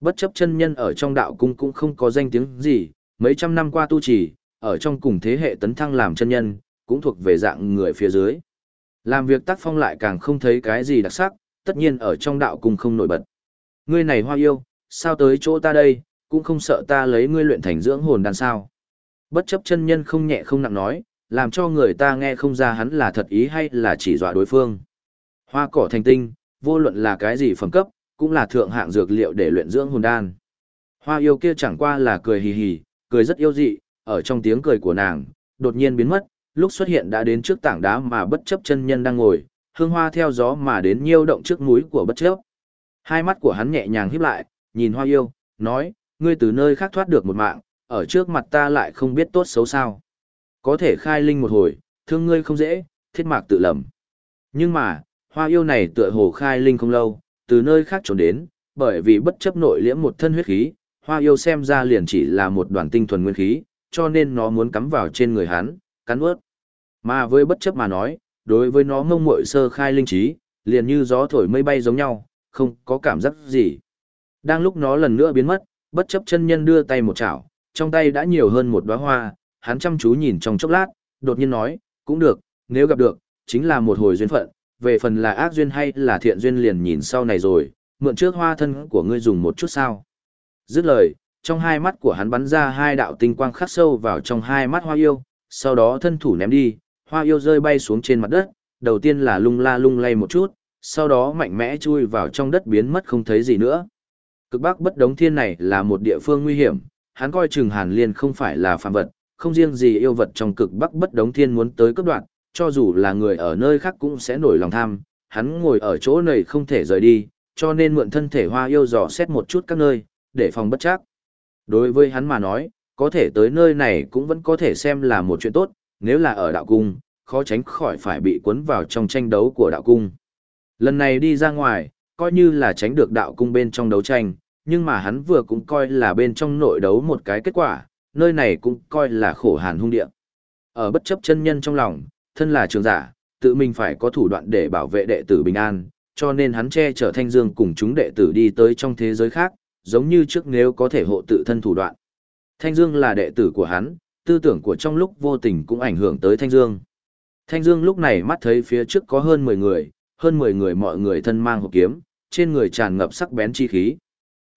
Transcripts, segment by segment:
Bất chấp chân nhân ở trong đạo cung cũng không có danh tiếng gì, mấy trăm năm qua tu trì, ở trong cùng thế hệ tấn thăng làm chân nhân, cũng thuộc về dạng người phía dưới. Làm việc tác phong lại càng không thấy cái gì đặc sắc, tất nhiên ở trong đạo cung không nổi bật. Ngươi này hoa yêu, sao tới chỗ ta đây, cũng không sợ ta lấy ngươi luyện thành dưỡng hồn đan sao. Bất chấp chân nhân không nhẹ không nặng nói, làm cho người ta nghe không ra hắn là thật ý hay là chỉ dọa đối phương. Hoa cỏ thành tinh, vô luận là cái gì phẩm cấp, cũng là thượng hạng dược liệu để luyện dưỡng hồn đan. Hoa yêu kia chẳng qua là cười hì hì, cười rất yêu dị, ở trong tiếng cười của nàng, đột nhiên biến mất, lúc xuất hiện đã đến trước tảng đá mà bất chấp chân nhân đang ngồi, hương hoa theo gió mà đến nhiêu động trước mũi của bất chấp. Hai mắt của hắn nhẹ nhàng híp lại, nhìn hoa yêu, nói, ngươi từ nơi khác thoát được một mạng, ở trước mặt ta lại không biết tốt xấu sao. Có thể khai linh một hồi, thương ngươi không dễ, thiết mạc tự lầm. Nhưng mà, hoa yêu này tựa hồ khai linh không lâu, từ nơi khác trốn đến, bởi vì bất chấp nội liễm một thân huyết khí, hoa yêu xem ra liền chỉ là một đoàn tinh thuần nguyên khí, cho nên nó muốn cắm vào trên người hắn, cắn ướt. Mà với bất chấp mà nói, đối với nó ngông muội sơ khai linh trí, liền như gió thổi mây bay giống nhau, không có cảm giác gì. Đang lúc nó lần nữa biến mất, bất chấp chân nhân đưa tay một chảo, trong tay đã nhiều hơn một đóa hoa, hắn chăm chú nhìn trong chốc lát, đột nhiên nói, cũng được, nếu gặp được, chính là một hồi duyên phận, về phần là ác duyên hay là thiện duyên liền nhìn sau này rồi, mượn trước hoa thân của ngươi dùng một chút sao. Dứt lời, trong hai mắt của hắn bắn ra hai đạo tinh quang khắc sâu vào trong hai mắt hoa yêu, sau đó thân thủ ném đi, hoa yêu rơi bay xuống trên mặt đất, đầu tiên là lung la lung lay một chút, sau đó mạnh mẽ chui vào trong đất biến mất không thấy gì nữa. Cực bắc bất đống thiên này là một địa phương nguy hiểm, hắn coi chừng hàn liên không phải là phàm vật, không riêng gì yêu vật trong cực bắc bất đống thiên muốn tới cấp đoạn, cho dù là người ở nơi khác cũng sẽ nổi lòng tham, hắn ngồi ở chỗ này không thể rời đi, cho nên mượn thân thể hoa yêu dò xét một chút các nơi, để phòng bất chắc. Đối với hắn mà nói, có thể tới nơi này cũng vẫn có thể xem là một chuyện tốt, nếu là ở đạo cung, khó tránh khỏi phải bị cuốn vào trong tranh đấu của đạo cung. Lần này đi ra ngoài, coi như là tránh được đạo cung bên trong đấu tranh, nhưng mà hắn vừa cũng coi là bên trong nội đấu một cái kết quả, nơi này cũng coi là khổ hàn hung địa. Ở bất chấp chân nhân trong lòng, thân là trường giả, tự mình phải có thủ đoạn để bảo vệ đệ tử bình an, cho nên hắn che chở thanh dương cùng chúng đệ tử đi tới trong thế giới khác, giống như trước nếu có thể hộ tự thân thủ đoạn. Thanh Dương là đệ tử của hắn, tư tưởng của trong lúc vô tình cũng ảnh hưởng tới Thanh Dương. Thanh Dương lúc này mắt thấy phía trước có hơn 10 người, hơn 10 người mọi người thân mang hộp kiếm, trên người tràn ngập sắc bén chi khí.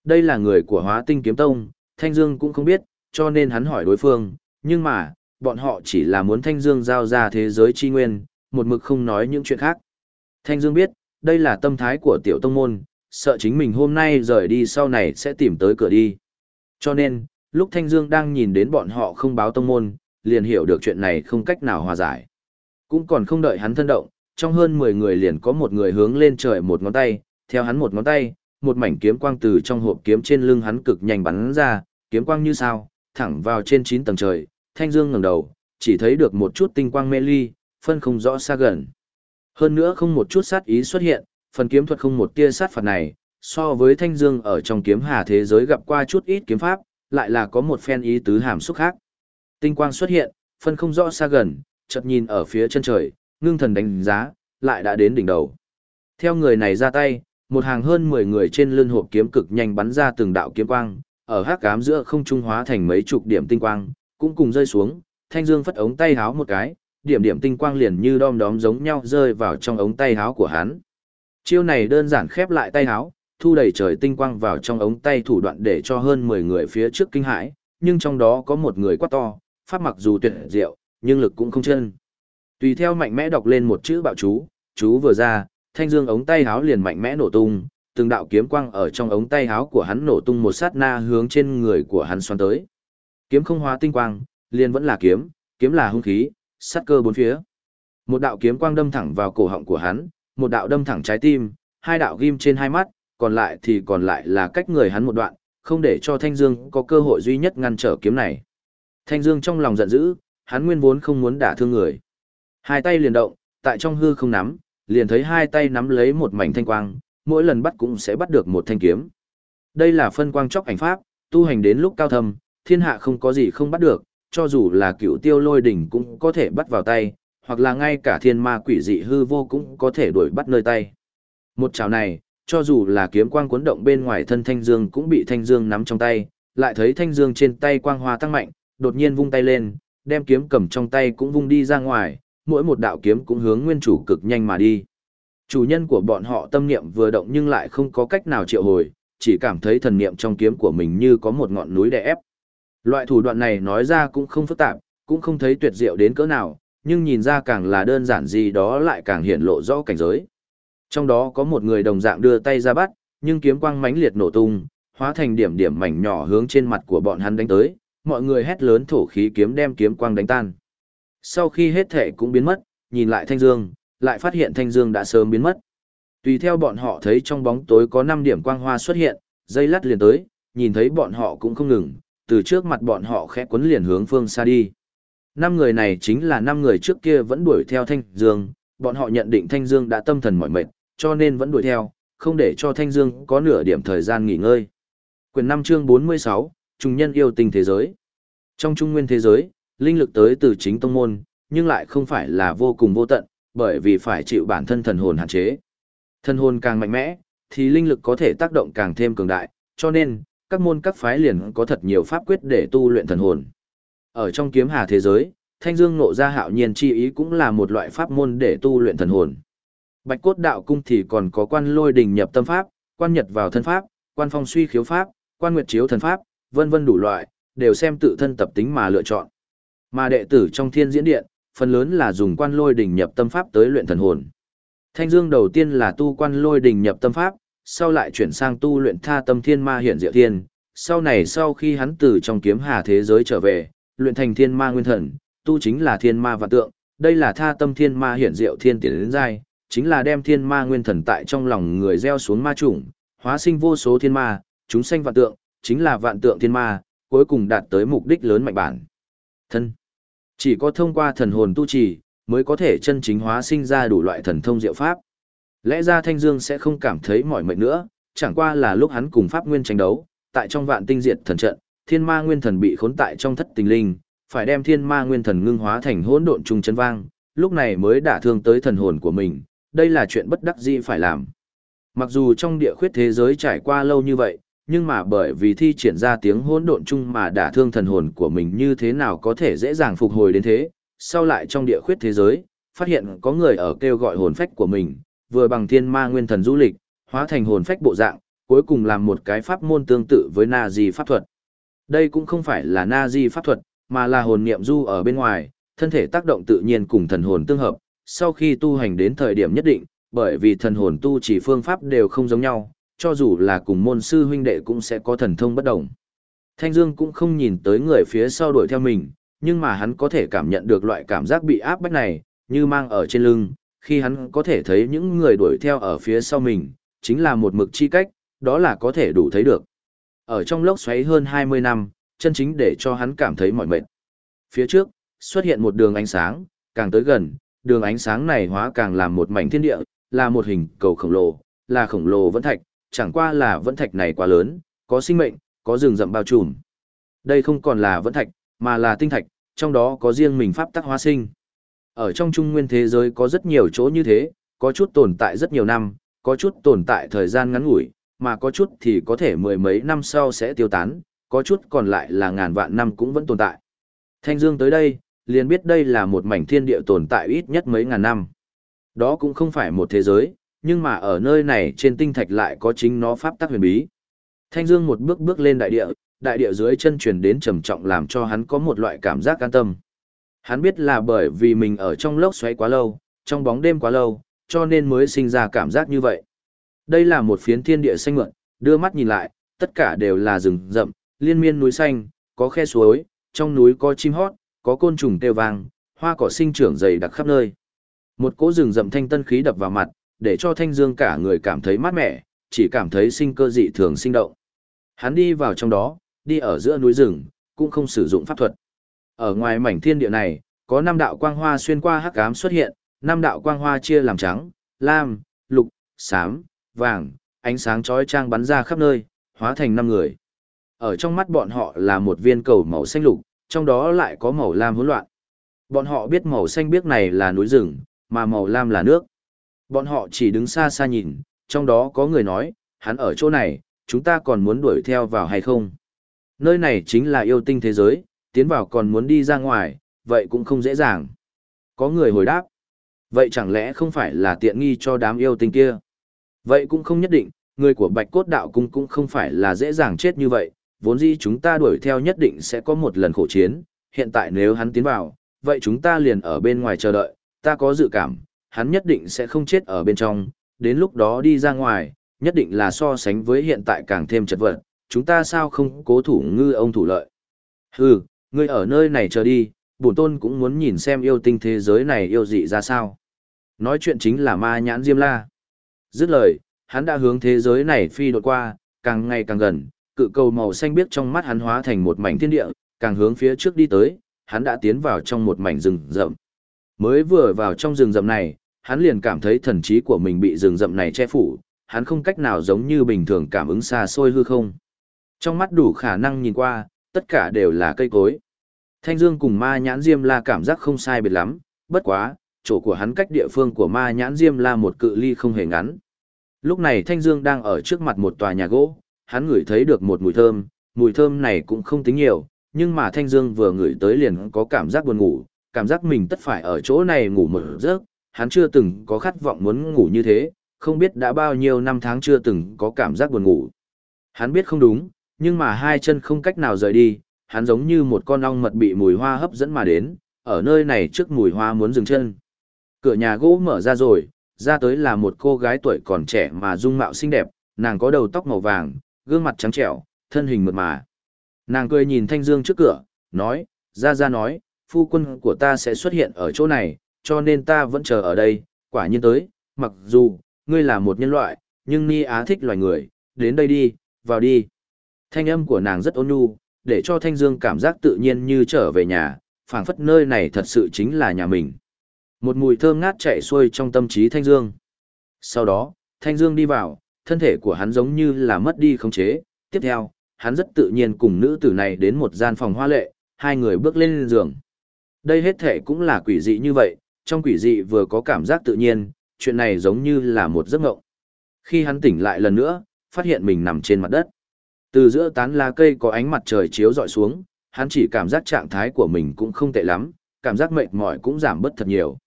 Đây là người của Hóa Tinh Kiếm Tông, Thanh Dương cũng không biết, cho nên hắn hỏi đối phương, nhưng mà, bọn họ chỉ là muốn Thanh Dương giao ra thế giới chi nguyên, một mực không nói những chuyện khác. Thanh Dương biết, đây là tâm thái của tiểu tông môn, sợ chính mình hôm nay rời đi sau này sẽ tìm tới cửa đi. Cho nên, lúc Thanh Dương đang nhìn đến bọn họ không báo tông môn, liền hiểu được chuyện này không cách nào hòa giải. Cũng còn không đợi hắn thân động, trong hơn 10 người liền có một người hướng lên trời một ngón tay, theo hắn một ngón tay, một mảnh kiếm quang từ trong hộp kiếm trên lưng hắn cực nhanh bắn ra, kiếm quang như sao, thẳng vào trên 9 tầng trời, Thanh Dương ngẩng đầu, chỉ thấy được một chút tinh quang mê ly, phân không rõ xa gần. Hơn nữa không một chút sát ý xuất hiện, phần kiếm thuật không một tia sát phạt này, so với Thanh Dương ở trong kiếm hà thế giới gặp qua chút ít kiếm pháp, lại là có một phen ý tứ hàm xúc khác. Tinh quang xuất hiện, phân không rõ xa gần, chợt nhìn ở phía chân trời, ngưng thần đánh giá, lại đã đến đỉnh đầu. Theo người này ra tay, một hàng hơn 10 người trên lưng hộp kiếm cực nhanh bắn ra từng đạo kiếm quang, ở hắc ám giữa không trung hóa thành mấy chục điểm tinh quang, cũng cùng rơi xuống, Thanh Dương phất ống tay háo một cái, điểm điểm tinh quang liền như đom đóm giống nhau rơi vào trong ống tay háo của hắn. Chiêu này đơn giản khép lại tay háo, thu đầy trời tinh quang vào trong ống tay thủ đoạn để cho hơn 10 người phía trước kinh hãi, nhưng trong đó có một người quá to, pháp mặc dù tuyệt diệu, nhưng lực cũng không chân. Tùy theo mạnh mẽ đọc lên một chữ bạo chú, chú vừa ra, thanh dương ống tay háo liền mạnh mẽ nổ tung, từng đạo kiếm quang ở trong ống tay háo của hắn nổ tung một sát na hướng trên người của hắn xoắn tới. Kiếm không hóa tinh quang, liền vẫn là kiếm, kiếm là hung khí, sát cơ bốn phía. Một đạo kiếm quang đâm thẳng vào cổ họng của hắn, một đạo đâm thẳng trái tim, hai đạo ghim trên hai mắt, còn lại thì còn lại là cách người hắn một đoạn, không để cho Thanh Dương có cơ hội duy nhất ngăn trở kiếm này. Thanh Dương trong lòng giận dữ, hắn nguyên vốn không muốn đả thương người. Hai tay liền động, tại trong hư không nắm, liền thấy hai tay nắm lấy một mảnh thanh quang, mỗi lần bắt cũng sẽ bắt được một thanh kiếm. Đây là phân quang chóc ảnh pháp, tu hành đến lúc cao thâm, thiên hạ không có gì không bắt được, cho dù là cựu tiêu lôi đỉnh cũng có thể bắt vào tay, hoặc là ngay cả thiên ma quỷ dị hư vô cũng có thể đuổi bắt nơi tay. Một chảo này, Cho dù là kiếm quang cuốn động bên ngoài thân Thanh Dương cũng bị Thanh Dương nắm trong tay, lại thấy Thanh Dương trên tay quang hoa tăng mạnh, đột nhiên vung tay lên, đem kiếm cầm trong tay cũng vung đi ra ngoài, mỗi một đạo kiếm cũng hướng nguyên chủ cực nhanh mà đi. Chủ nhân của bọn họ tâm niệm vừa động nhưng lại không có cách nào triệu hồi, chỉ cảm thấy thần niệm trong kiếm của mình như có một ngọn núi đè ép. Loại thủ đoạn này nói ra cũng không phức tạp, cũng không thấy tuyệt diệu đến cỡ nào, nhưng nhìn ra càng là đơn giản gì đó lại càng hiện lộ rõ cảnh giới. Trong đó có một người đồng dạng đưa tay ra bắt, nhưng kiếm quang mãnh liệt nổ tung, hóa thành điểm điểm mảnh nhỏ hướng trên mặt của bọn hắn đánh tới, mọi người hét lớn thổ khí kiếm đem kiếm quang đánh tan. Sau khi hết thể cũng biến mất, nhìn lại Thanh Dương, lại phát hiện Thanh Dương đã sớm biến mất. Tùy theo bọn họ thấy trong bóng tối có 5 điểm quang hoa xuất hiện, dây lắt liền tới, nhìn thấy bọn họ cũng không ngừng, từ trước mặt bọn họ khẽ quấn liền hướng phương xa đi. Năm người này chính là năm người trước kia vẫn đuổi theo Thanh Dương, bọn họ nhận định Thanh Dương đã tâm thần mỏi mệt, cho nên vẫn đuổi theo, không để cho Thanh Dương có nửa điểm thời gian nghỉ ngơi. Quyền 5 chương 46, Trung nhân yêu tình thế giới. Trong trung nguyên thế giới, linh lực tới từ chính tông môn, nhưng lại không phải là vô cùng vô tận, bởi vì phải chịu bản thân thần hồn hạn chế. Thần hồn càng mạnh mẽ, thì linh lực có thể tác động càng thêm cường đại, cho nên, các môn các phái liền có thật nhiều pháp quyết để tu luyện thần hồn. Ở trong kiếm hà thế giới, thanh dương nộ ra hạo nhiên chi ý cũng là một loại pháp môn để tu luyện thần hồn. Bạch cốt đạo cung thì còn có quan lôi đình nhập tâm pháp, quan nhật vào thân pháp, quan phong suy khiếu pháp, quan nguyệt chiếu thần pháp, vân vân đủ loại, đều xem tự thân tập tính mà lựa chọn. Mà đệ tử trong thiên diễn điện, phần lớn là dùng quan lôi đình nhập tâm pháp tới luyện thần hồn. Thanh Dương đầu tiên là tu quan lôi đình nhập tâm pháp, sau lại chuyển sang tu luyện tha tâm thiên ma hiển diệu thiên. Sau này sau khi hắn từ trong kiếm hà thế giới trở về, luyện thành thiên ma nguyên thần, tu chính là thiên ma vạn tượng. Đây là tha tâm thiên ma hiển diệu thiên tiến đến giai, chính là đem thiên ma nguyên thần tại trong lòng người gieo xuống ma chủng, hóa sinh vô số thiên ma, chúng sanh vạn tượng, chính là vạn tượng thiên ma, cuối cùng đạt tới mục đích lớn mạnh bản. Thân. Chỉ có thông qua thần hồn tu trì, mới có thể chân chính hóa sinh ra đủ loại thần thông diệu pháp. Lẽ ra Thanh Dương sẽ không cảm thấy mỏi mệt nữa, chẳng qua là lúc hắn cùng Pháp Nguyên tranh đấu, tại trong vạn tinh diệt thần trận, Thiên Ma Nguyên Thần bị khốn tại trong thất tình linh, phải đem Thiên Ma Nguyên Thần ngưng hóa thành hỗn độn trùng chân vang, lúc này mới đả thương tới thần hồn của mình, đây là chuyện bất đắc dĩ phải làm. Mặc dù trong địa khuyết thế giới trải qua lâu như vậy, nhưng mà bởi vì thi triển ra tiếng hỗn độn chung mà đả thương thần hồn của mình như thế nào có thể dễ dàng phục hồi đến thế, sau lại trong địa khuyết thế giới, phát hiện có người ở kêu gọi hồn phách của mình, vừa bằng thiên ma nguyên thần du lịch, hóa thành hồn phách bộ dạng, cuối cùng làm một cái pháp môn tương tự với na di pháp thuật. Đây cũng không phải là na di pháp thuật, mà là hồn niệm du ở bên ngoài, thân thể tác động tự nhiên cùng thần hồn tương hợp, sau khi tu hành đến thời điểm nhất định, bởi vì thần hồn tu chỉ phương pháp đều không giống nhau, cho dù là cùng môn sư huynh đệ cũng sẽ có thần thông bất đồng. Thanh Dương cũng không nhìn tới người phía sau đuổi theo mình, nhưng mà hắn có thể cảm nhận được loại cảm giác bị áp bách này, như mang ở trên lưng, khi hắn có thể thấy những người đuổi theo ở phía sau mình, chính là một mực chi cách, đó là có thể đủ thấy được. Ở trong lốc xoáy hơn 20 năm, chân chính để cho hắn cảm thấy mỏi mệt. Phía trước, xuất hiện một đường ánh sáng, càng tới gần, đường ánh sáng này hóa càng làm một mảnh thiên địa, là một hình cầu khổng lồ, là khổng lồ vẫn thạch, chẳng qua là vẫn thạch này quá lớn, có sinh mệnh, có rừng rậm bao trùm. Đây không còn là vẫn thạch, mà là tinh thạch, trong đó có riêng mình pháp tắc hóa sinh. Ở trong trung nguyên thế giới có rất nhiều chỗ như thế, có chút tồn tại rất nhiều năm, có chút tồn tại thời gian ngắn ngủi, mà có chút thì có thể mười mấy năm sau sẽ tiêu tán, có chút còn lại là ngàn vạn năm cũng vẫn tồn tại. Thanh Dương tới đây, liền biết đây là một mảnh thiên địa tồn tại ít nhất mấy ngàn năm. Đó cũng không phải một thế giới, nhưng mà ở nơi này trên tinh thạch lại có chính nó pháp tắc huyền bí. Thanh Dương một bước bước lên đại địa, đại địa dưới chân truyền đến trầm trọng làm cho hắn có một loại cảm giác an tâm. Hắn biết là bởi vì mình ở trong lốc xoáy quá lâu, trong bóng đêm quá lâu, cho nên mới sinh ra cảm giác như vậy. Đây là một phiến thiên địa xanh mượn, đưa mắt nhìn lại, tất cả đều là rừng rậm, liên miên núi xanh, có khe suối, trong núi có chim hót, có côn trùng kêu vang, hoa cỏ sinh trưởng dày đặc khắp nơi. Một cỗ rừng rậm thanh tân khí đập vào mặt, để cho Thanh Dương cả người cảm thấy mát mẻ, chỉ cảm thấy sinh cơ dị thường sinh động. Hắn đi vào trong đó, đi ở giữa núi rừng, cũng không sử dụng pháp thuật. Ở ngoài mảnh thiên địa này, có năm đạo quang hoa xuyên qua hắc ám xuất hiện, năm đạo quang hoa chia làm trắng, lam, lục, xám, vàng, ánh sáng chói chang bắn ra khắp nơi, hóa thành năm người. Ở trong mắt bọn họ là một viên cầu màu xanh lục, trong đó lại có màu lam hỗn loạn. Bọn họ biết màu xanh biếc này là núi rừng, mà màu lam là nước. Bọn họ chỉ đứng xa xa nhìn, trong đó có người nói, hắn ở chỗ này, chúng ta còn muốn đuổi theo vào hay không? Nơi này chính là yêu tinh thế giới, tiến vào còn muốn đi ra ngoài, vậy cũng không dễ dàng. Có người hồi đáp, vậy chẳng lẽ không phải là tiện nghi cho đám yêu tinh kia? Vậy cũng không nhất định, người của Bạch Cốt Đạo Cung cũng không phải là dễ dàng chết như vậy, vốn dĩ chúng ta đuổi theo nhất định sẽ có một lần khổ chiến, hiện tại nếu hắn tiến vào, vậy chúng ta liền ở bên ngoài chờ đợi, ta có dự cảm, hắn nhất định sẽ không chết ở bên trong, đến lúc đó đi ra ngoài, nhất định là so sánh với hiện tại càng thêm chật vật, chúng ta sao không cố thủ ngư ông thủ lợi. Hừ, ngươi ở nơi này chờ đi, bổn tôn cũng muốn nhìn xem yêu tinh thế giới này yêu dị ra sao. Nói chuyện chính là ma nhãn Diêm La. Dứt lời, hắn đã hướng thế giới này phi đột qua, càng ngày càng gần, cự cầu màu xanh biếc trong mắt hắn hóa thành một mảnh thiên địa, càng hướng phía trước đi tới, hắn đã tiến vào trong một mảnh rừng rậm. Mới vừa vào trong rừng rậm này, hắn liền cảm thấy thần trí của mình bị rừng rậm này che phủ, hắn không cách nào giống như bình thường cảm ứng xa xôi hư không. Trong mắt đủ khả năng nhìn qua, tất cả đều là cây cối. Thanh Dương cùng ma nhãn Diêm La cảm giác không sai biệt lắm, bất quá, chỗ của hắn cách địa phương của ma nhãn Diêm La một cự ly không hề ngắn. Lúc này Thanh Dương đang ở trước mặt một tòa nhà gỗ, hắn ngửi thấy được một mùi thơm, mùi thơm này cũng không tính nhiều, nhưng mà Thanh Dương vừa ngửi tới liền có cảm giác buồn ngủ, cảm giác mình tất phải ở chỗ này ngủ một giấc, hắn chưa từng có khát vọng muốn ngủ như thế, không biết đã bao nhiêu năm tháng chưa từng có cảm giác buồn ngủ. Hắn biết không đúng, nhưng mà hai chân không cách nào rời đi, hắn giống như một con ong mật bị mùi hoa hấp dẫn mà đến, ở nơi này trước mùi hoa muốn dừng chân. Cửa nhà gỗ mở ra rồi, ra tới là một cô gái tuổi còn trẻ mà dung mạo xinh đẹp, nàng có đầu tóc màu vàng, gương mặt trắng trẻo, thân hình mượt mà. Nàng cười nhìn Thanh Dương trước cửa, nói, ra ra nói, phu quân của ta sẽ xuất hiện ở chỗ này, cho nên ta vẫn chờ ở đây, quả nhiên tới, mặc dù, ngươi là một nhân loại, nhưng Ni Á thích loài người, đến đây đi, vào đi. Thanh âm của nàng rất ôn nhu, để cho Thanh Dương cảm giác tự nhiên như trở về nhà, phảng phất nơi này thật sự chính là nhà mình. Một mùi thơm ngát chạy xuôi trong tâm trí Thanh Dương. Sau đó, Thanh Dương đi vào, thân thể của hắn giống như là mất đi khống chế. Tiếp theo, hắn rất tự nhiên cùng nữ tử này đến một gian phòng hoa lệ, hai người bước lên giường. Đây hết thể cũng là quỷ dị như vậy, trong quỷ dị vừa có cảm giác tự nhiên, chuyện này giống như là một giấc mộng. Khi hắn tỉnh lại lần nữa, phát hiện mình nằm trên mặt đất. Từ giữa tán lá cây có ánh mặt trời chiếu dọi xuống, hắn chỉ cảm giác trạng thái của mình cũng không tệ lắm, cảm giác mệt mỏi cũng giảm bớt thật nhiều.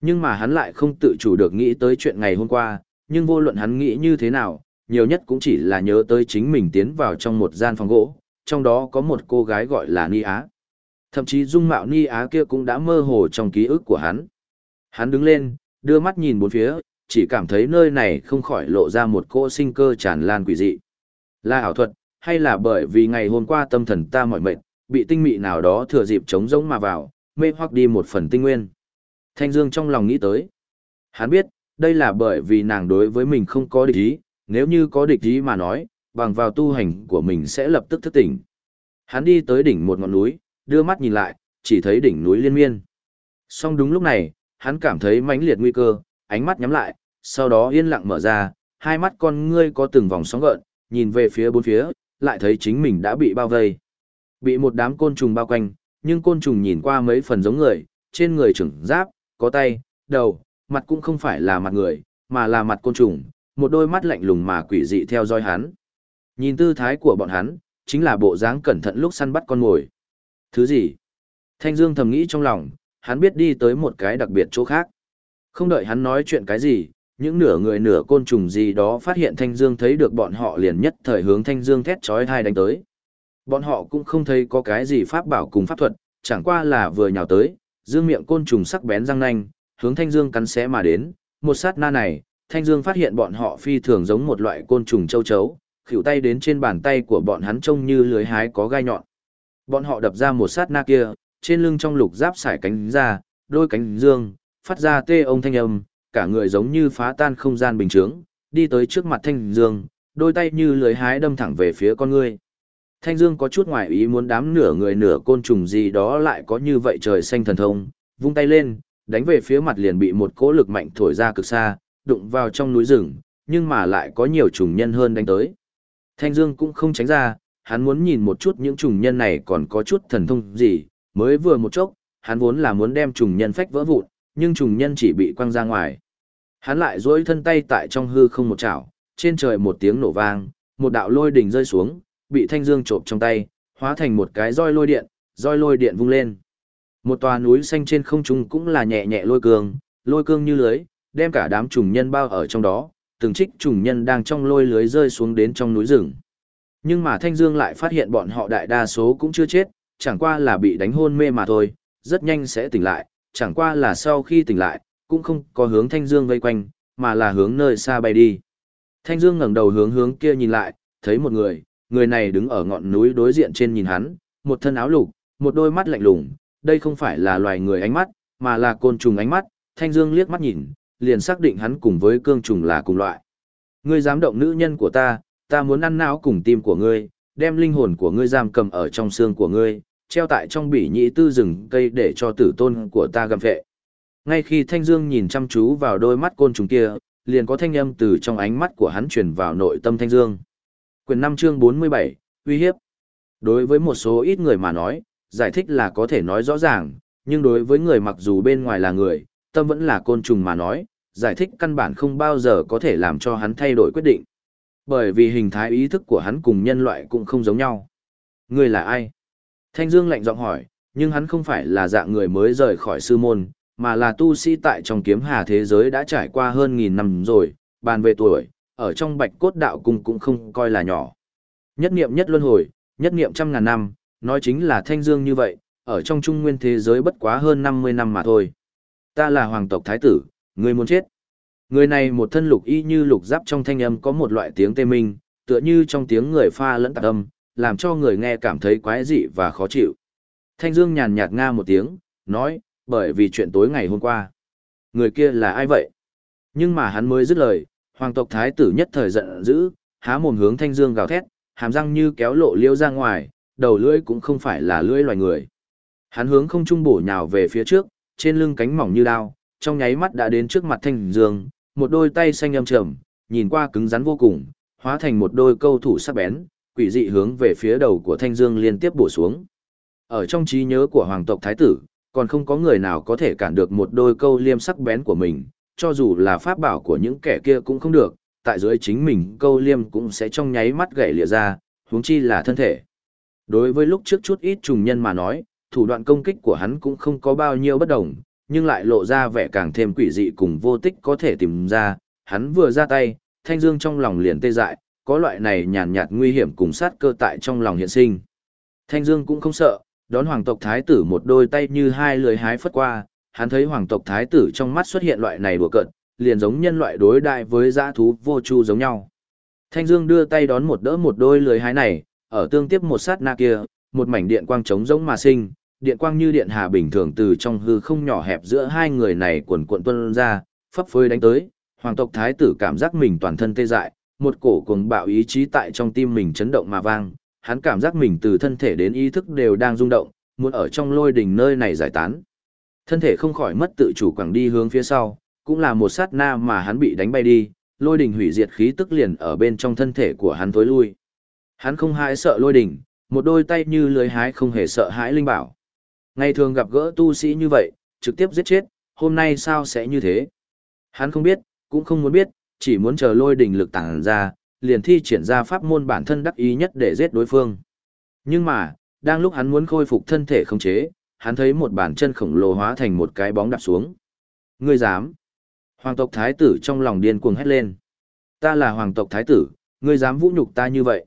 Nhưng mà hắn lại không tự chủ được nghĩ tới chuyện ngày hôm qua, nhưng vô luận hắn nghĩ như thế nào, nhiều nhất cũng chỉ là nhớ tới chính mình tiến vào trong một gian phòng gỗ, trong đó có một cô gái gọi là Ni Á. Thậm chí dung mạo Ni Á kia cũng đã mơ hồ trong ký ức của hắn. Hắn đứng lên, đưa mắt nhìn bốn phía, chỉ cảm thấy nơi này không khỏi lộ ra một cô sinh cơ tràn lan quỷ dị. Là ảo thuật, hay là bởi vì ngày hôm qua tâm thần ta mỏi mệt, bị tinh mị nào đó thừa dịp trống rỗng mà vào, mê hoặc đi một phần tinh nguyên. Thanh Dương trong lòng nghĩ tới. Hắn biết, đây là bởi vì nàng đối với mình không có địch ý, nếu như có địch ý mà nói, bằng vào tu hành của mình sẽ lập tức thức tỉnh. Hắn đi tới đỉnh một ngọn núi, đưa mắt nhìn lại, chỉ thấy đỉnh núi liên miên. Song đúng lúc này, hắn cảm thấy mãnh liệt nguy cơ, ánh mắt nhắm lại, sau đó yên lặng mở ra, hai mắt con ngươi có từng vòng sóng gợn, nhìn về phía bốn phía, lại thấy chính mình đã bị bao vây. Bị một đám côn trùng bao quanh, nhưng côn trùng nhìn qua mấy phần giống người, trên người trưởng giáp, có tay, đầu, mặt cũng không phải là mặt người, mà là mặt côn trùng, một đôi mắt lạnh lùng mà quỷ dị theo dõi hắn. Nhìn tư thái của bọn hắn, chính là bộ dáng cẩn thận lúc săn bắt con mồi. Thứ gì? Thanh Dương thầm nghĩ trong lòng, hắn biết đi tới một cái đặc biệt chỗ khác. Không đợi hắn nói chuyện cái gì, những nửa người nửa côn trùng gì đó phát hiện Thanh Dương thấy được bọn họ liền nhất thời hướng Thanh Dương thét chói tai đánh tới. Bọn họ cũng không thấy có cái gì pháp bảo cùng pháp thuật, chẳng qua là vừa nhào tới, dương miệng côn trùng sắc bén răng nanh, hướng Thanh Dương cắn xé mà đến. Một sát na này, Thanh Dương phát hiện bọn họ phi thường giống một loại côn trùng châu chấu, khuỷu tay đến trên bàn tay của bọn hắn trông như lưới hái có gai nhọn. Bọn họ đập ra một sát na kia, trên lưng trong lục giáp sải cánh ra, đôi cánh dương, phát ra tê ông thanh âm, cả người giống như phá tan không gian bình thường, đi tới trước mặt Thanh Dương, đôi tay như lưới hái đâm thẳng về phía con ngươi. Thanh Dương có chút ngoài ý muốn đám nửa người nửa côn trùng gì đó lại có như vậy trời xanh thần thông, vung tay lên, đánh về phía mặt liền bị một cỗ lực mạnh thổi ra cực xa, đụng vào trong núi rừng, nhưng mà lại có nhiều trùng nhân hơn đánh tới. Thanh Dương cũng không tránh ra, hắn muốn nhìn một chút những trùng nhân này còn có chút thần thông gì, mới vừa một chốc, hắn vốn là muốn đem trùng nhân phách vỡ vụn, nhưng trùng nhân chỉ bị quăng ra ngoài. Hắn lại duỗi thân tay tại trong hư không một chảo, trên trời một tiếng nổ vang, một đạo lôi đỉnh rơi xuống, bị Thanh Dương chộp trong tay, hóa thành một cái roi lôi điện, roi lôi điện vung lên. Một tòa núi xanh trên không trung cũng là nhẹ nhẹ lôi cương, lôi cương như lưới, đem cả đám trùng nhân bao ở trong đó, từng trích trùng nhân đang trong lôi lưới rơi xuống đến trong núi rừng. Nhưng mà Thanh Dương lại phát hiện bọn họ đại đa số cũng chưa chết, chẳng qua là bị đánh hôn mê mà thôi, rất nhanh sẽ tỉnh lại, chẳng qua là sau khi tỉnh lại, cũng không có hướng Thanh Dương vây quanh, mà là hướng nơi xa bay đi. Thanh Dương ngẩng đầu hướng hướng kia nhìn lại, thấy một người, người này đứng ở ngọn núi đối diện trên nhìn hắn, một thân áo lục, một đôi mắt lạnh lùng, đây không phải là loài người ánh mắt, mà là côn trùng ánh mắt, Thanh Dương liếc mắt nhìn, liền xác định hắn cùng với cương trùng là cùng loại. Ngươi dám động nữ nhân của ta, ta muốn ăn não cùng tim của ngươi, đem linh hồn của ngươi giam cầm ở trong xương của ngươi, treo tại trong bỉ nhĩ tư rừng cây để cho tử tôn của ta gặm vệ. Ngay khi Thanh Dương nhìn chăm chú vào đôi mắt côn trùng kia, liền có thanh âm từ trong ánh mắt của hắn truyền vào nội tâm Thanh Dương. Quyền năm chương 47, uy hiếp. Đối với một số ít người mà nói, giải thích là có thể nói rõ ràng, nhưng đối với người mặc dù bên ngoài là người, tâm vẫn là côn trùng mà nói, giải thích căn bản không bao giờ có thể làm cho hắn thay đổi quyết định. Bởi vì hình thái ý thức của hắn cùng nhân loại cũng không giống nhau. Người là ai? Thanh Dương lạnh giọng hỏi, nhưng hắn không phải là dạng người mới rời khỏi sư môn, mà là tu sĩ tại trong kiếm hà thế giới đã trải qua hơn nghìn năm rồi, bàn về tuổi, ở trong bạch cốt đạo cung cũng không coi là nhỏ. Nhất niệm nhất luân hồi, nhất niệm trăm ngàn năm, nói chính là thanh dương như vậy, ở trong trung nguyên thế giới bất quá hơn 50 năm mà thôi. Ta là hoàng tộc thái tử, người muốn chết. Người này một thân lục y như lục giáp trong thanh âm có một loại tiếng tê minh, tựa như trong tiếng người pha lẫn tạc âm, làm cho người nghe cảm thấy quái dị và khó chịu. Thanh Dương nhàn nhạt nga một tiếng, nói, bởi vì chuyện tối ngày hôm qua. Người kia là ai vậy? Nhưng mà hắn mới dứt lời, hoàng tộc thái tử nhất thời giận dữ, há mồm hướng Thanh Dương gào thét, hàm răng như kéo lộ liêu ra ngoài, đầu lưỡi cũng không phải là lưỡi loài người. Hắn hướng không trung bổ nhào về phía trước, trên lưng cánh mỏng như đao, trong nháy mắt đã đến trước mặt Thanh Dương, một đôi tay xanh âm trầm, nhìn qua cứng rắn vô cùng, hóa thành một đôi câu thủ sắc bén, quỷ dị hướng về phía đầu của Thanh Dương liên tiếp bổ xuống. Ở trong trí nhớ của hoàng tộc thái tử, còn không có người nào có thể cản được một đôi câu liêm sắc bén của mình, cho dù là pháp bảo của những kẻ kia cũng không được, tại dưới chính mình câu liêm cũng sẽ trong nháy mắt gãy lìa ra, huống chi là thân thể. Đối với lúc trước chút ít trùng nhân mà nói, thủ đoạn công kích của hắn cũng không có bao nhiêu bất đồng, nhưng lại lộ ra vẻ càng thêm quỷ dị cùng vô tích có thể tìm ra, hắn vừa ra tay, thanh dương trong lòng liền tê dại, có loại này nhàn nhạt nguy hiểm cùng sát cơ tại trong lòng hiện sinh. Thanh dương cũng không sợ, đón hoàng tộc thái tử một đôi tay như hai lưỡi hái phất qua, hắn thấy hoàng tộc thái tử trong mắt xuất hiện loại này đùa cợt, liền giống nhân loại đối đại với dã thú vô chu giống nhau. Thanh Dương đưa tay đón một đỡ một đôi lưới hái này, ở tương tiếp một sát na kia, một mảnh điện quang trống rỗng mà sinh, điện quang như điện hà bình thường từ trong hư không nhỏ hẹp giữa hai người này quần cuộn tuôn ra, phấp phới đánh tới, hoàng tộc thái tử cảm giác mình toàn thân tê dại, một cổ cuồng bạo ý chí tại trong tim mình chấn động mà vang, hắn cảm giác mình từ thân thể đến ý thức đều đang rung động, muốn ở trong lôi đỉnh nơi này giải tán. Thân thể không khỏi mất tự chủ quẳng đi hướng phía sau, cũng là một sát na mà hắn bị đánh bay đi, lôi đỉnh hủy diệt khí tức liền ở bên trong thân thể của hắn tối lui. Hắn không hãi sợ lôi đỉnh, một đôi tay như lưới hái không hề sợ hãi linh bảo. Ngày thường gặp gỡ tu sĩ như vậy, trực tiếp giết chết, hôm nay sao sẽ như thế? Hắn không biết, cũng không muốn biết, chỉ muốn chờ lôi đỉnh lực tàng ra, liền thi triển ra pháp môn bản thân đắc ý nhất để giết đối phương. Nhưng mà, đang lúc hắn muốn khôi phục thân thể không chế, hắn thấy một bàn chân khổng lồ hóa thành một cái bóng đạp xuống. Ngươi dám? Hoàng tộc thái tử trong lòng điên cuồng hét lên. Ta là hoàng tộc thái tử, ngươi dám vũ nhục ta như vậy.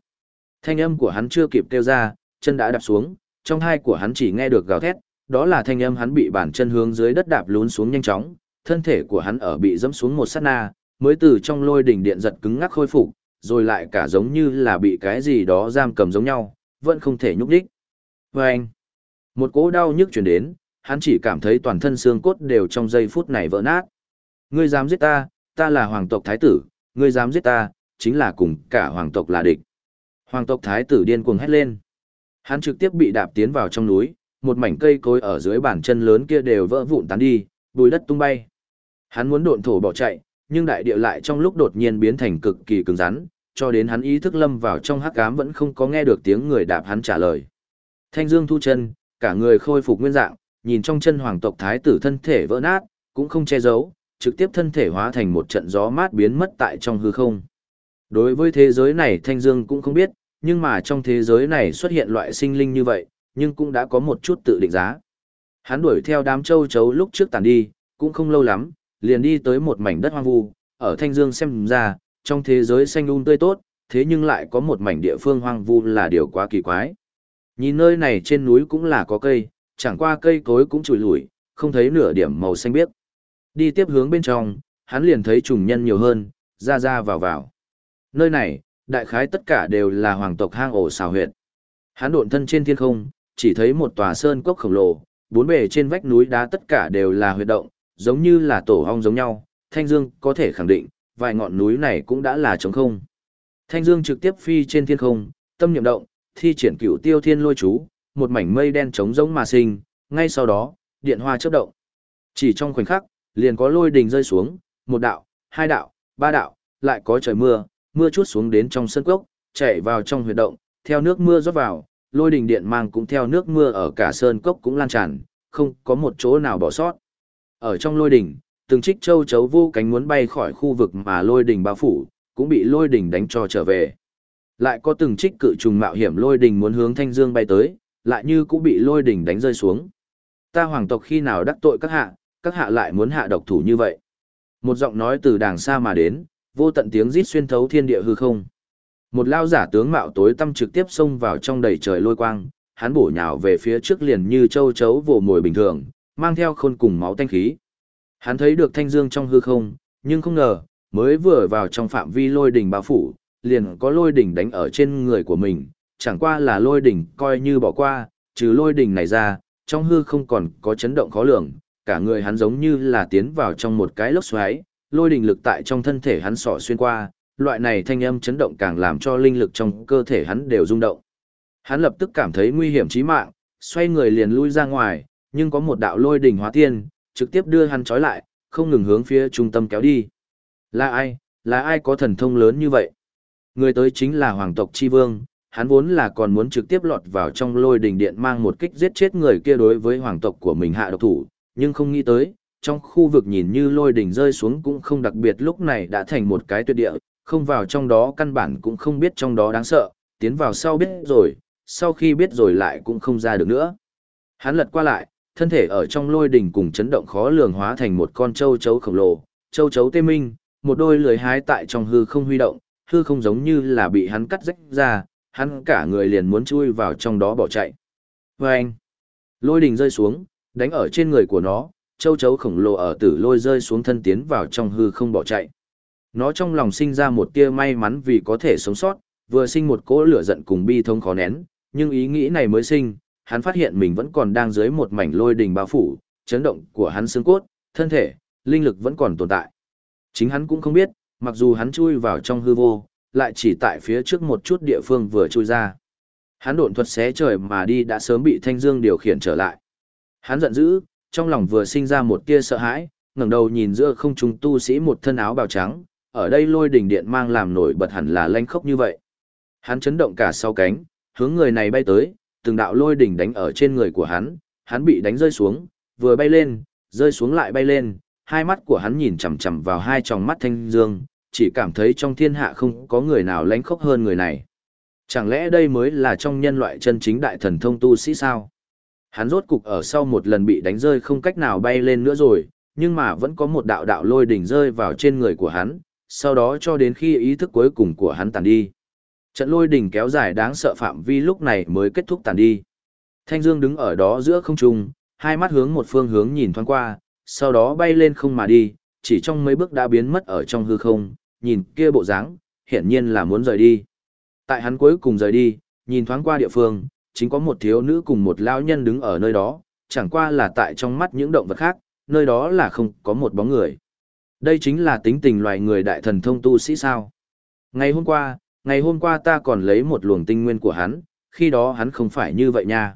Thanh âm của hắn chưa kịp kêu ra, chân đã đạp xuống, trong hai của hắn chỉ nghe được gào thét, đó là thanh âm hắn bị bàn chân hướng dưới đất đạp lún xuống nhanh chóng, thân thể của hắn ở bị dẫm xuống một sát na, mới từ trong lôi đỉnh điện giật cứng ngắc khôi phục, rồi lại cả giống như là bị cái gì đó giam cầm giống nhau, vẫn không thể nhúc đích. Và anh, một cỗ đau nhức chuyển đến, hắn chỉ cảm thấy toàn thân xương cốt đều trong giây phút này vỡ nát. Ngươi dám giết ta, ta là hoàng tộc thái tử, ngươi dám giết ta, chính là cùng cả hoàng tộc là địch. Hoàng tộc thái tử điên cuồng hét lên. Hắn trực tiếp bị đạp tiến vào trong núi, một mảnh cây cối ở dưới bàn chân lớn kia đều vỡ vụn tán đi, bùi đất tung bay. Hắn muốn độn thổ bỏ chạy, nhưng đại địa lại trong lúc đột nhiên biến thành cực kỳ cứng rắn, cho đến hắn ý thức lâm vào trong hắc ám vẫn không có nghe được tiếng người đạp hắn trả lời. Thanh Dương thu chân, cả người khôi phục nguyên dạng, nhìn trong chân hoàng tộc thái tử thân thể vỡ nát, cũng không che giấu, trực tiếp thân thể hóa thành một trận gió mát biến mất tại trong hư không. Đối với thế giới này Thanh Dương cũng không biết, nhưng mà trong thế giới này xuất hiện loại sinh linh như vậy, nhưng cũng đã có một chút tự định giá. Hắn đuổi theo đám châu chấu lúc trước tàn đi, cũng không lâu lắm, liền đi tới một mảnh đất hoang vu, ở Thanh Dương xem ra, trong thế giới xanh um tươi tốt, thế nhưng lại có một mảnh địa phương hoang vu là điều quá kỳ quái. Nhìn nơi này trên núi cũng là có cây, chẳng qua cây cối cũng trùi lủi, không thấy nửa điểm màu xanh biếc. Đi tiếp hướng bên trong, hắn liền thấy trùng nhân nhiều hơn, ra ra vào vào. Nơi này, đại khái tất cả đều là hoàng tộc hang ổ xào huyệt. Hắn độn thân trên thiên không, chỉ thấy một tòa sơn cốc khổng lồ, bốn bề trên vách núi đá tất cả đều là huyệt động, giống như là tổ hong giống nhau, Thanh Dương có thể khẳng định, vài ngọn núi này cũng đã là trống không. Thanh Dương trực tiếp phi trên thiên không, tâm niệm động, thi triển cửu tiêu thiên lôi chú, một mảnh mây đen trống rỗng mà sinh, ngay sau đó, điện hoa chớp động. Chỉ trong khoảnh khắc, liền có lôi đình rơi xuống, một đạo, hai đạo, ba đạo, lại có trời mưa, mưa chút xuống đến trong sân cốc, chảy vào trong huyệt động, theo nước mưa rót vào, lôi đình điện mang cũng theo nước mưa ở cả sơn cốc cũng lan tràn, không có một chỗ nào bỏ sót. Ở trong lôi đỉnh, từng trích châu chấu vô cánh muốn bay khỏi khu vực mà lôi đỉnh bao phủ, cũng bị lôi đỉnh đánh cho trở về. Lại có từng trích cự trùng mạo hiểm lôi đỉnh muốn hướng thanh dương bay tới, lại như cũng bị lôi đỉnh đánh rơi xuống. Ta hoàng tộc khi nào đắc tội các hạ, các hạ lại muốn hạ độc thủ như vậy. Một giọng nói từ đàng xa mà đến, vô tận tiếng rít xuyên thấu thiên địa hư không. Một lao giả tướng mạo tối tâm trực tiếp xông vào trong đầy trời lôi quang, hắn bổ nhào về phía trước liền như châu chấu vồ mồi bình thường, mang theo khôn cùng máu tanh khí. Hắn thấy được thanh dương trong hư không, nhưng không ngờ, mới vừa vào trong phạm vi lôi đỉnh bao phủ, liền có lôi đỉnh đánh ở trên người của mình, chẳng qua là lôi đỉnh coi như bỏ qua, trừ lôi đỉnh này ra, trong hư không còn có chấn động khó lường, cả người hắn giống như là tiến vào trong một cái lốc xoáy, lôi đỉnh lực tại trong thân thể hắn sọ xuyên qua, loại này thanh âm chấn động càng làm cho linh lực trong cơ thể hắn đều rung động. Hắn lập tức cảm thấy nguy hiểm chí mạng, xoay người liền lui ra ngoài, nhưng có một đạo lôi đỉnh hóa tiên, trực tiếp đưa hắn trói lại, không ngừng hướng phía trung tâm kéo đi. Là ai, là ai có thần thông lớn như vậy? Người tới chính là hoàng tộc chi vương, hắn vốn là còn muốn trực tiếp lọt vào trong lôi đỉnh điện mang một kích giết chết người kia đối với hoàng tộc của mình hạ độc thủ, nhưng không nghĩ tới, trong khu vực nhìn như lôi đỉnh rơi xuống cũng không đặc biệt lúc này đã thành một cái tuyệt địa, không vào trong đó căn bản cũng không biết trong đó đáng sợ, tiến vào sau biết rồi, sau khi biết rồi lại cũng không ra được nữa. Hắn lật qua lại, thân thể ở trong lôi đỉnh cùng chấn động khó lường hóa thành một con châu chấu khổng lồ, châu chấu tê minh, một đôi lưỡi hái tại trong hư không huy động, hư không giống như là bị hắn cắt rách ra, hắn cả người liền muốn chui vào trong đó bỏ chạy. Và anh, lôi đỉnh rơi xuống, đánh ở trên người của nó, châu chấu khổng lồ ở tử lôi rơi xuống thân tiến vào trong hư không bỏ chạy. Nó trong lòng sinh ra một tia may mắn vì có thể sống sót, vừa sinh một cỗ lửa giận cùng bi thông khó nén, nhưng ý nghĩ này mới sinh, hắn phát hiện mình vẫn còn đang dưới một mảnh lôi đình bao phủ, chấn động của hắn xương cốt, thân thể, linh lực vẫn còn tồn tại. Chính hắn cũng không biết, mặc dù hắn chui vào trong hư vô, lại chỉ tại phía trước một chút địa phương vừa chui ra. Hắn độn thuật xé trời mà đi đã sớm bị Thanh Dương điều khiển trở lại. Hắn giận dữ, trong lòng vừa sinh ra một tia sợ hãi, ngẩng đầu nhìn giữa không trung tu sĩ một thân áo bào trắng, ở đây lôi đỉnh điện mang làm nổi bật hẳn là lanh khốc như vậy. Hắn chấn động cả sau cánh, hướng người này bay tới, từng đạo lôi đỉnh đánh ở trên người của hắn, hắn bị đánh rơi xuống, vừa bay lên, rơi xuống lại bay lên, hai mắt của hắn nhìn chằm chằm vào hai tròng mắt thanh dương, chỉ cảm thấy trong thiên hạ không có người nào lánh khốc hơn người này. Chẳng lẽ đây mới là trong nhân loại chân chính đại thần thông tu sĩ sao? Hắn rốt cục ở sau một lần bị đánh rơi không cách nào bay lên nữa rồi, nhưng mà vẫn có một đạo đạo lôi đỉnh rơi vào trên người của hắn, sau đó cho đến khi ý thức cuối cùng của hắn tàn đi. Trận lôi đỉnh kéo dài đáng sợ phạm vi lúc này mới kết thúc tàn đi. Thanh Dương đứng ở đó giữa không trung, hai mắt hướng một phương hướng nhìn thoáng qua, sau đó bay lên không mà đi, chỉ trong mấy bước đã biến mất ở trong hư không, nhìn kia bộ dáng, hiển nhiên là muốn rời đi. Tại hắn cuối cùng rời đi, nhìn thoáng qua địa phương, chính có một thiếu nữ cùng một lão nhân đứng ở nơi đó, chẳng qua là tại trong mắt những động vật khác, nơi đó là không có một bóng người. Đây chính là tính tình loài người đại thần thông tu sĩ sao. Ngày hôm qua, ngày hôm qua ta còn lấy một luồng tinh nguyên của hắn, khi đó hắn không phải như vậy nha.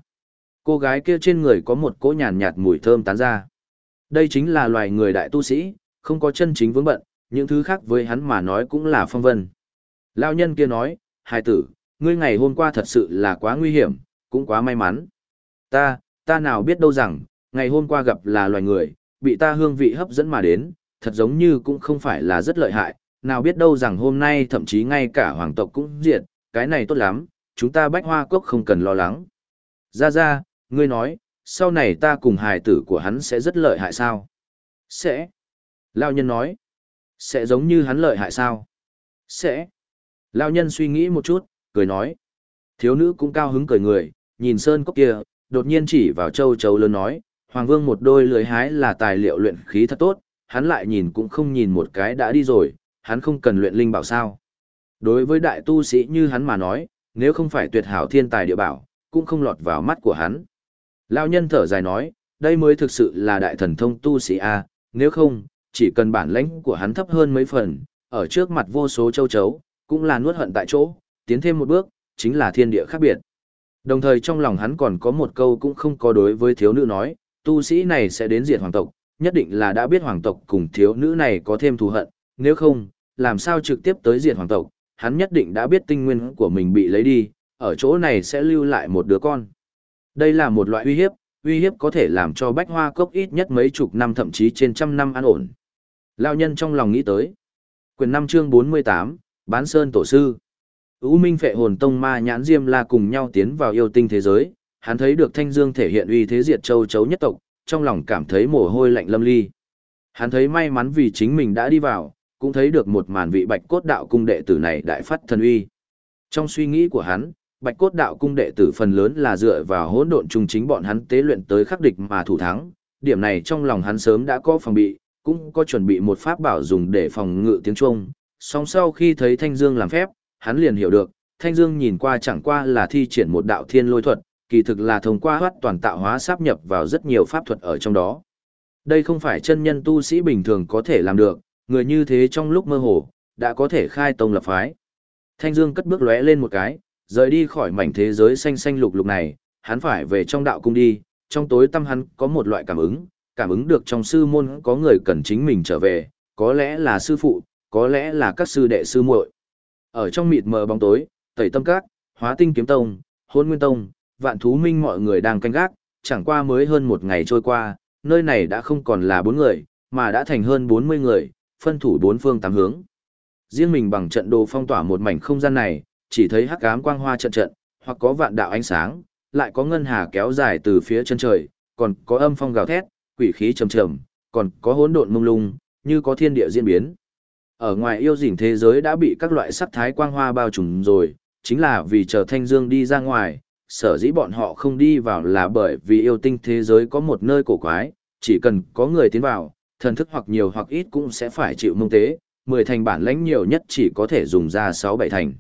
Cô gái kia trên người có một cỗ nhàn nhạt mùi thơm tán ra. Đây chính là loài người đại tu sĩ, không có chân chính vướng bận, những thứ khác với hắn mà nói cũng là phong vân. Lão nhân kia nói, hài tử, ngươi ngày hôm qua thật sự là quá nguy hiểm, cũng quá may mắn. Ta, ta nào biết đâu rằng, ngày hôm qua gặp là loài người, bị ta hương vị hấp dẫn mà đến, thật giống như cũng không phải là rất lợi hại, nào biết đâu rằng hôm nay thậm chí ngay cả hoàng tộc cũng diệt, cái này tốt lắm, chúng ta bách hoa cốc không cần lo lắng. Ra ra, ngươi nói, sau này ta cùng hài tử của hắn sẽ rất lợi hại sao? Sẽ. Lao nhân nói. Sẽ giống như hắn lợi hại sao? Sẽ. Lao nhân suy nghĩ một chút, cười nói. Thiếu nữ cũng cao hứng cười người, nhìn sơn cốc kia, đột nhiên chỉ vào châu chấu lớn nói, Hoàng Vương một đôi lưới hái là tài liệu luyện khí thật tốt, hắn lại nhìn cũng không nhìn một cái đã đi rồi, hắn không cần luyện linh bảo sao. Đối với đại tu sĩ như hắn mà nói, nếu không phải tuyệt hảo thiên tài địa bảo, cũng không lọt vào mắt của hắn. Lão nhân thở dài nói, đây mới thực sự là đại thần thông tu sĩ A, nếu không, chỉ cần bản lãnh của hắn thấp hơn mấy phần, ở trước mặt vô số châu chấu, cũng là nuốt hận tại chỗ, tiến thêm một bước, chính là thiên địa khác biệt. Đồng thời trong lòng hắn còn có một câu cũng không có đối với thiếu nữ nói, tu sĩ này sẽ đến diệt hoàng tộc, nhất định là đã biết hoàng tộc cùng thiếu nữ này có thêm thù hận, nếu không, làm sao trực tiếp tới diệt hoàng tộc, hắn nhất định đã biết tinh nguyên của mình bị lấy đi, ở chỗ này sẽ lưu lại một đứa con. Đây là một loại uy hiếp, uy hiếp có thể làm cho bách hoa cốc ít nhất mấy chục năm thậm chí trên trăm năm an ổn. Lao nhân trong lòng nghĩ tới. Quyền 5 chương 48, Bán Sơn Tổ Sư. U Minh Phệ Hồn Tông Ma Nhãn Diêm La cùng nhau tiến vào yêu tinh thế giới, hắn thấy được Thanh Dương thể hiện uy thế diệt châu chấu nhất tộc, trong lòng cảm thấy mồ hôi lạnh lâm ly. Hắn thấy may mắn vì chính mình đã đi vào, cũng thấy được một màn vị Bạch Cốt Đạo cung đệ tử này đại phát thần uy. Trong suy nghĩ của hắn, Bạch Cốt Đạo cung đệ tử phần lớn là dựa vào hỗn độn trung chính bọn hắn tế luyện tới khắc địch mà thủ thắng, điểm này trong lòng hắn sớm đã có phòng bị, cũng có chuẩn bị một pháp bảo dùng để phòng ngự tiếng Trung. Song sau khi thấy Thanh Dương làm phép, hắn liền hiểu được, Thanh Dương nhìn qua chẳng qua là thi triển một đạo thiên lôi thuật, kỳ thực là thông qua hoát toàn tạo hóa sáp nhập vào rất nhiều pháp thuật ở trong đó. Đây không phải chân nhân tu sĩ bình thường có thể làm được, người như thế trong lúc mơ hồ, đã có thể khai tông lập phái. Thanh Dương cất bước lóe lên một cái, rời đi khỏi mảnh thế giới xanh xanh lục lục này, hắn phải về trong đạo cung đi, trong tối tâm hắn có một loại cảm ứng, cảm ứng được trong sư môn có người cần chính mình trở về, có lẽ là sư phụ, có lẽ là các sư đệ sư muội. Ở trong mịt mờ bóng tối, Tẩy Tâm Các, Hóa Tinh Kiếm Tông, Hôn Nguyên Tông, Vạn Thú Minh mọi người đang canh gác, chẳng qua mới hơn một ngày trôi qua, nơi này đã không còn là bốn người, mà đã thành hơn 40 người, phân thủ bốn phương tám hướng. Riêng mình bằng trận đồ phong tỏa một mảnh không gian này, chỉ thấy hắc ám quang hoa trận trận, hoặc có vạn đạo ánh sáng, lại có ngân hà kéo dài từ phía chân trời, còn có âm phong gào thét, quỷ khí trầm trầm, còn có hỗn độn mông lung, như có thiên địa diễn biến. Ở ngoài yêu dình thế giới đã bị các loại sắc thái quang hoa bao trùm rồi, chính là vì chờ Thanh Dương đi ra ngoài, sở dĩ bọn họ không đi vào là bởi vì yêu tinh thế giới có một nơi cổ quái, chỉ cần có người tiến vào, thần thức hoặc nhiều hoặc ít cũng sẽ phải chịu mông tế, 10 thành bản lãnh nhiều nhất chỉ có thể dùng ra 6-7 thành.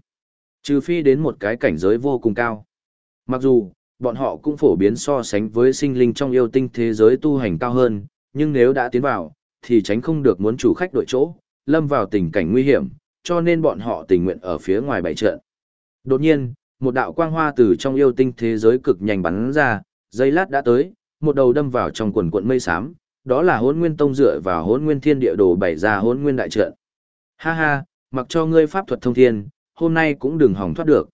Trừ phi đến một cái cảnh giới vô cùng cao. Mặc dù, bọn họ cũng phổ biến so sánh với sinh linh trong yêu tinh thế giới tu hành cao hơn, nhưng nếu đã tiến vào, thì tránh không được muốn chủ khách đổi chỗ, lâm vào tình cảnh nguy hiểm, cho nên bọn họ tình nguyện ở phía ngoài bảy trận. Đột nhiên, một đạo quang hoa từ trong yêu tinh thế giới cực nhanh bắn ra, giây lát đã tới, một đầu đâm vào trong quần cuộn mây xám, đó là hôn nguyên tông dựa và hôn nguyên thiên địa đồ bày ra hôn nguyên đại trận. Ha ha, mặc cho ngươi pháp thuật thông thiên, hôm nay cũng đừng hỏng thoát được.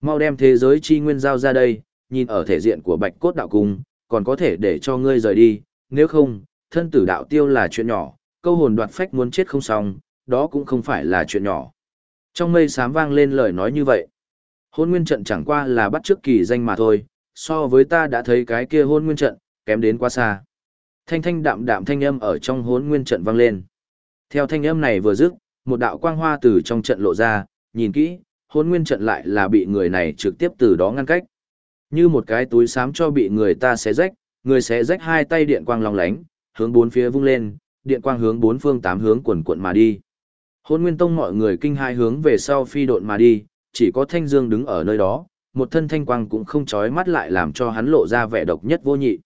Mau đem thế giới chi nguyên giao ra đây, nhìn ở thể diện của bạch cốt đạo cung, còn có thể để cho ngươi rời đi, nếu không, thân tử đạo tiêu là chuyện nhỏ, câu hồn đoạt phách muốn chết không xong, đó cũng không phải là chuyện nhỏ. Trong mây sám vang lên lời nói như vậy. Hôn nguyên trận chẳng qua là bắt trước kỳ danh mà thôi, so với ta đã thấy cái kia hôn nguyên trận, kém đến quá xa. Thanh thanh đạm đạm thanh âm ở trong hốn nguyên trận vang lên. Theo thanh âm này vừa dứt, một đạo quang hoa từ trong trận lộ ra, nhìn kỹ, hốn nguyên trận lại là bị người này trực tiếp từ đó ngăn cách. Như một cái túi xám cho bị người ta xé rách, người xé rách hai tay điện quang long lánh, hướng bốn phía vung lên, điện quang hướng bốn phương tám hướng quần quận mà đi. Hôn Nguyên Tông mọi người kinh hai hướng về sau phi độn mà đi, chỉ có Thanh Dương đứng ở nơi đó, một thân thanh quang cũng không chói mắt lại làm cho hắn lộ ra vẻ độc nhất vô nhị.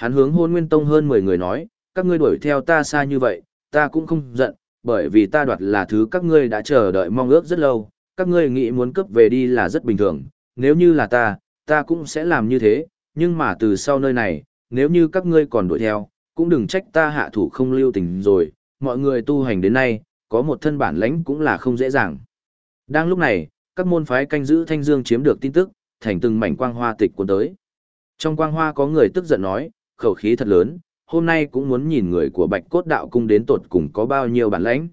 Hắn hướng Hôn Nguyên Tông hơn 10 người nói, các ngươi đuổi theo ta xa như vậy, ta cũng không giận, bởi vì ta đoạt là thứ các ngươi đã chờ đợi mong ước rất lâu, các ngươi nghĩ muốn cướp về đi là rất bình thường, nếu như là ta, ta cũng sẽ làm như thế, nhưng mà từ sau nơi này, nếu như các ngươi còn đuổi theo, cũng đừng trách ta hạ thủ không lưu tình rồi, mọi người tu hành đến nay, có một thân bản lãnh cũng là không dễ dàng. Đang lúc này, các môn phái canh giữ Thanh Dương chiếm được tin tức, thành từng mảnh quang hoa tịch cuốn tới. Trong quang hoa có người tức giận nói, khẩu khí thật lớn, hôm nay cũng muốn nhìn người của Bạch Cốt Đạo Cung đến tột cùng có bao nhiêu bản lãnh.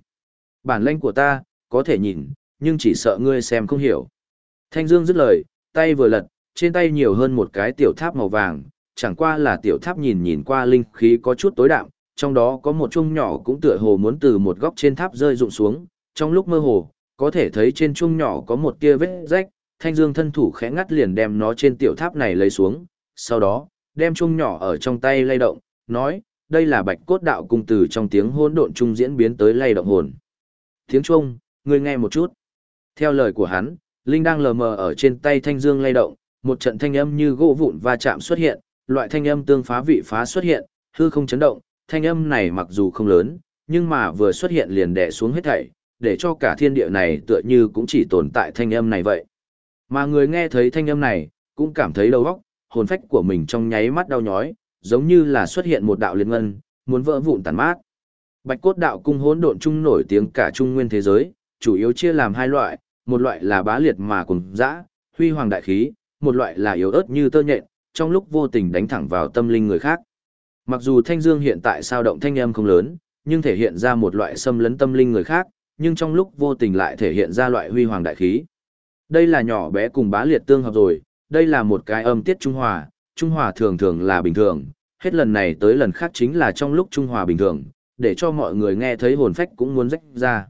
Bản lãnh của ta, có thể nhìn, nhưng chỉ sợ ngươi xem không hiểu. Thanh Dương dứt lời, tay vừa lật, trên tay nhiều hơn một cái tiểu tháp màu vàng, chẳng qua là tiểu tháp nhìn nhìn qua linh khí có chút tối đạm, trong đó có một chuông nhỏ cũng tựa hồ muốn từ một góc trên tháp rơi rụng xuống, trong lúc mơ hồ, có thể thấy trên chuông nhỏ có một tia vết rách, Thanh Dương thân thủ khẽ ngắt liền đem nó trên tiểu tháp này lấy xuống, sau đó, đem chuông nhỏ ở trong tay lay động, nói, đây là Bạch Cốt Đạo cung từ trong tiếng hỗn độn trung diễn biến tới lay động hồn. Tiếng chuông, ngươi nghe một chút. Theo lời của hắn, linh đang lờ mờ ở trên tay Thanh Dương lay động, một trận thanh âm như gỗ vụn va chạm xuất hiện, loại thanh âm tương phá vị phá xuất hiện, hư không chấn động, thanh âm này mặc dù không lớn, nhưng mà vừa xuất hiện liền đè xuống hết thảy, để cho cả thiên địa này tựa như cũng chỉ tồn tại thanh âm này vậy. Mà người nghe thấy thanh âm này, cũng cảm thấy đầu óc, hồn phách của mình trong nháy mắt đau nhói, giống như là xuất hiện một đạo liên ngân, muốn vỡ vụn tàn mát. Bạch cốt đạo cung hỗn độn trung nổi tiếng cả trung nguyên thế giới, chủ yếu chia làm hai loại, một loại là bá liệt mà cùng dã, huy hoàng đại khí, một loại là yếu ớt như tơ nhện, trong lúc vô tình đánh thẳng vào tâm linh người khác. Mặc dù thanh dương hiện tại sao động thanh âm không lớn, nhưng thể hiện ra một loại xâm lấn tâm linh người khác, nhưng trong lúc vô tình lại thể hiện ra loại huy hoàng đại khí. Đây là nhỏ bé cùng bá liệt tương hợp rồi, đây là một cái âm tiết trung hòa, trung hòa thường thường là bình thường, hết lần này tới lần khác chính là trong lúc trung hòa bình thường, để cho mọi người nghe thấy hồn phách cũng muốn rách ra.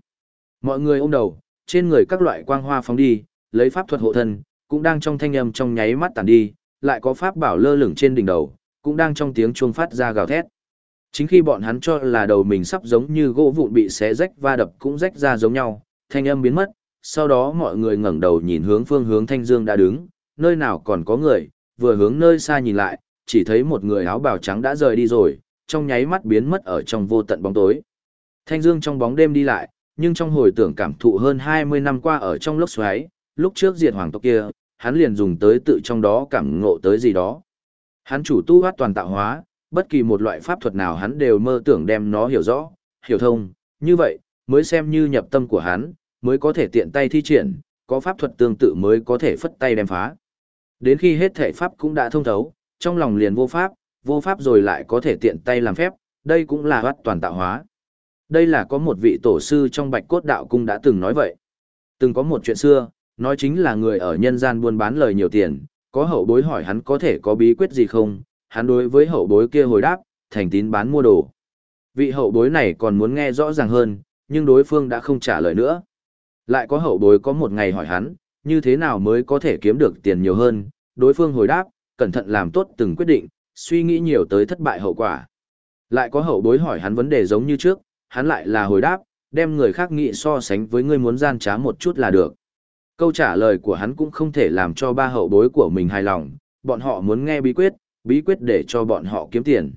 Mọi người ôm đầu, trên người các loại quang hoa phóng đi, lấy pháp thuật hộ thân, cũng đang trong thanh âm trong nháy mắt tàn đi, lại có pháp bảo lơ lửng trên đỉnh đầu, cũng đang trong tiếng chuông phát ra gào thét. Chính khi bọn hắn cho là đầu mình sắp giống như gỗ vụn bị xé rách va đập cũng rách ra giống nhau, thanh âm biến mất, sau đó mọi người ngẩng đầu nhìn hướng phương hướng Thanh Dương đã đứng, nơi nào còn có người, vừa hướng nơi xa nhìn lại, chỉ thấy một người áo bào trắng đã rời đi rồi, trong nháy mắt biến mất ở trong vô tận bóng tối. Thanh Dương trong bóng đêm đi lại, nhưng trong hồi tưởng cảm thụ hơn 20 năm qua ở trong lốc xoáy, lúc trước diệt hoàng tộc kia, hắn liền dùng tới tự trong đó cảm ngộ tới gì đó. Hắn chủ tu hoát toàn tạo hóa, bất kỳ một loại pháp thuật nào hắn đều mơ tưởng đem nó hiểu rõ, hiểu thông, như vậy, mới xem như nhập tâm của hắn, mới có thể tiện tay thi triển, có pháp thuật tương tự mới có thể phất tay đem phá. Đến khi hết thể pháp cũng đã thông thấu, trong lòng liền vô pháp, vô pháp rồi lại có thể tiện tay làm phép, đây cũng là hoát toàn tạo hóa. Đây là có một vị tổ sư trong bạch cốt đạo cung đã từng nói vậy. Từng có một chuyện xưa, nói chính là người ở nhân gian buôn bán lời nhiều tiền, có hậu bối hỏi hắn có thể có bí quyết gì không, hắn đối với hậu bối kia hồi đáp, thành tín bán mua đồ. Vị hậu bối này còn muốn nghe rõ ràng hơn, nhưng đối phương đã không trả lời nữa. Lại có hậu bối có một ngày hỏi hắn, như thế nào mới có thể kiếm được tiền nhiều hơn, đối phương hồi đáp, cẩn thận làm tốt từng quyết định, suy nghĩ nhiều tới thất bại hậu quả. Lại có hậu bối hỏi hắn vấn đề giống như trước, hắn lại là hồi đáp, đem người khác nghĩ so sánh với ngươi muốn gian trá một chút là được. Câu trả lời của hắn cũng không thể làm cho ba hậu bối của mình hài lòng, bọn họ muốn nghe bí quyết, bí quyết để cho bọn họ kiếm tiền.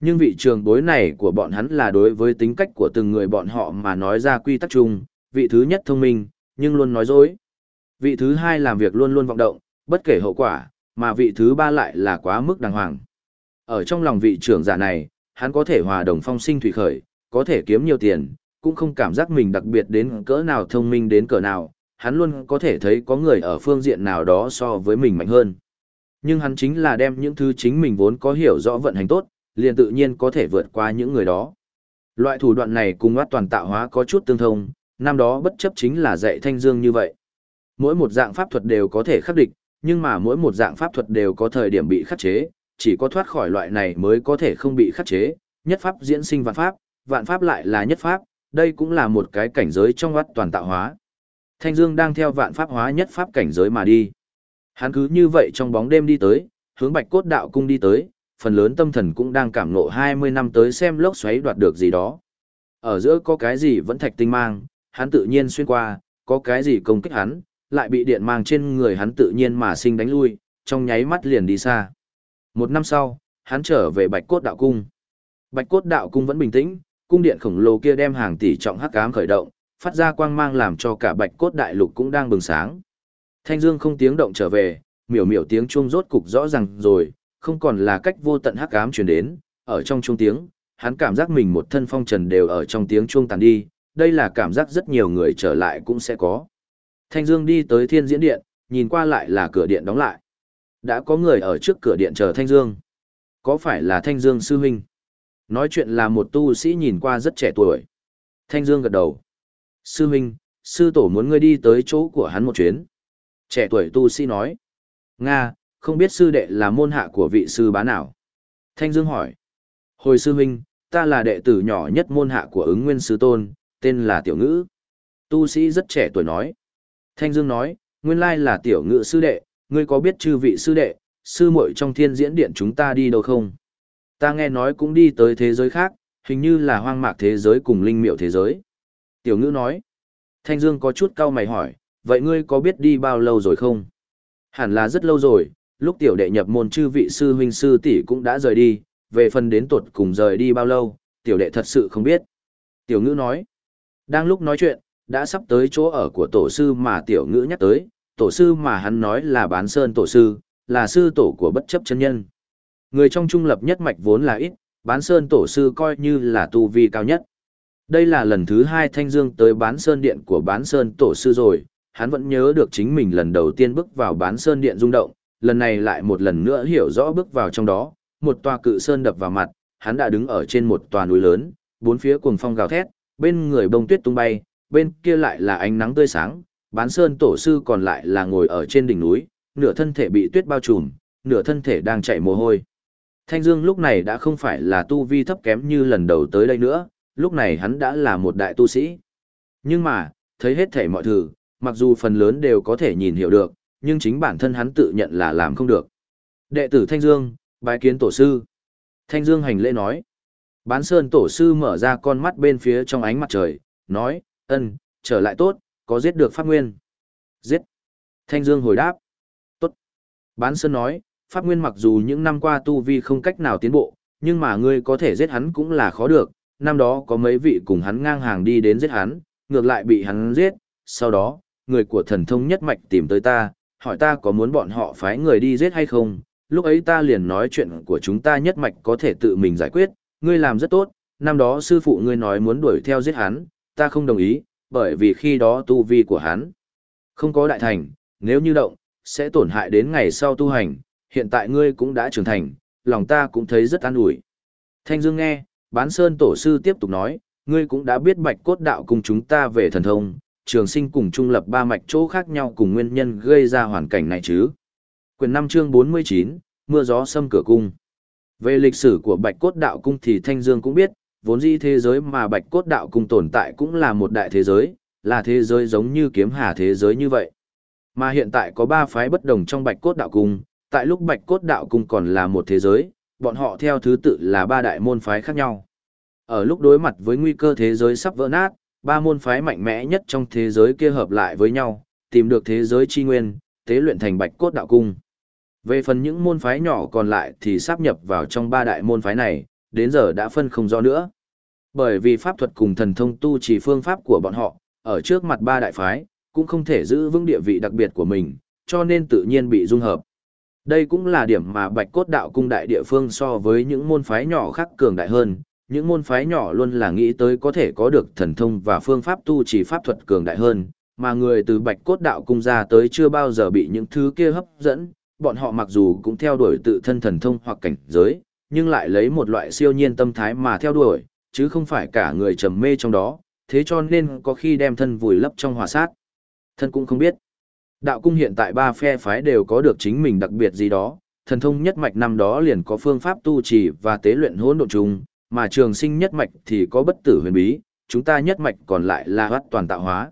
Nhưng vị trường bối này của bọn hắn là đối với tính cách của từng người bọn họ mà nói ra quy tắc chung, vị thứ nhất thông minh, nhưng luôn nói dối. Vị thứ hai làm việc luôn luôn vọng động, bất kể hậu quả, mà vị thứ ba lại là quá mức đàng hoàng. Ở trong lòng vị trưởng giả này, hắn có thể hòa đồng phong sinh thủy khởi, có thể kiếm nhiều tiền, cũng không cảm giác mình đặc biệt đến cỡ nào thông minh đến cỡ nào, hắn luôn có thể thấy có người ở phương diện nào đó so với mình mạnh hơn. Nhưng hắn chính là đem những thứ chính mình vốn có hiểu rõ vận hành tốt, liền tự nhiên có thể vượt qua những người đó. Loại thủ đoạn này cùng át toàn tạo hóa có chút tương thông, năm đó bất chấp chính là dạy thanh dương như vậy. Mỗi một dạng pháp thuật đều có thể khắc địch, nhưng mà mỗi một dạng pháp thuật đều có thời điểm bị khắc chế, chỉ có thoát khỏi loại này mới có thể không bị khắc chế, nhất pháp diễn sinh vạn pháp, vạn pháp lại là nhất pháp, đây cũng là một cái cảnh giới trong vắt toàn tạo hóa. Thanh Dương đang theo vạn pháp hóa nhất pháp cảnh giới mà đi. Hắn cứ như vậy trong bóng đêm đi tới, hướng Bạch Cốt Đạo cung đi tới, phần lớn tâm thần cũng đang cảm ngộ 20 năm tới xem lốc xoáy đoạt được gì đó. Ở giữa có cái gì vẫn thạch tinh mang, hắn tự nhiên xuyên qua, có cái gì công kích hắn, lại bị điện mang trên người hắn tự nhiên mà sinh đánh lui, trong nháy mắt liền đi xa. Một năm sau, hắn trở về Bạch Cốt Đạo Cung. Bạch Cốt Đạo Cung vẫn bình tĩnh, cung điện khổng lồ kia đem hàng tỷ trọng hắc ám khởi động, phát ra quang mang làm cho cả Bạch Cốt Đại Lục cũng đang bừng sáng. Thanh Dương không tiếng động trở về, miểu miểu tiếng chuông rốt cục rõ ràng rồi, không còn là cách vô tận hắc ám truyền đến, ở trong chuông tiếng, hắn cảm giác mình một thân phong trần đều ở trong tiếng chuông tàn đi, đây là cảm giác rất nhiều người trở lại cũng sẽ có. Thanh Dương đi tới thiên diễn điện, nhìn qua lại là cửa điện đóng lại. Đã có người ở trước cửa điện chờ Thanh Dương. Có phải là Thanh Dương sư huynh? Nói chuyện là một tu sĩ nhìn qua rất trẻ tuổi. Thanh Dương gật đầu. Sư huynh, sư tổ muốn ngươi đi tới chỗ của hắn một chuyến. Trẻ tuổi tu sĩ nói. Nga, không biết sư đệ là môn hạ của vị sư bá nào. Thanh Dương hỏi. Hồi sư huynh, ta là đệ tử nhỏ nhất môn hạ của ứng nguyên sư tôn, tên là Tiểu Ngữ. Tu sĩ rất trẻ tuổi nói. Thanh Dương nói, nguyên lai là Tiểu ngự sư đệ, ngươi có biết chư vị sư đệ, sư muội trong thiên diễn điện chúng ta đi đâu không? Ta nghe nói cũng đi tới thế giới khác, hình như là hoang mạc thế giới cùng linh miệu thế giới. Tiểu ngữ nói. Thanh Dương có chút cau mày hỏi, vậy ngươi có biết đi bao lâu rồi không? Hẳn là rất lâu rồi, lúc tiểu đệ nhập môn chư vị sư huynh sư tỷ cũng đã rời đi, về phần đến tuột cùng rời đi bao lâu, tiểu đệ thật sự không biết. Tiểu ngữ nói. Đang lúc nói chuyện, đã sắp tới chỗ ở của tổ sư mà tiểu ngữ nhắc tới, tổ sư mà hắn nói là bán sơn tổ sư, là sư tổ của bất chấp chân nhân. Người trong trung lập nhất mạch vốn là ít, bán sơn tổ sư coi như là tu vi cao nhất. Đây là lần thứ hai Thanh Dương tới bán sơn điện của bán sơn tổ sư rồi, hắn vẫn nhớ được chính mình lần đầu tiên bước vào bán sơn điện rung động, lần này lại một lần nữa hiểu rõ bước vào trong đó, một tòa cự sơn đập vào mặt, hắn đã đứng ở trên một tòa núi lớn, bốn phía cuồng phong gào thét, bên người bông tuyết tung bay, bên kia lại là ánh nắng tươi sáng, bán sơn tổ sư còn lại là ngồi ở trên đỉnh núi, nửa thân thể bị tuyết bao trùm, nửa thân thể đang chảy mồ hôi. Thanh Dương lúc này đã không phải là tu vi thấp kém như lần đầu tới đây nữa, lúc này hắn đã là một đại tu sĩ. Nhưng mà, thấy hết thể mọi thứ, mặc dù phần lớn đều có thể nhìn hiểu được, nhưng chính bản thân hắn tự nhận là làm không được. Đệ tử Thanh Dương, bái kiến tổ sư. Thanh Dương hành lễ nói. Bán Sơn tổ sư mở ra con mắt bên phía trong ánh mặt trời, nói, ân, trở lại tốt, có giết được Pháp Nguyên. Giết. Thanh Dương hồi đáp. Tốt. Bán Sơn nói, Pháp Nguyên mặc dù những năm qua tu vi không cách nào tiến bộ, nhưng mà ngươi có thể giết hắn cũng là khó được, năm đó có mấy vị cùng hắn ngang hàng đi đến giết hắn, ngược lại bị hắn giết, sau đó, người của thần thông nhất mạch tìm tới ta, hỏi ta có muốn bọn họ phái người đi giết hay không, lúc ấy ta liền nói chuyện của chúng ta nhất mạch có thể tự mình giải quyết, ngươi làm rất tốt, năm đó sư phụ ngươi nói muốn đuổi theo giết hắn, ta không đồng ý, bởi vì khi đó tu vi của hắn không có đại thành, nếu như động, sẽ tổn hại đến ngày sau tu hành, hiện tại ngươi cũng đã trưởng thành, lòng ta cũng thấy rất an ủi. Thanh Dương nghe, bán sơn tổ sư tiếp tục nói, ngươi cũng đã biết bạch cốt đạo cùng chúng ta về thần thông, trường sinh cùng trung lập ba mạch chỗ khác nhau cùng nguyên nhân gây ra hoàn cảnh này chứ. Quyền 5 chương 49, mưa gió xâm cửa cung. Về lịch sử của bạch cốt đạo cung thì Thanh Dương cũng biết, vốn dĩ thế giới mà bạch cốt đạo cung tồn tại cũng là một đại thế giới, là thế giới giống như kiếm hà thế giới như vậy. Mà hiện tại có ba phái bất đồng trong bạch cốt đạo cung, tại lúc bạch cốt đạo cung còn là một thế giới, bọn họ theo thứ tự là ba đại môn phái khác nhau. Ở lúc đối mặt với nguy cơ thế giới sắp vỡ nát, ba môn phái mạnh mẽ nhất trong thế giới kia hợp lại với nhau, tìm được thế giới chi nguyên, tế luyện thành bạch cốt đạo cung. Về phần những môn phái nhỏ còn lại thì sắp nhập vào trong ba đại môn phái này, đến giờ đã phân không rõ nữa. Bởi vì pháp thuật cùng thần thông tu chỉ phương pháp của bọn họ, ở trước mặt ba đại phái, cũng không thể giữ vững địa vị đặc biệt của mình, cho nên tự nhiên bị dung hợp. Đây cũng là điểm mà Bạch Cốt Đạo Cung đại địa phương so với những môn phái nhỏ khác cường đại hơn, những môn phái nhỏ luôn là nghĩ tới có thể có được thần thông và phương pháp tu chỉ pháp thuật cường đại hơn, mà người từ Bạch Cốt Đạo Cung ra tới chưa bao giờ bị những thứ kia hấp dẫn, bọn họ mặc dù cũng theo đuổi tự thân thần thông hoặc cảnh giới, nhưng lại lấy một loại siêu nhiên tâm thái mà theo đuổi, chứ không phải cả người trầm mê trong đó, thế cho nên có khi đem thân vùi lấp trong hỏa sát. Thân cũng không biết. Đạo cung hiện tại ba phe phái đều có được chính mình đặc biệt gì đó, thần thông nhất mạch năm đó liền có phương pháp tu trì và tế luyện hỗn độn trùng, mà trường sinh nhất mạch thì có bất tử huyền bí, chúng ta nhất mạch còn lại là hoát toàn tạo hóa.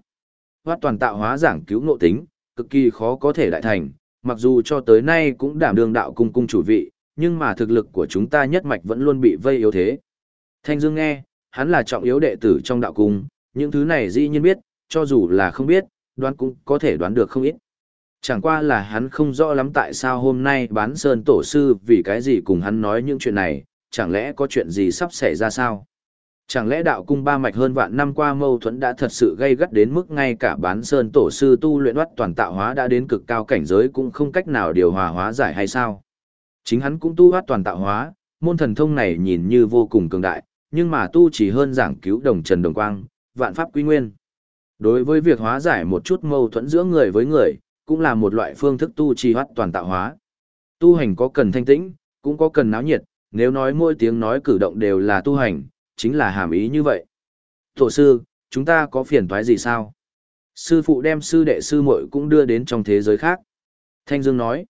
Hoát toàn tạo hóa giảng cứu ngộ tính, cực kỳ khó có thể đại thành, mặc dù cho tới nay cũng đảm đương đạo cung cung chủ vị, nhưng mà thực lực của chúng ta nhất mạch vẫn luôn bị vây yếu thế. Thanh Dương nghe, hắn là trọng yếu đệ tử trong đạo cung, những thứ này dĩ nhiên biết, cho dù là không biết, đoán cũng có thể đoán được không ít. Chẳng qua là hắn không rõ lắm tại sao hôm nay bán sơn tổ sư vì cái gì cùng hắn nói những chuyện này, chẳng lẽ có chuyện gì sắp xảy ra sao? Chẳng lẽ đạo cung ba mạch hơn vạn năm qua mâu thuẫn đã thật sự gây gắt đến mức ngay cả bán sơn tổ sư tu luyện bắt toàn tạo hóa đã đến cực cao cảnh giới cũng không cách nào điều hòa hóa giải hay sao? Chính hắn cũng tu bắt toàn tạo hóa, môn thần thông này nhìn như vô cùng cường đại, nhưng mà tu chỉ hơn giảng cứu đồng trần đồng quang, vạn pháp quy nguyên. Đối với việc hóa giải một chút mâu thuẫn giữa người với người, cũng là một loại phương thức tu trì hoát toàn tạo hóa. Tu hành có cần thanh tĩnh, cũng có cần náo nhiệt, nếu nói mỗi tiếng nói cử động đều là tu hành, chính là hàm ý như vậy. Tổ sư, chúng ta có phiền toái gì sao? Sư phụ đem sư đệ sư muội cũng đưa đến trong thế giới khác. Thanh Dương nói,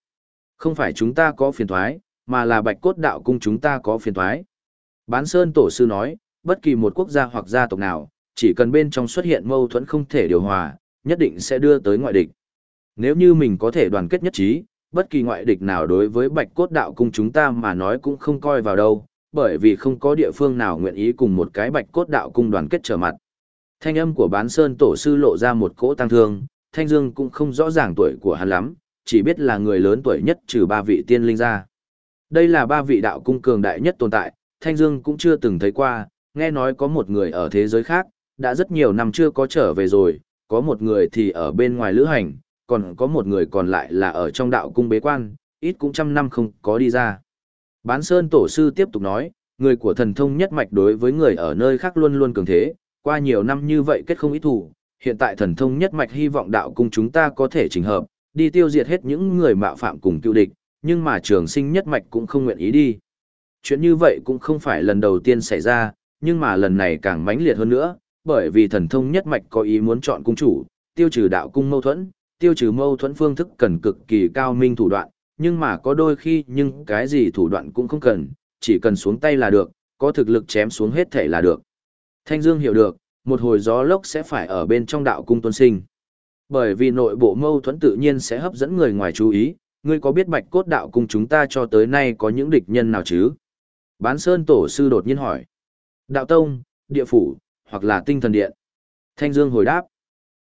không phải chúng ta có phiền toái, mà là bạch cốt đạo cung chúng ta có phiền toái. Bán Sơn Tổ sư nói, bất kỳ một quốc gia hoặc gia tộc nào, chỉ cần bên trong xuất hiện mâu thuẫn không thể điều hòa, nhất định sẽ đưa tới ngoại địch. Nếu như mình có thể đoàn kết nhất trí, bất kỳ ngoại địch nào đối với bạch cốt đạo cung chúng ta mà nói cũng không coi vào đâu, bởi vì không có địa phương nào nguyện ý cùng một cái bạch cốt đạo cung đoàn kết trở mặt. Thanh âm của bán sơn tổ sư lộ ra một cỗ tăng thương, Thanh Dương cũng không rõ ràng tuổi của hắn lắm, chỉ biết là người lớn tuổi nhất trừ ba vị tiên linh ra. Đây là ba vị đạo cung cường đại nhất tồn tại, Thanh Dương cũng chưa từng thấy qua, nghe nói có một người ở thế giới khác, đã rất nhiều năm chưa có trở về rồi, có một người thì ở bên ngoài lữ hành, còn có một người còn lại là ở trong đạo cung bế quan, ít cũng trăm năm không có đi ra. Bán Sơn Tổ sư tiếp tục nói, người của thần thông nhất mạch đối với người ở nơi khác luôn luôn cường thế, qua nhiều năm như vậy kết không ít thủ, hiện tại thần thông nhất mạch hy vọng đạo cung chúng ta có thể chỉnh hợp, đi tiêu diệt hết những người mạo phạm cùng cựu địch, nhưng mà trường sinh nhất mạch cũng không nguyện ý đi. Chuyện như vậy cũng không phải lần đầu tiên xảy ra, nhưng mà lần này càng mãnh liệt hơn nữa, bởi vì thần thông nhất mạch có ý muốn chọn cung chủ, tiêu trừ đạo cung mâu thuẫn, tiêu trừ mâu thuẫn phương thức cần cực kỳ cao minh thủ đoạn, nhưng mà có đôi khi nhưng cái gì thủ đoạn cũng không cần, chỉ cần xuống tay là được, có thực lực chém xuống hết thể là được. Thanh Dương hiểu được, một hồi gió lốc sẽ phải ở bên trong đạo cung tuân sinh. Bởi vì nội bộ mâu thuẫn tự nhiên sẽ hấp dẫn người ngoài chú ý, ngươi có biết bạch cốt đạo cung chúng ta cho tới nay có những địch nhân nào chứ? Bán Sơn Tổ sư đột nhiên hỏi. Đạo Tông, Địa Phủ, hoặc là Tinh Thần Điện. Thanh Dương hồi đáp.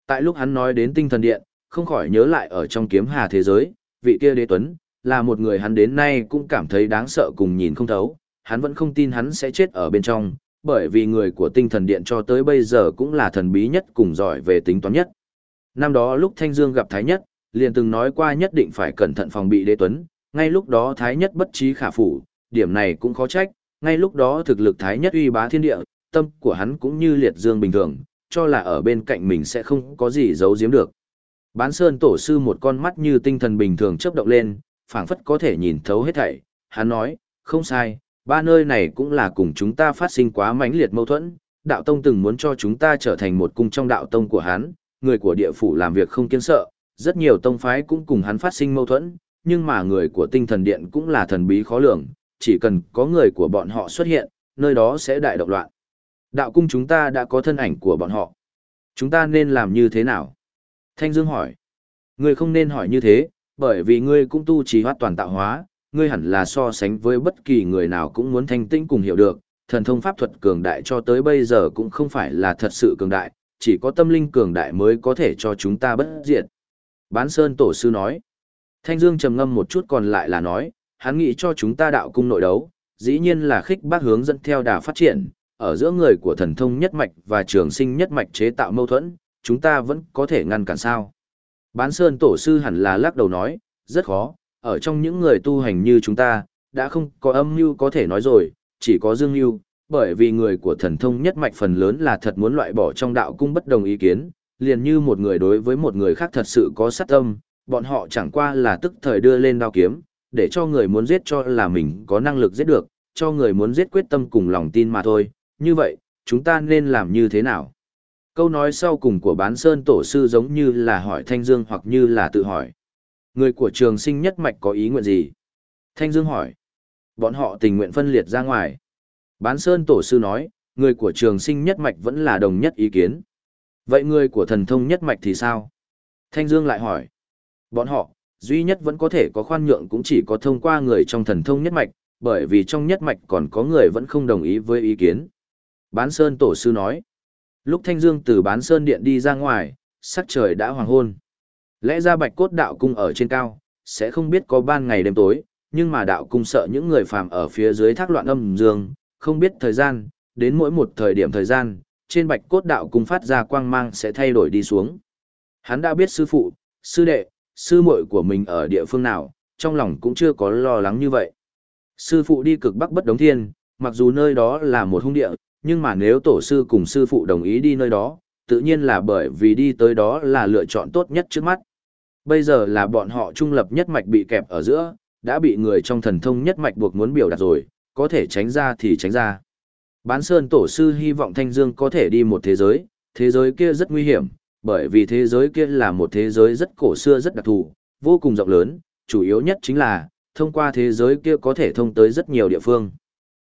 Tại lúc hắn nói đến Tinh Thần Điện, không khỏi nhớ lại ở trong kiếm hà thế giới, vị kia đế tuấn, là một người hắn đến nay cũng cảm thấy đáng sợ cùng nhìn không thấu, hắn vẫn không tin hắn sẽ chết ở bên trong, bởi vì người của tinh thần điện cho tới bây giờ cũng là thần bí nhất cùng giỏi về tính toán nhất. Năm đó lúc Thanh Dương gặp Thái Nhất, liền từng nói qua nhất định phải cẩn thận phòng bị đế tuấn, ngay lúc đó Thái Nhất bất trí khả phủ, điểm này cũng khó trách, ngay lúc đó thực lực Thái Nhất uy bá thiên địa, tâm của hắn cũng như liệt dương bình thường, cho là ở bên cạnh mình sẽ không có gì giấu giếm được. Bán Sơn tổ sư một con mắt như tinh thần bình thường chớp động lên, phảng phất có thể nhìn thấu hết thảy, hắn nói, không sai, ba nơi này cũng là cùng chúng ta phát sinh quá mãnh liệt mâu thuẫn, đạo tông từng muốn cho chúng ta trở thành một cung trong đạo tông của hắn, người của địa phủ làm việc không kiên sợ, rất nhiều tông phái cũng cùng hắn phát sinh mâu thuẫn, nhưng mà người của tinh thần điện cũng là thần bí khó lường, chỉ cần có người của bọn họ xuất hiện, nơi đó sẽ đại động loạn. Đạo cung chúng ta đã có thân ảnh của bọn họ. Chúng ta nên làm như thế nào? Thanh Dương hỏi. Ngươi không nên hỏi như thế, bởi vì ngươi cũng tu trì hoát toàn tạo hóa, ngươi hẳn là so sánh với bất kỳ người nào cũng muốn thanh tĩnh cùng hiểu được, thần thông pháp thuật cường đại cho tới bây giờ cũng không phải là thật sự cường đại, chỉ có tâm linh cường đại mới có thể cho chúng ta bất diệt. Bán Sơn Tổ Sư nói, Thanh Dương trầm ngâm một chút còn lại là nói, hắn nghĩ cho chúng ta đạo cung nội đấu, dĩ nhiên là khích bác hướng dẫn theo đà phát triển, ở giữa người của thần thông nhất mạch và trường sinh nhất mạch chế tạo mâu thuẫn, chúng ta vẫn có thể ngăn cản sao. Bán Sơn Tổ Sư hẳn là lắc đầu nói, rất khó, ở trong những người tu hành như chúng ta, đã không có âm mưu có thể nói rồi, chỉ có dương mưu, bởi vì người của thần thông nhất mạch phần lớn là thật muốn loại bỏ trong đạo cung bất đồng ý kiến, liền như một người đối với một người khác thật sự có sát tâm, bọn họ chẳng qua là tức thời đưa lên đao kiếm, để cho người muốn giết cho là mình có năng lực giết được, cho người muốn giết quyết tâm cùng lòng tin mà thôi, như vậy, chúng ta nên làm như thế nào? Câu nói sau cùng của bán sơn tổ sư giống như là hỏi Thanh Dương hoặc như là tự hỏi. Người của trường sinh nhất mạch có ý nguyện gì? Thanh Dương hỏi. Bọn họ tình nguyện phân liệt ra ngoài. Bán Sơn Tổ Sư nói, người của trường sinh nhất mạch vẫn là đồng nhất ý kiến. Vậy người của thần thông nhất mạch thì sao? Thanh Dương lại hỏi. Bọn họ, duy nhất vẫn có thể có khoan nhượng cũng chỉ có thông qua người trong thần thông nhất mạch, bởi vì trong nhất mạch còn có người vẫn không đồng ý với ý kiến. Bán Sơn Tổ Sư nói. Lúc Thanh Dương từ Bán Sơn Điện đi ra ngoài, sắc trời đã hoàng hôn. Lẽ ra bạch cốt đạo cung ở trên cao, sẽ không biết có ban ngày đêm tối, nhưng mà đạo cung sợ những người phàm ở phía dưới thác loạn âm dương, không biết thời gian, đến mỗi một thời điểm thời gian, trên bạch cốt đạo cung phát ra quang mang sẽ thay đổi đi xuống. Hắn đã biết sư phụ, sư đệ, sư muội của mình ở địa phương nào, trong lòng cũng chưa có lo lắng như vậy. Sư phụ đi cực bắc bất đống thiên, mặc dù nơi đó là một hung địa, nhưng mà nếu tổ sư cùng sư phụ đồng ý đi nơi đó, tự nhiên là bởi vì đi tới đó là lựa chọn tốt nhất trước mắt. Bây giờ là bọn họ trung lập nhất mạch bị kẹp ở giữa, đã bị người trong thần thông nhất mạch buộc muốn biểu đạt rồi, có thể tránh ra thì tránh ra. Bán Sơn Tổ sư hy vọng Thanh Dương có thể đi một thế giới, thế giới kia rất nguy hiểm, bởi vì thế giới kia là một thế giới rất cổ xưa rất đặc thù, vô cùng rộng lớn, chủ yếu nhất chính là, thông qua thế giới kia có thể thông tới rất nhiều địa phương.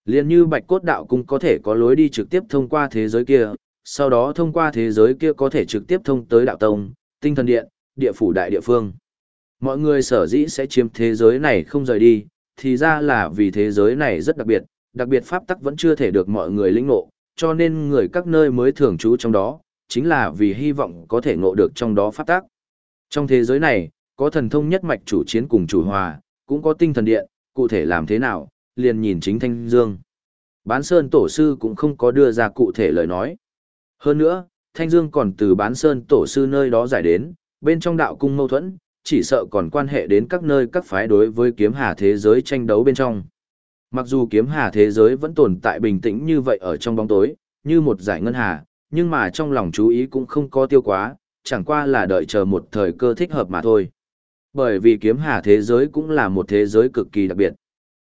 Liên như Bạch Cốt Đạo Cung có thể có lối đi trực tiếp thông qua thế giới kia, sau đó thông qua thế giới kia có thể trực tiếp thông tới Đạo Tông, Tinh Thần Điện, địa phủ đại địa phương. Mọi người sở dĩ sẽ chiếm thế giới này không rời đi, thì ra là vì thế giới này rất đặc biệt, đặc biệt pháp tắc vẫn chưa thể được mọi người lĩnh ngộ, cho nên người các nơi mới thường trú trong đó, chính là vì hy vọng có thể ngộ được trong đó phát tác Trong thế giới này, có thần thông nhất mạch chủ chiến cùng chủ hòa, cũng có tinh thần điện, cụ thể làm thế nào, liền nhìn chính Thanh Dương. Bán Sơn Tổ sư cũng không có đưa ra cụ thể lời nói. Hơn nữa, Thanh Dương còn từ Bán Sơn Tổ sư nơi đó giải đến, bên trong đạo cung mâu thuẫn, chỉ sợ còn quan hệ đến các nơi các phái đối với kiếm hà thế giới tranh đấu bên trong. Mặc dù kiếm hà thế giới vẫn tồn tại bình tĩnh như vậy ở trong bóng tối, như một giải ngân hà, nhưng mà trong lòng chú ý cũng không có tiêu quá, chẳng qua là đợi chờ một thời cơ thích hợp mà thôi. Bởi vì kiếm hà thế giới cũng là một thế giới cực kỳ đặc biệt.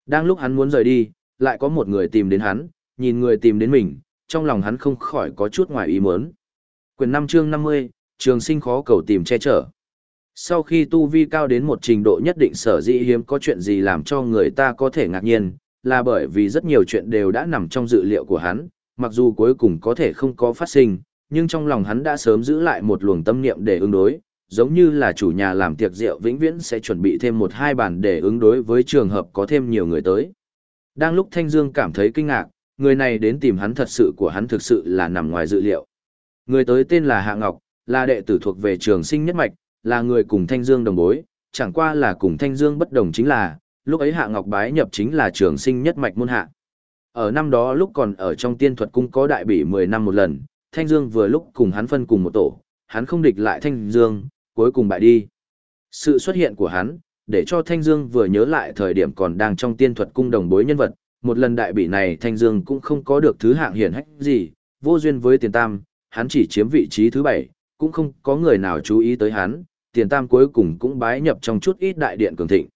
Đang lúc hắn muốn rời đi, lại có một người tìm đến hắn, nhìn người tìm đến mình, trong lòng hắn không khỏi có chút ngoài ý muốn. Quyền 5 chương 50, trường sinh khó cầu tìm che chở. Sau khi tu vi cao đến một trình độ nhất định sở dĩ hiếm có chuyện gì làm cho người ta có thể ngạc nhiên, là bởi vì rất nhiều chuyện đều đã nằm trong dự liệu của hắn, mặc dù cuối cùng có thể không có phát sinh, nhưng trong lòng hắn đã sớm giữ lại một luồng tâm niệm để ứng đối, giống như là chủ nhà làm tiệc rượu vĩnh viễn sẽ chuẩn bị thêm một hai bàn để ứng đối với trường hợp có thêm nhiều người tới. Đang lúc Thanh Dương cảm thấy kinh ngạc, người này đến tìm hắn thật sự của hắn thực sự là nằm ngoài dự liệu. Người tới tên là Hạ Ngọc, là đệ tử thuộc về trường sinh nhất mạch, là người cùng Thanh Dương đồng bối, chẳng qua là cùng Thanh Dương bất đồng chính là, lúc ấy Hạ Ngọc bái nhập chính là trường sinh nhất mạch môn hạ. Ở năm đó lúc còn ở trong tiên thuật cung có đại bỉ 10 năm một lần, Thanh Dương vừa lúc cùng hắn phân cùng một tổ, hắn không địch lại Thanh Dương, cuối cùng bại đi. Sự xuất hiện của hắn, để cho Thanh Dương vừa nhớ lại thời điểm còn đang trong tiên thuật cung đồng bối nhân vật, một lần đại bỉ này Thanh Dương cũng không có được thứ hạng hiển hách gì, vô duyên với tiền tam, hắn chỉ chiếm vị trí thứ bảy, cũng không có người nào chú ý tới hắn, tiền tam cuối cùng cũng bái nhập trong chút ít đại điện cường thịnh.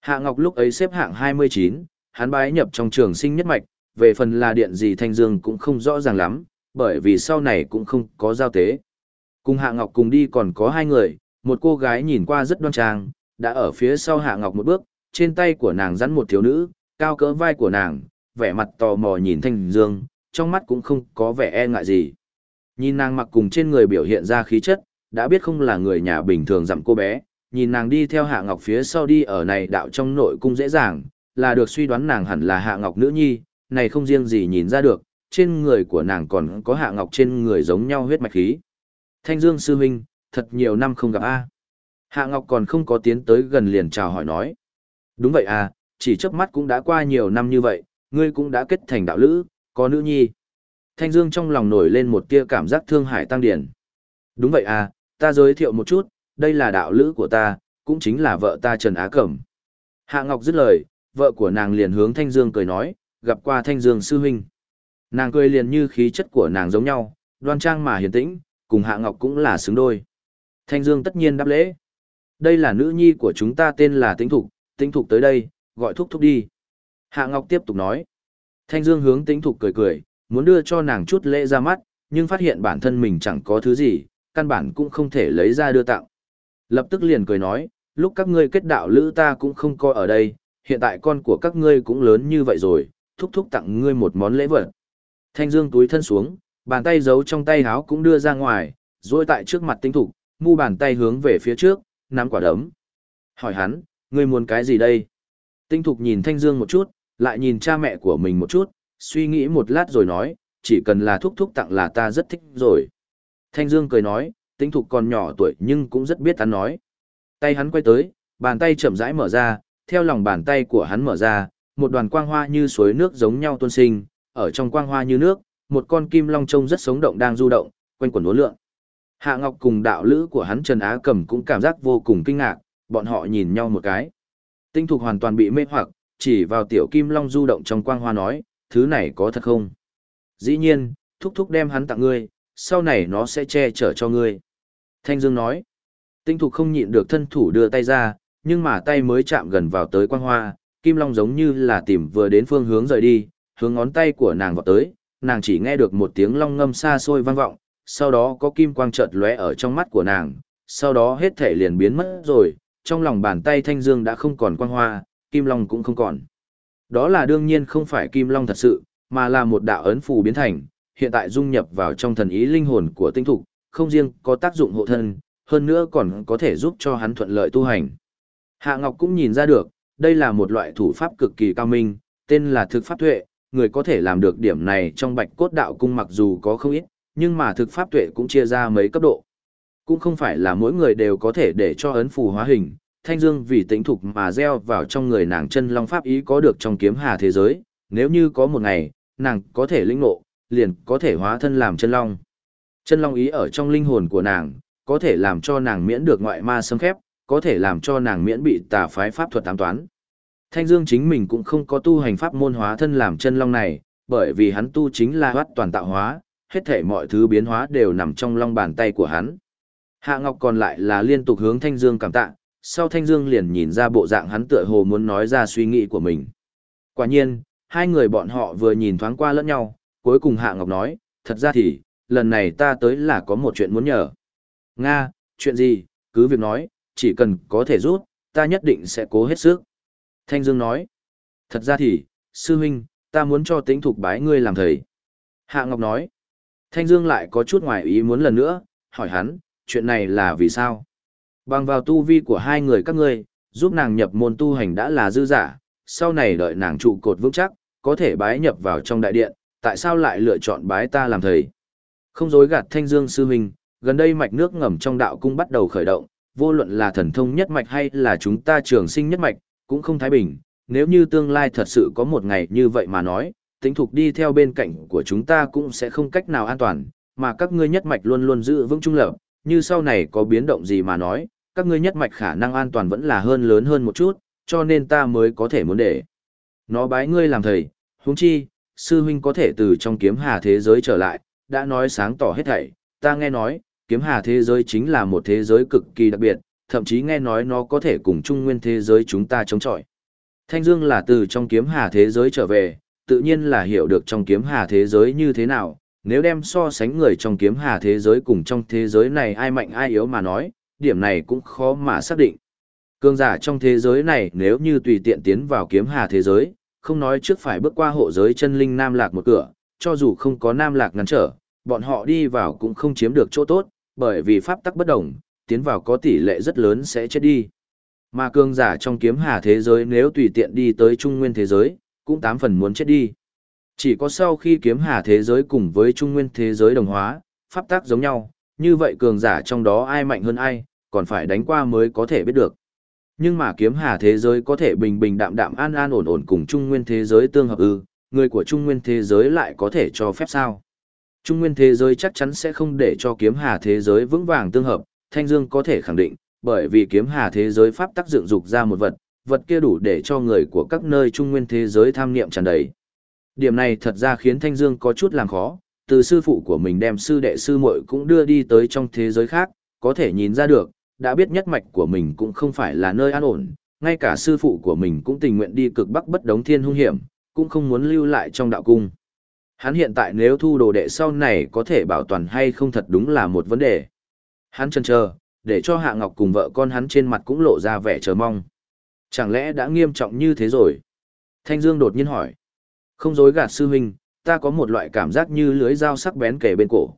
Hạ Ngọc lúc ấy xếp hạng 29, hắn bái nhập trong trường sinh nhất mạch, về phần là điện gì Thanh Dương cũng không rõ ràng lắm, bởi vì sau này cũng không có giao tế. Cùng Hạ Ngọc cùng đi còn có hai người, một cô gái nhìn qua rất đoan trang, đã ở phía sau Hạ Ngọc một bước, trên tay của nàng rắn một thiếu nữ, cao cỡ vai của nàng, vẻ mặt tò mò nhìn Thanh Dương, trong mắt cũng không có vẻ e ngại gì. Nhìn nàng mặc cùng trên người biểu hiện ra khí chất, đã biết không là người nhà bình thường dặm cô bé, nhìn nàng đi theo Hạ Ngọc phía sau đi ở này đạo trong nội cung dễ dàng, là được suy đoán nàng hẳn là Hạ Ngọc nữ nhi, này không riêng gì nhìn ra được, trên người của nàng còn có Hạ Ngọc trên người giống nhau huyết mạch khí. Thanh Dương sư huynh, thật nhiều năm không gặp a. Hạ Ngọc còn không có tiến tới gần liền chào hỏi nói. Đúng vậy à, chỉ chớp mắt cũng đã qua nhiều năm như vậy, ngươi cũng đã kết thành đạo lữ, có nữ nhi. Thanh Dương trong lòng nổi lên một tia cảm giác thương hải tăng điển. Đúng vậy à, ta giới thiệu một chút, đây là đạo lữ của ta, cũng chính là vợ ta Trần Á Cẩm. Hạ Ngọc dứt lời, vợ của nàng liền hướng Thanh Dương cười nói, gặp qua Thanh Dương sư huynh. Nàng cười liền như khí chất của nàng giống nhau, đoan trang mà hiền tĩnh, cùng Hạ Ngọc cũng là xứng đôi. Thanh Dương tất nhiên đáp lễ. Đây là nữ nhi của chúng ta tên là Tĩnh Thục, Tĩnh Thục tới đây, gọi thúc thúc đi. Hạ Ngọc tiếp tục nói. Thanh Dương hướng Tĩnh Thục cười cười, muốn đưa cho nàng chút lễ ra mắt, nhưng phát hiện bản thân mình chẳng có thứ gì, căn bản cũng không thể lấy ra đưa tặng. Lập tức liền cười nói, lúc các ngươi kết đạo lữ ta cũng không coi ở đây, hiện tại con của các ngươi cũng lớn như vậy rồi, thúc thúc tặng ngươi một món lễ vật. Thanh Dương túi thân xuống, bàn tay giấu trong tay háo cũng đưa ra ngoài, rồi tại trước mặt tinh thục, mu bàn tay hướng về phía trước, nắm quả đấm. Hỏi hắn, ngươi muốn cái gì đây? Tinh thục nhìn Thanh Dương một chút, lại nhìn cha mẹ của mình một chút, suy nghĩ một lát rồi nói, chỉ cần là thúc thúc tặng là ta rất thích rồi. Thanh Dương cười nói, tinh thục còn nhỏ tuổi nhưng cũng rất biết ăn nói. Tay hắn quay tới, bàn tay chậm rãi mở ra, theo lòng bàn tay của hắn mở ra, một đoàn quang hoa như suối nước giống nhau tuôn sinh, ở trong quang hoa như nước, một con kim long trông rất sống động đang du động, quanh quẩn uốn lượn. Hạ Ngọc cùng đạo lữ của hắn Trần Á Cầm cũng cảm giác vô cùng kinh ngạc, bọn họ nhìn nhau một cái. Tinh Thục hoàn toàn bị mê hoặc, chỉ vào tiểu kim long du động trong quang hoa nói, thứ này có thật không? Dĩ nhiên, thúc thúc đem hắn tặng ngươi, sau này nó sẽ che chở cho ngươi. Thanh Dương nói, tinh Thục không nhịn được thân thủ đưa tay ra, nhưng mà tay mới chạm gần vào tới quang hoa, Kim Long giống như là tìm vừa đến phương hướng rời đi, hướng ngón tay của nàng vọt tới, nàng chỉ nghe được một tiếng long ngâm xa xôi vang vọng, sau đó có kim quang chợt lóe ở trong mắt của nàng, sau đó hết thể liền biến mất rồi, trong lòng bàn tay thanh dương đã không còn quang hoa, kim long cũng không còn. Đó là đương nhiên không phải kim long thật sự, mà là một đạo ấn phù biến thành, hiện tại dung nhập vào trong thần ý linh hồn của tinh thục, không riêng có tác dụng hộ thân, hơn nữa còn có thể giúp cho hắn thuận lợi tu hành. Hạ Ngọc cũng nhìn ra được, đây là một loại thủ pháp cực kỳ cao minh, tên là thực pháp tuệ, người có thể làm được điểm này trong bạch cốt đạo cung mặc dù có không ít, nhưng mà thực pháp tuệ cũng chia ra mấy cấp độ. Cũng không phải là mỗi người đều có thể để cho ấn phù hóa hình, thanh dương vì tính thục mà gieo vào trong người nàng chân long pháp ý có được trong kiếm hà thế giới, nếu như có một ngày, nàng có thể lĩnh ngộ, liền có thể hóa thân làm chân long. Chân long ý ở trong linh hồn của nàng, có thể làm cho nàng miễn được ngoại ma xâm khép, có thể làm cho nàng miễn bị tà phái pháp thuật tám toán. Thanh Dương chính mình cũng không có tu hành pháp môn hóa thân làm chân long này, bởi vì hắn tu chính là hoát toàn tạo hóa, hết thể mọi thứ biến hóa đều nằm trong long bàn tay của hắn. Hạ Ngọc còn lại là liên tục hướng Thanh Dương cảm tạ, sau Thanh Dương liền nhìn ra bộ dạng hắn tựa hồ muốn nói ra suy nghĩ của mình. Quả nhiên, hai người bọn họ vừa nhìn thoáng qua lẫn nhau, cuối cùng Hạ Ngọc nói, thật ra thì, lần này ta tới là có một chuyện muốn nhờ. Nga, chuyện gì, cứ việc nói, chỉ cần có thể rút, ta nhất định sẽ cố hết sức. Thanh Dương nói, thật ra thì, sư huynh, ta muốn cho tính thục bái ngươi làm thầy. Hạ Ngọc nói, Thanh Dương lại có chút ngoài ý muốn lần nữa, hỏi hắn, chuyện này là vì sao? Bằng vào tu vi của hai người các ngươi, giúp nàng nhập môn tu hành đã là dư giả, sau này đợi nàng trụ cột vững chắc, có thể bái nhập vào trong đại điện, tại sao lại lựa chọn bái ta làm thầy? Không dối gạt Thanh Dương sư huynh, gần đây mạch nước ngầm trong đạo cung bắt đầu khởi động, vô luận là thần thông nhất mạch hay là chúng ta trường sinh nhất mạch, cũng không thái bình, nếu như tương lai thật sự có một ngày như vậy mà nói, tính thục đi theo bên cạnh của chúng ta cũng sẽ không cách nào an toàn, mà các ngươi nhất mạch luôn luôn giữ vững trung lập, như sau này có biến động gì mà nói, các ngươi nhất mạch khả năng an toàn vẫn là hơn lớn hơn một chút, cho nên ta mới có thể muốn để. Nó bái ngươi làm thầy, huống chi, sư huynh có thể từ trong kiếm hà thế giới trở lại, đã nói sáng tỏ hết thảy, ta nghe nói, kiếm hà thế giới chính là một thế giới cực kỳ đặc biệt, thậm chí nghe nói nó có thể cùng trung nguyên thế giới chúng ta chống chọi. Thanh Dương là từ trong kiếm hà thế giới trở về, tự nhiên là hiểu được trong kiếm hà thế giới như thế nào, nếu đem so sánh người trong kiếm hà thế giới cùng trong thế giới này ai mạnh ai yếu mà nói, điểm này cũng khó mà xác định. Cương giả trong thế giới này nếu như tùy tiện tiến vào kiếm hà thế giới, không nói trước phải bước qua hộ giới chân linh nam lạc một cửa, cho dù không có nam lạc ngăn trở, bọn họ đi vào cũng không chiếm được chỗ tốt, bởi vì pháp tắc bất đồng, tiến vào có tỷ lệ rất lớn sẽ chết đi. Mà cường giả trong kiếm hà thế giới nếu tùy tiện đi tới trung nguyên thế giới, cũng tám phần muốn chết đi. Chỉ có sau khi kiếm hà thế giới cùng với trung nguyên thế giới đồng hóa, pháp tắc giống nhau, như vậy cường giả trong đó ai mạnh hơn ai, còn phải đánh qua mới có thể biết được. Nhưng mà kiếm hà thế giới có thể bình bình đạm đạm an an ổn ổn cùng trung nguyên thế giới tương hợp ư, người của trung nguyên thế giới lại có thể cho phép sao? Trung nguyên thế giới chắc chắn sẽ không để cho kiếm hà thế giới vững vàng tương hợp, Thanh Dương có thể khẳng định, bởi vì kiếm hà thế giới pháp tác dựng dục ra một vật, vật kia đủ để cho người của các nơi trung nguyên thế giới tham niệm tràn đầy. Điểm này thật ra khiến Thanh Dương có chút làm khó, từ sư phụ của mình đem sư đệ sư muội cũng đưa đi tới trong thế giới khác, có thể nhìn ra được, đã biết nhất mạch của mình cũng không phải là nơi an ổn, ngay cả sư phụ của mình cũng tình nguyện đi cực bắc bất đống thiên hung hiểm, cũng không muốn lưu lại trong đạo cung. Hắn hiện tại nếu thu đồ đệ sau này có thể bảo toàn hay không thật đúng là một vấn đề. Hắn chần chờ, để cho Hạ Ngọc cùng vợ con hắn trên mặt cũng lộ ra vẻ chờ mong. Chẳng lẽ đã nghiêm trọng như thế rồi? Thanh Dương đột nhiên hỏi. Không dối gạt sư huynh, ta có một loại cảm giác như lưới dao sắc bén kề bên cổ.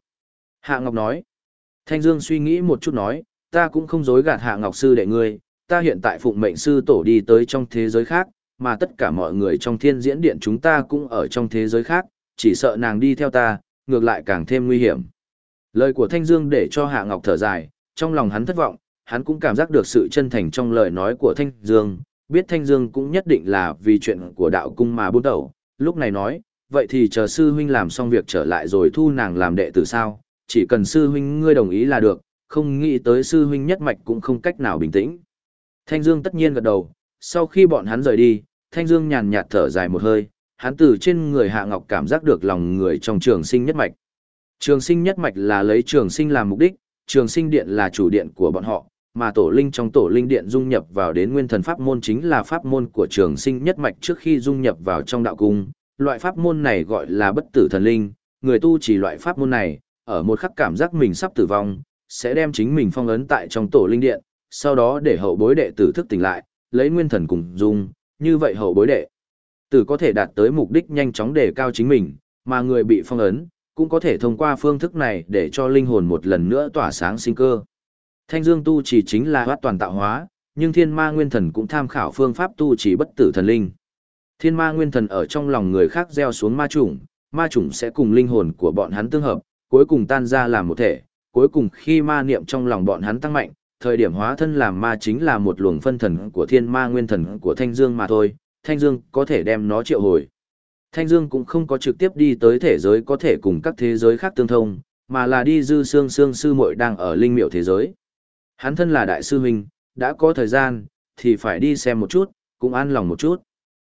Hạ Ngọc nói. Thanh Dương suy nghĩ một chút nói, ta cũng không dối gạt Hạ Ngọc sư đệ ngươi, ta hiện tại phụng mệnh sư tổ đi tới trong thế giới khác, mà tất cả mọi người trong thiên diễn điện chúng ta cũng ở trong thế giới khác, chỉ sợ nàng đi theo ta, ngược lại càng thêm nguy hiểm. Lời của Thanh Dương để cho Hạ Ngọc thở dài, trong lòng hắn thất vọng, hắn cũng cảm giác được sự chân thành trong lời nói của Thanh Dương, biết Thanh Dương cũng nhất định là vì chuyện của đạo cung mà buôn đầu, lúc này nói, vậy thì chờ sư huynh làm xong việc trở lại rồi thu nàng làm đệ tử sao, chỉ cần sư huynh ngươi đồng ý là được, không nghĩ tới sư huynh nhất mạch cũng không cách nào bình tĩnh. Thanh Dương tất nhiên gật đầu, sau khi bọn hắn rời đi, Thanh Dương nhàn nhạt thở dài một hơi, hắn từ trên người Hạ Ngọc cảm giác được lòng người trong trường sinh nhất mạch. Trường sinh nhất mạch là lấy trường sinh làm mục đích, trường sinh điện là chủ điện của bọn họ, mà tổ linh trong tổ linh điện dung nhập vào đến nguyên thần pháp môn chính là pháp môn của trường sinh nhất mạch trước khi dung nhập vào trong đạo cung. Loại pháp môn này gọi là bất tử thần linh, người tu chỉ loại pháp môn này, ở một khắc cảm giác mình sắp tử vong, sẽ đem chính mình phong ấn tại trong tổ linh điện, sau đó để hậu bối đệ tử thức tỉnh lại, lấy nguyên thần cùng dung, như vậy hậu bối đệ tử có thể đạt tới mục đích nhanh chóng đề cao chính mình, mà người bị phong ấn, cũng có thể thông qua phương thức này để cho linh hồn một lần nữa tỏa sáng sinh cơ. Thanh dương tu chỉ chính là hoát toàn tạo hóa, nhưng thiên ma nguyên thần cũng tham khảo phương pháp tu chỉ bất tử thần linh. Thiên ma nguyên thần ở trong lòng người khác gieo xuống ma chủng, ma chủng sẽ cùng linh hồn của bọn hắn tương hợp, cuối cùng tan ra làm một thể, cuối cùng khi ma niệm trong lòng bọn hắn tăng mạnh, thời điểm hóa thân làm ma chính là một luồng phân thần của thiên ma nguyên thần của Thanh Dương mà thôi, Thanh Dương có thể đem nó triệu hồi. Thanh Dương cũng không có trực tiếp đi tới thế giới có thể cùng các thế giới khác tương thông, mà là đi dư xương xương sư muội đang ở linh miệu thế giới. Hắn thân là đại sư huynh, đã có thời gian, thì phải đi xem một chút, cũng an lòng một chút.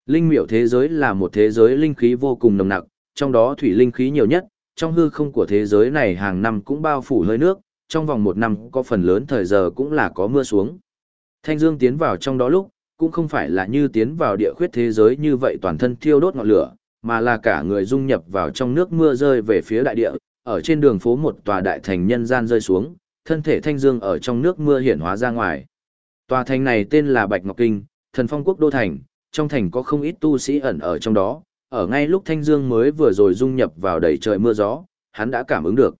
Linh miệu thế giới là một thế giới linh khí vô cùng nồng nặc, trong đó thủy linh khí nhiều nhất, trong hư không của thế giới này hàng năm cũng bao phủ hơi nước, trong vòng một năm có phần lớn thời giờ cũng là có mưa xuống. Thanh Dương tiến vào trong đó lúc, cũng không phải là như tiến vào địa khuyết thế giới như vậy toàn thân thiêu đốt ngọn lửa, mà là cả người dung nhập vào trong nước mưa rơi về phía đại địa, ở trên đường phố một tòa đại thành nhân gian rơi xuống, thân thể Thanh Dương ở trong nước mưa hiển hóa ra ngoài. Tòa thành này tên là Bạch Ngọc Kinh, thần phong quốc đô thành, trong thành có không ít tu sĩ ẩn ở trong đó, ở ngay lúc Thanh Dương mới vừa rồi dung nhập vào đầy trời mưa gió, hắn đã cảm ứng được.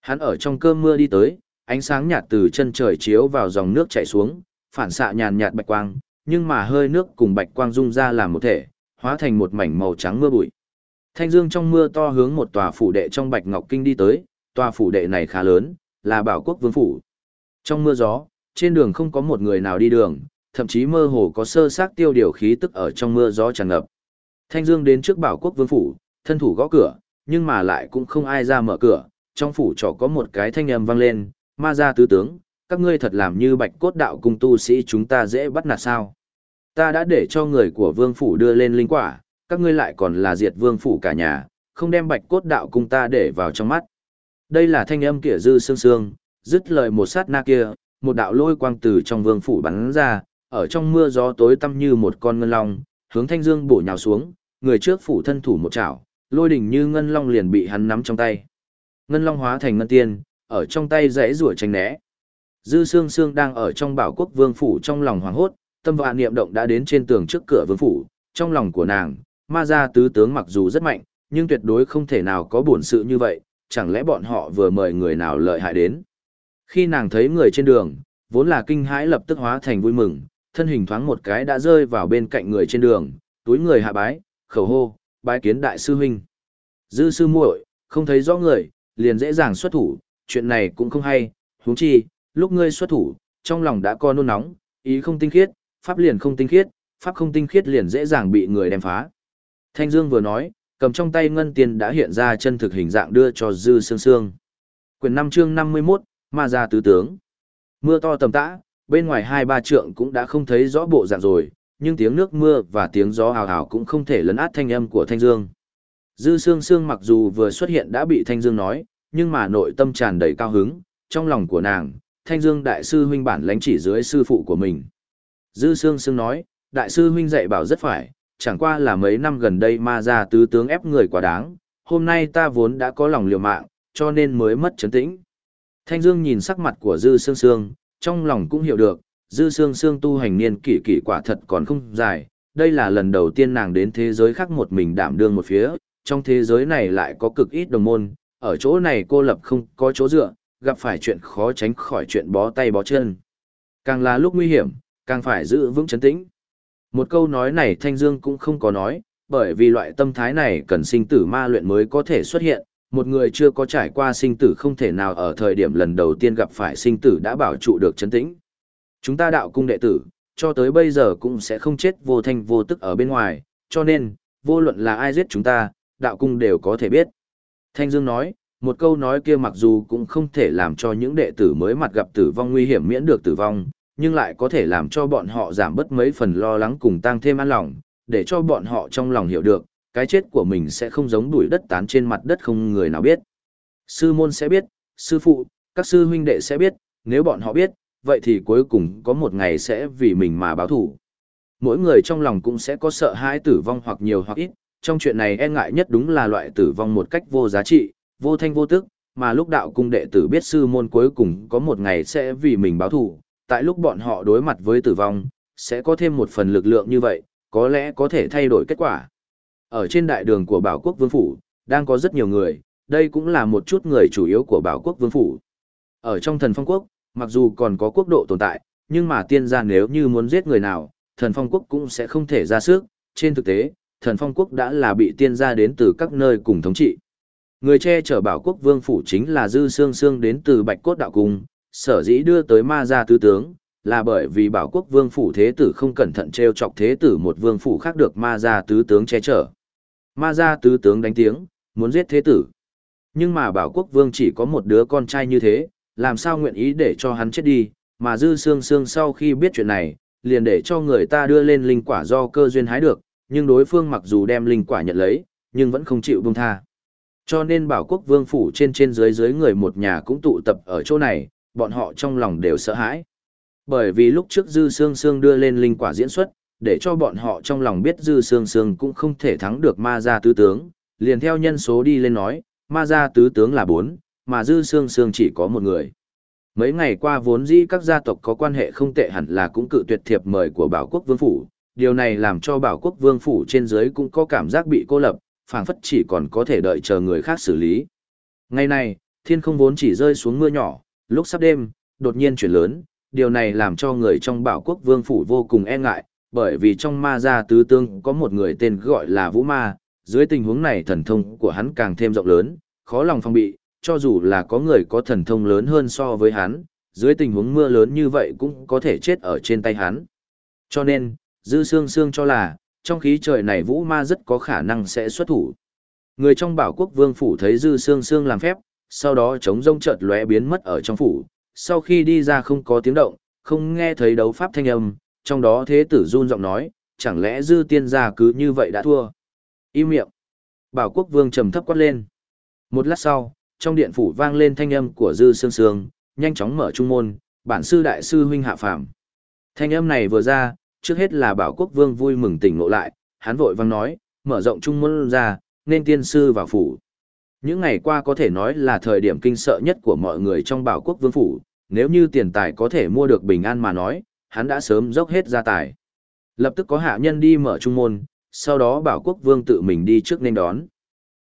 Hắn ở trong cơn mưa đi tới, ánh sáng nhạt từ chân trời chiếu vào dòng nước chảy xuống, phản xạ nhàn nhạt bạch quang, nhưng mà hơi nước cùng bạch quang dung ra làm một thể, hóa thành một mảnh màu trắng mưa bụi. Thanh Dương trong mưa to hướng một tòa phủ đệ trong Bạch Ngọc Kinh đi tới, tòa phủ đệ này khá lớn, là Bảo Quốc Vương phủ. Trong mưa gió, trên đường không có một người nào đi đường, thậm chí mơ hồ có sơ xác tiêu điều khí tức ở trong mưa gió tràn ngập. Thanh Dương đến trước Bảo Quốc Vương phủ, thân thủ gõ cửa, nhưng mà lại cũng không ai ra mở cửa, trong phủ trọ có một cái thanh âm vang lên, ma gia tứ tướng, các ngươi thật làm như bạch cốt đạo cung tu sĩ chúng ta dễ bắt nạt sao. Ta đã để cho người của vương phủ đưa lên linh quả, các ngươi lại còn là diệt vương phủ cả nhà, không đem bạch cốt đạo cung ta để vào trong mắt. Đây là thanh âm kỉa dư sương sương, dứt lời một sát na kia, một đạo lôi quang từ trong vương phủ bắn ra, ở trong mưa gió tối tăm như một con ngân long, hướng thanh dương bổ nhào xuống, người trước phủ thân thủ một chảo, lôi đỉnh như ngân long liền bị hắn nắm trong tay. Ngân long hóa thành ngân tiên, ở trong tay rẽ rủa tránh né. Dư Sương Sương đang ở trong bảo quốc vương phủ trong lòng hoàng hốt, tâm và niệm động đã đến trên tường trước cửa vương phủ, trong lòng của nàng, ma gia tứ tướng mặc dù rất mạnh, nhưng tuyệt đối không thể nào có buồn sự như vậy, chẳng lẽ bọn họ vừa mời người nào lợi hại đến. Khi nàng thấy người trên đường, vốn là kinh hãi lập tức hóa thành vui mừng, thân hình thoáng một cái đã rơi vào bên cạnh người trên đường, túi người hạ bái, khẩu hô, bái kiến đại sư huynh. Dư sư muội, không thấy rõ người, liền dễ dàng xuất thủ, chuyện này cũng không hay, huống chi, lúc ngươi xuất thủ, trong lòng đã có nôn nóng, ý không tinh khiết, pháp liền không tinh khiết, pháp không tinh khiết liền dễ dàng bị người đem phá. Thanh Dương vừa nói, cầm trong tay ngân tiền đã hiện ra chân thực hình dạng đưa cho Dư Sương Sương. Quyền 5 chương 51, Ma gia tứ tướng. Mưa to tầm tã, bên ngoài hai ba trượng cũng đã không thấy rõ bộ dạng rồi, nhưng tiếng nước mưa và tiếng gió hào hào cũng không thể lấn át thanh âm của Thanh Dương. Dư Sương Sương mặc dù vừa xuất hiện đã bị Thanh Dương nói, nhưng mà nội tâm tràn đầy cao hứng, trong lòng của nàng, Thanh Dương đại sư huynh bản lãnh chỉ dưới sư phụ của mình. Dư Sương Sương nói, đại sư huynh dạy bảo rất phải, chẳng qua là mấy năm gần đây ma gia tứ tướng ép người quá đáng, hôm nay ta vốn đã có lòng liều mạng, cho nên mới mất chấn tĩnh. Thanh Dương nhìn sắc mặt của Dư Sương Sương, trong lòng cũng hiểu được, Dư Sương Sương tu hành niên kỷ kỷ quả thật còn không dài, đây là lần đầu tiên nàng đến thế giới khác một mình đảm đương một phía, trong thế giới này lại có cực ít đồng môn, ở chỗ này cô lập không có chỗ dựa, gặp phải chuyện khó tránh khỏi chuyện bó tay bó chân. Càng là lúc nguy hiểm, càng phải giữ vững chấn tĩnh. Một câu nói này Thanh Dương cũng không có nói, bởi vì loại tâm thái này cần sinh tử ma luyện mới có thể xuất hiện, một người chưa có trải qua sinh tử không thể nào ở thời điểm lần đầu tiên gặp phải sinh tử đã bảo trụ được chấn tĩnh. Chúng ta đạo cung đệ tử, cho tới bây giờ cũng sẽ không chết vô thanh vô tức ở bên ngoài, cho nên, vô luận là ai giết chúng ta, đạo cung đều có thể biết. Thanh Dương nói, một câu nói kia mặc dù cũng không thể làm cho những đệ tử mới mặt gặp tử vong nguy hiểm miễn được tử vong, nhưng lại có thể làm cho bọn họ giảm bớt mấy phần lo lắng cùng tăng thêm an lòng, để cho bọn họ trong lòng hiểu được, cái chết của mình sẽ không giống đuổi đất tán trên mặt đất không người nào biết. Sư môn sẽ biết, sư phụ, các sư huynh đệ sẽ biết, nếu bọn họ biết, vậy thì cuối cùng có một ngày sẽ vì mình mà báo thủ. Mỗi người trong lòng cũng sẽ có sợ hãi tử vong hoặc nhiều hoặc ít, trong chuyện này e ngại nhất đúng là loại tử vong một cách vô giá trị, vô thanh vô tức, mà lúc đạo cung đệ tử biết sư môn cuối cùng có một ngày sẽ vì mình báo thù, tại lúc bọn họ đối mặt với tử vong, sẽ có thêm một phần lực lượng như vậy, có lẽ có thể thay đổi kết quả. Ở trên đại đường của Bảo Quốc Vương Phủ, đang có rất nhiều người, đây cũng là một chút người chủ yếu của Bảo Quốc Vương Phủ. Ở trong thần phong quốc, mặc dù còn có quốc độ tồn tại, nhưng mà tiên gia nếu như muốn giết người nào, thần phong quốc cũng sẽ không thể ra sức, trên thực tế, thần phong quốc đã là bị tiên gia đến từ các nơi cùng thống trị. Người che chở bảo quốc vương phủ chính là Dư Sương Sương đến từ Bạch Cốt Đạo Cung, sở dĩ đưa tới ma gia tứ tướng, là bởi vì bảo quốc vương phủ thế tử không cẩn thận treo chọc thế tử một vương phủ khác được ma gia tứ tướng che chở. Ma gia tứ tướng đánh tiếng, muốn giết thế tử. Nhưng mà bảo quốc vương chỉ có một đứa con trai như thế, làm sao nguyện ý để cho hắn chết đi, mà Dư Sương Sương sau khi biết chuyện này, liền để cho người ta đưa lên linh quả do cơ duyên hái được, nhưng đối phương mặc dù đem linh quả nhận lấy, nhưng vẫn không chịu buông tha. Cho nên bảo quốc vương phủ trên trên dưới dưới người một nhà cũng tụ tập ở chỗ này, bọn họ trong lòng đều sợ hãi. Bởi vì lúc trước Dư Sương Sương đưa lên linh quả diễn xuất, để cho bọn họ trong lòng biết Dư Sương Sương cũng không thể thắng được ma gia tứ tướng, liền theo nhân số đi lên nói, ma gia tứ tướng là bốn, mà Dư Sương Sương chỉ có một người. Mấy ngày qua vốn dĩ các gia tộc có quan hệ không tệ hẳn là cũng cự tuyệt thiệp mời của bảo quốc vương phủ, điều này làm cho bảo quốc vương phủ trên dưới cũng có cảm giác bị cô lập, phảng phất chỉ còn có thể đợi chờ người khác xử lý. Ngày này, thiên không vốn chỉ rơi xuống mưa nhỏ, lúc sắp đêm, đột nhiên chuyển lớn, điều này làm cho người trong bảo quốc vương phủ vô cùng e ngại, bởi vì trong ma gia tứ tương có một người tên gọi là Vũ Ma, dưới tình huống này thần thông của hắn càng thêm rộng lớn, khó lòng phòng bị, cho dù là có người có thần thông lớn hơn so với hắn, dưới tình huống mưa lớn như vậy cũng có thể chết ở trên tay hắn. Cho nên, Dư Sương Sương cho là, trong khí trời này Vũ Ma rất có khả năng sẽ xuất thủ. Người trong bảo quốc vương phủ thấy Dư Sương Sương làm phép, sau đó chống rông chợt lóe biến mất ở trong phủ, sau khi đi ra không có tiếng động, không nghe thấy đấu pháp thanh âm, trong đó thế tử run giọng nói, chẳng lẽ Dư tiên gia cứ như vậy đã thua. Im miệng. Bảo quốc vương trầm thấp quát lên. Một lát sau, trong điện phủ vang lên thanh âm của Dư Sương Sương, nhanh chóng mở trung môn, bản sư đại sư huynh hạ phàm. Thanh âm này vừa ra, trước hết là bảo quốc vương vui mừng tỉnh ngộ lại, hắn vội vang nói, mở rộng trung môn ra, nên tiên sư vào phủ. Những ngày qua có thể nói là thời điểm kinh sợ nhất của mọi người trong bảo quốc vương phủ, nếu như tiền tài có thể mua được bình an mà nói, hắn đã sớm dốc hết gia tài. Lập tức có hạ nhân đi mở trung môn, sau đó bảo quốc vương tự mình đi trước nên đón.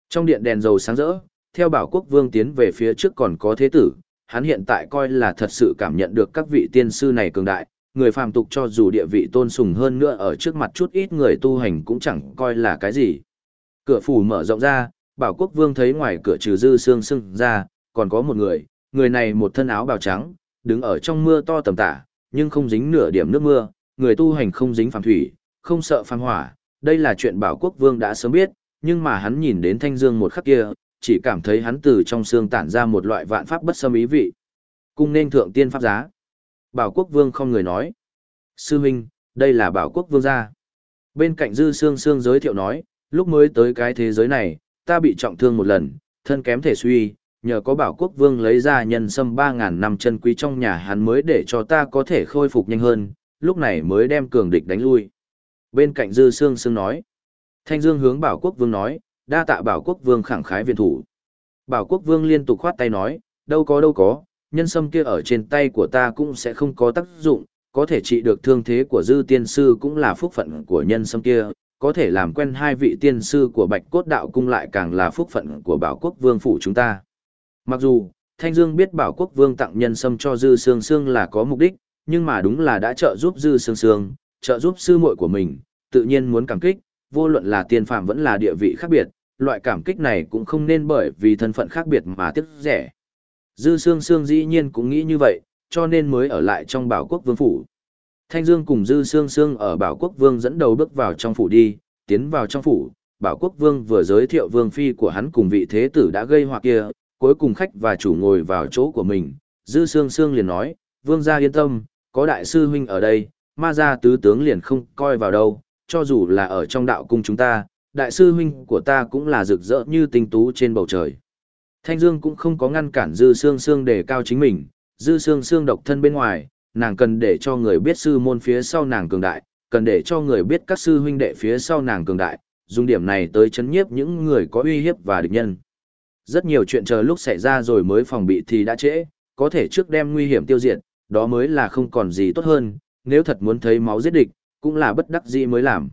Trong điện đèn dầu sáng rỡ, theo bảo quốc vương tiến về phía trước còn có thế tử, hắn hiện tại coi là thật sự cảm nhận được các vị tiên sư này cường đại, người phàm tục cho dù địa vị tôn sùng hơn nữa ở trước mặt chút ít người tu hành cũng chẳng coi là cái gì. Cửa phủ mở rộng ra, bảo quốc vương thấy ngoài cửa trừ dư xương sưng ra, còn có một người, người này một thân áo bào trắng, đứng ở trong mưa to tầm tả, nhưng không dính nửa điểm nước mưa, người tu hành không dính phàm thủy, không sợ phàm hỏa, đây là chuyện bảo quốc vương đã sớm biết, nhưng mà hắn nhìn đến thanh dương một khắc kia, chỉ cảm thấy hắn từ trong xương tản ra một loại vạn pháp bất xâm ý vị. Cung nên thượng tiên pháp giá. Bảo quốc vương không người nói. Sư huynh, đây là bảo quốc vương gia. Bên cạnh dư Sương Sương giới thiệu nói, lúc mới tới cái thế giới này, ta bị trọng thương một lần, thân kém thể suy, nhờ có bảo quốc vương lấy ra nhân sâm 3.000 năm chân quý trong nhà hắn mới để cho ta có thể khôi phục nhanh hơn, lúc này mới đem cường địch đánh lui. Bên cạnh dư Sương Sương nói, thanh dương hướng bảo quốc vương nói, đa tạ bảo quốc vương khẳng khái viện thủ. Bảo quốc vương liên tục khoát tay nói, đâu có đâu có, nhân sâm kia ở trên tay của ta cũng sẽ không có tác dụng, có thể trị được thương thế của dư tiên sư cũng là phúc phận của nhân sâm kia, có thể làm quen hai vị tiên sư của bạch cốt đạo cung lại càng là phúc phận của bảo quốc vương phủ chúng ta. Mặc dù, Thanh Dương biết bảo quốc vương tặng nhân sâm cho dư sương sương là có mục đích, nhưng mà đúng là đã trợ giúp dư sương sương, trợ giúp sư muội của mình, tự nhiên muốn cảm kích, vô luận là tiên phạm vẫn là địa vị khác biệt, loại cảm kích này cũng không nên bởi vì thân phận khác biệt mà tiếc rẻ. Dư Sương Sương dĩ nhiên cũng nghĩ như vậy, cho nên mới ở lại trong bảo quốc vương phủ. Thanh Dương cùng Dư Sương Sương ở bảo quốc vương dẫn đầu bước vào trong phủ đi, tiến vào trong phủ, bảo quốc vương vừa giới thiệu vương phi của hắn cùng vị thế tử đã gây họa kia, cuối cùng khách và chủ ngồi vào chỗ của mình. Dư Sương Sương liền nói, vương gia yên tâm, có đại sư huynh ở đây, ma gia tứ tướng liền không coi vào đâu, cho dù là ở trong đạo cung chúng ta, đại sư huynh của ta cũng là rực rỡ như tinh tú trên bầu trời. Thanh Dương cũng không có ngăn cản Dư Sương Sương đề cao chính mình, Dư Sương Sương độc thân bên ngoài, nàng cần để cho người biết sư môn phía sau nàng cường đại, cần để cho người biết các sư huynh đệ phía sau nàng cường đại, dùng điểm này tới chấn nhiếp những người có uy hiếp và địch nhân. Rất nhiều chuyện chờ lúc xảy ra rồi mới phòng bị thì đã trễ, có thể trước đem nguy hiểm tiêu diệt, đó mới là không còn gì tốt hơn, nếu thật muốn thấy máu giết địch, cũng là bất đắc dĩ mới làm.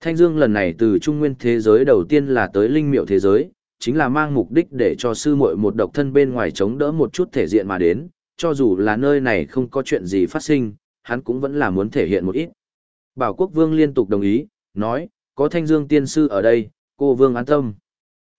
Thanh Dương lần này từ trung nguyên thế giới đầu tiên là tới linh miệu thế giới, chính là mang mục đích để cho sư muội một độc thân bên ngoài chống đỡ một chút thể diện mà đến, cho dù là nơi này không có chuyện gì phát sinh, hắn cũng vẫn là muốn thể hiện một ít. Bảo Quốc Vương liên tục đồng ý, nói, có Thanh Dương tiên sư ở đây, cô Vương an tâm.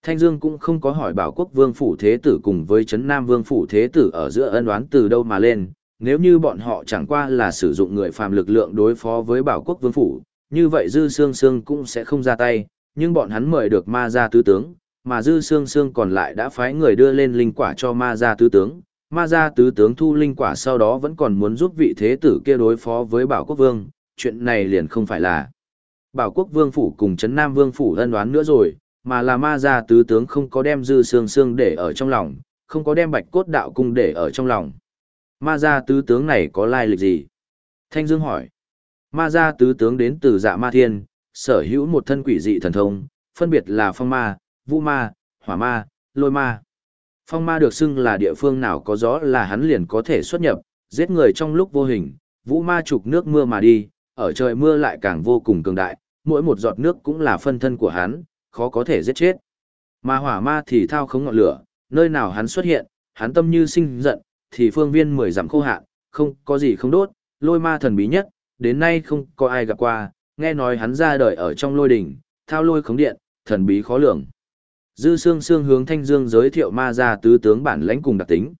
Thanh Dương cũng không có hỏi Bảo Quốc Vương phủ thế tử cùng với Trấn Nam Vương phủ thế tử ở giữa ân oán từ đâu mà lên, nếu như bọn họ chẳng qua là sử dụng người phàm lực lượng đối phó với Bảo Quốc Vương phủ, như vậy Dư Sương Sương cũng sẽ không ra tay, nhưng bọn hắn mời được ma gia tứ tướng, mà Dư xương xương còn lại đã phái người đưa lên linh quả cho ma gia tứ tướng. Ma gia tứ tướng thu linh quả sau đó vẫn còn muốn giúp vị thế tử kia đối phó với Bảo Quốc Vương, chuyện này liền không phải là Bảo Quốc Vương phủ cùng Trấn Nam Vương phủ ân đoán nữa rồi, mà là ma gia tứ tướng không có đem Dư xương xương để ở trong lòng, không có đem Bạch Cốt Đạo Cung để ở trong lòng. Ma gia tứ tướng này có lai lịch gì? Thanh Dương hỏi. Ma gia tứ tướng đến từ dạ ma thiên, sở hữu một thân quỷ dị thần thông, phân biệt là phong ma, vũ ma, hỏa ma, lôi ma. Phong ma được xưng là địa phương nào có gió là hắn liền có thể xuất nhập, giết người trong lúc vô hình, vũ ma trục nước mưa mà đi, ở trời mưa lại càng vô cùng cường đại, mỗi một giọt nước cũng là phân thân của hắn, khó có thể giết chết. Mà hỏa ma thì thao không ngọn lửa, nơi nào hắn xuất hiện, hắn tâm như sinh giận, thì phương viên mười giảm khô hạn, không có gì không đốt, lôi ma thần bí nhất, đến nay không có ai gặp qua, nghe nói hắn ra đời ở trong lôi đỉnh, thao lôi khống điện, thần bí khó lường. Dư Sương Sương hướng Thanh Dương giới thiệu ma gia tứ tướng bản lãnh cùng đặc tính.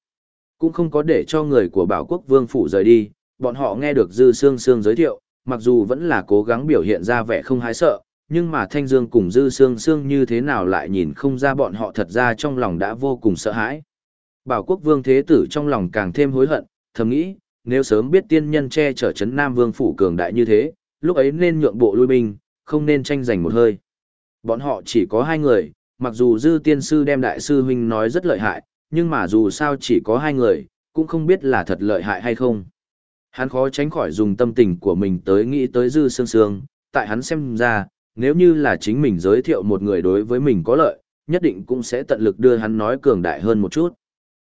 Cũng không có để cho người của Bảo Quốc Vương phủ rời đi, bọn họ nghe được Dư Sương Sương giới thiệu, mặc dù vẫn là cố gắng biểu hiện ra vẻ không hái sợ, nhưng mà Thanh Dương cùng Dư Sương Sương như thế nào lại nhìn không ra bọn họ thật ra trong lòng đã vô cùng sợ hãi. Bảo Quốc Vương Thế Tử trong lòng càng thêm hối hận, thầm nghĩ, nếu sớm biết tiên nhân che chở Trấn Nam Vương phủ cường đại như thế, lúc ấy nên nhượng bộ lui binh, không nên tranh giành một hơi. Bọn họ chỉ có hai người, mặc dù dư tiên sư đem đại sư huynh nói rất lợi hại, nhưng mà dù sao chỉ có hai người, cũng không biết là thật lợi hại hay không. Hắn khó tránh khỏi dùng tâm tình của mình tới nghĩ tới dư sương sương, tại hắn xem ra, nếu như là chính mình giới thiệu một người đối với mình có lợi, nhất định cũng sẽ tận lực đưa hắn nói cường đại hơn một chút.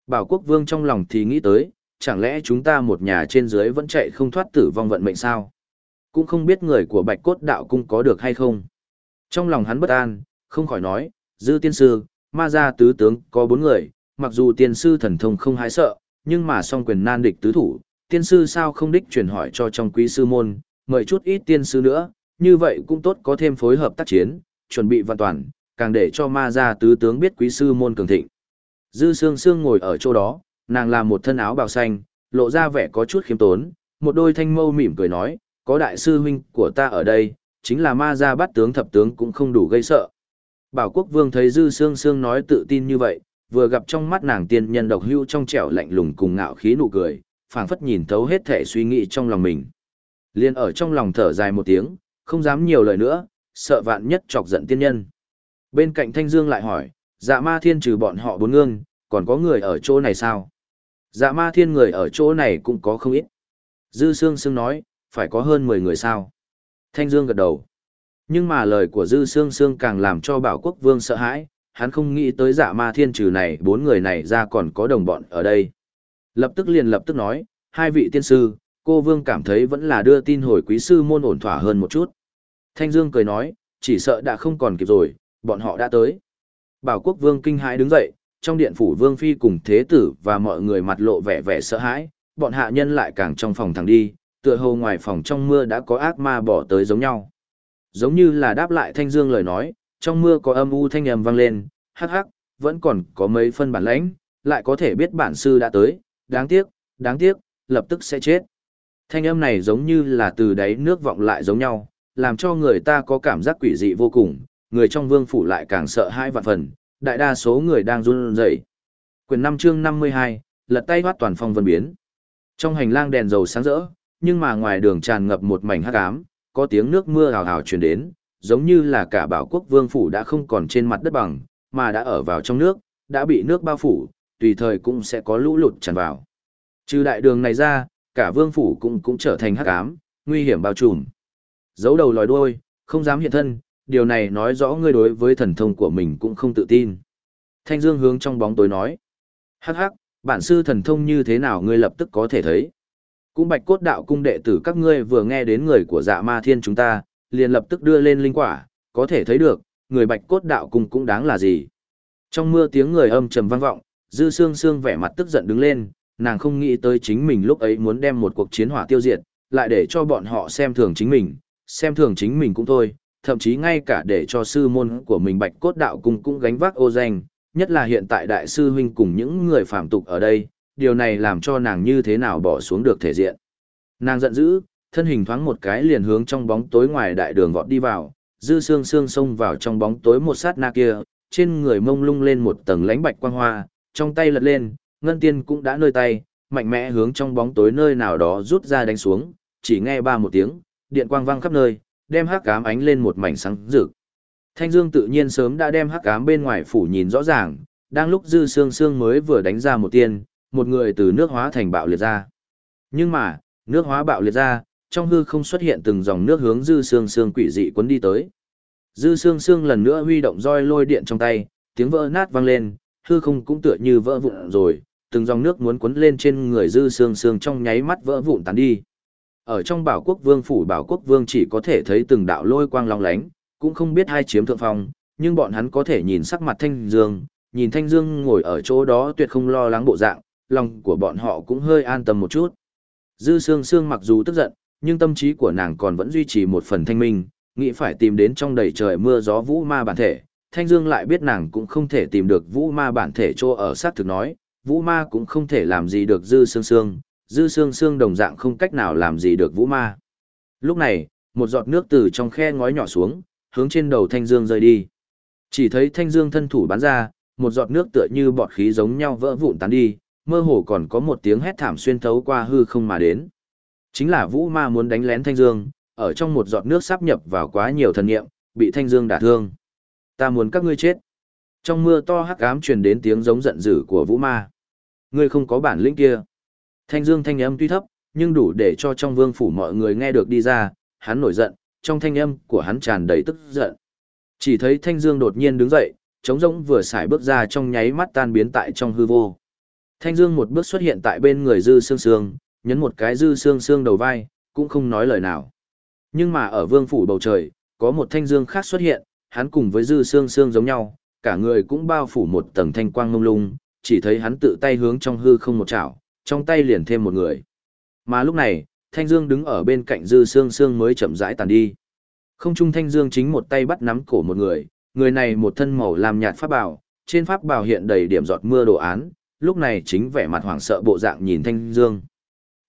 Bảo quốc vương trong lòng thì nghĩ tới, chẳng lẽ chúng ta một nhà trên dưới vẫn chạy không thoát tử vong vận mệnh sao? Cũng không biết người của bạch cốt đạo cung có được hay không. Trong lòng hắn bất an, không khỏi nói, dư tiên sư, ma gia tứ tướng có bốn người, mặc dù tiên sư thần thông không hái sợ, nhưng mà song quyền nan địch tứ thủ, tiên sư sao không đích truyền hỏi cho trong quý sư môn, mời chút ít tiên sư nữa, như vậy cũng tốt có thêm phối hợp tác chiến, chuẩn bị hoàn toàn, càng để cho ma gia tứ tướng biết quý sư môn cường thịnh. Dư Sương Sương ngồi ở chỗ đó, nàng làm một thân áo bào xanh, lộ ra vẻ có chút khiêm tốn, một đôi thanh mâu mỉm cười nói, có đại sư huynh của ta ở đây, chính là ma gia bắt tướng thập tướng cũng không đủ gây sợ. Bảo quốc vương thấy Dư Sương Sương nói tự tin như vậy, vừa gặp trong mắt nàng tiên nhân độc hưu trong trẻo lạnh lùng cùng ngạo khí nụ cười, phảng phất nhìn thấu hết thể suy nghĩ trong lòng mình. Liên ở trong lòng thở dài một tiếng, không dám nhiều lời nữa, sợ vạn nhất chọc giận tiên nhân. Bên cạnh Thanh Dương lại hỏi, dạ ma thiên trừ bọn họ bốn ngương, còn có người ở chỗ này sao? Dạ ma thiên người ở chỗ này cũng có không ít. Dư Sương Sương nói, phải có hơn 10 người sao? Thanh Dương gật đầu. Nhưng mà lời của Dư Sương Sương càng làm cho Bảo Quốc Vương sợ hãi, hắn không nghĩ tới giả ma thiên trừ này bốn người này ra còn có đồng bọn ở đây. Lập tức liền lập tức nói, hai vị tiên sư, cô Vương cảm thấy vẫn là đưa tin hồi quý sư môn ổn thỏa hơn một chút. Thanh Dương cười nói, chỉ sợ đã không còn kịp rồi, bọn họ đã tới. Bảo Quốc Vương kinh hãi đứng dậy, trong điện phủ Vương Phi cùng Thế Tử và mọi người mặt lộ vẻ vẻ sợ hãi, bọn hạ nhân lại càng trong phòng thẳng đi, tựa hồ ngoài phòng trong mưa đã có ác ma bỏ tới giống nhau. Giống như là đáp lại Thanh Dương lời nói, trong mưa có âm u thanh âm vang lên, hắc hắc, vẫn còn có mấy phân bản lãnh, lại có thể biết bản sư đã tới, đáng tiếc, đáng tiếc, lập tức sẽ chết. Thanh âm này giống như là từ đáy nước vọng lại giống nhau, làm cho người ta có cảm giác quỷ dị vô cùng, người trong vương phủ lại càng sợ hai vạn phần, đại đa số người đang run rẩy. Quyền 5 chương 52, lật tay thoát toàn phong vân biến. Trong hành lang đèn dầu sáng rỡ, nhưng mà ngoài đường tràn ngập một mảnh hắc ám, có tiếng nước mưa hào hào truyền đến, giống như là cả bảo quốc vương phủ đã không còn trên mặt đất bằng, mà đã ở vào trong nước, đã bị nước bao phủ, tùy thời cũng sẽ có lũ lụt tràn vào. Trừ đại đường này ra, cả vương phủ cũng cũng trở thành hắc ám, nguy hiểm bao trùm. Giấu đầu lòi đuôi, không dám hiện thân, điều này nói rõ ngươi đối với thần thông của mình cũng không tự tin. Thanh Dương hướng trong bóng tối nói. Hắc hắc, bản sư thần thông như thế nào ngươi lập tức có thể thấy. Cũng bạch cốt đạo cung đệ tử các ngươi vừa nghe đến người của dạ ma thiên chúng ta, liền lập tức đưa lên linh quả, có thể thấy được, người bạch cốt đạo cung cũng đáng là gì. Trong mưa tiếng người âm trầm vang vọng, dư sương sương vẻ mặt tức giận đứng lên, nàng không nghĩ tới chính mình lúc ấy muốn đem một cuộc chiến hỏa tiêu diệt, lại để cho bọn họ xem thường chính mình, xem thường chính mình cũng thôi, thậm chí ngay cả để cho sư môn của mình bạch cốt đạo cung cũng gánh vác ô danh, nhất là hiện tại đại sư huynh cùng những người phạm tục ở đây, điều này làm cho nàng như thế nào bỏ xuống được thể diện. Nàng giận dữ, thân hình thoáng một cái liền hướng trong bóng tối ngoài đại đường vọt đi vào, dư xương xương xông vào trong bóng tối một sát na kia, trên người mông lung lên một tầng lánh bạch quang hoa, trong tay lật lên, ngân tiên cũng đã nơi tay, mạnh mẽ hướng trong bóng tối nơi nào đó rút ra đánh xuống, chỉ nghe ba một tiếng, điện quang vang khắp nơi, đem hắc ám ánh lên một mảnh sáng rực. Thanh Dương tự nhiên sớm đã đem hắc ám bên ngoài phủ nhìn rõ ràng, đang lúc dư xương xương mới vừa đánh ra một tiên, một người từ nước hóa thành bạo liệt ra. Nhưng mà, nước hóa bạo liệt ra, trong hư không xuất hiện từng dòng nước hướng dư xương xương quỷ dị cuốn đi tới. Dư xương xương lần nữa huy động roi lôi điện trong tay, tiếng vỡ nát vang lên, hư không cũng tựa như vỡ vụn rồi, từng dòng nước muốn cuốn lên trên người dư xương xương trong nháy mắt vỡ vụn tán đi. Ở trong bảo quốc vương phủ bảo quốc vương chỉ có thể thấy từng đạo lôi quang long lánh, cũng không biết hai chiếm thượng phong, nhưng bọn hắn có thể nhìn sắc mặt thanh dương, nhìn thanh dương ngồi ở chỗ đó tuyệt không lo lắng bộ dạng, lòng của bọn họ cũng hơi an tâm một chút. Dư sương sương mặc dù tức giận, nhưng tâm trí của nàng còn vẫn duy trì một phần thanh minh, nghĩ phải tìm đến trong đầy trời mưa gió vũ ma bản thể. Thanh Dương lại biết nàng cũng không thể tìm được vũ ma bản thể chỗ ở sát thực nói, vũ ma cũng không thể làm gì được dư sương sương, dư sương sương đồng dạng không cách nào làm gì được vũ ma. Lúc này, một giọt nước từ trong khe ngói nhỏ xuống, hướng trên đầu Thanh Dương rơi đi. Chỉ thấy Thanh Dương thân thủ bắn ra, một giọt nước tựa như bọt khí giống nhau vỡ vụn tán đi, mơ hồ còn có một tiếng hét thảm xuyên thấu qua hư không mà đến. Chính là Vũ Ma muốn đánh lén Thanh Dương, ở trong một giọt nước sắp nhập vào quá nhiều thần niệm, bị Thanh Dương đả thương. Ta muốn các ngươi chết. Trong mưa to hắc ám truyền đến tiếng giống giận dữ của Vũ Ma. Ngươi không có bản lĩnh kia. Thanh Dương thanh âm tuy thấp, nhưng đủ để cho trong vương phủ mọi người nghe được đi ra, hắn nổi giận, trong thanh âm của hắn tràn đầy tức giận. Chỉ thấy Thanh Dương đột nhiên đứng dậy, trống rỗng vừa xài bước ra trong nháy mắt tan biến tại trong hư vô. Thanh Dương một bước xuất hiện tại bên người Dư Sương Sương, nhấn một cái Dư Sương Sương đầu vai, cũng không nói lời nào. Nhưng mà ở vương phủ bầu trời, có một Thanh Dương khác xuất hiện, hắn cùng với Dư Sương Sương giống nhau, cả người cũng bao phủ một tầng thanh quang mông lung, chỉ thấy hắn tự tay hướng trong hư không một chảo, trong tay liền thêm một người. Mà lúc này, Thanh Dương đứng ở bên cạnh Dư Sương Sương mới chậm rãi tàn đi. Không trung Thanh Dương chính một tay bắt nắm cổ một người, người này một thân màu làm nhạt pháp bào, trên pháp bào hiện đầy điểm giọt mưa đồ án, lúc này chính vẻ mặt hoảng sợ bộ dạng nhìn Thanh Dương.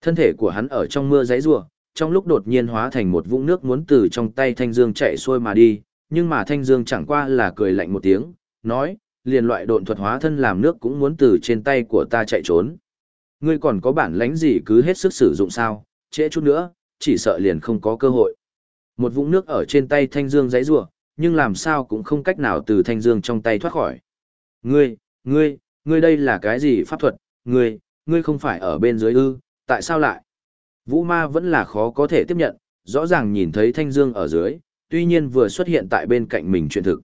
Thân thể của hắn ở trong mưa giấy rủa, trong lúc đột nhiên hóa thành một vũng nước muốn từ trong tay Thanh Dương chạy xuôi mà đi, nhưng mà Thanh Dương chẳng qua là cười lạnh một tiếng, nói, liền loại độn thuật hóa thân làm nước cũng muốn từ trên tay của ta chạy trốn. Ngươi còn có bản lãnh gì cứ hết sức sử dụng sao, trễ chút nữa, chỉ sợ liền không có cơ hội. Một vũng nước ở trên tay Thanh Dương giấy rủa, nhưng làm sao cũng không cách nào từ Thanh Dương trong tay thoát khỏi. Ngươi, ngươi, ngươi đây là cái gì pháp thuật, ngươi, ngươi không phải ở bên dưới ư, tại sao lại? Vũ ma vẫn là khó có thể tiếp nhận, rõ ràng nhìn thấy Thanh Dương ở dưới, tuy nhiên vừa xuất hiện tại bên cạnh mình chuyện thực.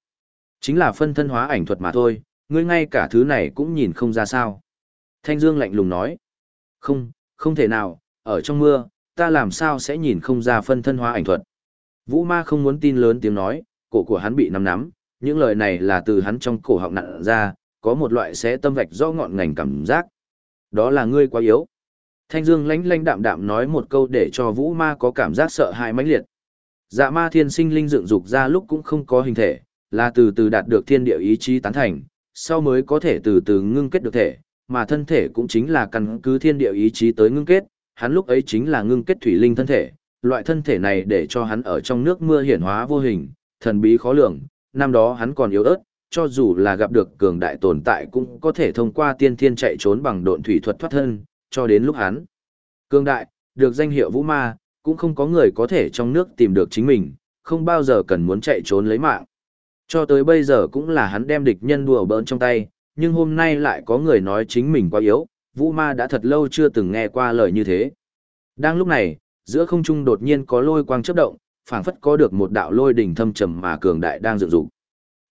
Chính là phân thân hóa ảnh thuật mà thôi, ngươi ngay cả thứ này cũng nhìn không ra sao. Thanh Dương lạnh lùng nói, không, không thể nào, ở trong mưa, ta làm sao sẽ nhìn không ra phân thân hóa ảnh thuật. Vũ ma không muốn tin lớn tiếng nói, cổ của hắn bị nắm nắm, những lời này là từ hắn trong cổ họng nặn ra, có một loại sẽ tâm vạch do ngọn ngành cảm giác. Đó là ngươi quá yếu. Thanh Dương lánh lánh đạm đạm nói một câu để cho Vũ Ma có cảm giác sợ hãi mãnh liệt. Dạ ma thiên sinh linh dựng dục ra lúc cũng không có hình thể, là từ từ đạt được thiên địa ý chí tán thành, sau mới có thể từ từ ngưng kết được thể, mà thân thể cũng chính là căn cứ thiên địa ý chí tới ngưng kết, hắn lúc ấy chính là ngưng kết thủy linh thân thể, loại thân thể này để cho hắn ở trong nước mưa hiển hóa vô hình, thần bí khó lường, năm đó hắn còn yếu ớt, cho dù là gặp được cường đại tồn tại cũng có thể thông qua tiên thiên chạy trốn bằng độn thủy thuật thoát thân, cho đến lúc hắn. Cường đại, được danh hiệu vũ ma, cũng không có người có thể trong nước tìm được chính mình, không bao giờ cần muốn chạy trốn lấy mạng. Cho tới bây giờ cũng là hắn đem địch nhân đùa bỡn trong tay, nhưng hôm nay lại có người nói chính mình quá yếu, vũ ma đã thật lâu chưa từng nghe qua lời như thế. Đang lúc này, giữa không trung đột nhiên có lôi quang chớp động, phảng phất có được một đạo lôi đỉnh thâm trầm mà cường đại đang dựng dục.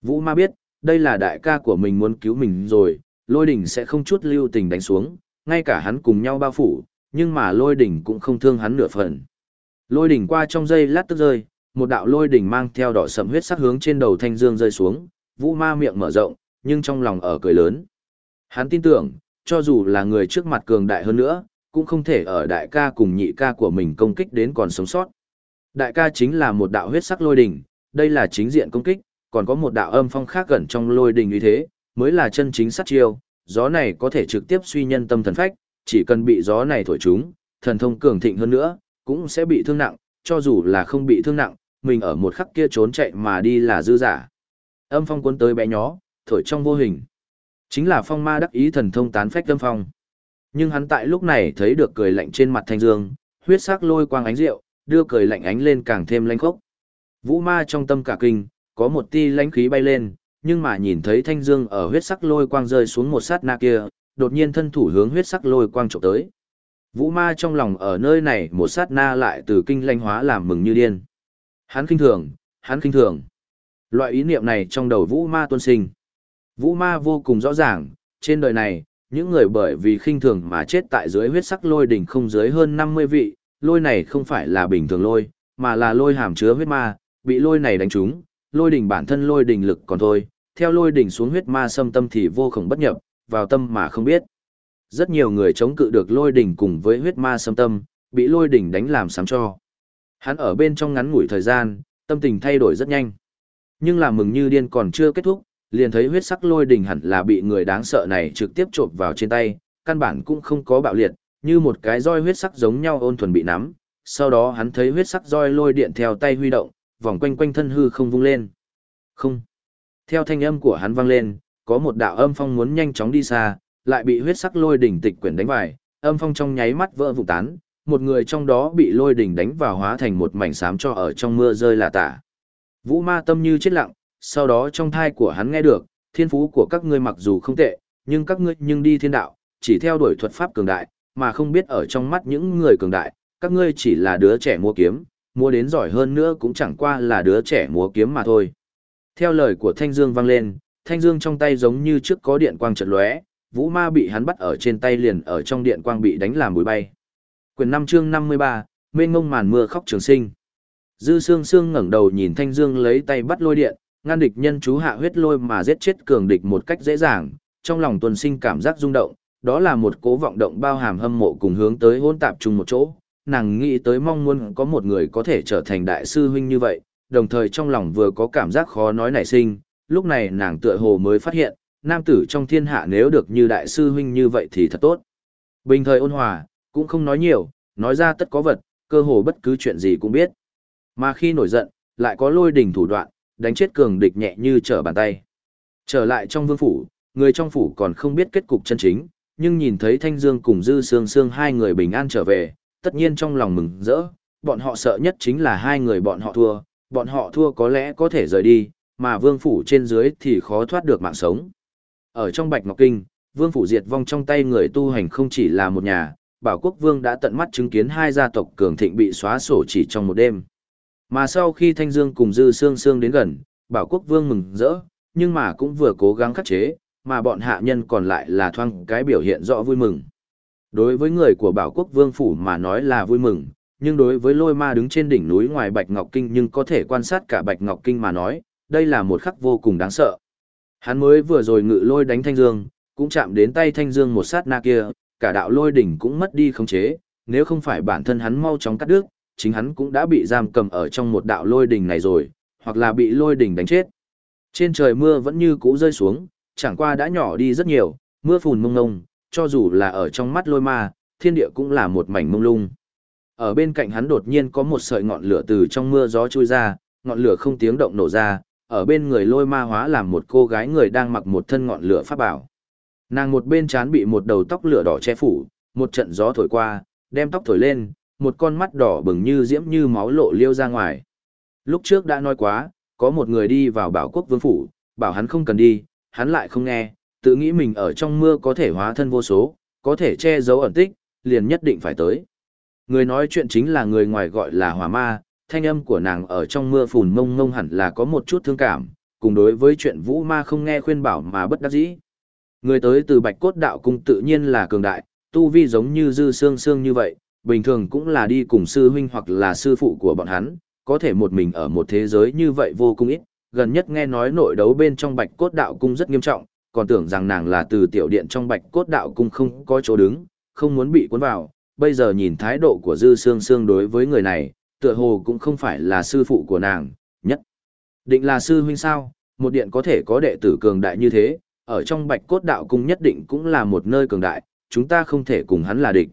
Vũ Ma biết, đây là đại ca của mình muốn cứu mình rồi, lôi đỉnh sẽ không chút lưu tình đánh xuống, ngay cả hắn cùng nhau bao phủ, nhưng mà lôi đỉnh cũng không thương hắn nửa phần. Lôi đỉnh qua trong giây lát tức rơi, một đạo lôi đỉnh mang theo đỏ sầm huyết sắc hướng trên đầu Thanh Dương rơi xuống, Vũ Ma miệng mở rộng, nhưng trong lòng ở cười lớn. Hắn tin tưởng, cho dù là người trước mặt cường đại hơn nữa, cũng không thể ở đại ca cùng nhị ca của mình công kích đến còn sống sót. Đại ca chính là một đạo huyết sắc lôi đỉnh, đây là chính diện công kích, còn có một đạo âm phong khác gần trong lôi đình như thế, mới là chân chính sát chiêu, gió này có thể trực tiếp suy nhân tâm thần phách, chỉ cần bị gió này thổi trúng, thần thông cường thịnh hơn nữa, cũng sẽ bị thương nặng, cho dù là không bị thương nặng, mình ở một khắc kia trốn chạy mà đi là dư giả. Âm phong cuốn tới bé nhó, thổi trong vô hình. Chính là phong ma đắc ý thần thông tán phách âm phong. Nhưng hắn tại lúc này thấy được cười lạnh trên mặt thanh dương, huyết sắc lôi quang ánh rượu, đưa cười lạnh ánh lên càng thêm lanh khốc. Vũ ma trong tâm cả kinh, có một tia lãnh khí bay lên, nhưng mà nhìn thấy thanh dương ở huyết sắc lôi quang rơi xuống một sát na kia, đột nhiên thân thủ hướng huyết sắc lôi quang chụp tới. Vũ ma trong lòng ở nơi này một sát na lại từ kinh lãnh hóa làm mừng như điên. Hắn kinh thường, hắn kinh thường. Loại ý niệm này trong đầu vũ ma tuân sinh. Vũ ma vô cùng rõ ràng, trên đời này, những người bởi vì khinh thường mà chết tại dưới huyết sắc lôi đỉnh không dưới hơn 50 vị, lôi này không phải là bình thường lôi, mà là lôi hàm chứa huyết ma, bị lôi này đánh trúng, lôi đỉnh bản thân lôi đỉnh lực còn thôi, theo lôi đỉnh xuống huyết ma xâm tâm thì vô khổng bất nhập, vào tâm mà không biết. Rất nhiều người chống cự được lôi đỉnh cùng với huyết ma xâm tâm, bị lôi đỉnh đánh làm sám cho. Hắn ở bên trong ngắn ngủi thời gian, tâm tình thay đổi rất nhanh. Nhưng là mừng như điên còn chưa kết thúc, liền thấy huyết sắc lôi đỉnh hẳn là bị người đáng sợ này trực tiếp trộm vào trên tay, căn bản cũng không có bạo liệt, như một cái roi huyết sắc giống nhau ôn thuần bị nắm. Sau đó hắn thấy huyết sắc roi lôi điện theo tay huy động, vòng quanh quanh thân hư không vung lên. Không. Theo thanh âm của hắn vang lên, có một đạo âm phong muốn nhanh chóng đi xa, lại bị huyết sắc lôi đỉnh tịch quyển đánh vải, âm phong trong nháy mắt vỡ vụn tán, một người trong đó bị lôi đỉnh đánh vào hóa thành một mảnh xám cho ở trong mưa rơi là tả. Vũ ma tâm như chết lặng, sau đó trong thai của hắn nghe được, thiên phú của các ngươi mặc dù không tệ, nhưng các ngươi nhưng đi thiên đạo, chỉ theo đuổi thuật pháp cường đại, mà không biết ở trong mắt những người cường đại, các ngươi chỉ là đứa trẻ mua kiếm, mua đến giỏi hơn nữa cũng chẳng qua là đứa trẻ múa kiếm mà thôi. Theo lời của Thanh Dương vang lên, Thanh Dương trong tay giống như trước có điện quang chợt lóe, Vũ Ma bị hắn bắt ở trên tay liền ở trong điện quang bị đánh làm bụi bay. Quyền 5 chương 53, mênh mông màn mưa khóc trường sinh. Dư Sương Sương ngẩng đầu nhìn Thanh Dương lấy tay bắt lôi điện, ngăn địch nhân chú hạ huyết lôi mà giết chết cường địch một cách dễ dàng, trong lòng tuần sinh cảm giác rung động, đó là một cố vọng động bao hàm hâm mộ cùng hướng tới hỗn tạp chung một chỗ, nàng nghĩ tới mong muốn có một người có thể trở thành đại sư huynh như vậy, đồng thời trong lòng vừa có cảm giác khó nói nảy sinh, lúc này nàng tựa hồ mới phát hiện, nam tử trong thiên hạ nếu được như đại sư huynh như vậy thì thật tốt. Bình thời ôn hòa, cũng không nói nhiều, nói ra tất có vật, cơ hồ bất cứ chuyện gì cũng biết. Mà khi nổi giận, lại có lôi đình thủ đoạn, đánh chết cường địch nhẹ như trở bàn tay. Trở lại trong vương phủ, người trong phủ còn không biết kết cục chân chính, nhưng nhìn thấy Thanh Dương cùng Dư Sương Sương hai người bình an trở về, tất nhiên trong lòng mừng rỡ, bọn họ sợ nhất chính là hai người bọn họ thua, bọn họ thua có lẽ có thể rời đi, mà vương phủ trên dưới thì khó thoát được mạng sống. Ở trong Bạch Ngọc Kinh, vương phủ diệt vong trong tay người tu hành không chỉ là một nhà, bảo quốc vương đã tận mắt chứng kiến hai gia tộc cường thịnh bị xóa sổ chỉ trong một đêm. Mà sau khi Thanh Dương cùng Dư Sương Sương đến gần, bảo quốc vương mừng rỡ, nhưng mà cũng vừa cố gắng khắc chế, mà bọn hạ nhân còn lại là thoang cái biểu hiện rõ vui mừng. Đối với người của bảo quốc vương phủ mà nói là vui mừng, nhưng đối với lôi ma đứng trên đỉnh núi ngoài Bạch Ngọc Kinh nhưng có thể quan sát cả Bạch Ngọc Kinh mà nói, đây là một khắc vô cùng đáng sợ. Hắn mới vừa rồi ngự lôi đánh Thanh Dương, cũng chạm đến tay Thanh Dương một sát na kia, cả đạo lôi đỉnh cũng mất đi khống chế, nếu không phải bản thân hắn mau chóng cắt đứt, chính hắn cũng đã bị giam cầm ở trong một đạo lôi đỉnh này rồi, hoặc là bị lôi đỉnh đánh chết. Trên trời mưa vẫn như cũ rơi xuống, chẳng qua đã nhỏ đi rất nhiều, mưa phùn mông ngông, cho dù là ở trong mắt lôi ma, thiên địa cũng là một mảnh mông lung. Ở bên cạnh hắn đột nhiên có một sợi ngọn lửa từ trong mưa gió trôi ra, ngọn lửa không tiếng động nổ ra, ở bên người lôi ma hóa làm một cô gái người đang mặc một thân ngọn lửa pháp bảo. Nàng một bên trán bị một đầu tóc lửa đỏ che phủ, một trận gió thổi qua, đem tóc thổi lên, một con mắt đỏ bừng như diễm như máu lộ liêu ra ngoài. Lúc trước đã nói quá, có một người đi vào bảo quốc vương phủ, bảo hắn không cần đi, hắn lại không nghe, tự nghĩ mình ở trong mưa có thể hóa thân vô số, có thể che giấu ẩn tích, liền nhất định phải tới. Người nói chuyện chính là người ngoài gọi là hỏa ma, thanh âm của nàng ở trong mưa phùn mông mông hẳn là có một chút thương cảm, cùng đối với chuyện vũ ma không nghe khuyên bảo mà bất đắc dĩ. Người tới từ bạch cốt đạo cung tự nhiên là cường đại, tu vi giống như dư xương xương như vậy, bình thường cũng là đi cùng sư huynh hoặc là sư phụ của bọn hắn, có thể một mình ở một thế giới như vậy vô cùng ít, gần nhất nghe nói nội đấu bên trong bạch cốt đạo cung rất nghiêm trọng, còn tưởng rằng nàng là từ tiểu điện trong bạch cốt đạo cung không có chỗ đứng, không muốn bị cuốn vào, bây giờ nhìn thái độ của dư xương xương đối với người này, tựa hồ cũng không phải là sư phụ của nàng, nhất. Định là sư huynh sao, một điện có thể có đệ tử cường đại như thế, ở trong bạch cốt đạo cung nhất định cũng là một nơi cường đại, chúng ta không thể cùng hắn là địch.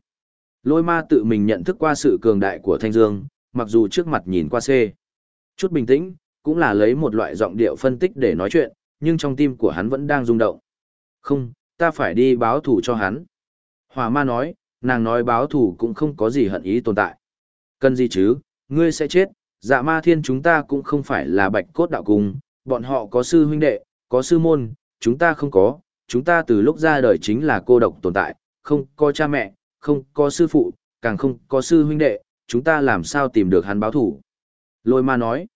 Lôi ma tự mình nhận thức qua sự cường đại của Thanh Dương, mặc dù trước mặt nhìn qua C. Chút bình tĩnh, cũng là lấy một loại giọng điệu phân tích để nói chuyện, nhưng trong tim của hắn vẫn đang rung động. Không, ta phải đi báo thủ cho hắn. Hỏa ma nói, nàng nói báo thủ cũng không có gì hận ý tồn tại. Cần gì chứ, ngươi sẽ chết, dạ ma thiên chúng ta cũng không phải là bạch cốt đạo cung, bọn họ có sư huynh đệ, có sư môn, chúng ta không có, chúng ta từ lúc ra đời chính là cô độc tồn tại, không có cha mẹ, không có sư phụ, càng không có sư huynh đệ, chúng ta làm sao tìm được hắn báo thủ. Lôi ma nói,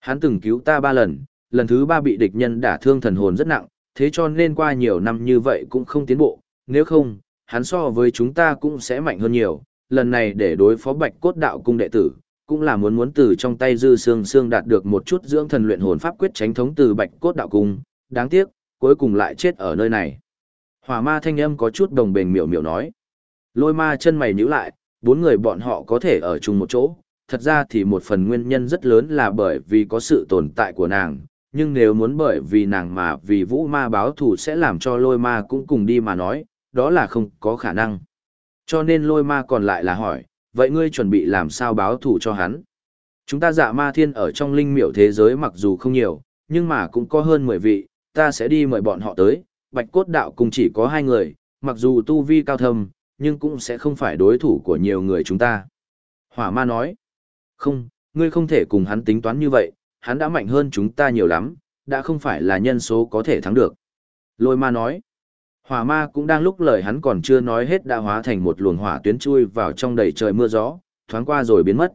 hắn từng cứu ta ba lần, lần thứ ba bị địch nhân đả thương thần hồn rất nặng, thế cho nên qua nhiều năm như vậy cũng không tiến bộ, nếu không, hắn so với chúng ta cũng sẽ mạnh hơn nhiều, lần này để đối phó bạch cốt đạo cung đệ tử, cũng là muốn muốn từ trong tay dư xương xương đạt được một chút dưỡng thần luyện hồn pháp quyết tránh thống từ bạch cốt đạo cung, đáng tiếc, cuối cùng lại chết ở nơi này. Hỏa ma thanh âm có chút đồng bền miểu miểu nói. Lôi ma chân mày nhíu lại, bốn người bọn họ có thể ở chung một chỗ, thật ra thì một phần nguyên nhân rất lớn là bởi vì có sự tồn tại của nàng, nhưng nếu muốn bởi vì nàng mà vì vũ ma báo thù sẽ làm cho lôi ma cũng cùng đi mà nói, đó là không có khả năng. Cho nên lôi ma còn lại là hỏi, vậy ngươi chuẩn bị làm sao báo thù cho hắn? Chúng ta dạ ma thiên ở trong linh miểu thế giới mặc dù không nhiều, nhưng mà cũng có hơn 10 vị, ta sẽ đi mời bọn họ tới, bạch cốt đạo cùng chỉ có hai người, mặc dù tu vi cao thâm, nhưng cũng sẽ không phải đối thủ của nhiều người chúng ta. Hỏa ma nói, không, ngươi không thể cùng hắn tính toán như vậy, hắn đã mạnh hơn chúng ta nhiều lắm, đã không phải là nhân số có thể thắng được. Lôi ma nói, hỏa ma cũng đang lúc lời hắn còn chưa nói hết đã hóa thành một luồng hỏa tuyến chui vào trong đầy trời mưa gió, thoáng qua rồi biến mất.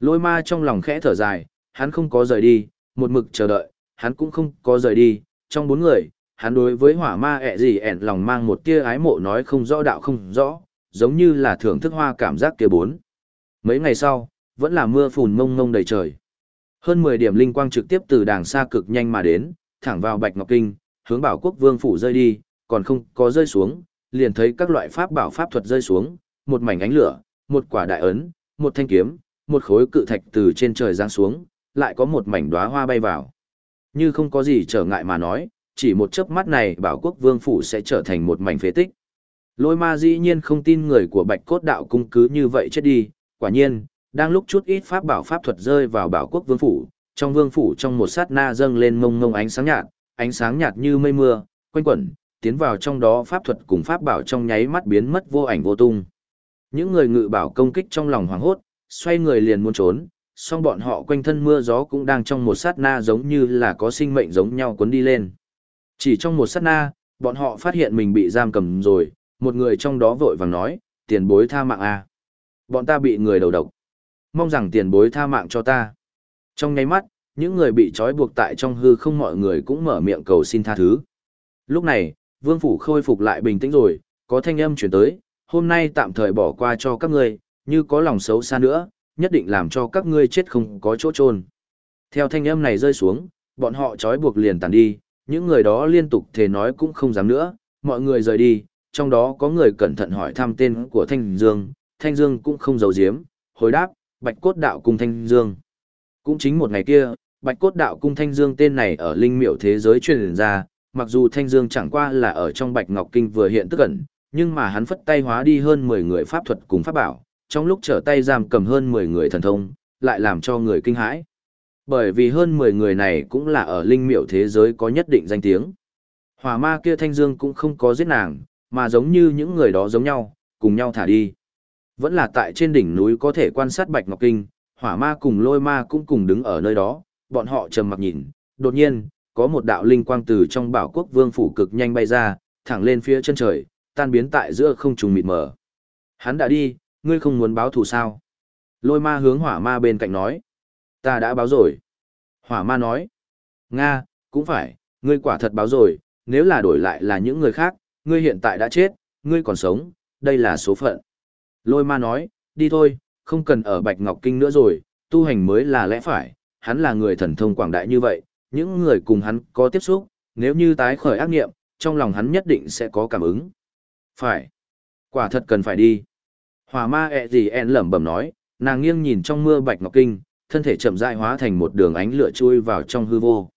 Lôi ma trong lòng khẽ thở dài, hắn không có rời đi, một mực chờ đợi, hắn cũng không có rời đi, trong bốn người, hắn đối với hỏa ma ẹ gì ẹn lòng mang một tia ái mộ nói không rõ đạo không rõ, giống như là thưởng thức hoa cảm giác kia bốn. Mấy ngày sau, vẫn là mưa phùn mông mông đầy trời. Hơn 10 điểm linh quang trực tiếp từ đàng xa cực nhanh mà đến, thẳng vào Bạch Ngọc Kinh, hướng bảo quốc vương phủ rơi đi, còn không có rơi xuống, liền thấy các loại pháp bảo pháp thuật rơi xuống, một mảnh ánh lửa, một quả đại ấn, một thanh kiếm, một khối cự thạch từ trên trời giáng xuống, lại có một mảnh đóa hoa bay vào. Như không có gì trở ngại mà nói, chỉ một chớp mắt này bảo quốc vương phủ sẽ trở thành một mảnh phế tích. Lôi ma dĩ nhiên không tin người của bạch cốt đạo cung cứ như vậy chết đi, quả nhiên, đang lúc chút ít pháp bảo pháp thuật rơi vào bảo quốc vương phủ, trong vương phủ trong một sát na dâng lên mông mông ánh sáng nhạt, ánh sáng nhạt như mây mưa, quanh quẩn, tiến vào trong đó pháp thuật cùng pháp bảo trong nháy mắt biến mất vô ảnh vô tung. Những người ngự bảo công kích trong lòng hoảng hốt, xoay người liền muốn trốn, song bọn họ quanh thân mưa gió cũng đang trong một sát na giống như là có sinh mệnh giống nhau cuốn đi lên. Chỉ trong một sát na, bọn họ phát hiện mình bị giam cầm rồi, một người trong đó vội vàng nói, tiền bối tha mạng a Bọn ta bị người đầu độc. Mong rằng tiền bối tha mạng cho ta. Trong nháy mắt, những người bị trói buộc tại trong hư không mọi người cũng mở miệng cầu xin tha thứ. Lúc này, vương phủ khôi phục lại bình tĩnh rồi, có thanh âm chuyển tới, hôm nay tạm thời bỏ qua cho các ngươi, như có lòng xấu xa nữa, nhất định làm cho các ngươi chết không có chỗ trôn. Theo thanh âm này rơi xuống, bọn họ trói buộc liền tàn đi, những người đó liên tục thề nói cũng không dám nữa, mọi người rời đi, trong đó có người cẩn thận hỏi thăm tên của Thanh Dương, Thanh Dương cũng không giấu giếm, hồi đáp, Bạch Cốt Đạo Cung Thanh Dương. Cũng chính một ngày kia, Bạch Cốt Đạo Cung Thanh Dương tên này ở linh miểu thế giới truyền ra, mặc dù Thanh Dương chẳng qua là ở trong Bạch Ngọc Kinh vừa hiện tức ẩn, nhưng mà hắn phất tay hóa đi hơn 10 người pháp thuật cùng pháp bảo, trong lúc trở tay giam cầm hơn 10 người thần thông, lại làm cho người kinh hãi. Bởi vì hơn 10 người này cũng là ở linh miểu thế giới có nhất định danh tiếng. Hỏa ma kia thanh dương cũng không có giết nàng, mà giống như những người đó giống nhau, cùng nhau thả đi. Vẫn là tại trên đỉnh núi có thể quan sát Bạch Ngọc Kinh, hỏa ma cùng lôi ma cũng cùng đứng ở nơi đó, bọn họ trầm mặc nhìn, đột nhiên, có một đạo linh quang từ trong bảo quốc vương phủ cực nhanh bay ra, thẳng lên phía chân trời, tan biến tại giữa không trùng mịt mờ. Hắn đã đi, ngươi không muốn báo thù sao? Lôi ma hướng hỏa ma bên cạnh nói. Ta đã báo rồi. Hỏa ma nói. Nga, cũng phải, ngươi quả thật báo rồi, nếu là đổi lại là những người khác, ngươi hiện tại đã chết, ngươi còn sống, đây là số phận. Lôi ma nói, đi thôi, không cần ở Bạch Ngọc Kinh nữa rồi, tu hành mới là lẽ phải, hắn là người thần thông quảng đại như vậy, những người cùng hắn có tiếp xúc, nếu như tái khởi ác nghiệm, trong lòng hắn nhất định sẽ có cảm ứng. Phải. Quả thật cần phải đi. Hỏa ma ẹ gì en lẩm bẩm nói, nàng nghiêng nhìn trong mưa Bạch Ngọc Kinh, thân thể chậm rãi hóa thành một đường ánh lửa chui vào trong hư vô.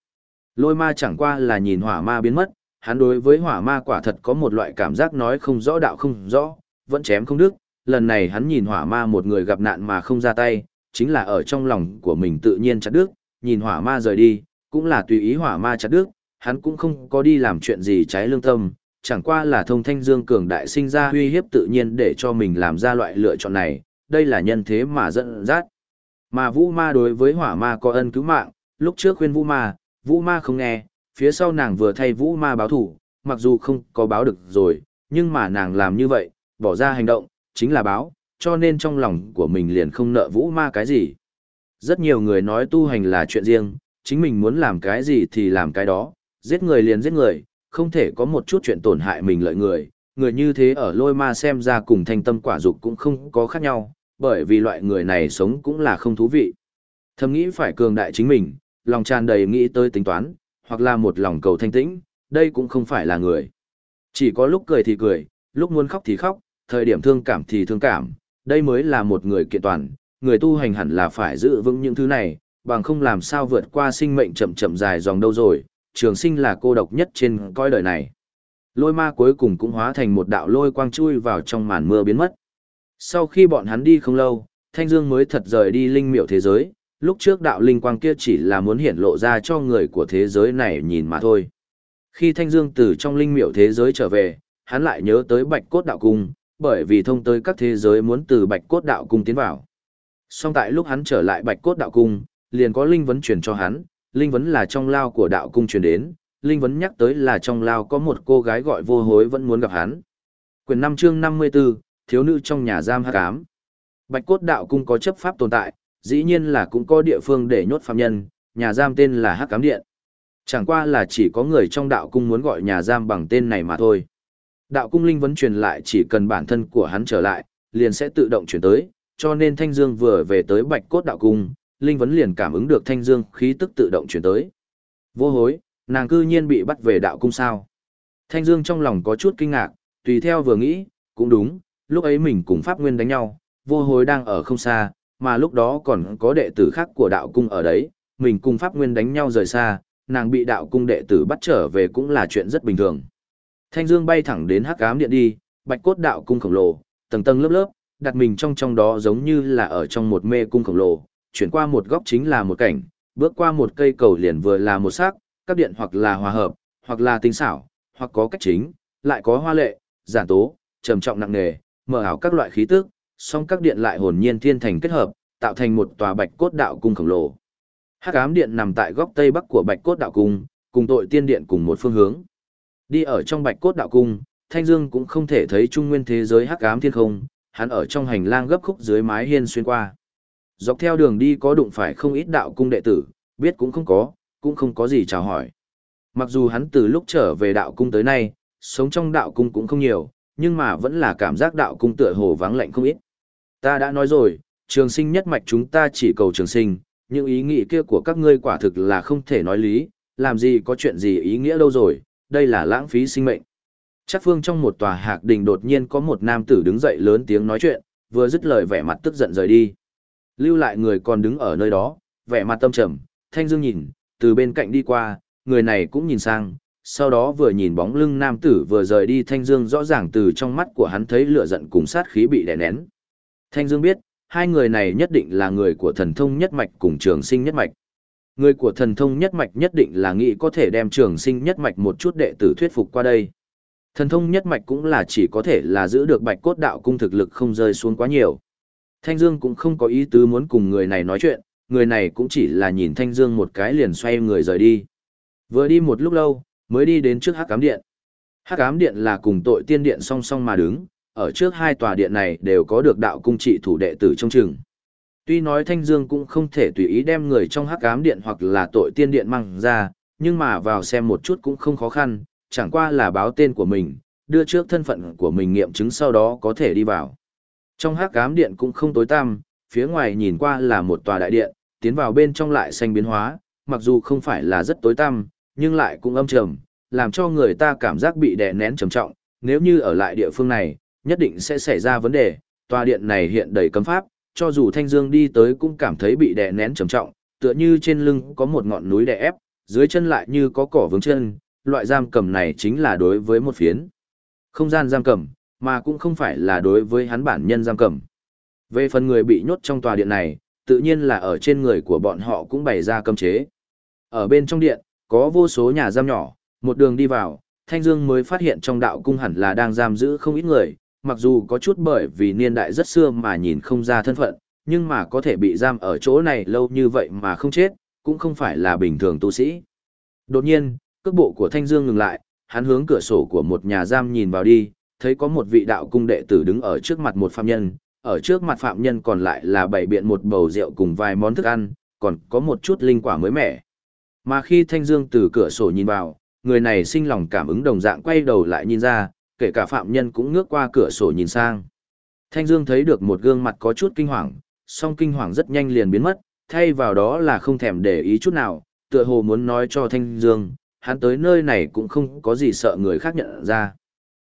Lôi ma chẳng qua là nhìn hỏa ma biến mất, hắn đối với hỏa ma quả thật có một loại cảm giác nói không rõ đạo không rõ, vẫn chém không đứt. Lần này hắn nhìn hỏa ma một người gặp nạn mà không ra tay, chính là ở trong lòng của mình tự nhiên chặt đứt, nhìn hỏa ma rời đi, cũng là tùy ý hỏa ma chặt đứt, hắn cũng không có đi làm chuyện gì trái lương tâm, chẳng qua là thông thanh dương cường đại sinh ra uy hiếp tự nhiên để cho mình làm ra loại lựa chọn này, đây là nhân thế mà dẫn dắt. Mà vũ ma đối với hỏa ma có ân cứu mạng, lúc trước khuyên vũ ma, vũ ma không nghe, phía sau nàng vừa thay vũ ma báo thủ, mặc dù không có báo được rồi, nhưng mà nàng làm như vậy, bỏ ra hành động, chính là báo, cho nên trong lòng của mình liền không nợ vũ ma cái gì. Rất nhiều người nói tu hành là chuyện riêng, chính mình muốn làm cái gì thì làm cái đó, giết người liền giết người, không thể có một chút chuyện tổn hại mình lợi người. Người như thế ở lôi ma xem ra cùng thanh tâm quả dục cũng không có khác nhau, bởi vì loại người này sống cũng là không thú vị. Thầm nghĩ phải cường đại chính mình, lòng tràn đầy nghĩ tới tính toán, hoặc là một lòng cầu thanh tĩnh, đây cũng không phải là người. Chỉ có lúc cười thì cười, lúc muốn khóc thì khóc, thời điểm thương cảm thì thương cảm, đây mới là một người kiện toàn, người tu hành hẳn là phải giữ vững những thứ này, bằng không làm sao vượt qua sinh mệnh chậm chậm dài dòng đâu rồi, trường sinh là cô độc nhất trên coi đời này. Lôi ma cuối cùng cũng hóa thành một đạo lôi quang chui vào trong màn mưa biến mất. Sau khi bọn hắn đi không lâu, Thanh Dương mới thật rời đi linh miệu thế giới, lúc trước đạo linh quang kia chỉ là muốn hiển lộ ra cho người của thế giới này nhìn mà thôi. Khi Thanh Dương từ trong linh miệu thế giới trở về, hắn lại nhớ tới Bạch Cốt Đạo Cung, bởi vì thông tới các thế giới muốn từ Bạch Cốt Đạo Cung tiến vào. Song tại lúc hắn trở lại Bạch Cốt Đạo Cung, liền có linh vấn truyền cho hắn, linh vấn là trong lao của đạo cung truyền đến, linh vấn nhắc tới là trong lao có một cô gái gọi vô hối vẫn muốn gặp hắn. Quyền 5 chương 54, thiếu nữ trong nhà giam hắc ám. Bạch cốt đạo cung có chấp pháp tồn tại, dĩ nhiên là cũng có địa phương để nhốt phạm nhân, nhà giam tên là hắc ám điện. Chẳng qua là chỉ có người trong đạo cung muốn gọi nhà giam bằng tên này mà thôi. Đạo cung linh vấn truyền lại chỉ cần bản thân của hắn trở lại, liền sẽ tự động chuyển tới, cho nên Thanh Dương vừa về tới Bạch Cốt Đạo Cung, Linh Vấn liền cảm ứng được Thanh Dương khí tức tự động chuyển tới. Vô hối, nàng cư nhiên bị bắt về đạo cung sao. Thanh Dương trong lòng có chút kinh ngạc, tùy theo vừa nghĩ, cũng đúng, lúc ấy mình cùng Pháp Nguyên đánh nhau, vô hối đang ở không xa, mà lúc đó còn có đệ tử khác của đạo cung ở đấy, mình cùng Pháp Nguyên đánh nhau rời xa, nàng bị đạo cung đệ tử bắt trở về cũng là chuyện rất bình thường. Thanh Dương bay thẳng đến Hắc Ám Điện đi, Bạch Cốt đạo cung khổng lồ, tầng tầng lớp lớp, đặt mình trong trong đó giống như là ở trong một mê cung khổng lồ, chuyển qua một góc chính là một cảnh, bước qua một cây cầu liền vừa là một sắc, các điện hoặc là hòa hợp, hoặc là tinh xảo, hoặc có cách chính, lại có hoa lệ, giản tố, trầm trọng nặng nề, mở ảo các loại khí tức, song các điện lại hồn nhiên thiên thành kết hợp, tạo thành một tòa bạch cốt đạo cung khổng lồ. Hắc ám điện nằm tại góc tây bắc của bạch cốt đạo cung, cùng tội tiên điện cùng một phương hướng. Đi ở trong bạch cốt đạo cung, Thanh Dương cũng không thể thấy trung nguyên thế giới hắc ám thiên không, hắn ở trong hành lang gấp khúc dưới mái hiên xuyên qua. Dọc theo đường đi có đụng phải không ít đạo cung đệ tử, biết cũng không có, cũng không có gì chào hỏi. Mặc dù hắn từ lúc trở về đạo cung tới nay, sống trong đạo cung cũng không nhiều, nhưng mà vẫn là cảm giác đạo cung tựa hồ vắng lạnh không ít. Ta đã nói rồi, trường sinh nhất mạch chúng ta chỉ cầu trường sinh, những ý nghĩ kia của các ngươi quả thực là không thể nói lý, làm gì có chuyện gì ý nghĩa lâu rồi, đây là lãng phí sinh mệnh. Chắc phương trong một tòa hạc đình đột nhiên có một nam tử đứng dậy lớn tiếng nói chuyện, vừa dứt lời vẻ mặt tức giận rời đi. Lưu lại người còn đứng ở nơi đó, vẻ mặt tâm trầm, Thanh Dương nhìn, từ bên cạnh đi qua, người này cũng nhìn sang, sau đó vừa nhìn bóng lưng nam tử vừa rời đi Thanh Dương rõ ràng từ trong mắt của hắn thấy lửa giận cùng sát khí bị đè nén. Thanh Dương biết, hai người này nhất định là người của thần thông nhất mạch cùng trường sinh nhất mạch. Người của thần thông nhất mạch nhất định là nghĩ có thể đem trường sinh nhất mạch một chút đệ tử thuyết phục qua đây. Thần thông nhất mạch cũng là chỉ có thể là giữ được bạch cốt đạo cung thực lực không rơi xuống quá nhiều. Thanh Dương cũng không có ý tứ muốn cùng người này nói chuyện, người này cũng chỉ là nhìn Thanh Dương một cái liền xoay người rời đi. Vừa đi một lúc lâu, mới đi đến trước Hắc Ám Điện. Hắc Ám Điện là cùng tội tiên điện song song mà đứng, ở trước hai tòa điện này đều có được đạo cung trị thủ đệ tử trong trường. Tuy nói Thanh Dương cũng không thể tùy ý đem người trong hắc ám điện hoặc là tội tiên điện mang ra, nhưng mà vào xem một chút cũng không khó khăn, chẳng qua là báo tên của mình, đưa trước thân phận của mình nghiệm chứng sau đó có thể đi vào. Trong hắc ám điện cũng không tối tăm, phía ngoài nhìn qua là một tòa đại điện, tiến vào bên trong lại xanh biến hóa, mặc dù không phải là rất tối tăm, nhưng lại cũng âm trầm, làm cho người ta cảm giác bị đè nén trầm trọng, nếu như ở lại địa phương này, nhất định sẽ xảy ra vấn đề, tòa điện này hiện đầy cấm pháp, cho dù Thanh Dương đi tới cũng cảm thấy bị đè nén trầm trọng, tựa như trên lưng có một ngọn núi đè ép, dưới chân lại như có cỏ vướng chân, loại giam cầm này chính là đối với một phiến không gian giam cầm, mà cũng không phải là đối với hắn bản nhân giam cầm. Về phần người bị nhốt trong tòa điện này, tự nhiên là ở trên người của bọn họ cũng bày ra cấm chế. Ở bên trong điện, có vô số nhà giam nhỏ, một đường đi vào, Thanh Dương mới phát hiện trong đạo cung hẳn là đang giam giữ không ít người, mặc dù có chút bởi vì niên đại rất xưa mà nhìn không ra thân phận, nhưng mà có thể bị giam ở chỗ này lâu như vậy mà không chết, cũng không phải là bình thường tu sĩ. Đột nhiên, cước bộ của Thanh Dương ngừng lại, hắn hướng cửa sổ của một nhà giam nhìn vào đi, thấy có một vị đạo cung đệ tử đứng ở trước mặt một phạm nhân, ở trước mặt phạm nhân còn lại là bày biện một bầu rượu cùng vài món thức ăn, còn có một chút linh quả mới mẻ. Mà khi Thanh Dương từ cửa sổ nhìn vào, người này sinh lòng cảm ứng đồng dạng quay đầu lại nhìn ra, kể cả phạm nhân cũng ngước qua cửa sổ nhìn sang. Thanh Dương thấy được một gương mặt có chút kinh hoàng, song kinh hoàng rất nhanh liền biến mất, thay vào đó là không thèm để ý chút nào, tựa hồ muốn nói cho Thanh Dương, hắn tới nơi này cũng không có gì sợ người khác nhận ra.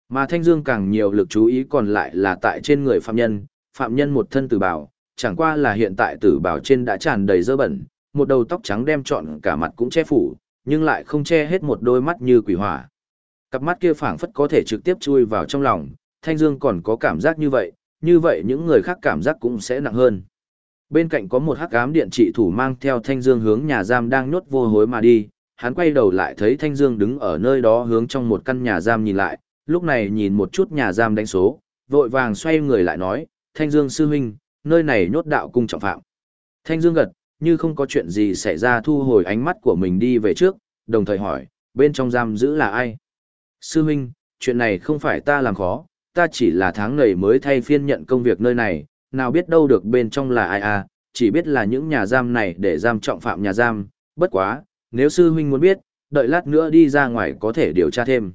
Mà Thanh Dương càng nhiều lực chú ý còn lại là tại trên người phạm nhân, phạm nhân một thân tử bảo, chẳng qua là hiện tại tử bảo trên đã tràn đầy dơ bẩn, một đầu tóc trắng đem trọn cả mặt cũng che phủ, nhưng lại không che hết một đôi mắt như quỷ hỏa. Cặp mắt kia phảng phất có thể trực tiếp chui vào trong lòng, Thanh Dương còn có cảm giác như vậy, như vậy những người khác cảm giác cũng sẽ nặng hơn. Bên cạnh có một hắc ám điện trị thủ mang theo Thanh Dương hướng nhà giam đang nhốt vô hối mà đi, hắn quay đầu lại thấy Thanh Dương đứng ở nơi đó hướng trong một căn nhà giam nhìn lại, lúc này nhìn một chút nhà giam đánh số, vội vàng xoay người lại nói, Thanh Dương sư huynh, nơi này nhốt đạo cung trọng phạm. Thanh Dương gật, như không có chuyện gì xảy ra thu hồi ánh mắt của mình đi về trước, đồng thời hỏi, bên trong giam giữ là ai? Sư huynh, chuyện này không phải ta làm khó, ta chỉ là tháng này mới thay phiên nhận công việc nơi này, nào biết đâu được bên trong là ai à, chỉ biết là những nhà giam này để giam trọng phạm nhà giam, bất quá, nếu sư huynh muốn biết, đợi lát nữa đi ra ngoài có thể điều tra thêm.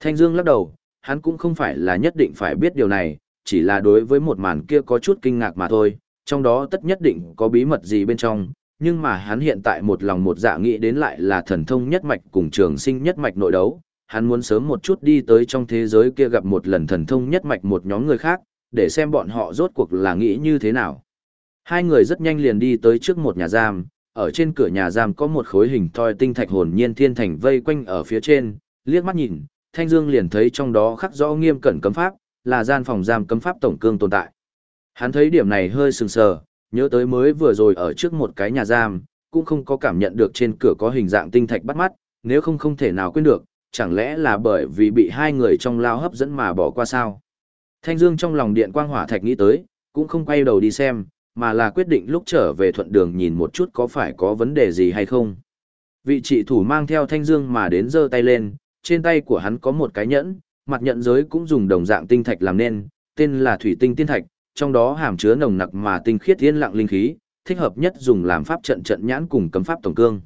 Thanh Dương lắc đầu, hắn cũng không phải là nhất định phải biết điều này, chỉ là đối với một màn kia có chút kinh ngạc mà thôi, trong đó tất nhất định có bí mật gì bên trong, nhưng mà hắn hiện tại một lòng một dạ nghĩ đến lại là thần thông nhất mạch cùng trường sinh nhất mạch nội đấu, hắn muốn sớm một chút đi tới trong thế giới kia gặp một lần thần thông nhất mạch một nhóm người khác, để xem bọn họ rốt cuộc là nghĩ như thế nào. Hai người rất nhanh liền đi tới trước một nhà giam, ở trên cửa nhà giam có một khối hình thoi tinh thạch hồn nhiên thiên thành vây quanh ở phía trên, liếc mắt nhìn, Thanh Dương liền thấy trong đó khắc rõ nghiêm cẩn cấm pháp, là gian phòng giam cấm pháp tổng cương tồn tại. Hắn thấy điểm này hơi sừng sờ, nhớ tới mới vừa rồi ở trước một cái nhà giam, cũng không có cảm nhận được trên cửa có hình dạng tinh thạch bắt mắt, nếu không không thể nào quên được, chẳng lẽ là bởi vì bị hai người trong lao hấp dẫn mà bỏ qua sao? Thanh Dương trong lòng điện quang hỏa thạch nghĩ tới, cũng không quay đầu đi xem, mà là quyết định lúc trở về thuận đường nhìn một chút có phải có vấn đề gì hay không. Vị trị thủ mang theo Thanh Dương mà đến giơ tay lên, trên tay của hắn có một cái nhẫn, mặt nhẫn giới cũng dùng đồng dạng tinh thạch làm nên, tên là thủy tinh tiên thạch, trong đó hàm chứa nồng nặc mà tinh khiết yên lặng linh khí, thích hợp nhất dùng làm pháp trận trận nhãn cùng cấm pháp tổng cương.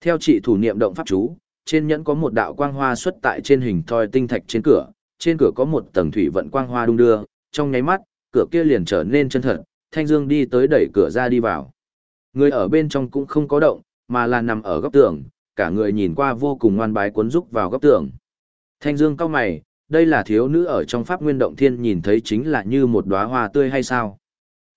Theo trị thủ niệm động pháp chú, trên nhẫn có một đạo quang hoa xuất tại trên hình thoi tinh thạch trên cửa, trên cửa có một tầng thủy vận quang hoa đung đưa, trong nháy mắt, cửa kia liền trở nên chân thật, Thanh Dương đi tới đẩy cửa ra đi vào. Người ở bên trong cũng không có động, mà là nằm ở góc tường, cả người nhìn qua vô cùng ngoan bái cuốn rúc vào góc tường. Thanh Dương cau mày, đây là thiếu nữ ở trong pháp nguyên động thiên nhìn thấy chính là như một đóa hoa tươi hay sao?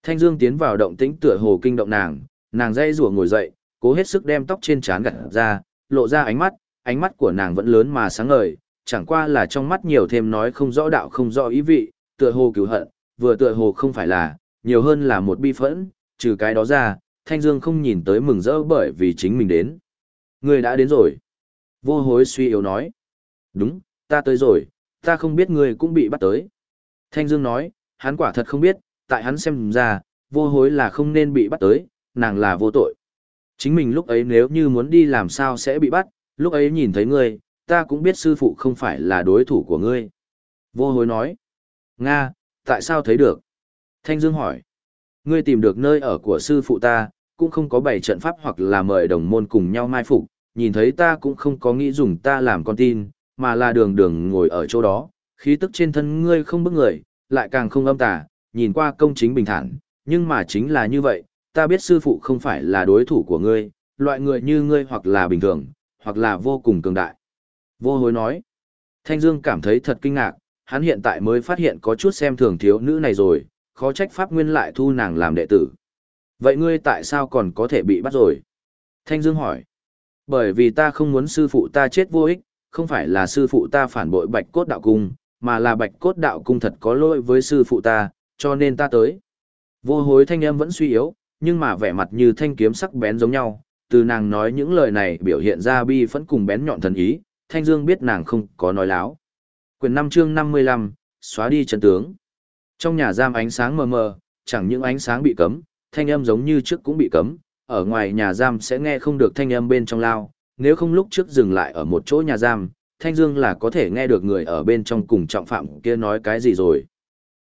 Thanh Dương tiến vào động tĩnh tựa hồ kinh động nàng, nàng dây rủa ngồi dậy, cố hết sức đem tóc trên trán gạt ra, lộ ra ánh mắt, ánh mắt của nàng vẫn lớn mà sáng ngời, chẳng qua là trong mắt nhiều thêm nói không rõ đạo không rõ ý vị, tựa hồ cứu hận, vừa tựa hồ không phải là, nhiều hơn là một bi phẫn, trừ cái đó ra, Thanh Dương không nhìn tới mừng rỡ bởi vì chính mình đến. Người đã đến rồi. Vô hối suy yếu nói. Đúng, ta tới rồi, ta không biết người cũng bị bắt tới. Thanh Dương nói, hắn quả thật không biết, tại hắn xem ra, vô hối là không nên bị bắt tới, nàng là vô tội. Chính mình lúc ấy nếu như muốn đi làm sao sẽ bị bắt, lúc ấy nhìn thấy ngươi, ta cũng biết sư phụ không phải là đối thủ của ngươi. Vô hối nói, Nga, tại sao thấy được? Thanh Dương hỏi. Ngươi tìm được nơi ở của sư phụ ta, cũng không có bày trận pháp hoặc là mời đồng môn cùng nhau mai phục, nhìn thấy ta cũng không có nghĩ dùng ta làm con tin, mà là đường đường ngồi ở chỗ đó, khí tức trên thân ngươi không bức người, lại càng không âm tà, nhìn qua công chính bình thản, nhưng mà chính là như vậy, ta biết sư phụ không phải là đối thủ của ngươi, loại người như ngươi hoặc là bình thường, hoặc là vô cùng cường đại. Vô hối nói, Thanh Dương cảm thấy thật kinh ngạc, hắn hiện tại mới phát hiện có chút xem thường thiếu nữ này rồi, khó trách Pháp Nguyên lại thu nàng làm đệ tử. Vậy ngươi tại sao còn có thể bị bắt rồi? Thanh Dương hỏi. Bởi vì ta không muốn sư phụ ta chết vô ích, không phải là sư phụ ta phản bội bạch cốt đạo cung, mà là bạch cốt đạo cung thật có lỗi với sư phụ ta, cho nên ta tới. Vô hối thanh âm vẫn suy yếu, nhưng mà vẻ mặt như thanh kiếm sắc bén giống nhau, từ nàng nói những lời này biểu hiện ra bi phẫn cùng bén nhọn thần ý, Thanh Dương biết nàng không có nói láo. Quyền 5 chương 55, xóa đi chân tướng. Trong nhà giam ánh sáng mờ mờ, chẳng những ánh sáng bị cấm, thanh âm giống như trước cũng bị cấm, ở ngoài nhà giam sẽ nghe không được thanh âm bên trong lao, nếu không lúc trước dừng lại ở một chỗ nhà giam, Thanh Dương là có thể nghe được người ở bên trong cùng trọng phạm kia nói cái gì rồi.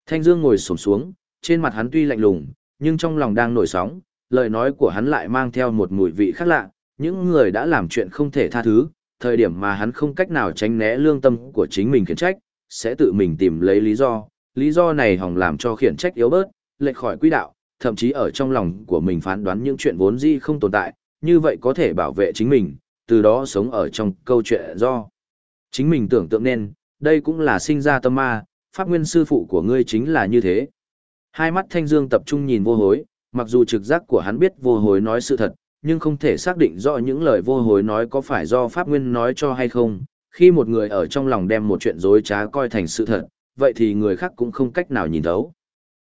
Thanh Dương ngồi xổm xuống, trên mặt hắn tuy lạnh lùng, nhưng trong lòng đang nổi sóng, lời nói của hắn lại mang theo một mùi vị khác lạ, những người đã làm chuyện không thể tha thứ, thời điểm mà hắn không cách nào tránh né lương tâm của chính mình khiển trách, sẽ tự mình tìm lấy lý do, lý do này hòng làm cho khiển trách yếu bớt, lệch khỏi quỹ đạo, thậm chí ở trong lòng của mình phán đoán những chuyện vốn dĩ không tồn tại, như vậy có thể bảo vệ chính mình, từ đó sống ở trong câu chuyện do. Chính mình tưởng tượng nên, đây cũng là sinh ra tâm ma, pháp nguyên sư phụ của ngươi chính là như thế. Hai mắt thanh dương tập trung nhìn vô hối, mặc dù trực giác của hắn biết vô hối nói sự thật, nhưng không thể xác định rõ những lời vô hối nói có phải do pháp nguyên nói cho hay không. Khi một người ở trong lòng đem một chuyện dối trá coi thành sự thật, vậy thì người khác cũng không cách nào nhìn thấu.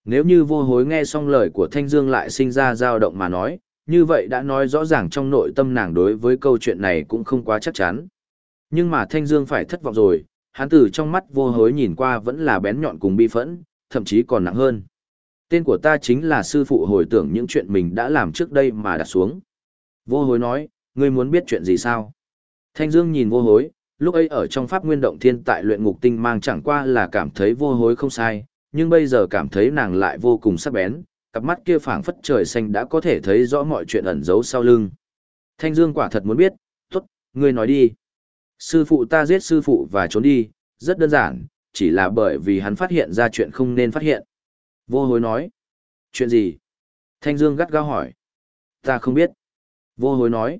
Nếu như vô hối nghe xong lời của Thanh Dương lại sinh ra dao động mà nói, như vậy đã nói rõ ràng trong nội tâm nàng đối với câu chuyện này cũng không quá chắc chắn. Nhưng mà Thanh Dương phải thất vọng rồi, hắn từ trong mắt vô hối nhìn qua vẫn là bén nhọn cùng bi phẫn, thậm chí còn nặng hơn. Tên của ta chính là sư phụ hồi tưởng những chuyện mình đã làm trước đây mà đặt xuống. Vô hối nói, ngươi muốn biết chuyện gì sao? Thanh Dương nhìn vô hối, lúc ấy ở trong pháp nguyên động thiên tại luyện ngục tinh mang chẳng qua là cảm thấy vô hối không sai, nhưng bây giờ cảm thấy nàng lại vô cùng sắc bén, cặp mắt kia phảng phất trời xanh đã có thể thấy rõ mọi chuyện ẩn giấu sau lưng. Thanh Dương quả thật muốn biết, tốt, ngươi nói đi. Sư phụ ta giết sư phụ và trốn đi, rất đơn giản, chỉ là bởi vì hắn phát hiện ra chuyện không nên phát hiện. Vô hối nói. Chuyện gì? Thanh Dương gắt gao hỏi. Ta không biết. Vô hối nói.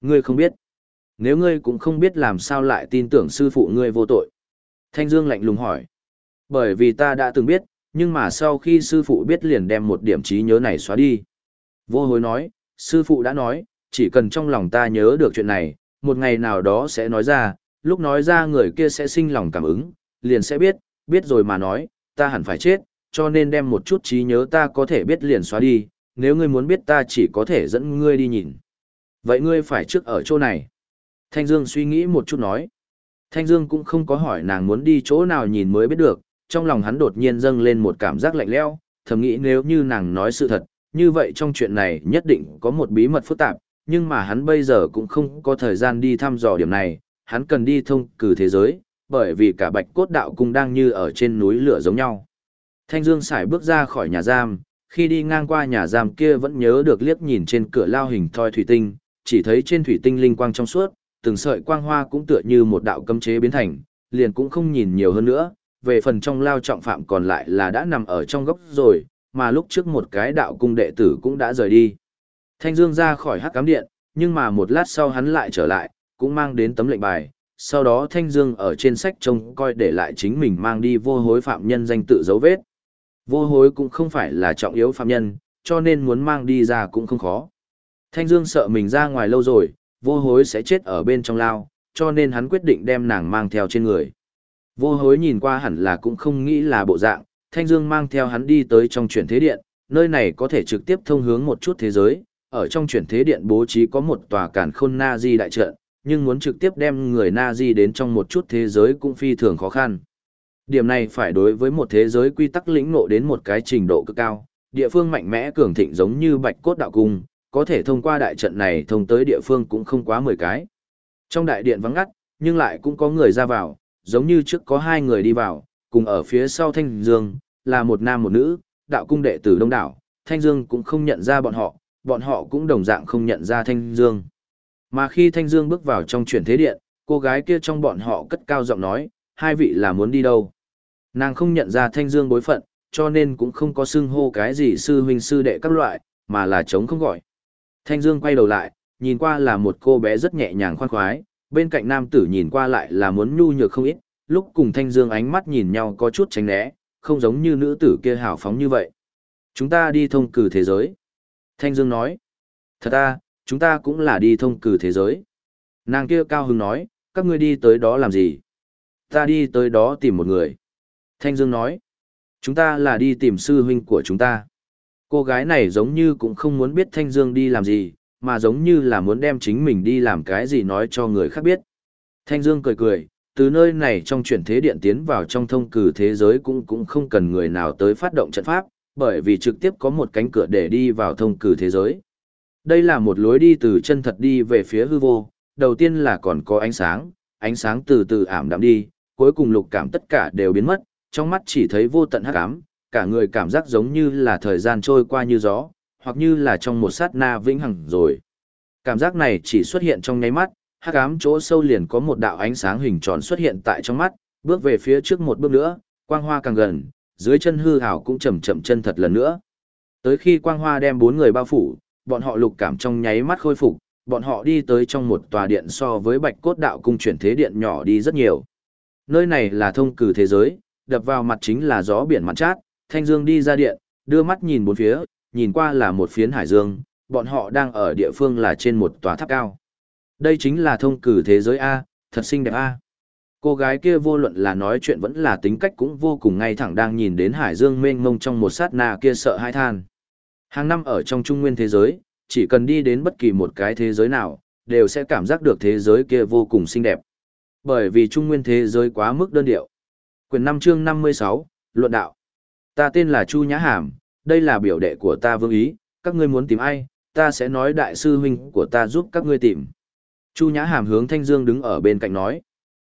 Ngươi không biết. Nếu ngươi cũng không biết làm sao lại tin tưởng sư phụ ngươi vô tội. Thanh Dương lạnh lùng hỏi. Bởi vì ta đã từng biết, nhưng mà sau khi sư phụ biết liền đem một điểm trí nhớ này xóa đi. Vô hối nói, sư phụ đã nói, chỉ cần trong lòng ta nhớ được chuyện này, một ngày nào đó sẽ nói ra, lúc nói ra người kia sẽ sinh lòng cảm ứng, liền sẽ biết, biết rồi mà nói, ta hẳn phải chết, cho nên đem một chút trí nhớ ta có thể biết liền xóa đi, nếu ngươi muốn biết ta chỉ có thể dẫn ngươi đi nhìn. Vậy ngươi phải trước ở chỗ này. Thanh Dương suy nghĩ một chút nói. Thanh Dương cũng không có hỏi nàng muốn đi chỗ nào nhìn mới biết được, trong lòng hắn đột nhiên dâng lên một cảm giác lạnh lẽo, thầm nghĩ nếu như nàng nói sự thật, như vậy trong chuyện này nhất định có một bí mật phức tạp, nhưng mà hắn bây giờ cũng không có thời gian đi thăm dò điểm này, hắn cần đi thông cử thế giới, bởi vì cả bạch cốt đạo cung đang như ở trên núi lửa giống nhau. Thanh Dương xài bước ra khỏi nhà giam, khi đi ngang qua nhà giam kia vẫn nhớ được liếc nhìn trên cửa lao hình thoi thủy tinh, chỉ thấy trên thủy tinh linh quang trong suốt, từng sợi quang hoa cũng tựa như một đạo cấm chế biến thành, liền cũng không nhìn nhiều hơn nữa, về phần trong lao trọng phạm còn lại là đã nằm ở trong góc rồi, mà lúc trước một cái đạo cung đệ tử cũng đã rời đi. Thanh Dương ra khỏi hắc cám điện, nhưng mà một lát sau hắn lại trở lại, cũng mang đến tấm lệnh bài. Sau đó Thanh Dương ở trên sách trông coi để lại chính mình mang đi vô hối phạm nhân danh tự dấu vết. Vô hối cũng không phải là trọng yếu phạm nhân, cho nên muốn mang đi ra cũng không khó. Thanh Dương sợ mình ra ngoài lâu rồi, vô hối sẽ chết ở bên trong lao, cho nên hắn quyết định đem nàng mang theo trên người. Vô hối nhìn qua hẳn là cũng không nghĩ là bộ dạng, Thanh Dương mang theo hắn đi tới trong chuyển thế điện, nơi này có thể trực tiếp thông hướng một chút thế giới, ở trong chuyển thế điện bố trí có một tòa cản khôn na di đại trận, nhưng muốn trực tiếp đem người na di đến trong một chút thế giới cũng phi thường khó khăn. Điểm này phải đối với một thế giới quy tắc lĩnh ngộ đến một cái trình độ cực cao, địa phương mạnh mẽ cường thịnh giống như bạch cốt đạo cung, có thể thông qua đại trận này thông tới địa phương cũng không quá 10 cái. Trong đại điện vắng ngắt, nhưng lại cũng có người ra vào, giống như trước có hai người đi vào, cùng ở phía sau Thanh Dương, là một nam một nữ, đạo cung đệ tử đông đảo, Thanh Dương cũng không nhận ra bọn họ, bọn họ cũng đồng dạng không nhận ra Thanh Dương. Mà khi Thanh Dương bước vào trong chuyển thế điện, cô gái kia trong bọn họ cất cao giọng nói, hai vị là muốn đi đâu? Nàng không nhận ra Thanh Dương bối phận, cho nên cũng không có xưng hô cái gì sư huynh sư đệ các loại, mà là chống không gọi. Thanh Dương quay đầu lại, nhìn qua là một cô bé rất nhẹ nhàng khoan khoái, bên cạnh nam tử nhìn qua lại là muốn nhu nhược không ít, lúc cùng Thanh Dương ánh mắt nhìn nhau có chút tránh né, không giống như nữ tử kia hào phóng như vậy. Chúng ta đi thông cử thế giới. Thanh Dương nói. Thật ra, chúng ta cũng là đi thông cử thế giới. Nàng kia cao hứng nói, các ngươi đi tới đó làm gì? Ta đi tới đó tìm một người. Thanh Dương nói. Chúng ta là đi tìm sư huynh của chúng ta. Cô gái này giống như cũng không muốn biết Thanh Dương đi làm gì, mà giống như là muốn đem chính mình đi làm cái gì nói cho người khác biết. Thanh Dương cười cười, từ nơi này trong chuyển thế điện tiến vào trong thông cử thế giới cũng cũng không cần người nào tới phát động trận pháp, bởi vì trực tiếp có một cánh cửa để đi vào thông cử thế giới. Đây là một lối đi từ chân thật đi về phía hư vô, đầu tiên là còn có ánh sáng, ánh sáng từ từ ảm đạm đi, cuối cùng lục cảm tất cả đều biến mất, trong mắt chỉ thấy vô tận hắc ám, cả người cảm giác giống như là thời gian trôi qua như gió, hoặc như là trong một sát na vĩnh hằng rồi. Cảm giác này chỉ xuất hiện trong nháy mắt, hắc ám chỗ sâu liền có một đạo ánh sáng hình tròn xuất hiện tại trong mắt, bước về phía trước một bước nữa, quang hoa càng gần, dưới chân hư hảo cũng chậm chậm chân thật lần nữa. Tới khi quang hoa đem bốn người bao phủ, bọn họ lục cảm trong nháy mắt khôi phục, bọn họ đi tới trong một tòa điện so với bạch cốt đạo cung chuyển thế điện nhỏ đi rất nhiều. Nơi này là thông cử thế giới, đập vào mặt chính là gió biển mặn chát, thanh dương đi ra điện, đưa mắt nhìn bốn phía, nhìn qua là một phiến hải dương, bọn họ đang ở địa phương là trên một tòa tháp cao. Đây chính là thông cử thế giới A, thật xinh đẹp A. Cô gái kia vô luận là nói chuyện vẫn là tính cách cũng vô cùng ngay thẳng đang nhìn đến hải dương mênh mông trong một sát na kia sợ hãi than. Hàng năm ở trong trung nguyên thế giới, chỉ cần đi đến bất kỳ một cái thế giới nào, đều sẽ cảm giác được thế giới kia vô cùng xinh đẹp. Bởi vì trung nguyên thế giới quá mức đơn điệu. Quyền 5 chương 56, Luận đạo. Ta tên là Chu Nhã Hàm, đây là biểu đệ của ta vương ý, các ngươi muốn tìm ai, ta sẽ nói đại sư huynh của ta giúp các ngươi tìm. Chu Nhã Hàm hướng Thanh Dương đứng ở bên cạnh nói.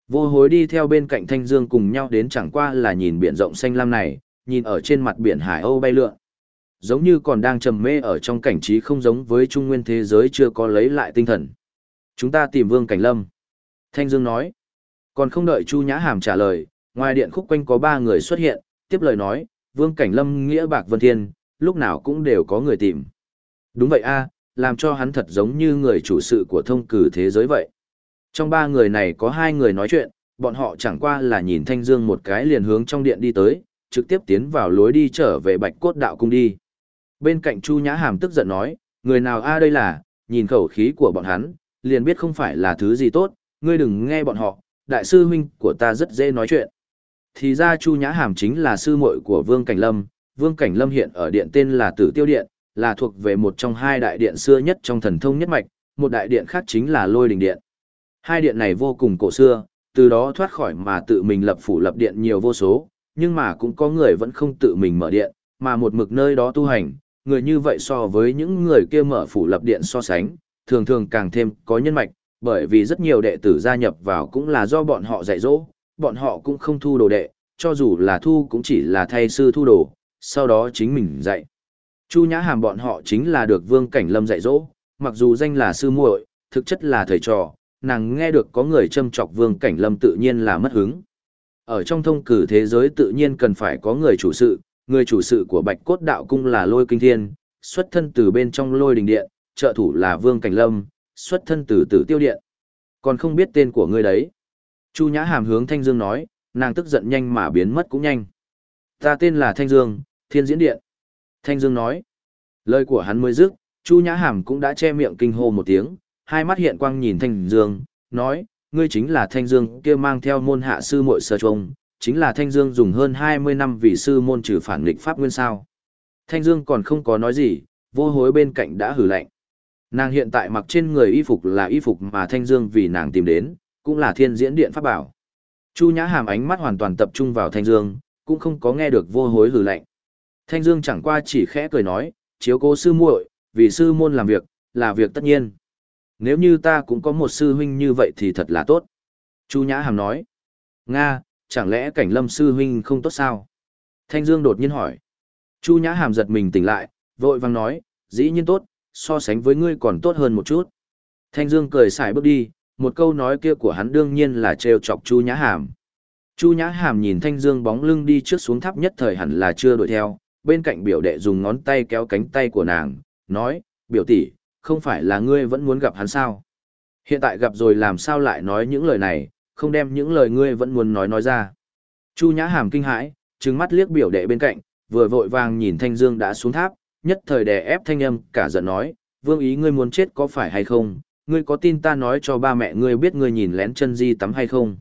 Vô hối đi theo bên cạnh Thanh Dương cùng nhau đến chẳng qua là nhìn biển rộng xanh lam này, nhìn ở trên mặt biển Hải Âu bay lượn. Giống như còn đang trầm mê ở trong cảnh trí không giống với trung nguyên thế giới chưa có lấy lại tinh thần. Chúng ta tìm Vương Cảnh Lâm. Thanh Dương nói. Còn không đợi Chu Nhã Hàm trả lời, ngoài điện khúc quanh có ba người xuất hiện, tiếp lời nói, Vương Cảnh Lâm nghĩa bạc vân thiên, lúc nào cũng đều có người tìm. Đúng vậy a, làm cho hắn thật giống như người chủ sự của thông cử thế giới vậy. Trong ba người này có hai người nói chuyện, bọn họ chẳng qua là nhìn Thanh Dương một cái liền hướng trong điện đi tới, trực tiếp tiến vào lối đi trở về Bạch Cốt Đạo Cung đi. Bên cạnh Chu Nhã Hàm tức giận nói, người nào a đây là, nhìn khẩu khí của bọn hắn, liền biết không phải là thứ gì tốt, ngươi đừng nghe bọn họ, đại sư huynh của ta rất dễ nói chuyện. Thì ra Chu Nhã Hàm chính là sư muội của Vương Cảnh Lâm, Vương Cảnh Lâm hiện ở điện tên là Tử Tiêu Điện, là thuộc về một trong hai đại điện xưa nhất trong thần thông nhất mạch, một đại điện khác chính là Lôi Đình Điện. Hai điện này vô cùng cổ xưa, từ đó thoát khỏi mà tự mình lập phủ lập điện nhiều vô số, nhưng mà cũng có người vẫn không tự mình mở điện, mà một mực nơi đó tu hành, người như vậy so với những người kia mở phủ lập điện so sánh, thường thường càng thêm có nhân mạch, bởi vì rất nhiều đệ tử gia nhập vào cũng là do bọn họ dạy dỗ, bọn họ cũng không thu đồ đệ, cho dù là thu cũng chỉ là thay sư thu đồ, sau đó chính mình dạy. Chu Nhã Hàm bọn họ chính là được Vương Cảnh Lâm dạy dỗ, mặc dù danh là sư muội, thực chất là thầy trò, nàng nghe được có người châm chọc Vương Cảnh Lâm tự nhiên là mất hứng. Ở trong thông cử thế giới tự nhiên cần phải có người chủ sự, người chủ sự của Bạch Cốt Đạo Cung là Lôi Kinh Thiên, xuất thân từ bên trong Lôi Đình Điện, trợ thủ là Vương Cảnh Lâm, xuất thân từ Tử Tiêu Điện. Còn không biết tên của ngươi đấy. Chu Nhã Hàm hướng Thanh Dương nói, nàng tức giận nhanh mà biến mất cũng nhanh. Ta tên là Thanh Dương, Thiên Diễn Điện. Thanh Dương nói. Lời của hắn mới dứt, Chu Nhã Hàm cũng đã che miệng kinh hô một tiếng, hai mắt hiện quang nhìn Thanh Dương, nói, ngươi chính là Thanh Dương kia mang theo môn hạ sư muội sơ trung, chính là Thanh Dương dùng hơn 20 năm vì sư môn trừ phản nghịch pháp nguyên sao. Thanh Dương còn không có nói gì, vô hối bên cạnh đã hử lạnh. Nàng hiện tại mặc trên người y phục là y phục mà Thanh Dương vì nàng tìm đến, cũng là thiên diễn điện pháp bảo. Chu Nhã Hàm ánh mắt hoàn toàn tập trung vào Thanh Dương, cũng không có nghe được vô hối hừ lạnh. Thanh Dương chẳng qua chỉ khẽ cười nói, chiếu cố sư muội, vì sư môn làm việc, là việc tất nhiên. Nếu như ta cũng có một sư huynh như vậy thì thật là tốt. Chu Nhã Hàm nói, Nga, chẳng lẽ cảnh lâm sư huynh không tốt sao? Thanh Dương đột nhiên hỏi. Chu Nhã Hàm giật mình tỉnh lại, vội vàng nói, dĩ nhiên tốt, so sánh với ngươi còn tốt hơn một chút. Thanh Dương cười xài bước đi, một câu nói kia của hắn đương nhiên là trêu chọc Chu Nhã Hàm. Chu Nhã Hàm nhìn Thanh Dương bóng lưng đi trước xuống tháp nhất thời hẳn là chưa đuổi theo, bên cạnh biểu đệ dùng ngón tay kéo cánh tay của nàng, nói, biểu tỷ, không phải là ngươi vẫn muốn gặp hắn sao? Hiện tại gặp rồi làm sao lại nói những lời này, không đem những lời ngươi vẫn muốn nói nói ra. Chu Nhã Hàm kinh hãi, trừng mắt liếc biểu đệ bên cạnh, vừa vội vàng nhìn Thanh Dương đã xuống tháp, nhất thời đè ép thanh âm, cả giận nói, vương ý ngươi muốn chết có phải hay không, ngươi có tin ta nói cho ba mẹ ngươi biết ngươi nhìn lén chân di tắm hay không?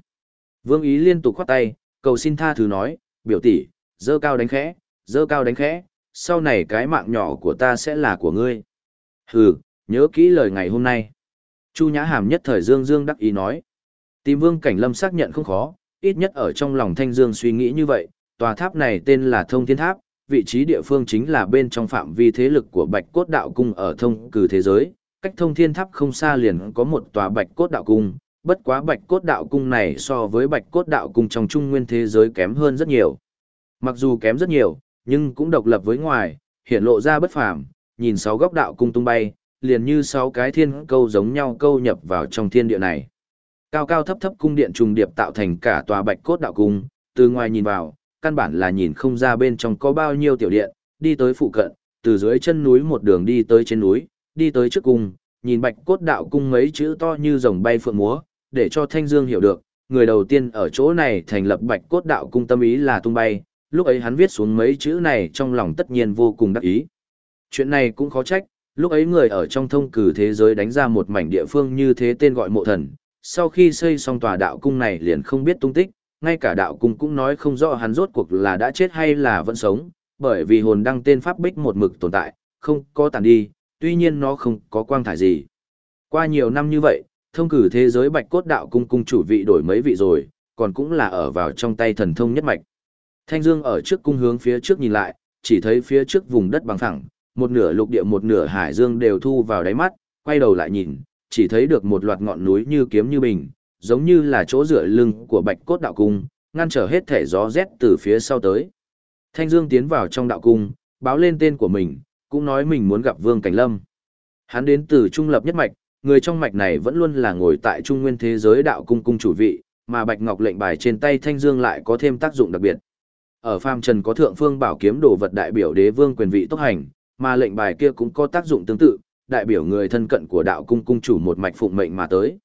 Vương ý liên tục khoát tay, cầu xin tha thứ nói, biểu tỷ, dơ cao đánh khẽ, dơ cao đánh khẽ, sau này cái mạng nhỏ của ta sẽ là của ngươi. Hừ, nhớ kỹ lời ngày hôm nay. Chu Nhã Hàm nhất thời Dương Dương đắc ý nói. Tìm Vương Cảnh Lâm xác nhận không khó, ít nhất ở trong lòng Thanh Dương suy nghĩ như vậy, tòa tháp này tên là Thông Thiên Tháp, vị trí địa phương chính là bên trong phạm vi thế lực của Bạch Cốt Đạo Cung ở thông cử thế giới, cách Thông Thiên Tháp không xa liền có một tòa Bạch Cốt Đạo Cung, bất quá Bạch Cốt Đạo Cung này so với Bạch Cốt Đạo Cung trong trung nguyên thế giới kém hơn rất nhiều. Mặc dù kém rất nhiều, nhưng cũng độc lập với ngoài, hiện lộ ra bất phàm, nhìn sáu góc đạo cung tung bay, liền như sáu cái thiên câu giống nhau câu nhập vào trong thiên địa này. Cao cao thấp thấp cung điện trùng điệp tạo thành cả tòa bạch cốt đạo cung, từ ngoài nhìn vào, căn bản là nhìn không ra bên trong có bao nhiêu tiểu điện, đi tới phụ cận, từ dưới chân núi một đường đi tới trên núi, đi tới trước cung, nhìn bạch cốt đạo cung mấy chữ to như rồng bay phượng múa, để cho Thanh Dương hiểu được, người đầu tiên ở chỗ này thành lập bạch cốt đạo cung tâm ý là tung bay, lúc ấy hắn viết xuống mấy chữ này trong lòng tất nhiên vô cùng đắc ý. Chuyện này cũng khó trách, lúc ấy người ở trong thông cử thế giới đánh ra một mảnh địa phương như thế tên gọi mộ thần, sau khi xây xong tòa đạo cung này liền không biết tung tích, ngay cả đạo cung cũng nói không rõ hắn rốt cuộc là đã chết hay là vẫn sống, bởi vì hồn đăng tên pháp bích một mực tồn tại, không có tàn đi, tuy nhiên nó không có quang thải gì. Qua nhiều năm như vậy, thông cử thế giới bạch cốt đạo cung cung chủ vị đổi mấy vị rồi, còn cũng là ở vào trong tay thần thông nhất mạch. Thanh Dương ở trước cung hướng phía trước nhìn lại, chỉ thấy phía trước vùng đất bằng phẳng, một nửa lục địa một nửa hải dương đều thu vào đáy mắt, quay đầu lại nhìn, chỉ thấy được một loạt ngọn núi như kiếm như bình, giống như là chỗ dựa lưng của Bạch Cốt đạo cung, ngăn trở hết thể gió rét từ phía sau tới. Thanh Dương tiến vào trong đạo cung, báo lên tên của mình, cũng nói mình muốn gặp Vương Cảnh Lâm. Hắn đến từ trung lập nhất mạch, người trong mạch này vẫn luôn là ngồi tại trung nguyên thế giới đạo cung cung chủ vị, mà Bạch Ngọc lệnh bài trên tay Thanh Dương lại có thêm tác dụng đặc biệt. Ở phàm trần có thượng phương bảo kiếm đồ vật đại biểu đế vương quyền vị tốc hành, mà lệnh bài kia cũng có tác dụng tương tự, đại biểu người thân cận của đạo cung cung chủ một mạch phụng mệnh mà tới.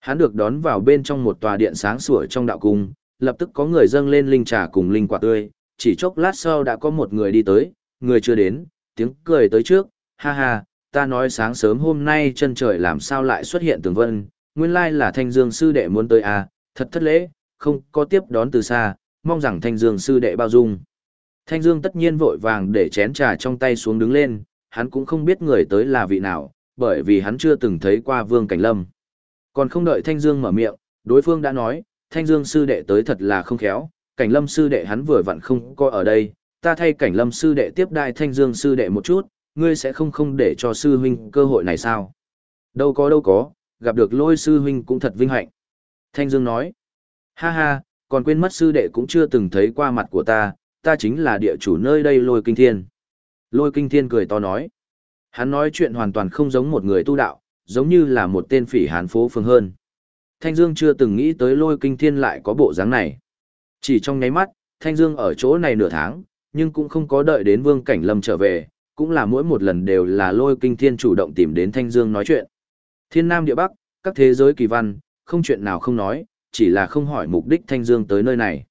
Hắn được đón vào bên trong một tòa điện sáng sủa trong đạo cung, lập tức có người dâng lên linh trà cùng linh quả tươi, chỉ chốc lát sau đã có một người đi tới, người chưa đến, tiếng cười tới trước, ha ha, ta nói sáng sớm hôm nay chân trời làm sao lại xuất hiện tường vân, nguyên lai là thanh dương sư đệ muốn tới à, thật thất lễ, không có tiếp đón từ xa, mong rằng Thanh Dương sư đệ bao dung. Thanh Dương tất nhiên vội vàng để chén trà trong tay xuống đứng lên, hắn cũng không biết người tới là vị nào, bởi vì hắn chưa từng thấy qua Vương Cảnh Lâm. Còn không đợi Thanh Dương mở miệng, đối phương đã nói, Thanh Dương sư đệ tới thật là không khéo, Cảnh Lâm sư đệ hắn vừa vặn không có ở đây, ta thay Cảnh Lâm sư đệ tiếp đại Thanh Dương sư đệ một chút, ngươi sẽ không không để cho sư huynh cơ hội này sao? Đâu có đâu có, gặp được lôi sư huynh cũng thật vinh hạnh. Thanh Dương nói, ha ha, còn quên mất sư đệ cũng chưa từng thấy qua mặt của ta, ta chính là địa chủ nơi đây lôi kinh thiên. Lôi kinh thiên cười to nói. Hắn nói chuyện hoàn toàn không giống một người tu đạo, giống như là một tên phỉ hán phố phương hơn. Thanh Dương chưa từng nghĩ tới lôi kinh thiên lại có bộ dáng này. Chỉ trong nháy mắt, Thanh Dương ở chỗ này nửa tháng, nhưng cũng không có đợi đến Vương Cảnh Lâm trở về, cũng là mỗi một lần đều là lôi kinh thiên chủ động tìm đến Thanh Dương nói chuyện. Thiên Nam địa Bắc, các thế giới kỳ văn, không chuyện nào không nói, chỉ là không hỏi mục đích Thanh Dương tới nơi này.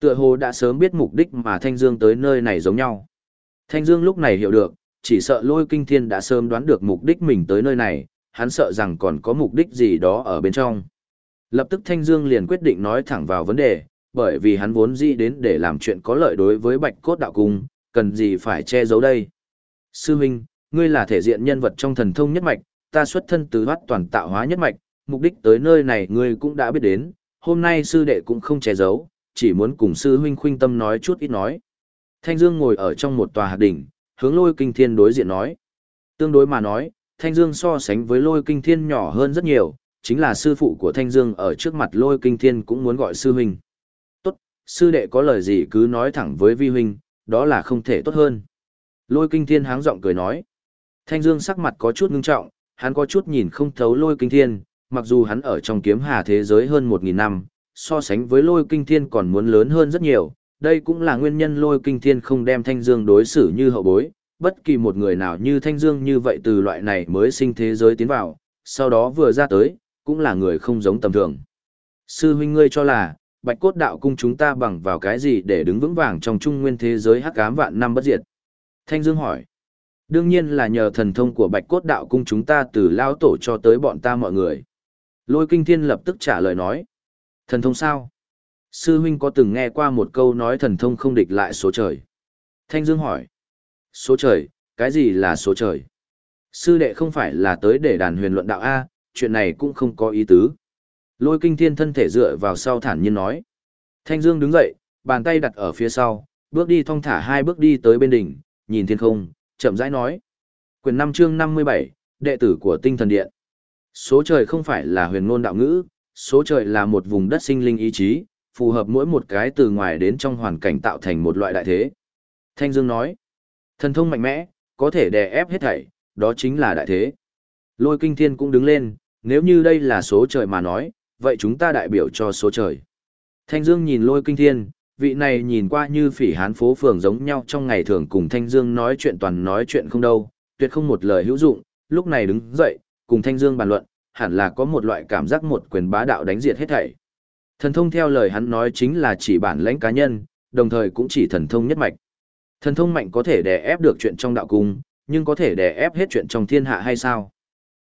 Tựa hồ đã sớm biết mục đích mà Thanh Dương tới nơi này giống nhau. Thanh Dương lúc này hiểu được, chỉ sợ lôi kinh thiên đã sớm đoán được mục đích mình tới nơi này, hắn sợ rằng còn có mục đích gì đó ở bên trong. Lập tức Thanh Dương liền quyết định nói thẳng vào vấn đề, bởi vì hắn vốn dĩ đến để làm chuyện có lợi đối với Bạch Cốt Đạo Cung, cần gì phải che giấu đây. Sư Minh, ngươi là thể diện nhân vật trong thần thông nhất mạch, ta xuất thân từ hoát toàn tạo hóa nhất mạch, mục đích tới nơi này ngươi cũng đã biết đến, hôm nay sư đệ cũng không che giấu, chỉ muốn cùng sư huynh khuynh tâm nói chút ít nói. Thanh Dương ngồi ở trong một tòa hạt đỉnh, hướng lôi kinh thiên đối diện nói. Tương đối mà nói, Thanh Dương so sánh với lôi kinh thiên nhỏ hơn rất nhiều, chính là sư phụ của Thanh Dương ở trước mặt lôi kinh thiên cũng muốn gọi sư huynh. Sư đệ có lời gì cứ nói thẳng với vi huynh, đó là không thể tốt hơn. Lôi kinh thiên háng giọng cười nói. Thanh Dương sắc mặt có chút ngưng trọng, hắn có chút nhìn không thấu lôi kinh thiên, mặc dù hắn ở trong kiếm hà thế giới hơn 1.000 năm, so sánh với lôi kinh thiên còn muốn lớn hơn rất nhiều, đây cũng là nguyên nhân lôi kinh thiên không đem Thanh Dương đối xử như hậu bối, bất kỳ một người nào như Thanh Dương như vậy từ loại này mới sinh thế giới tiến vào, sau đó vừa ra tới, cũng là người không giống tầm thường. Sư huynh ngươi cho là, bạch cốt đạo cung chúng ta bằng vào cái gì để đứng vững vàng trong trung nguyên thế giới hắc ám vạn năm bất diệt? Thanh Dương hỏi. Đương nhiên là nhờ thần thông của bạch cốt đạo cung chúng ta từ lao tổ cho tới bọn ta mọi người. Lôi kinh thiên lập tức trả lời nói. Thần thông sao? Sư huynh có từng nghe qua một câu nói thần thông không địch lại số trời. Thanh Dương hỏi. Số trời, cái gì là số trời? Sư đệ không phải là tới để đàn huyền luận đạo A, chuyện này cũng không có ý tứ. Lôi kinh thiên thân thể dựa vào sau thản nhiên nói. Thanh Dương đứng dậy, bàn tay đặt ở phía sau, bước đi thong thả hai bước đi tới bên đỉnh, nhìn thiên không, chậm rãi nói. Quyền năm chương 57, đệ tử của tinh thần điện. Số trời không phải là huyền ngôn đạo ngữ, số trời là một vùng đất sinh linh ý chí, phù hợp mỗi một cái từ ngoài đến trong hoàn cảnh tạo thành một loại đại thế. Thanh Dương nói, thần thông mạnh mẽ, có thể đè ép hết thảy, đó chính là đại thế. Lôi kinh thiên cũng đứng lên, nếu như đây là số trời mà nói, vậy chúng ta đại biểu cho số trời. Thanh Dương nhìn lôi kinh thiên, vị này nhìn qua như phỉ hán phố phường giống nhau trong ngày thường cùng Thanh Dương nói chuyện toàn nói chuyện không đâu, tuyệt không một lời hữu dụng, lúc này đứng dậy, cùng Thanh Dương bàn luận, hẳn là có một loại cảm giác một quyền bá đạo đánh diệt hết thảy. Thần thông theo lời hắn nói chính là chỉ bản lãnh cá nhân, đồng thời cũng chỉ thần thông nhất mạch. Thần thông mạnh có thể đè ép được chuyện trong đạo cung, nhưng có thể đè ép hết chuyện trong thiên hạ hay sao?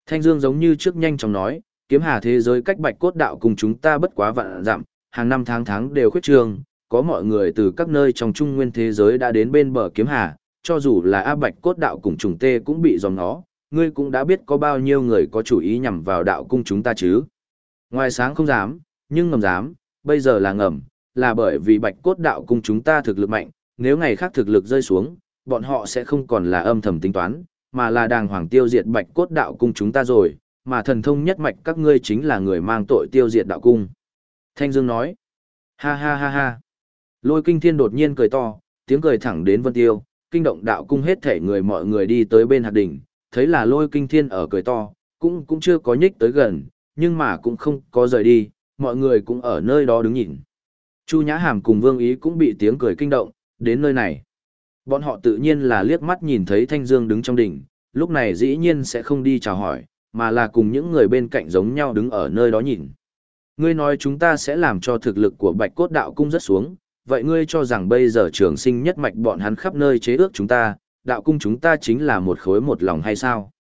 Thanh Dương giống như trước nhanh chóng nói, kiếm hà thế giới cách bạch cốt đạo cùng chúng ta bất quá vạn dặm, hàng năm tháng tháng đều khuyết trường, có mọi người từ các nơi trong trung nguyên thế giới đã đến bên bờ kiếm hà, cho dù là A Bạch cốt đạo cùng trùng tê cũng bị dòng nó, ngươi cũng đã biết có bao nhiêu người có chủ ý nhằm vào đạo cung chúng ta chứ. Ngoài sáng không dám, nhưng ngầm dám, bây giờ là ngầm, là bởi vì Bạch cốt đạo cung chúng ta thực lực mạnh, nếu ngày khác thực lực rơi xuống, bọn họ sẽ không còn là âm thầm tính toán, mà là đàng hoàng tiêu diệt Bạch cốt đạo cung chúng ta rồi, mà thần thông nhất mạch các ngươi chính là người mang tội tiêu diệt đạo cung. Thanh Dương nói, ha ha ha ha. Lôi kinh thiên đột nhiên cười to, tiếng cười thẳng đến vân tiêu, kinh động đạo cung hết thể người mọi người đi tới bên hạt đỉnh, thấy là lôi kinh thiên ở cười to, cũng cũng chưa có nhích tới gần, nhưng mà cũng không có rời đi, mọi người cũng ở nơi đó đứng nhìn. Chu Nhã Hàm cùng Vương Ý cũng bị tiếng cười kinh động, đến nơi này. Bọn họ tự nhiên là liếc mắt nhìn thấy Thanh Dương đứng trong đỉnh, lúc này dĩ nhiên sẽ không đi chào hỏi, mà là cùng những người bên cạnh giống nhau đứng ở nơi đó nhìn. Ngươi nói chúng ta sẽ làm cho thực lực của Bạch Cốt Đạo Cung rất xuống, vậy ngươi cho rằng bây giờ trường sinh nhất mạch bọn hắn khắp nơi chế ước chúng ta, đạo cung chúng ta chính là một khối một lòng hay sao?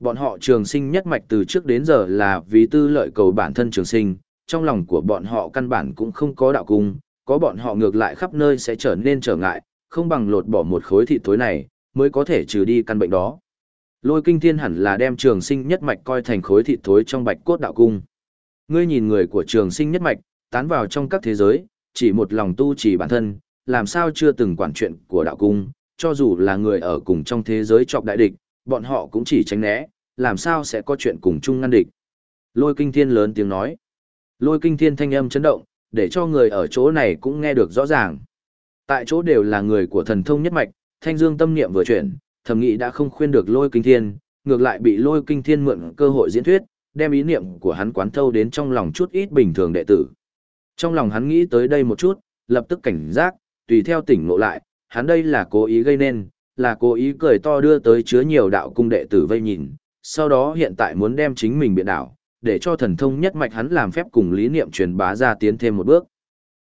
Bọn họ trường sinh nhất mạch từ trước đến giờ là vì tư lợi cầu bản thân trường sinh, trong lòng của bọn họ căn bản cũng không có đạo cung, có bọn họ ngược lại khắp nơi sẽ trở nên trở ngại, không bằng lột bỏ một khối thịt tối này, mới có thể trừ đi căn bệnh đó. Lôi kinh thiên hẳn là đem trường sinh nhất mạch coi thành khối thịt thối trong bạch cốt đạo cung. Ngươi nhìn người của trường sinh nhất mạch, tán vào trong các thế giới, chỉ một lòng tu chỉ bản thân, làm sao chưa từng quản chuyện của đạo cung, cho dù là người ở cùng trong thế giới trọc đại địch, bọn họ cũng chỉ tránh né, làm sao sẽ có chuyện cùng chung ngăn địch. Lôi kinh thiên lớn tiếng nói. Lôi kinh thiên thanh âm chấn động, để cho người ở chỗ này cũng nghe được rõ ràng. Tại chỗ đều là người của thần thông nhất mạch, thanh dương tâm niệm vừa chuyển, thầm nghĩ đã không khuyên được lôi kinh thiên, ngược lại bị lôi kinh thiên mượn cơ hội diễn thuyết, đem ý niệm của hắn quán thâu đến trong lòng chút ít bình thường đệ tử. Trong lòng hắn nghĩ tới đây một chút, lập tức cảnh giác, tùy theo tỉnh ngộ lại, hắn đây là cố ý gây nên, là cố ý cười to đưa tới chứa nhiều đạo cung đệ tử vây nhìn, sau đó hiện tại muốn đem chính mình biện đảo, để cho thần thông nhất mạch hắn làm phép cùng lý niệm truyền bá ra tiến thêm một bước.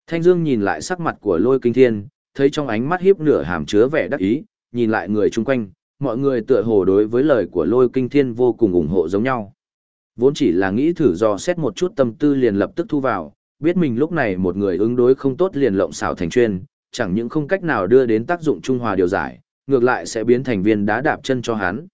Thanh Dương nhìn lại sắc mặt của lôi kinh thiên, thấy trong ánh mắt hiếp nửa hàm chứa vẻ đắc ý, nhìn lại người chung quanh, mọi người tựa hồ đối với lời của lôi kinh thiên vô cùng ủng hộ giống nhau. Vốn chỉ là nghĩ thử do xét một chút tâm tư liền lập tức thu vào, biết mình lúc này một người ứng đối không tốt liền lộng xảo thành chuyên, chẳng những không cách nào đưa đến tác dụng trung hòa điều giải, ngược lại sẽ biến thành viên đá đạp chân cho hắn.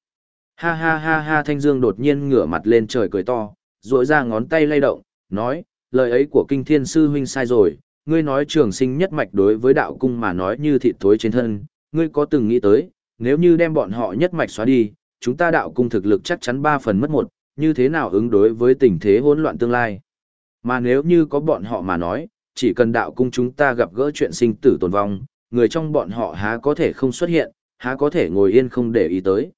Ha ha ha ha Thanh Dương đột nhiên ngửa mặt lên trời cười to, rỗi ra ngón tay lay động, nói, lời ấy của kinh thiên sư huynh sai rồi, ngươi nói trường sinh nhất mạch đối với đạo cung mà nói như thịt thối trên thân, ngươi có từng nghĩ tới, nếu như đem bọn họ nhất mạch xóa đi, chúng ta đạo cung thực lực chắc chắn ba phần mất một, như thế nào ứng đối với tình thế hỗn loạn tương lai. Mà nếu như có bọn họ mà nói, chỉ cần đạo cung chúng ta gặp gỡ chuyện sinh tử tồn vong, người trong bọn họ há có thể không xuất hiện, há có thể ngồi yên không để ý tới.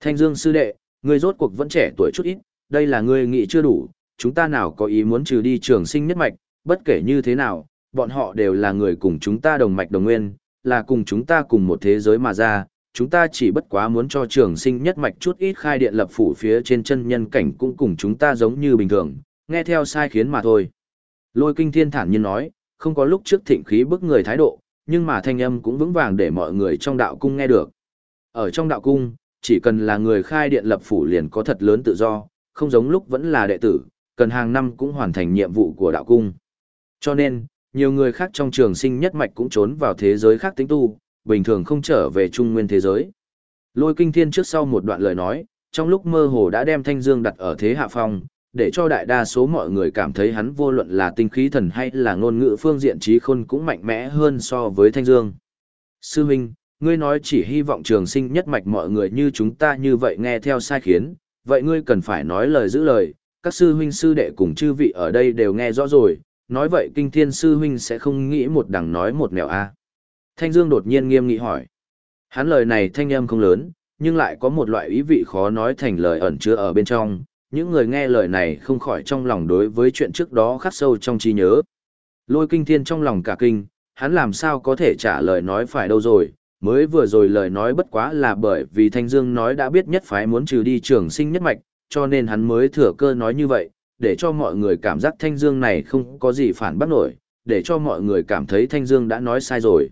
Thanh Dương sư đệ, ngươi rốt cuộc vẫn trẻ tuổi chút ít, đây là ngươi nghĩ chưa đủ, chúng ta nào có ý muốn trừ đi trường sinh nhất mạch, bất kể như thế nào, bọn họ đều là người cùng chúng ta đồng mạch đồng nguyên, là cùng chúng ta cùng một thế giới mà ra, chúng ta chỉ bất quá muốn cho trường sinh nhất mạch chút ít khai điện lập phủ phía trên chân nhân cảnh cũng cùng chúng ta giống như bình thường, nghe theo sai khiến mà thôi. Lôi kinh thiên thản nhiên nói, không có lúc trước thịnh khí bức người thái độ, nhưng mà thanh âm cũng vững vàng để mọi người trong đạo cung nghe được. Ở trong đạo cung, chỉ cần là người khai điện lập phủ liền có thật lớn tự do, không giống lúc vẫn là đệ tử, cần hàng năm cũng hoàn thành nhiệm vụ của đạo cung. Cho nên, nhiều người khác trong trường sinh nhất mạch cũng trốn vào thế giới khác tính tu, bình thường không trở về trung nguyên thế giới. Lôi kinh thiên trước sau một đoạn lời nói, trong lúc mơ hồ đã đem thanh dương đặt ở thế hạ phong, để cho đại đa số mọi người cảm thấy hắn vô luận là tinh khí thần hay là ngôn ngữ phương diện trí khôn cũng mạnh mẽ hơn so với thanh dương. Sư Minh, ngươi nói chỉ hy vọng trường sinh nhất mạch mọi người như chúng ta như vậy nghe theo sai khiến, vậy ngươi cần phải nói lời giữ lời, các sư huynh sư đệ cùng chư vị ở đây đều nghe rõ rồi, nói vậy kinh thiên sư huynh sẽ không nghĩ một đằng nói một nẻo a. Thanh Dương đột nhiên nghiêm nghị hỏi. Hắn lời này thanh âm không lớn, nhưng lại có một loại ý vị khó nói thành lời ẩn chứa ở bên trong, những người nghe lời này không khỏi trong lòng đối với chuyện trước đó khắc sâu trong trí nhớ. Lôi kinh thiên trong lòng cả kinh, hắn làm sao có thể trả lời nói phải đâu rồi, mới vừa rồi lời nói bất quá là bởi vì Thanh Dương nói đã biết nhất phái muốn trừ đi trường sinh nhất mạch, cho nên hắn mới thừa cơ nói như vậy, để cho mọi người cảm giác Thanh Dương này không có gì phản bác nổi, để cho mọi người cảm thấy Thanh Dương đã nói sai rồi.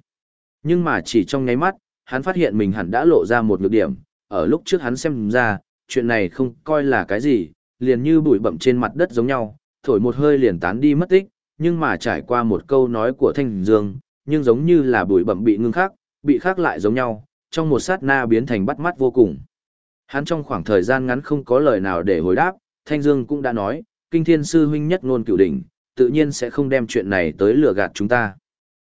Nhưng mà chỉ trong nháy mắt, hắn phát hiện mình hẳn đã lộ ra một nhược điểm, ở lúc trước hắn xem ra, chuyện này không coi là cái gì, liền như bụi bậm trên mặt đất giống nhau, thổi một hơi liền tán đi mất tích, nhưng mà trải qua một câu nói của Thanh Dương, nhưng giống như là bụi bậm bị ngưng khắc, bị khắc lại giống nhau, trong một sát na biến thành bắt mắt vô cùng. Hắn trong khoảng thời gian ngắn không có lời nào để hồi đáp, Thanh Dương cũng đã nói, kinh thiên sư huynh nhất ngôn cửu đỉnh, tự nhiên sẽ không đem chuyện này tới lừa gạt chúng ta.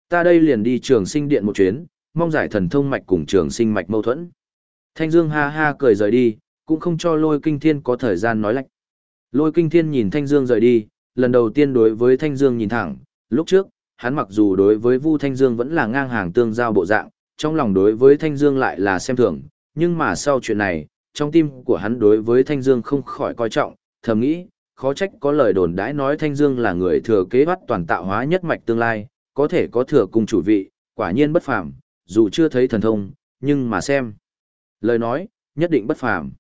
Ta đây liền đi trường sinh điện một chuyến, mong giải thần thông mạch cùng trường sinh mạch mâu thuẫn. Thanh Dương ha ha cười rời đi, cũng không cho lôi kinh thiên có thời gian nói lạch. Lôi kinh thiên nhìn Thanh Dương rời đi, lần đầu tiên đối với Thanh Dương nhìn thẳng, lúc trước, hắn mặc dù đối với Vu Thanh Dương vẫn là ngang hàng tương giao bộ dạng, trong lòng đối với Thanh Dương lại là xem thường, nhưng mà sau chuyện này, trong tim của hắn đối với Thanh Dương không khỏi coi trọng, thầm nghĩ, khó trách có lời đồn đãi nói Thanh Dương là người thừa kế bắt toàn tạo hóa nhất mạch tương lai, có thể có thừa cùng chủ vị, quả nhiên bất phàm, dù chưa thấy thần thông, nhưng mà xem. Lời nói, nhất định bất phàm.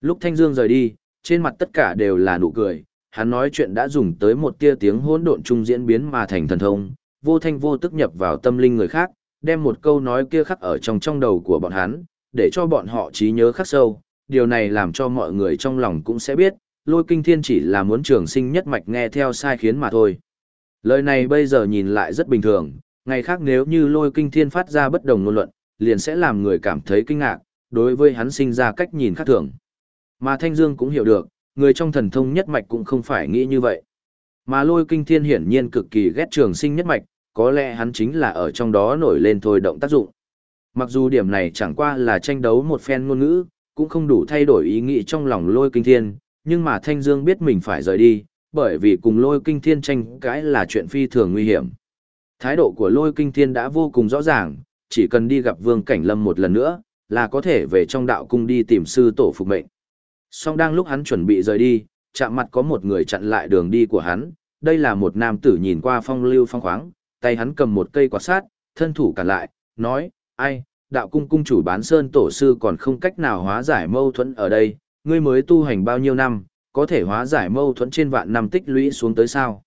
Lúc Thanh Dương rời đi, trên mặt tất cả đều là nụ cười, hắn nói chuyện đã dùng tới một tia tiếng hỗn độn trung diễn biến mà thành thần thông, vô thanh vô tức nhập vào tâm linh người khác, đem một câu nói kia khắc ở trong trong đầu của bọn hắn, để cho bọn họ trí nhớ khắc sâu, điều này làm cho mọi người trong lòng cũng sẽ biết, lôi kinh thiên chỉ là muốn trường sinh nhất mạch nghe theo sai khiến mà thôi. Lời này bây giờ nhìn lại rất bình thường, ngày khác nếu như lôi kinh thiên phát ra bất đồng ngôn luận, liền sẽ làm người cảm thấy kinh ngạc, đối với hắn sinh ra cách nhìn khác thường. Mà Thanh Dương cũng hiểu được, người trong thần thông nhất mạch cũng không phải nghĩ như vậy. Mà lôi kinh thiên hiển nhiên cực kỳ ghét trường sinh nhất mạch, có lẽ hắn chính là ở trong đó nổi lên thôi động tác dụng. Mặc dù điểm này chẳng qua là tranh đấu một phen ngôn ngữ, cũng không đủ thay đổi ý nghĩ trong lòng lôi kinh thiên, nhưng mà Thanh Dương biết mình phải rời đi, bởi vì cùng lôi kinh thiên tranh cãi là chuyện phi thường nguy hiểm. Thái độ của lôi kinh thiên đã vô cùng rõ ràng, chỉ cần đi gặp vương cảnh lâm một lần nữa, là có thể về trong đạo cung đi tìm sư tổ phục mệnh. Song đang lúc hắn chuẩn bị rời đi, chạm mặt có một người chặn lại đường đi của hắn, đây là một nam tử nhìn qua phong lưu phong khoáng, tay hắn cầm một cây quạt sát, thân thủ cản lại, nói, ai, đạo cung cung chủ bán sơn tổ sư còn không cách nào hóa giải mâu thuẫn ở đây, ngươi mới tu hành bao nhiêu năm, có thể hóa giải mâu thuẫn trên vạn năm tích lũy xuống tới sao.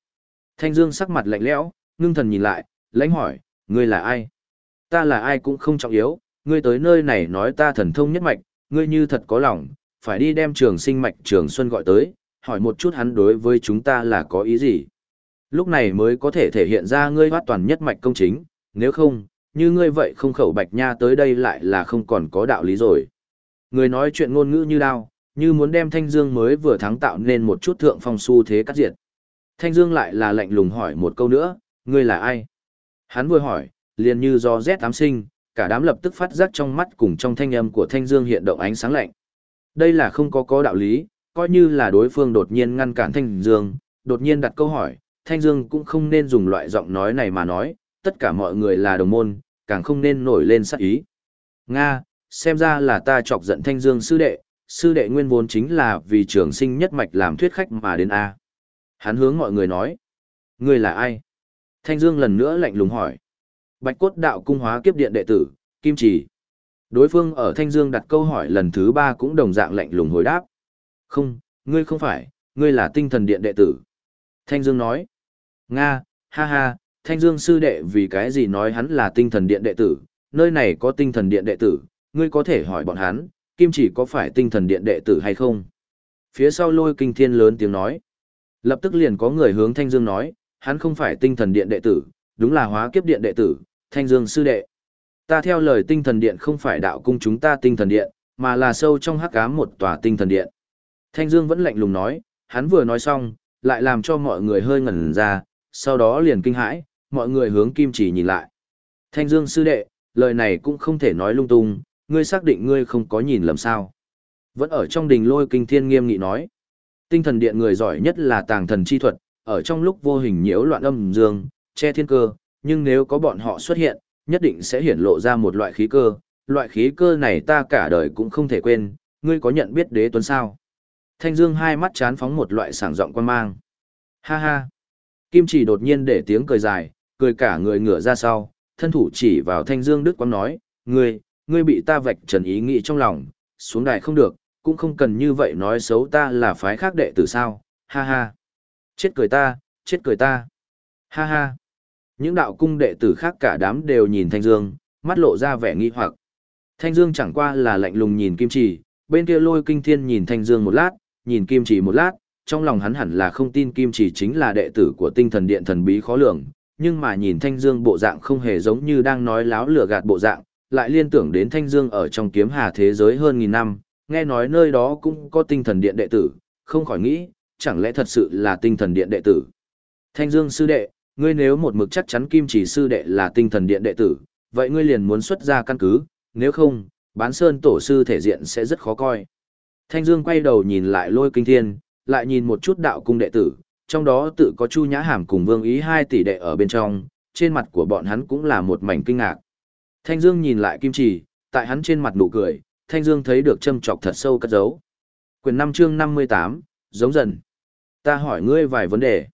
Thanh Dương sắc mặt lạnh lẽo, ngưng thần nhìn lại, lãnh hỏi, ngươi là ai? Ta là ai cũng không trọng yếu, ngươi tới nơi này nói ta thần thông nhất mạch, ngươi như thật có lòng, phải đi đem trường sinh mạch trường xuân gọi tới, hỏi một chút hắn đối với chúng ta là có ý gì. Lúc này mới có thể thể hiện ra ngươi hoát toàn nhất mạch công chính, nếu không, như ngươi vậy không khẩu bạch nha tới đây lại là không còn có đạo lý rồi. Người nói chuyện ngôn ngữ như đao, như muốn đem Thanh Dương mới vừa thắng tạo nên một chút thượng phong su thế cắt diệt. Thanh Dương lại là lạnh lùng hỏi một câu nữa, ngươi là ai? Hắn vừa hỏi, liền như do rét ám sinh, cả đám lập tức phát giác trong mắt cùng trong thanh âm của Thanh Dương hiện động ánh sáng lạnh. Đây là không có có đạo lý, coi như là đối phương đột nhiên ngăn cản Thanh Dương, đột nhiên đặt câu hỏi, Thanh Dương cũng không nên dùng loại giọng nói này mà nói, tất cả mọi người là đồng môn, càng không nên nổi lên sát ý. Nga, xem ra là ta chọc giận Thanh Dương sư đệ, sư đệ nguyên vốn chính là vì trường sinh nhất mạch làm thuyết khách mà đến A. Hắn hướng mọi người nói. ngươi là ai? Thanh Dương lần nữa lạnh lùng hỏi. Bạch cốt đạo cung hóa kiếp điện đệ tử, Kim Chỉ. Đối phương ở Thanh Dương đặt câu hỏi lần thứ ba cũng đồng dạng lạnh lùng hồi đáp. Không, ngươi không phải, ngươi là tinh thần điện đệ tử. Thanh Dương nói. Nga, ha ha, Thanh Dương sư đệ vì cái gì nói hắn là tinh thần điện đệ tử, nơi này có tinh thần điện đệ tử, ngươi có thể hỏi bọn hắn, Kim Chỉ có phải tinh thần điện đệ tử hay không? Phía sau lôi kinh thiên lớn tiếng nói. Lập tức liền có người hướng Thanh Dương nói, hắn không phải tinh thần điện đệ tử, đúng là hóa kiếp điện đệ tử, Thanh Dương sư đệ. Ta theo lời tinh thần điện không phải đạo cung chúng ta tinh thần điện, mà là sâu trong hắc ám một tòa tinh thần điện. Thanh Dương vẫn lạnh lùng nói, hắn vừa nói xong, lại làm cho mọi người hơi ngẩn ra, sau đó liền kinh hãi, mọi người hướng Kim Chỉ nhìn lại. Thanh Dương sư đệ, lời này cũng không thể nói lung tung, ngươi xác định ngươi không có nhìn lầm sao. Vẫn ở trong đình lôi kinh thiên nghiêm nghị nói. Tinh thần điện người giỏi nhất là tàng thần chi thuật, ở trong lúc vô hình nhiễu loạn âm dương, che thiên cơ, nhưng nếu có bọn họ xuất hiện, nhất định sẽ hiển lộ ra một loại khí cơ, loại khí cơ này ta cả đời cũng không thể quên, ngươi có nhận biết đế tuấn sao? Thanh Dương hai mắt chán phóng một loại sảng giọng quan mang. Ha ha! Kim chỉ đột nhiên để tiếng cười dài, cười cả người ngửa ra sau, thân thủ chỉ vào Thanh Dương Đức Quang nói, ngươi, ngươi bị ta vạch trần ý nghĩ trong lòng, xuống đài không được, cũng không cần như vậy nói xấu ta là phái khác đệ tử sao, ha ha. Chết cười ta, chết cười ta. Ha ha. Những đạo cung đệ tử khác cả đám đều nhìn Thanh Dương, mắt lộ ra vẻ nghi hoặc. Thanh Dương chẳng qua là lạnh lùng nhìn Kim Chỉ, bên kia lôi kinh thiên nhìn Thanh Dương một lát, nhìn Kim Chỉ một lát, trong lòng hắn hẳn là không tin Kim Chỉ chính là đệ tử của tinh thần điện thần bí khó lường, nhưng mà nhìn Thanh Dương bộ dạng không hề giống như đang nói láo lừa gạt bộ dạng, lại liên tưởng đến Thanh Dương ở trong kiếm hà thế giới hơn nghìn năm, nghe nói nơi đó cũng có tinh thần điện đệ tử, không khỏi nghĩ, chẳng lẽ thật sự là tinh thần điện đệ tử. Thanh Dương sư đệ, ngươi nếu một mực chắc chắn Kim Chỉ sư đệ là tinh thần điện đệ tử, vậy ngươi liền muốn xuất ra căn cứ, nếu không, bán sơn tổ sư thể diện sẽ rất khó coi. Thanh Dương quay đầu nhìn lại lôi kinh thiên, lại nhìn một chút đạo cung đệ tử, trong đó tự có Chu Nhã Hàm cùng Vương Ý hai tỷ đệ ở bên trong, trên mặt của bọn hắn cũng là một mảnh kinh ngạc. Thanh Dương nhìn lại Kim Chỉ, tại hắn trên mặt nụ cười, Thanh Dương thấy được châm chọc thật sâu cất giấu. Quyền 5 chương 58, giống dần. Ta hỏi ngươi vài vấn đề.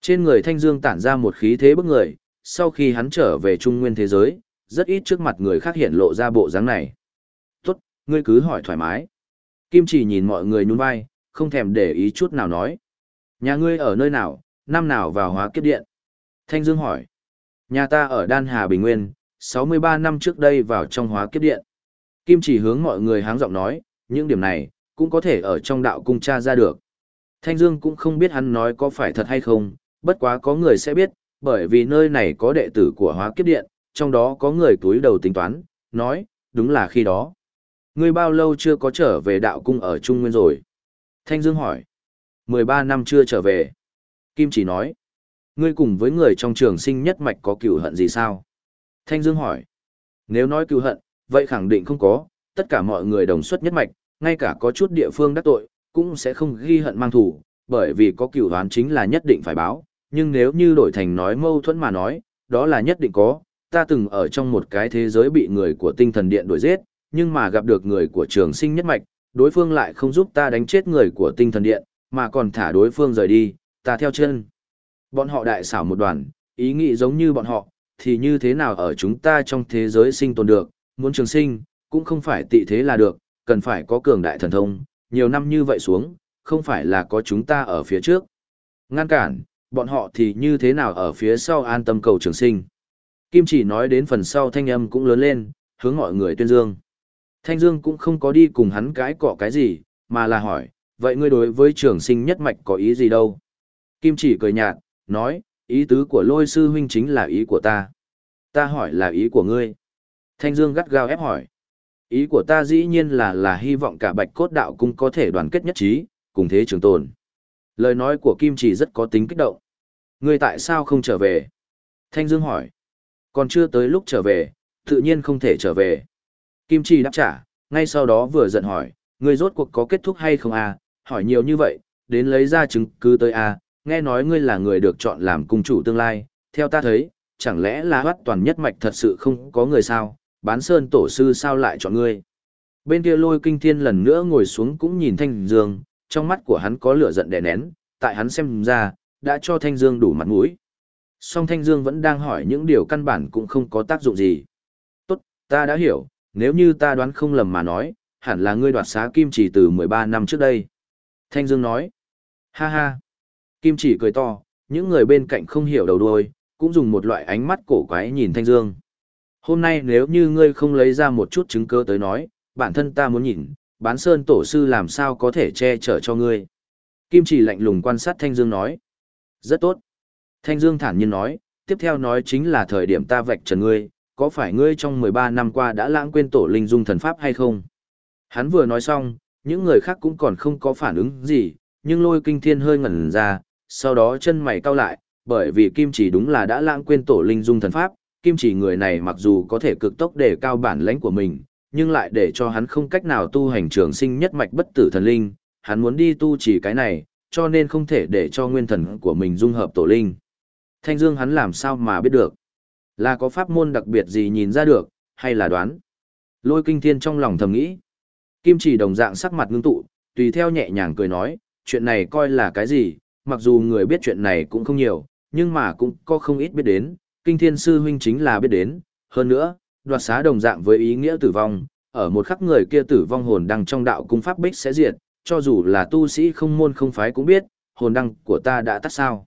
Trên người Thanh Dương tản ra một khí thế bức người, sau khi hắn trở về trung nguyên thế giới, rất ít trước mặt người khác hiện lộ ra bộ dáng này. Tốt, ngươi cứ hỏi thoải mái. Kim chỉ nhìn mọi người nhún vai, không thèm để ý chút nào nói. Nhà ngươi ở nơi nào, năm nào vào hóa kiếp điện? Thanh Dương hỏi. Nhà ta ở Đan Hà Bình Nguyên, 63 năm trước đây vào trong hóa kiếp điện. Kim chỉ hướng mọi người háng giọng nói, những điểm này, cũng có thể ở trong đạo cung tra ra được. Thanh Dương cũng không biết hắn nói có phải thật hay không, bất quá có người sẽ biết, bởi vì nơi này có đệ tử của hóa kiếp điện, trong đó có người túi đầu tính toán, nói, đúng là khi đó. Ngươi bao lâu chưa có trở về đạo cung ở Trung Nguyên rồi? Thanh Dương hỏi. 13 năm chưa trở về. Kim chỉ nói. Ngươi cùng với người trong trường sinh nhất mạch có cựu hận gì sao? Thanh Dương hỏi. Nếu nói cừu hận, vậy khẳng định không có, tất cả mọi người đồng xuất nhất mạch, ngay cả có chút địa phương đắc tội, cũng sẽ không ghi hận mang thủ, bởi vì có cựu đoán chính là nhất định phải báo, nhưng nếu như đổi thành nói mâu thuẫn mà nói, đó là nhất định có, ta từng ở trong một cái thế giới bị người của tinh thần điện đuổi giết, nhưng mà gặp được người của trường sinh nhất mạch, đối phương lại không giúp ta đánh chết người của tinh thần điện, mà còn thả đối phương rời đi, ta theo chân. Bọn họ đại xảo một đoàn, ý nghĩ giống như bọn họ, thì như thế nào ở chúng ta trong thế giới sinh tồn được, muốn trường sinh, cũng không phải tị thế là được, cần phải có cường đại thần thông, nhiều năm như vậy xuống, không phải là có chúng ta ở phía trước. Ngăn cản, bọn họ thì như thế nào ở phía sau an tâm cầu trường sinh. Kim chỉ nói đến phần sau thanh âm cũng lớn lên, hướng mọi người tuyên dương. Thanh Dương cũng không có đi cùng hắn cái cọ cái gì, mà là hỏi, vậy ngươi đối với trường sinh nhất mạch có ý gì đâu? Kim chỉ cười nhạt, nói, ý tứ của lôi sư huynh chính là ý của ta. Ta hỏi là ý của ngươi. Thanh Dương gắt gao ép hỏi. Ý của ta dĩ nhiên là là hy vọng cả bạch cốt đạo cung có thể đoàn kết nhất trí, cùng thế trường tồn. Lời nói của Kim chỉ rất có tính kích động. Ngươi tại sao không trở về? Thanh Dương hỏi. Còn chưa tới lúc trở về, tự nhiên không thể trở về. Kim Chi đáp trả, ngay sau đó vừa giận hỏi, ngươi rốt cuộc có kết thúc hay không à, hỏi nhiều như vậy, đến lấy ra chứng cứ tới à, nghe nói ngươi là người được chọn làm cung chủ tương lai, theo ta thấy, chẳng lẽ là hoắt toàn nhất mạch thật sự không có người sao, bán sơn tổ sư sao lại chọn ngươi. Bên kia lôi kinh thiên lần nữa ngồi xuống cũng nhìn Thanh Dương, trong mắt của hắn có lửa giận đè nén, tại hắn xem ra, đã cho Thanh Dương đủ mặt mũi. Song Thanh Dương vẫn đang hỏi những điều căn bản cũng không có tác dụng gì. Tốt, ta đã hiểu, nếu như ta đoán không lầm mà nói, hẳn là ngươi đoạt xá kim chỉ từ 13 năm trước đây. Thanh Dương nói, ha ha. Kim chỉ cười to, những người bên cạnh không hiểu đầu đuôi, cũng dùng một loại ánh mắt cổ quái nhìn Thanh Dương. Hôm nay nếu như ngươi không lấy ra một chút chứng cứ tới nói, bản thân ta muốn nhìn, bán sơn tổ sư làm sao có thể che chở cho ngươi. Kim chỉ lạnh lùng quan sát Thanh Dương nói. Rất tốt. Thanh Dương thản nhiên nói, tiếp theo nói chính là thời điểm ta vạch trần ngươi, có phải ngươi trong 13 năm qua đã lãng quên tổ linh dung thần pháp hay không? Hắn vừa nói xong, những người khác cũng còn không có phản ứng gì, nhưng lôi kinh thiên hơi ngẩn ra, sau đó chân mày cau lại, bởi vì kim chỉ đúng là đã lãng quên tổ linh dung thần pháp, kim chỉ người này mặc dù có thể cực tốc để cao bản lãnh của mình, nhưng lại để cho hắn không cách nào tu hành trường sinh nhất mạch bất tử thần linh, hắn muốn đi tu chỉ cái này, cho nên không thể để cho nguyên thần của mình dung hợp tổ linh. Thanh Dương hắn làm sao mà biết được? Là có pháp môn đặc biệt gì nhìn ra được, hay là đoán? Lôi kinh thiên trong lòng thầm nghĩ. Kim chỉ đồng dạng sắc mặt ngưng tụ, tùy theo nhẹ nhàng cười nói, chuyện này coi là cái gì, mặc dù người biết chuyện này cũng không nhiều, nhưng mà cũng có không ít biết đến, kinh thiên sư huynh chính là biết đến, hơn nữa, đoạt xá đồng dạng với ý nghĩa tử vong, ở một khắc người kia tử vong hồn đăng trong đạo cung pháp bích sẽ diệt, cho dù là tu sĩ không môn không phái cũng biết, hồn đăng của ta đã tắt sao.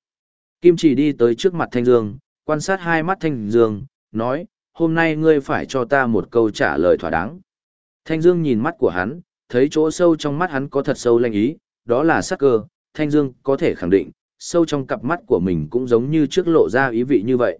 Kim chỉ đi tới trước mặt Thanh Dương, quan sát hai mắt Thanh Dương, nói, hôm nay ngươi phải cho ta một câu trả lời thỏa đáng. Thanh Dương nhìn mắt của hắn, thấy chỗ sâu trong mắt hắn có thật sâu lanh ý, đó là sắc cơ, Thanh Dương có thể khẳng định, sâu trong cặp mắt của mình cũng giống như trước lộ ra ý vị như vậy.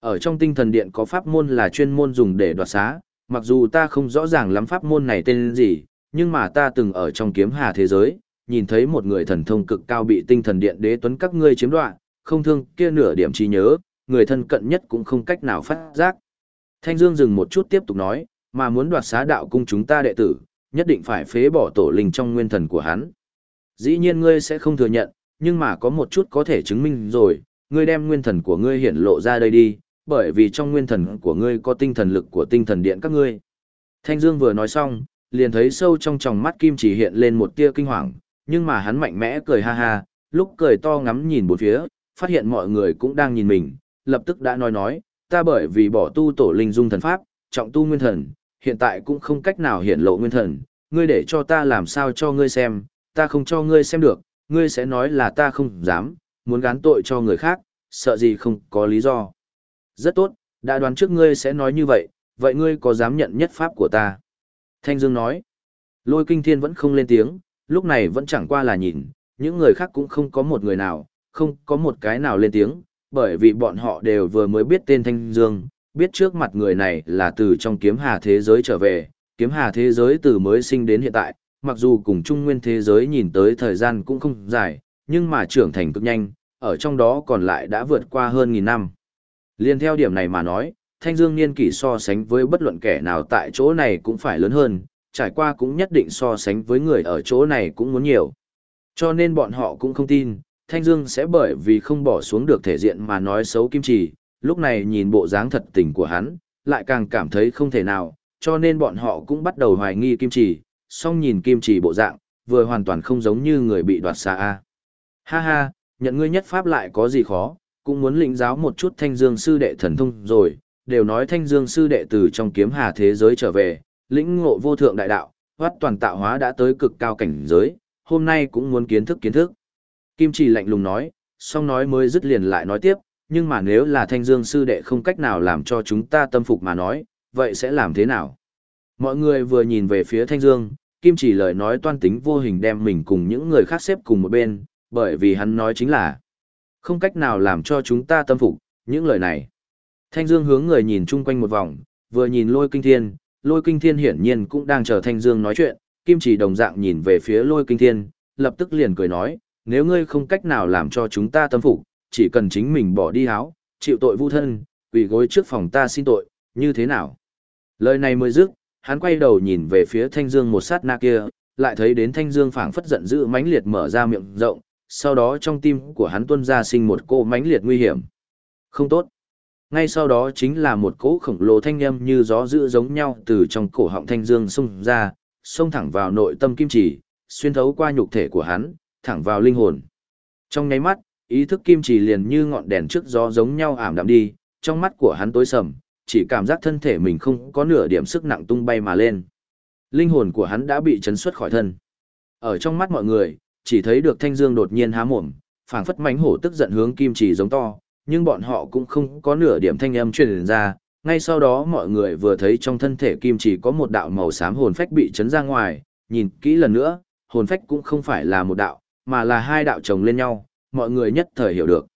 Ở trong tinh thần điện có pháp môn là chuyên môn dùng để đoạt xá, mặc dù ta không rõ ràng lắm pháp môn này tên gì, nhưng mà ta từng ở trong kiếm hà thế giới, nhìn thấy một người thần thông cực cao bị tinh thần điện đế tuấn các ngươi chiếm đoạt, không thương kia nửa điểm trí nhớ, người thân cận nhất cũng không cách nào phát giác. Thanh Dương dừng một chút tiếp tục nói, mà muốn đoạt xá đạo cung chúng ta đệ tử, nhất định phải phế bỏ tổ linh trong nguyên thần của hắn. Dĩ nhiên ngươi sẽ không thừa nhận, nhưng mà có một chút có thể chứng minh rồi, ngươi đem nguyên thần của ngươi hiển lộ ra đây đi, bởi vì trong nguyên thần của ngươi có tinh thần lực của tinh thần điện các ngươi. Thanh Dương vừa nói xong, liền thấy sâu trong tròng mắt Kim chỉ hiện lên một tia kinh hoàng, nhưng mà hắn mạnh mẽ cười ha ha, lúc cười to ngắm nhìn bốn phía, phát hiện mọi người cũng đang nhìn mình, lập tức đã nói nói, ta bởi vì bỏ tu tổ linh dung thần pháp, trọng tu nguyên thần, hiện tại cũng không cách nào hiển lộ nguyên thần, ngươi để cho ta làm sao cho ngươi xem, ta không cho ngươi xem được, ngươi sẽ nói là ta không dám, muốn gán tội cho người khác, sợ gì không có lý do. Rất tốt, đã đoán trước ngươi sẽ nói như vậy, vậy ngươi có dám nhận nhất pháp của ta? Thanh Dương nói, lôi kinh thiên vẫn không lên tiếng, lúc này vẫn chẳng qua là nhìn, những người khác cũng không có một người nào, không có một cái nào lên tiếng, bởi vì bọn họ đều vừa mới biết tên Thanh Dương, biết trước mặt người này là từ trong kiếm hà thế giới trở về, kiếm hà thế giới từ mới sinh đến hiện tại, mặc dù cùng trung nguyên thế giới nhìn tới thời gian cũng không dài, nhưng mà trưởng thành cực nhanh, ở trong đó còn lại đã vượt qua hơn nghìn năm. Liên theo điểm này mà nói, Thanh Dương niên kỷ so sánh với bất luận kẻ nào tại chỗ này cũng phải lớn hơn, trải qua cũng nhất định so sánh với người ở chỗ này cũng muốn nhiều. Cho nên bọn họ cũng không tin, Thanh Dương sẽ bởi vì không bỏ xuống được thể diện mà nói xấu Kim trì lúc này nhìn bộ dáng thật tình của hắn, lại càng cảm thấy không thể nào, cho nên bọn họ cũng bắt đầu hoài nghi Kim trì song nhìn Kim Chỉ bộ dạng, vừa hoàn toàn không giống như người bị đoạt xa a. Ha ha, nhận ngươi nhất pháp lại có gì khó, cũng muốn lĩnh giáo một chút Thanh Dương sư đệ thần thông rồi, đều nói Thanh Dương sư đệ từ trong kiếm hà thế giới trở về, lĩnh ngộ vô thượng đại đạo, hoát toàn tạo hóa đã tới cực cao cảnh giới, hôm nay cũng muốn kiến thức kiến thức. Kim Chỉ lạnh lùng nói, song nói mới dứt liền lại nói tiếp, nhưng mà nếu là Thanh Dương sư đệ không cách nào làm cho chúng ta tâm phục mà nói, vậy sẽ làm thế nào? Mọi người vừa nhìn về phía Thanh Dương, Kim Chỉ lời nói toan tính vô hình đem mình cùng những người khác xếp cùng một bên, bởi vì hắn nói chính là không cách nào làm cho chúng ta tâm phục, những lời này. Thanh Dương hướng người nhìn chung quanh một vòng, vừa nhìn lôi kinh thiên, lôi kinh thiên hiển nhiên cũng đang chờ Thanh Dương nói chuyện, Kim Chỉ đồng dạng nhìn về phía lôi kinh thiên, lập tức liền cười nói, nếu ngươi không cách nào làm cho chúng ta tâm phục, chỉ cần chính mình bỏ đi áo, chịu tội vu thân, quỳ gối trước phòng ta xin tội, như thế nào? Lời này mới dứt, hắn quay đầu nhìn về phía Thanh Dương một sát na kia, lại thấy đến Thanh Dương phảng phất giận dữ mãnh liệt mở ra miệng rộng, sau đó trong tim của hắn tuôn ra sinh một cỗ mãnh liệt nguy hiểm. Không tốt. Ngay sau đó chính là một cỗ khổng lồ thanh âm như gió dữ giống nhau từ trong cổ họng thanh dương xông ra, xông thẳng vào nội tâm kim chỉ, xuyên thấu qua nhục thể của hắn, thẳng vào linh hồn. Trong nháy mắt, ý thức kim chỉ liền như ngọn đèn trước gió giống nhau ảm đạm đi, trong mắt của hắn tối sầm, chỉ cảm giác thân thể mình không có nửa điểm sức nặng tung bay mà lên. Linh hồn của hắn đã bị chấn xuất khỏi thân. Ở trong mắt mọi người, chỉ thấy được thanh dương đột nhiên há mồm, phảng phất mánh hổ tức giận hướng kim chỉ giống to, nhưng bọn họ cũng không có nửa điểm thanh âm truyền ra. Ngay sau đó mọi người vừa thấy trong thân thể kim chỉ có một đạo màu xám hồn phách bị chấn ra ngoài, nhìn kỹ lần nữa, hồn phách cũng không phải là một đạo, mà là hai đạo chồng lên nhau, mọi người nhất thời hiểu được.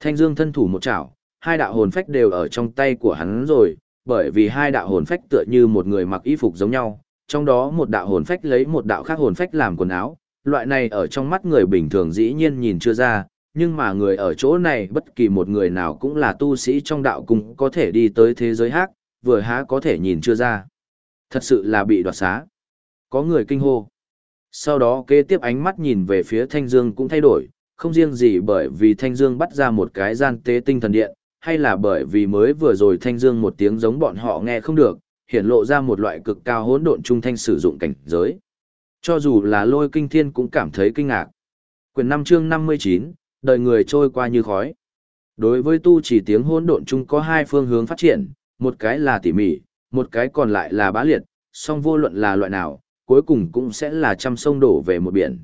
Thanh Dương thân thủ một chảo, hai đạo hồn phách đều ở trong tay của hắn rồi, bởi vì hai đạo hồn phách tựa như một người mặc y phục giống nhau, trong đó một đạo hồn phách lấy một đạo khác hồn phách làm quần áo, loại này ở trong mắt người bình thường dĩ nhiên nhìn chưa ra, nhưng mà người ở chỗ này bất kỳ một người nào cũng là tu sĩ trong đạo cung có thể đi tới thế giới khác, vừa há có thể nhìn chưa ra. Thật sự là bị đoạt xá. Có người kinh hô. Sau đó kế tiếp ánh mắt nhìn về phía Thanh Dương cũng thay đổi, không riêng gì bởi vì Thanh Dương bắt ra một cái gian tế tinh thần điện, hay là bởi vì mới vừa rồi Thanh Dương một tiếng giống bọn họ nghe không được, hiện lộ ra một loại cực cao hỗn độn trung thanh sử dụng cảnh giới. Cho dù là lôi kinh thiên cũng cảm thấy kinh ngạc. Quyền 5 chương 59, đời người trôi qua như khói. Đối với tu chỉ tiếng hỗn độn trung có hai phương hướng phát triển, một cái là tỉ mỉ, một cái còn lại là bá liệt, song vô luận là loại nào, cuối cùng cũng sẽ là trăm sông đổ về một biển.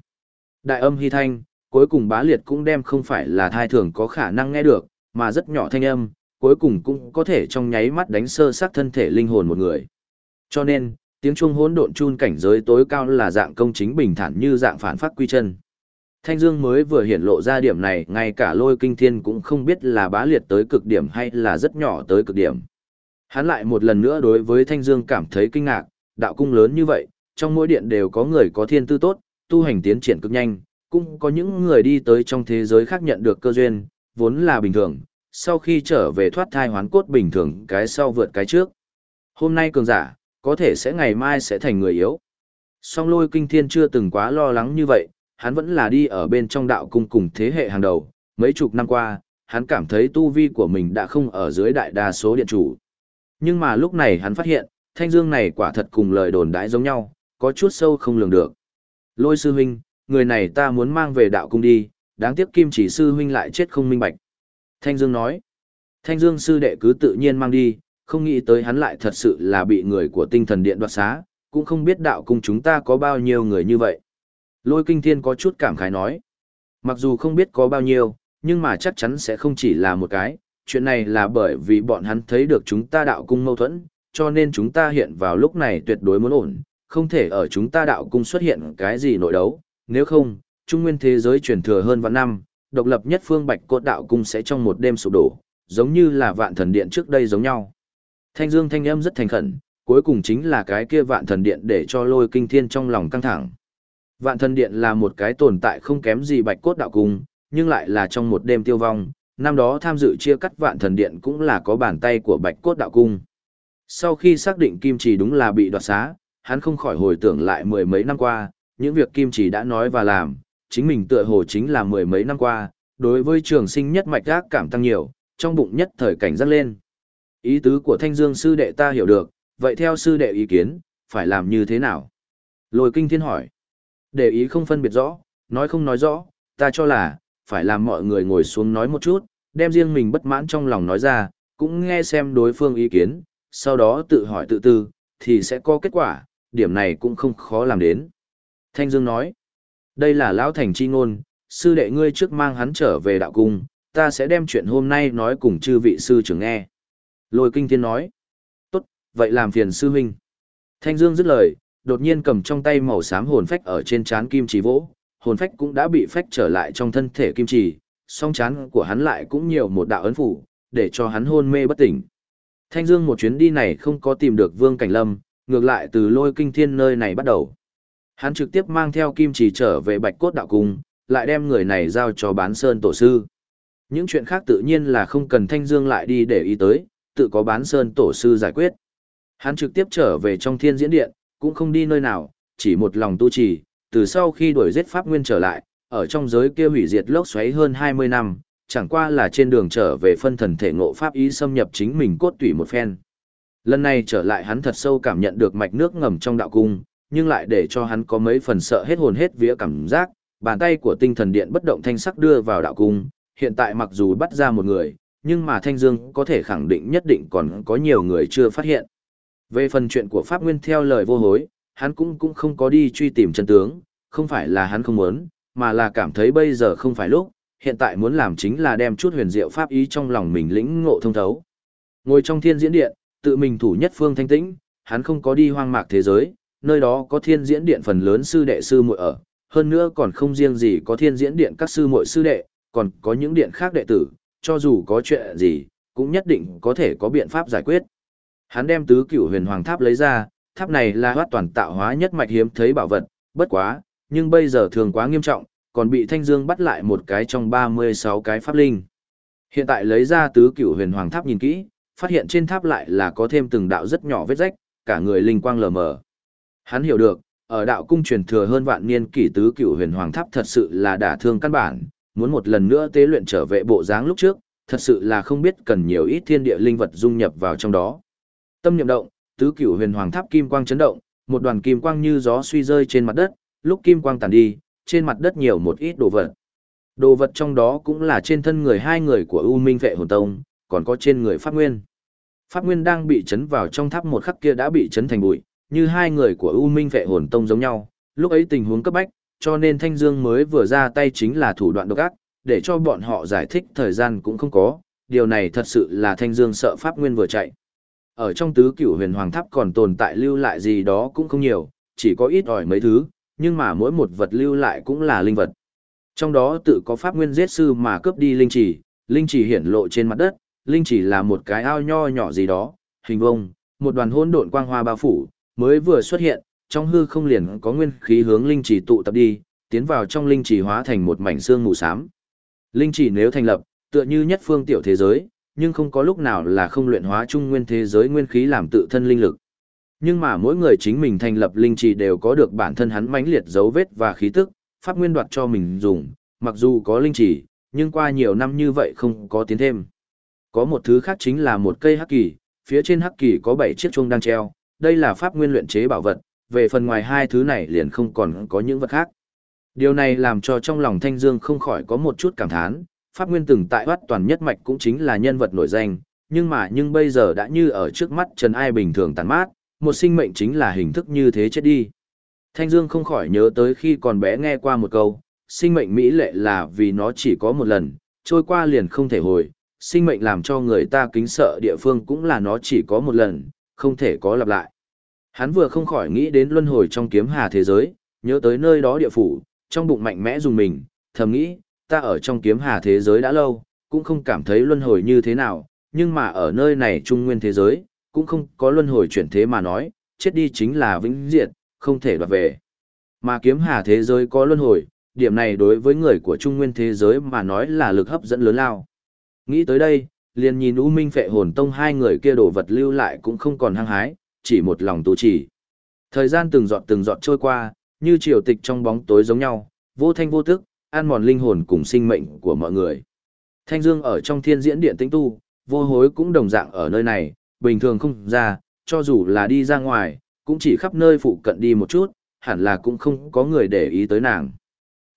Đại âm hy thanh, cuối cùng bá liệt cũng đem không phải là thai thường có khả năng nghe được, mà rất nhỏ thanh âm, cuối cùng cũng có thể trong nháy mắt đánh sơ xác thân thể linh hồn một người. Cho nên, tiếng chuông hỗn độn chun cảnh giới tối cao là dạng công chính bình thản như dạng phản phát quy chân. Thanh Dương mới vừa hiển lộ ra điểm này, ngay cả lôi kinh thiên cũng không biết là bá liệt tới cực điểm hay là rất nhỏ tới cực điểm. Hắn lại một lần nữa đối với Thanh Dương cảm thấy kinh ngạc, đạo cung lớn như vậy, trong mỗi điện đều có người có thiên tư tốt, tu hành tiến triển cực nhanh, cũng có những người đi tới trong thế giới khác nhận được cơ duyên, vốn là bình thường, sau khi trở về thoát thai hoán cốt bình thường cái sau vượt cái trước. Hôm nay cường giả, có thể sẽ ngày mai sẽ thành người yếu. Song lôi kinh thiên chưa từng quá lo lắng như vậy, hắn vẫn là đi ở bên trong đạo cung cùng thế hệ hàng đầu, mấy chục năm qua, hắn cảm thấy tu vi của mình đã không ở dưới đại đa số điện chủ. Nhưng mà lúc này hắn phát hiện, thanh dương này quả thật cùng lời đồn đãi giống nhau, có chút sâu không lường được. Lôi sư huynh, người này ta muốn mang về đạo cung đi, đáng tiếc kim chỉ sư huynh lại chết không minh bạch. Thanh Dương nói, Thanh Dương sư đệ cứ tự nhiên mang đi, không nghĩ tới hắn lại thật sự là bị người của tinh thần điện đoạt xá, cũng không biết đạo cung chúng ta có bao nhiêu người như vậy. Lôi kinh thiên có chút cảm khái nói, mặc dù không biết có bao nhiêu, nhưng mà chắc chắn sẽ không chỉ là một cái, chuyện này là bởi vì bọn hắn thấy được chúng ta đạo cung mâu thuẫn, cho nên chúng ta hiện vào lúc này tuyệt đối muốn ổn, không thể ở chúng ta đạo cung xuất hiện cái gì nội đấu, nếu không, trung nguyên thế giới truyền thừa hơn vạn năm, độc lập nhất phương bạch cốt đạo cung sẽ trong một đêm sụp đổ, giống như là vạn thần điện trước đây giống nhau. Thanh dương thanh âm rất thành khẩn, cuối cùng chính là cái kia vạn thần điện để cho lôi kinh thiên trong lòng căng thẳng. Vạn thần điện là một cái tồn tại không kém gì bạch cốt đạo cung, nhưng lại là trong một đêm tiêu vong, năm đó tham dự chia cắt vạn thần điện cũng là có bàn tay của bạch cốt đạo cung. Sau khi xác định kim Chỉ đúng là bị đoạt xá, hắn không khỏi hồi tưởng lại mười mấy năm qua, những việc kim Chỉ đã nói và làm, chính mình tựa hồ chính là mười mấy năm qua, đối với trường sinh nhất mạch gác cảm tăng nhiều, trong bụng nhất thời cảnh giác lên. Ý tứ của thanh dương sư đệ ta hiểu được, vậy theo sư đệ ý kiến, phải làm như thế nào? Lôi kinh thiên hỏi. Để ý không phân biệt rõ, nói không nói rõ, ta cho là, phải làm mọi người ngồi xuống nói một chút, đem riêng mình bất mãn trong lòng nói ra, cũng nghe xem đối phương ý kiến, sau đó tự hỏi tự tư, thì sẽ có kết quả, điểm này cũng không khó làm đến. Thanh Dương nói, đây là lão thành chi ngôn, sư đệ ngươi trước mang hắn trở về đạo cung, ta sẽ đem chuyện hôm nay nói cùng chư vị sư trưởng nghe. Lôi kinh thiên nói, tốt, vậy làm phiền sư huynh. Thanh Dương dứt lời, đột nhiên cầm trong tay màu xám hồn phách ở trên trán kim chỉ vỗ, hồn phách cũng đã bị phách trở lại trong thân thể kim chỉ, song chán của hắn lại cũng nhiều một đạo ấn phủ, để cho hắn hôn mê bất tỉnh. Thanh Dương một chuyến đi này không có tìm được Vương Cảnh Lâm, ngược lại từ lôi kinh thiên nơi này bắt đầu. Hắn trực tiếp mang theo kim chỉ trở về bạch cốt đạo cung, lại đem người này giao cho bán sơn tổ sư. Những chuyện khác tự nhiên là không cần Thanh Dương lại đi để ý tới, tự có bán sơn tổ sư giải quyết. Hắn trực tiếp trở về trong thiên diễn điện, cũng không đi nơi nào, chỉ một lòng tu trì, từ sau khi đuổi giết Pháp Nguyên trở lại, ở trong giới kia hủy diệt lốc xoáy hơn 20 năm, chẳng qua là trên đường trở về phân thần thể ngộ pháp ý xâm nhập chính mình cốt tủy một phen. Lần này trở lại hắn thật sâu cảm nhận được mạch nước ngầm trong đạo cung, nhưng lại để cho hắn có mấy phần sợ hết hồn hết vía cảm giác, bàn tay của tinh thần điện bất động thanh sắc đưa vào đạo cung, hiện tại mặc dù bắt ra một người, nhưng mà Thanh Dương có thể khẳng định nhất định còn có nhiều người chưa phát hiện. Về phần chuyện của Pháp Nguyên theo lời vô hối, hắn cũng cũng không có đi truy tìm chân tướng, không phải là hắn không muốn, mà là cảm thấy bây giờ không phải lúc, hiện tại muốn làm chính là đem chút huyền diệu pháp ý trong lòng mình lĩnh ngộ thông thấu. Ngồi trong thiên diễn điện, tự mình thủ nhất phương thanh tĩnh, hắn không có đi hoang mạc thế giới, nơi đó có thiên diễn điện phần lớn sư đệ sư muội ở, hơn nữa còn không riêng gì có thiên diễn điện các sư muội sư đệ, còn có những điện khác đệ tử, cho dù có chuyện gì, cũng nhất định có thể có biện pháp giải quyết. Hắn đem tứ cửu huyền hoàng tháp lấy ra, tháp này là hoát toàn tạo hóa nhất mạch hiếm thấy bảo vật, bất quá, nhưng bây giờ thường quá nghiêm trọng, còn bị Thanh Dương bắt lại một cái trong 36 cái pháp linh. Hiện tại lấy ra tứ cửu huyền hoàng tháp nhìn kỹ, phát hiện trên tháp lại là có thêm từng đạo rất nhỏ vết rách, cả người linh quang lờ mờ. Hắn hiểu được, ở đạo cung truyền thừa hơn vạn niên kỷ tứ cửu huyền hoàng tháp thật sự là đả thương căn bản, muốn một lần nữa tế luyện trở về bộ dáng lúc trước, thật sự là không biết cần nhiều ít thiên địa linh vật dung nhập vào trong đó. Tâm niệm động, tứ cửu huyền hoàng tháp kim quang chấn động, một đoàn kim quang như gió suy rơi trên mặt đất, lúc kim quang tàn đi, trên mặt đất nhiều một ít đồ vật. Đồ vật trong đó cũng là trên thân người hai người của U Minh Vệ Hồn Tông, còn có trên người Pháp Nguyên. Pháp Nguyên đang bị chấn vào trong tháp một khắc kia đã bị chấn thành bụi, như hai người của U Minh Vệ Hồn Tông giống nhau, lúc ấy tình huống cấp bách, cho nên Thanh Dương mới vừa ra tay chính là thủ đoạn độc ác, để cho bọn họ giải thích thời gian cũng không có, điều này thật sự là Thanh Dương sợ Pháp Nguyên vừa chạy. Ở trong tứ cửu huyền hoàng tháp còn tồn tại lưu lại gì đó cũng không nhiều, chỉ có ít ỏi mấy thứ, nhưng mà mỗi một vật lưu lại cũng là linh vật. Trong đó tự có Pháp Nguyên giết sư mà cướp đi linh chỉ, linh chỉ hiển lộ trên mặt đất, linh chỉ là một cái ao nho nhỏ gì đó, hình vông, một đoàn hỗn độn quang hoa bao phủ, mới vừa xuất hiện, trong hư không liền có nguyên khí hướng linh chỉ tụ tập đi, tiến vào trong linh chỉ hóa thành một mảnh xương mù xám. Linh chỉ nếu thành lập, tựa như nhất phương tiểu thế giới, nhưng không có lúc nào là không luyện hóa trung nguyên thế giới nguyên khí làm tự thân linh lực. Nhưng mà mỗi người chính mình thành lập linh chỉ đều có được bản thân hắn mãnh liệt dấu vết và khí tức, pháp nguyên đoạt cho mình dùng, mặc dù có linh chỉ, nhưng qua nhiều năm như vậy không có tiến thêm. Có một thứ khác chính là một cây hắc kỳ, phía trên hắc kỳ có 7 chiếc chuông đang treo, đây là pháp nguyên luyện chế bảo vật, về phần ngoài hai thứ này liền không còn có những vật khác. Điều này làm cho trong lòng Thanh Dương không khỏi có một chút cảm thán, Pháp Nguyên từng tại hoát toàn nhất mạch cũng chính là nhân vật nổi danh, nhưng mà nhưng bây giờ đã như ở trước mắt Trần Ai bình thường tàn mát, một sinh mệnh chính là hình thức như thế chết đi. Thanh Dương không khỏi nhớ tới khi còn bé nghe qua một câu, sinh mệnh mỹ lệ là vì nó chỉ có một lần, trôi qua liền không thể hồi, sinh mệnh làm cho người ta kính sợ địa phương cũng là nó chỉ có một lần, không thể có lặp lại. Hắn vừa không khỏi nghĩ đến luân hồi trong kiếm hà thế giới, nhớ tới nơi đó địa phủ, trong bụng mạnh mẽ dùng mình, thầm nghĩ, ta ở trong kiếm hà thế giới đã lâu, cũng không cảm thấy luân hồi như thế nào, nhưng mà ở nơi này trung nguyên thế giới, cũng không có luân hồi chuyển thế mà nói, chết đi chính là vĩnh diệt, không thể đoạt về. Mà kiếm hà thế giới có luân hồi, điểm này đối với người của trung nguyên thế giới mà nói là lực hấp dẫn lớn lao. Nghĩ tới đây, liền nhìn U Minh Phệ Hồn Tông hai người kia đổ vật lưu lại cũng không còn hăng hái, chỉ một lòng tu chỉ. Thời gian từng giọt từng giọt trôi qua, như triều tịch trong bóng tối giống nhau, vô thanh vô tức, an mòn linh hồn cùng sinh mệnh của mọi người. Thanh Dương ở trong thiên diễn điện tĩnh tu, vô hối cũng đồng dạng ở nơi này, bình thường không ra, cho dù là đi ra ngoài, cũng chỉ khắp nơi phụ cận đi một chút, hẳn là cũng không có người để ý tới nàng.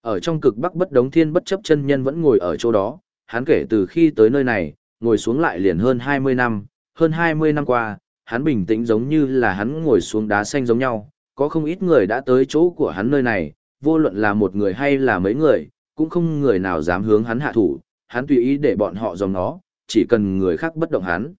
Ở trong cực bắc bất đống thiên bất chấp chân nhân vẫn ngồi ở chỗ đó, hắn kể từ khi tới nơi này, ngồi xuống lại liền hơn 20 năm, hơn 20 năm qua, hắn bình tĩnh giống như là hắn ngồi xuống đá xanh giống nhau, có không ít người đã tới chỗ của hắn nơi này, vô luận là một người hay là mấy người, cũng không người nào dám hướng hắn hạ thủ, hắn tùy ý để bọn họ dòng nó, chỉ cần người khác bất động hắn.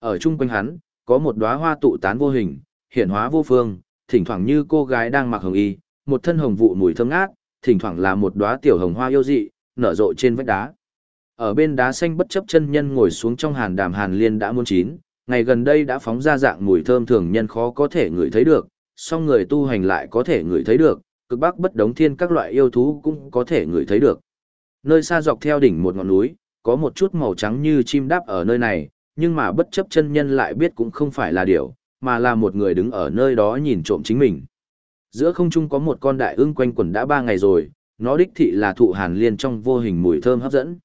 Ở chung quanh hắn, có một đóa hoa tụ tán vô hình, hiển hóa vô phương, thỉnh thoảng như cô gái đang mặc hồng y, một thân hồng vụ mùi thơm ngát, thỉnh thoảng là một đóa tiểu hồng hoa yêu dị, nở rộ trên vách đá. Ở bên đá xanh bất chấp chân nhân ngồi xuống trong hàn đàm hàn liên đã muôn chín, ngày gần đây đã phóng ra dạng mùi thơm thường nhân khó có thể ngửi thấy được, song người tu hành lại có thể ngửi thấy được, cực bắc bất đống thiên các loại yêu thú cũng có thể ngửi thấy được. Nơi xa dọc theo đỉnh một ngọn núi, có một chút màu trắng như chim đáp ở nơi này, nhưng mà bất chấp chân nhân lại biết cũng không phải là điều, mà là một người đứng ở nơi đó nhìn trộm chính mình. Giữa không trung có một con đại ưng quanh quẩn đã ba ngày rồi, nó đích thị là thụ hàn liên trong vô hình mùi thơm hấp dẫn.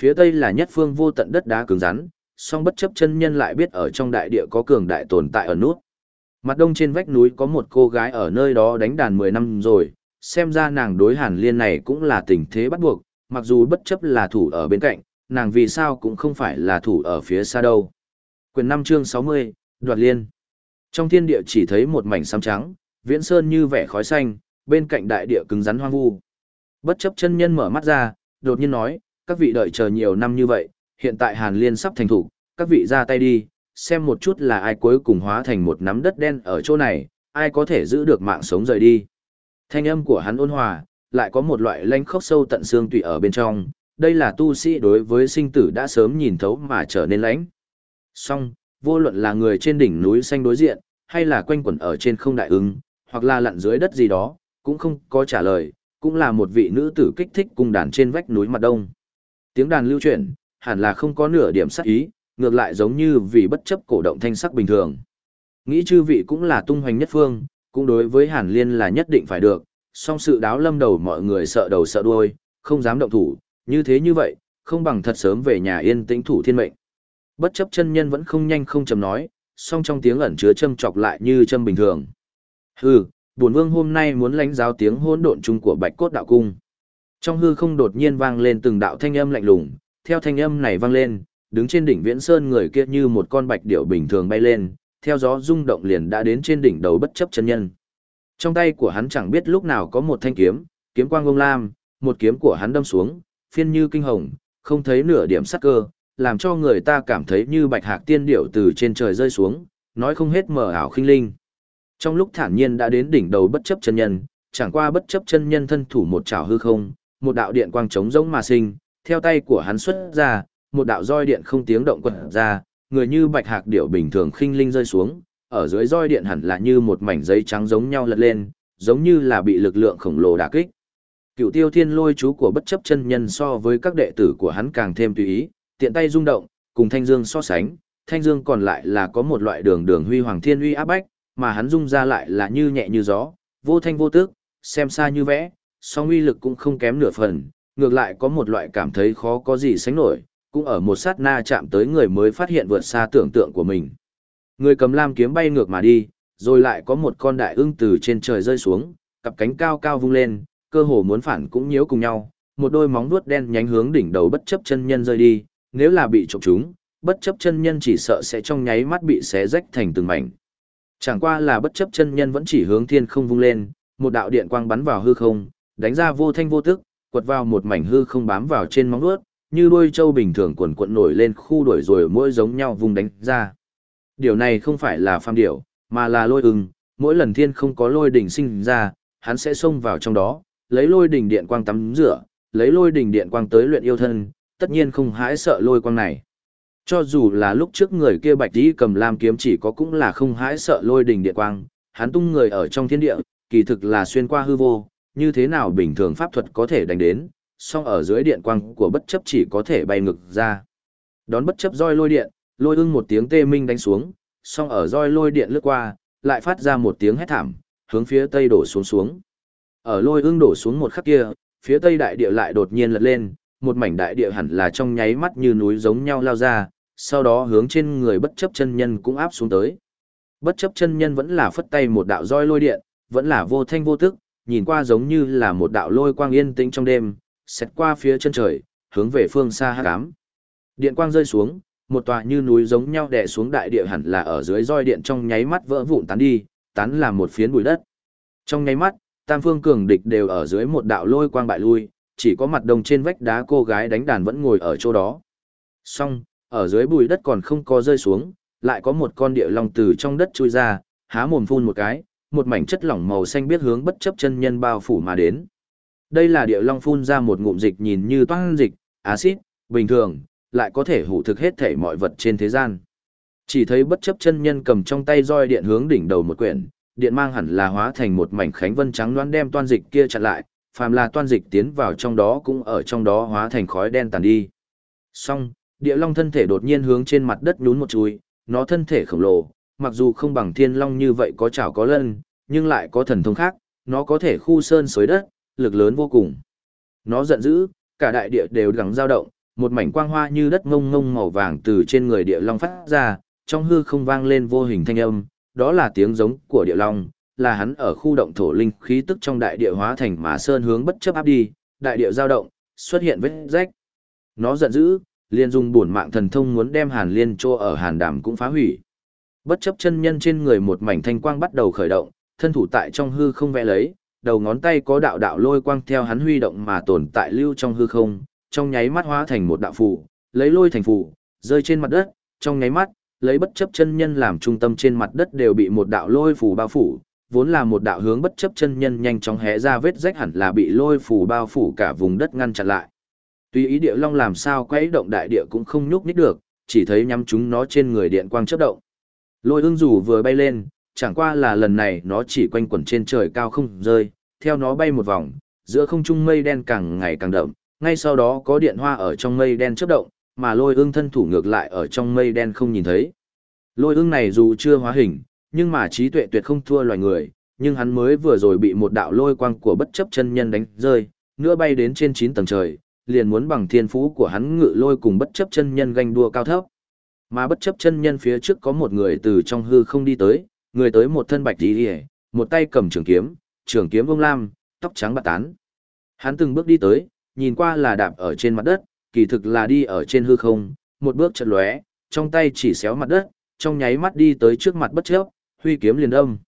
Phía tây là nhất phương vô tận đất đá cứng rắn, song bất chấp chân nhân lại biết ở trong đại địa có cường đại tồn tại ở nút. Mặt đông trên vách núi có một cô gái ở nơi đó đánh đàn 10 năm rồi, xem ra nàng đối hàn liên này cũng là tình thế bắt buộc, mặc dù bất chấp là thủ ở bên cạnh, nàng vì sao cũng không phải là thủ ở phía xa đâu. Quyền 5 chương 60, Đoạt Liên Trong thiên địa chỉ thấy một mảnh xám trắng, viễn sơn như vẻ khói xanh, bên cạnh đại địa cứng rắn hoang vu. Bất chấp chân nhân mở mắt ra, đột nhiên nói, các vị đợi chờ nhiều năm như vậy, hiện tại Hàn Liên sắp thành thủ, các vị ra tay đi, xem một chút là ai cuối cùng hóa thành một nắm đất đen ở chỗ này, ai có thể giữ được mạng sống rời đi. Thanh âm của hắn ôn hòa, lại có một loại lanh khốc sâu tận xương tùy ở bên trong, đây là tu sĩ đối với sinh tử đã sớm nhìn thấu mà trở nên lãnh. Song, vô luận là người trên đỉnh núi xanh đối diện, hay là quanh quẩn ở trên không đại ứng, hoặc là lặn dưới đất gì đó, cũng không có trả lời, cũng là một vị nữ tử kích thích cung đàn trên vách núi mặt đông. Tiếng đàn lưu chuyển, hẳn là không có nửa điểm sắc ý, ngược lại giống như vì bất chấp cổ động thanh sắc bình thường. Nghĩ chư vị cũng là tung hoành nhất phương, cũng đối với Hàn Liên là nhất định phải được, song sự đáo lâm đầu mọi người sợ đầu sợ đuôi, không dám động thủ, như thế như vậy, không bằng thật sớm về nhà yên tĩnh thủ thiên mệnh. Bất chấp chân nhân vẫn không nhanh không chậm nói, song trong tiếng ẩn chứa châm chọc lại như châm bình thường. Hừ, bổn vương hôm nay muốn lãnh giáo tiếng hỗn độn chung của Bạch Cốt đạo cung. Trong hư không đột nhiên vang lên từng đạo thanh âm lạnh lùng, theo thanh âm này vang lên, đứng trên đỉnh Viễn Sơn người kia như một con bạch điểu bình thường bay lên, theo gió rung động liền đã đến trên đỉnh đầu bất chấp chân nhân. Trong tay của hắn chẳng biết lúc nào có một thanh kiếm, kiếm quang ngông lam, một kiếm của hắn đâm xuống, phiên như kinh hồng, không thấy nửa điểm sắc cơ, làm cho người ta cảm thấy như bạch hạc tiên điểu từ trên trời rơi xuống, nói không hết mở ảo khinh linh. Trong lúc thản nhiên đã đến đỉnh đầu bất chấp chân nhân, chẳng qua bất chấp chân nhân thân thủ một chảo hư không, một đạo điện quang trống rỗng mà sinh, theo tay của hắn xuất ra, một đạo roi điện không tiếng động quật ra, người như bạch hạc điểu bình thường khinh linh rơi xuống, ở dưới roi điện hẳn là như một mảnh giấy trắng giống nhau lật lên, giống như là bị lực lượng khổng lồ đả kích. Cựu tiêu thiên lôi chú của bất chấp chân nhân so với các đệ tử của hắn càng thêm tùy ý, tiện tay rung động, cùng thanh dương so sánh, thanh dương còn lại là có một loại đường đường huy hoàng thiên uy áp bách, mà hắn rung ra lại là như nhẹ như gió, vô thanh vô tước, xem xa như vẽ, song uy lực cũng không kém nửa phần, ngược lại có một loại cảm thấy khó có gì sánh nổi, cũng ở một sát na chạm tới người mới phát hiện vượt xa tưởng tượng của mình. Người cầm lam kiếm bay ngược mà đi, rồi lại có một con đại ưng từ trên trời rơi xuống, cặp cánh cao cao vung lên, cơ hồ muốn phản cũng nhiễu cùng nhau, một đôi móng vuốt đen nhánh hướng đỉnh đầu bất chấp chân nhân rơi đi, nếu là bị trộm chúng, bất chấp chân nhân chỉ sợ sẽ trong nháy mắt bị xé rách thành từng mảnh. Chẳng qua là bất chấp chân nhân vẫn chỉ hướng thiên không vung lên, một đạo điện quang bắn vào hư không, đánh ra vô thanh vô tức, quật vào một mảnh hư không bám vào trên móng vuốt, như đuôi trâu bình thường cuộn cuộn nổi lên khu đuổi rồi mỗi giống nhau vùng đánh ra. Điều này không phải là phàm điểu, mà là lôi ưng, mỗi lần thiên không có lôi đỉnh sinh ra, hắn sẽ xông vào trong đó, lấy lôi đỉnh điện quang tắm rửa, lấy lôi đỉnh điện quang tới luyện yêu thân, tất nhiên không hãi sợ lôi quang này. Cho dù là lúc trước người kia bạch tí cầm lam kiếm chỉ có cũng là không hãi sợ lôi đỉnh điện quang, hắn tung người ở trong thiên địa, kỳ thực là xuyên qua hư vô, như thế nào bình thường pháp thuật có thể đánh đến, song ở dưới điện quang của bất chấp chỉ có thể bay ngực ra. Đón bất chấp roi lôi điện, lôi ưng một tiếng tê minh đánh xuống, song ở roi lôi điện lướt qua, lại phát ra một tiếng hét thảm, hướng phía tây đổ xuống xuống. Ở lôi ưng đổ xuống một khắc kia, phía tây đại địa lại đột nhiên lật lên, một mảnh đại địa hẳn là trong nháy mắt như núi giống nhau lao ra, sau đó hướng trên người bất chấp chân nhân cũng áp xuống tới. Bất chấp chân nhân vẫn là phất tay một đạo roi lôi điện, vẫn là vô thanh vô tức, nhìn qua giống như là một đạo lôi quang yên tĩnh trong đêm, xét qua phía chân trời, hướng về phương xa hắc ám. Điện quang rơi xuống, một tòa như núi giống nhau đè xuống đại địa hẳn là ở dưới roi điện trong nháy mắt vỡ vụn tán đi, tán làm một phiến bụi đất. Trong nháy mắt, tam phương cường địch đều ở dưới một đạo lôi quang bại lui, chỉ có mặt đồng trên vách đá cô gái đánh đàn vẫn ngồi ở chỗ đó. Song, ở dưới bụi đất còn không có rơi xuống, lại có một con địa long từ trong đất chui ra, há mồm phun một cái, một mảnh chất lỏng màu xanh biết hướng bất chấp chân nhân bao phủ mà đến. Đây là địa long phun ra một ngụm dịch nhìn như toan dịch, axit, bình thường, lại có thể hủ thực hết thể mọi vật trên thế gian. Chỉ thấy bất chấp chân nhân cầm trong tay roi điện hướng đỉnh đầu một quyển, điện mang hẳn là hóa thành một mảnh khánh vân trắng loan đem toan dịch kia chặn lại, phàm là toan dịch tiến vào trong đó cũng ở trong đó hóa thành khói đen tàn đi. Xong, địa long thân thể đột nhiên hướng trên mặt đất nhún một chùi, nó thân thể khổng lồ, mặc dù không bằng thiên long như vậy có chảo có lân, nhưng lại có thần thông khác, nó có thể khu sơn xới đất, lực lớn vô cùng. Nó giận dữ, cả đại địa đều gắng dao động, một mảnh quang hoa như đất ngông ngông màu vàng từ trên người địa long phát ra, trong hư không vang lên vô hình thanh âm, đó là tiếng giống của địa long, là hắn ở khu động thổ linh khí tức trong đại địa hóa thành mà sơn hướng bất chấp áp đi, đại địa dao động, xuất hiện vết rách. Nó giận dữ, liền dùng bổn mạng thần thông muốn đem Hàn Liên Trô ở Hàn Đàm cũng phá hủy. Bất chấp chân nhân trên người một mảnh thanh quang bắt đầu khởi động, thân thủ tại trong hư không vẽ lấy, đầu ngón tay có đạo đạo lôi quang theo hắn huy động mà tồn tại lưu trong hư không, trong nháy mắt hóa thành một đạo phù, lấy lôi thành phù, rơi trên mặt đất, trong nháy mắt, lấy bất chấp chân nhân làm trung tâm trên mặt đất đều bị một đạo lôi phù bao phủ, vốn là một đạo hướng bất chấp chân nhân nhanh chóng hé ra vết rách hẳn là bị lôi phù bao phủ cả vùng đất ngăn chặn lại. Tuy ý địa long làm sao quấy động đại địa cũng không nhúc nhích được, chỉ thấy nhắm chúng nó trên người điện quang chớp động. Lôi ương rủ vừa bay lên, chẳng qua là lần này nó chỉ quanh quẩn trên trời cao không rơi, theo nó bay một vòng, giữa không trung mây đen càng ngày càng đậm, ngay sau đó có điện hoa ở trong mây đen chớp động, mà lôi ương thân thủ ngược lại ở trong mây đen không nhìn thấy. Lôi ương này dù chưa hóa hình, nhưng mà trí tuệ tuyệt không thua loài người, nhưng hắn mới vừa rồi bị một đạo lôi quang của bất chấp chân nhân đánh rơi, nữa bay đến trên 9 tầng trời, liền muốn bằng thiên phú của hắn ngự lôi cùng bất chấp chân nhân ganh đua cao thấp. Mà bất chấp chân nhân phía trước có một người từ trong hư không đi tới, người tới một thân bạch đi hề, một tay cầm trường kiếm, trường kiếm vông lam, tóc trắng bạc tán. Hắn từng bước đi tới, nhìn qua là đạp ở trên mặt đất, kỳ thực là đi ở trên hư không, một bước chật lóe, trong tay chỉ xéo mặt đất, trong nháy mắt đi tới trước mặt bất chấp, huy kiếm liền đâm.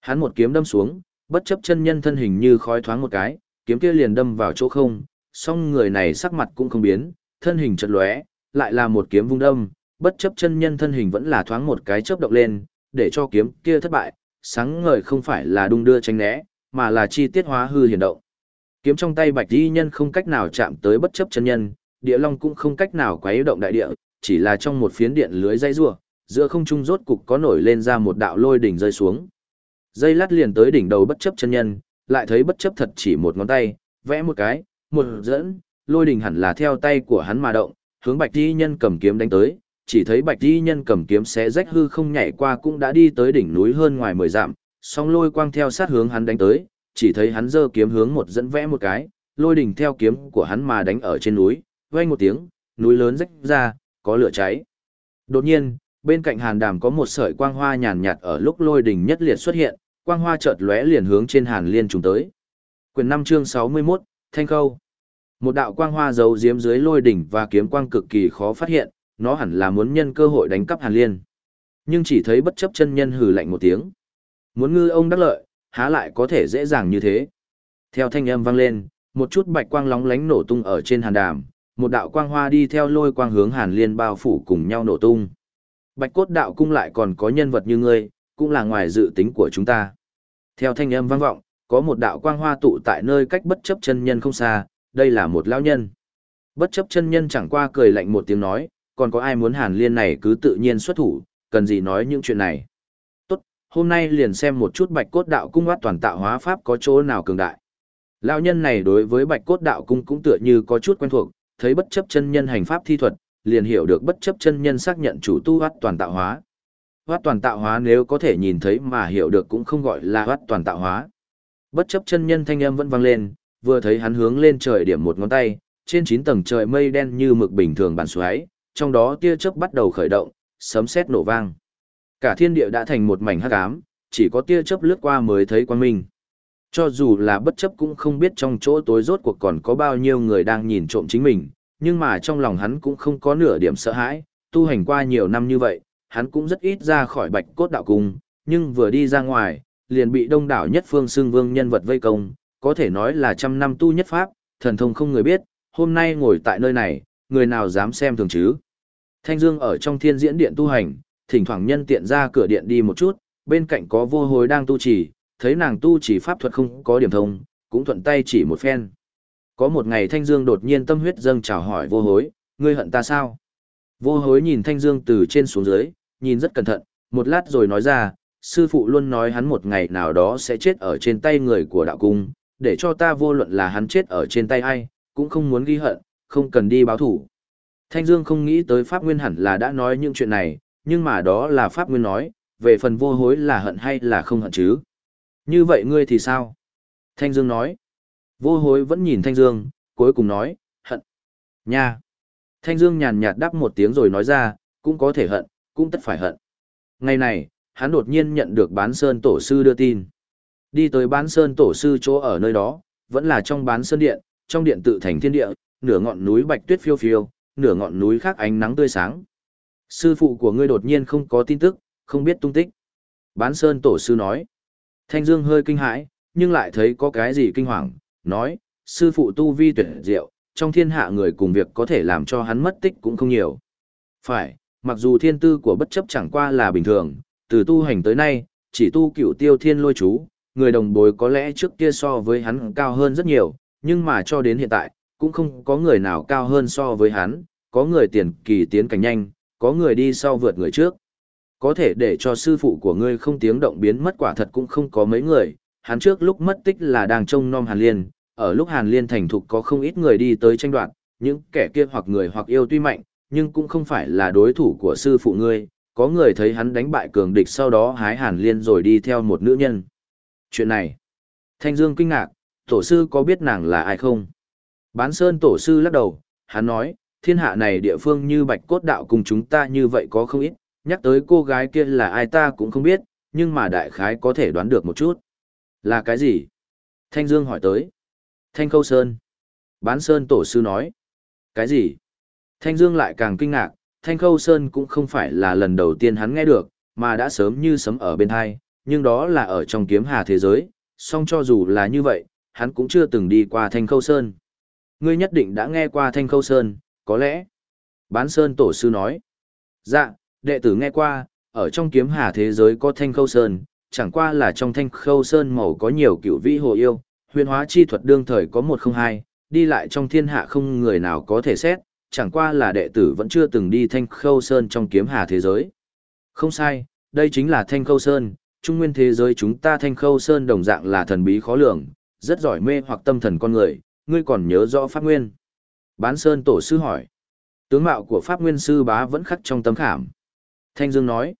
Hắn một kiếm đâm xuống, bất chấp chân nhân thân hình như khói thoáng một cái, kiếm kia liền đâm vào chỗ không, song người này sắc mặt cũng không biến, thân hình chật lóe, lại là một kiếm vung đâm, bất chấp chân nhân thân hình vẫn là thoáng một cái chớp động lên, để cho kiếm kia thất bại, sáng ngời không phải là đung đưa tránh né, mà là chi tiết hóa hư hiển động. Kiếm trong tay Bạch Y nhân không cách nào chạm tới bất chấp chân nhân, địa long cũng không cách nào quấy động đại địa, chỉ là trong một phiến điện lưới dây rùa, giữa không trung rốt cục có nổi lên ra một đạo lôi đỉnh rơi xuống. Dây lát liền tới đỉnh đầu bất chấp chân nhân, lại thấy bất chấp thật chỉ một ngón tay, vẽ một cái, một dẫn, lôi đỉnh hẳn là theo tay của hắn mà động, hướng Bạch Y nhân cầm kiếm đánh tới, chỉ thấy Bạch Y nhân cầm kiếm xé rách hư không nhảy qua cũng đã đi tới đỉnh núi hơn ngoài mười dặm, song lôi quang theo sát hướng hắn đánh tới, chỉ thấy hắn giơ kiếm hướng một dẫn vẽ một cái, lôi đỉnh theo kiếm của hắn mà đánh ở trên núi, vang một tiếng, núi lớn rách ra, có lửa cháy. Đột nhiên, bên cạnh hàn đàm có một sợi quang hoa nhàn nhạt ở lúc lôi đỉnh nhất liệt xuất hiện, quang hoa chợt lóe liền hướng trên hàn liên trùng tới. Quyền năm chương 61, Thanh Khâu. Một đạo quang hoa giấu giếm dưới lôi đỉnh và kiếm quang cực kỳ khó phát hiện, nó hẳn là muốn nhân cơ hội đánh cắp hàn liên. Nhưng chỉ thấy bất chấp chân nhân hừ lạnh một tiếng. Muốn ngư ông đắc lợi, há lại có thể dễ dàng như thế. Theo thanh âm vang lên, một chút bạch quang lóng lánh nổ tung ở trên hàn đàm, một đạo quang hoa đi theo lôi quang hướng hàn liên bao phủ cùng nhau nổ tung. Bạch cốt đạo cung lại còn có nhân vật như ngươi, cũng là ngoài dự tính của chúng ta. Theo thanh âm vang vọng, có một đạo quang hoa tụ tại nơi cách bất chấp chân nhân không xa, đây là một lão nhân. Bất chấp chân nhân chẳng qua cười lạnh một tiếng nói, còn có ai muốn hàn liên này cứ tự nhiên xuất thủ, cần gì nói những chuyện này. Tốt, hôm nay liền xem một chút bạch cốt đạo cung hoát toàn tạo hóa pháp có chỗ nào cường đại. Lão nhân này đối với bạch cốt đạo cung cũng tựa như có chút quen thuộc, thấy bất chấp chân nhân hành pháp thi thuật, liền hiểu được bất chấp chân nhân xác nhận chủ tu hoát toàn tạo hóa. Hoát toàn tạo hóa nếu có thể nhìn thấy mà hiểu được cũng không gọi là hoát toàn tạo hóa. Bất chấp chân nhân thanh âm vẫn vang lên, vừa thấy hắn hướng lên trời điểm một ngón tay, trên chín tầng trời mây đen như mực bình thường bàn xoáy, trong đó tia chớp bắt đầu khởi động, sấm sét nổ vang. Cả thiên địa đã thành một mảnh hắc ám, chỉ có tia chớp lướt qua mới thấy quang minh. Cho dù là bất chấp cũng không biết trong chỗ tối rốt cuộc còn có bao nhiêu người đang nhìn trộm chính mình, nhưng mà trong lòng hắn cũng không có nửa điểm sợ hãi, tu hành qua nhiều năm như vậy, hắn cũng rất ít ra khỏi bạch cốt đạo cung, nhưng vừa đi ra ngoài, liền bị đông đảo nhất phương xương vương nhân vật vây công, có thể nói là trăm năm tu nhất pháp, thần thông không người biết, hôm nay ngồi tại nơi này, người nào dám xem thường chứ. Thanh Dương ở trong thiên diễn điện tu hành, thỉnh thoảng nhân tiện ra cửa điện đi một chút, bên cạnh có vô hối đang tu trì, thấy nàng tu trì pháp thuật không có điểm thông, cũng thuận tay chỉ một phen. Có một ngày Thanh Dương đột nhiên tâm huyết dâng chào hỏi vô hối, ngươi hận ta sao? Vô hối nhìn Thanh Dương từ trên xuống dưới, nhìn rất cẩn thận, một lát rồi nói ra, sư phụ luôn nói hắn một ngày nào đó sẽ chết ở trên tay người của đạo cung, để cho ta vô luận là hắn chết ở trên tay ai, cũng không muốn ghi hận, không cần đi báo thủ. Thanh Dương không nghĩ tới Pháp Nguyên hẳn là đã nói những chuyện này, nhưng mà đó là Pháp Nguyên nói, về phần vô hối là hận hay là không hận chứ. Như vậy ngươi thì sao? Thanh Dương nói. Vô hối vẫn nhìn Thanh Dương, cuối cùng nói, hận. Nha. Thanh Dương nhàn nhạt đáp một tiếng rồi nói ra, cũng có thể hận, cũng tất phải hận. Ngày này, hắn đột nhiên nhận được bán sơn tổ sư đưa tin. Đi tới bán sơn tổ sư chỗ ở nơi đó, vẫn là trong bán sơn điện, trong điện tự thành thiên địa, nửa ngọn núi bạch tuyết phiêu phiêu, nửa ngọn núi khác ánh nắng tươi sáng. Sư phụ của ngươi đột nhiên không có tin tức, không biết tung tích. Bán sơn tổ sư nói. Thanh Dương hơi kinh hãi, nhưng lại thấy có cái gì kinh hoàng, nói, sư phụ tu vi tuyệt diệu, trong thiên hạ người cùng việc có thể làm cho hắn mất tích cũng không nhiều. Phải, mặc dù thiên tư của bất chấp chẳng qua là bình thường, từ tu hành tới nay, chỉ tu cửu tiêu thiên lôi chú, người đồng bối có lẽ trước kia so với hắn cao hơn rất nhiều, nhưng mà cho đến hiện tại, cũng không có người nào cao hơn so với hắn, có người tiền kỳ tiến cảnh nhanh, có người đi sau vượt người trước. Có thể để cho sư phụ của ngươi không tiếng động biến mất quả thật cũng không có mấy người, hắn trước lúc mất tích là đang trông nom Hàn Liên, ở lúc Hàn Liên thành thục có không ít người đi tới tranh đoạt, những kẻ kia hoặc người hoặc yêu tuy mạnh, nhưng cũng không phải là đối thủ của sư phụ ngươi, có người thấy hắn đánh bại cường địch sau đó hái Hàn Liên rồi đi theo một nữ nhân. Chuyện này, Thanh Dương kinh ngạc, tổ sư có biết nàng là ai không? Bán Sơn tổ sư lắc đầu, hắn nói, thiên hạ này địa phương như Bạch Cốt Đạo cùng chúng ta như vậy có không ít, nhắc tới cô gái kia là ai ta cũng không biết, nhưng mà đại khái có thể đoán được một chút. Là cái gì? Thanh Dương hỏi tới. Thanh Khâu Sơn. Bán Sơn Tổ Sư nói. Cái gì? Thanh Dương lại càng kinh ngạc, Thanh Khâu Sơn cũng không phải là lần đầu tiên hắn nghe được, mà đã sớm như sấm ở bên hai, nhưng đó là ở trong kiếm hà thế giới, song cho dù là như vậy, hắn cũng chưa từng đi qua Thanh Khâu Sơn. Ngươi nhất định đã nghe qua Thanh Khâu Sơn, có lẽ. Bán Sơn Tổ Sư nói. Dạ, đệ tử nghe qua, ở trong kiếm hà thế giới có Thanh Khâu Sơn, chẳng qua là trong Thanh Khâu Sơn màu có nhiều cựu vĩ hồ yêu, huyền hóa chi thuật đương thời có một không hai, đi lại trong thiên hạ không người nào có thể xét, chẳng qua là đệ tử vẫn chưa từng đi Thanh Khâu Sơn trong kiếm hà thế giới. Không sai, đây chính là Thanh Khâu Sơn, trung nguyên thế giới chúng ta Thanh Khâu Sơn đồng dạng là thần bí khó lường, rất giỏi mê hoặc tâm thần con người, ngươi còn nhớ rõ Pháp Nguyên. Bán Sơn Tổ Sư hỏi. Tướng mạo của Pháp Nguyên Sư bá vẫn khắc trong tấm khảm. Thanh Dương nói.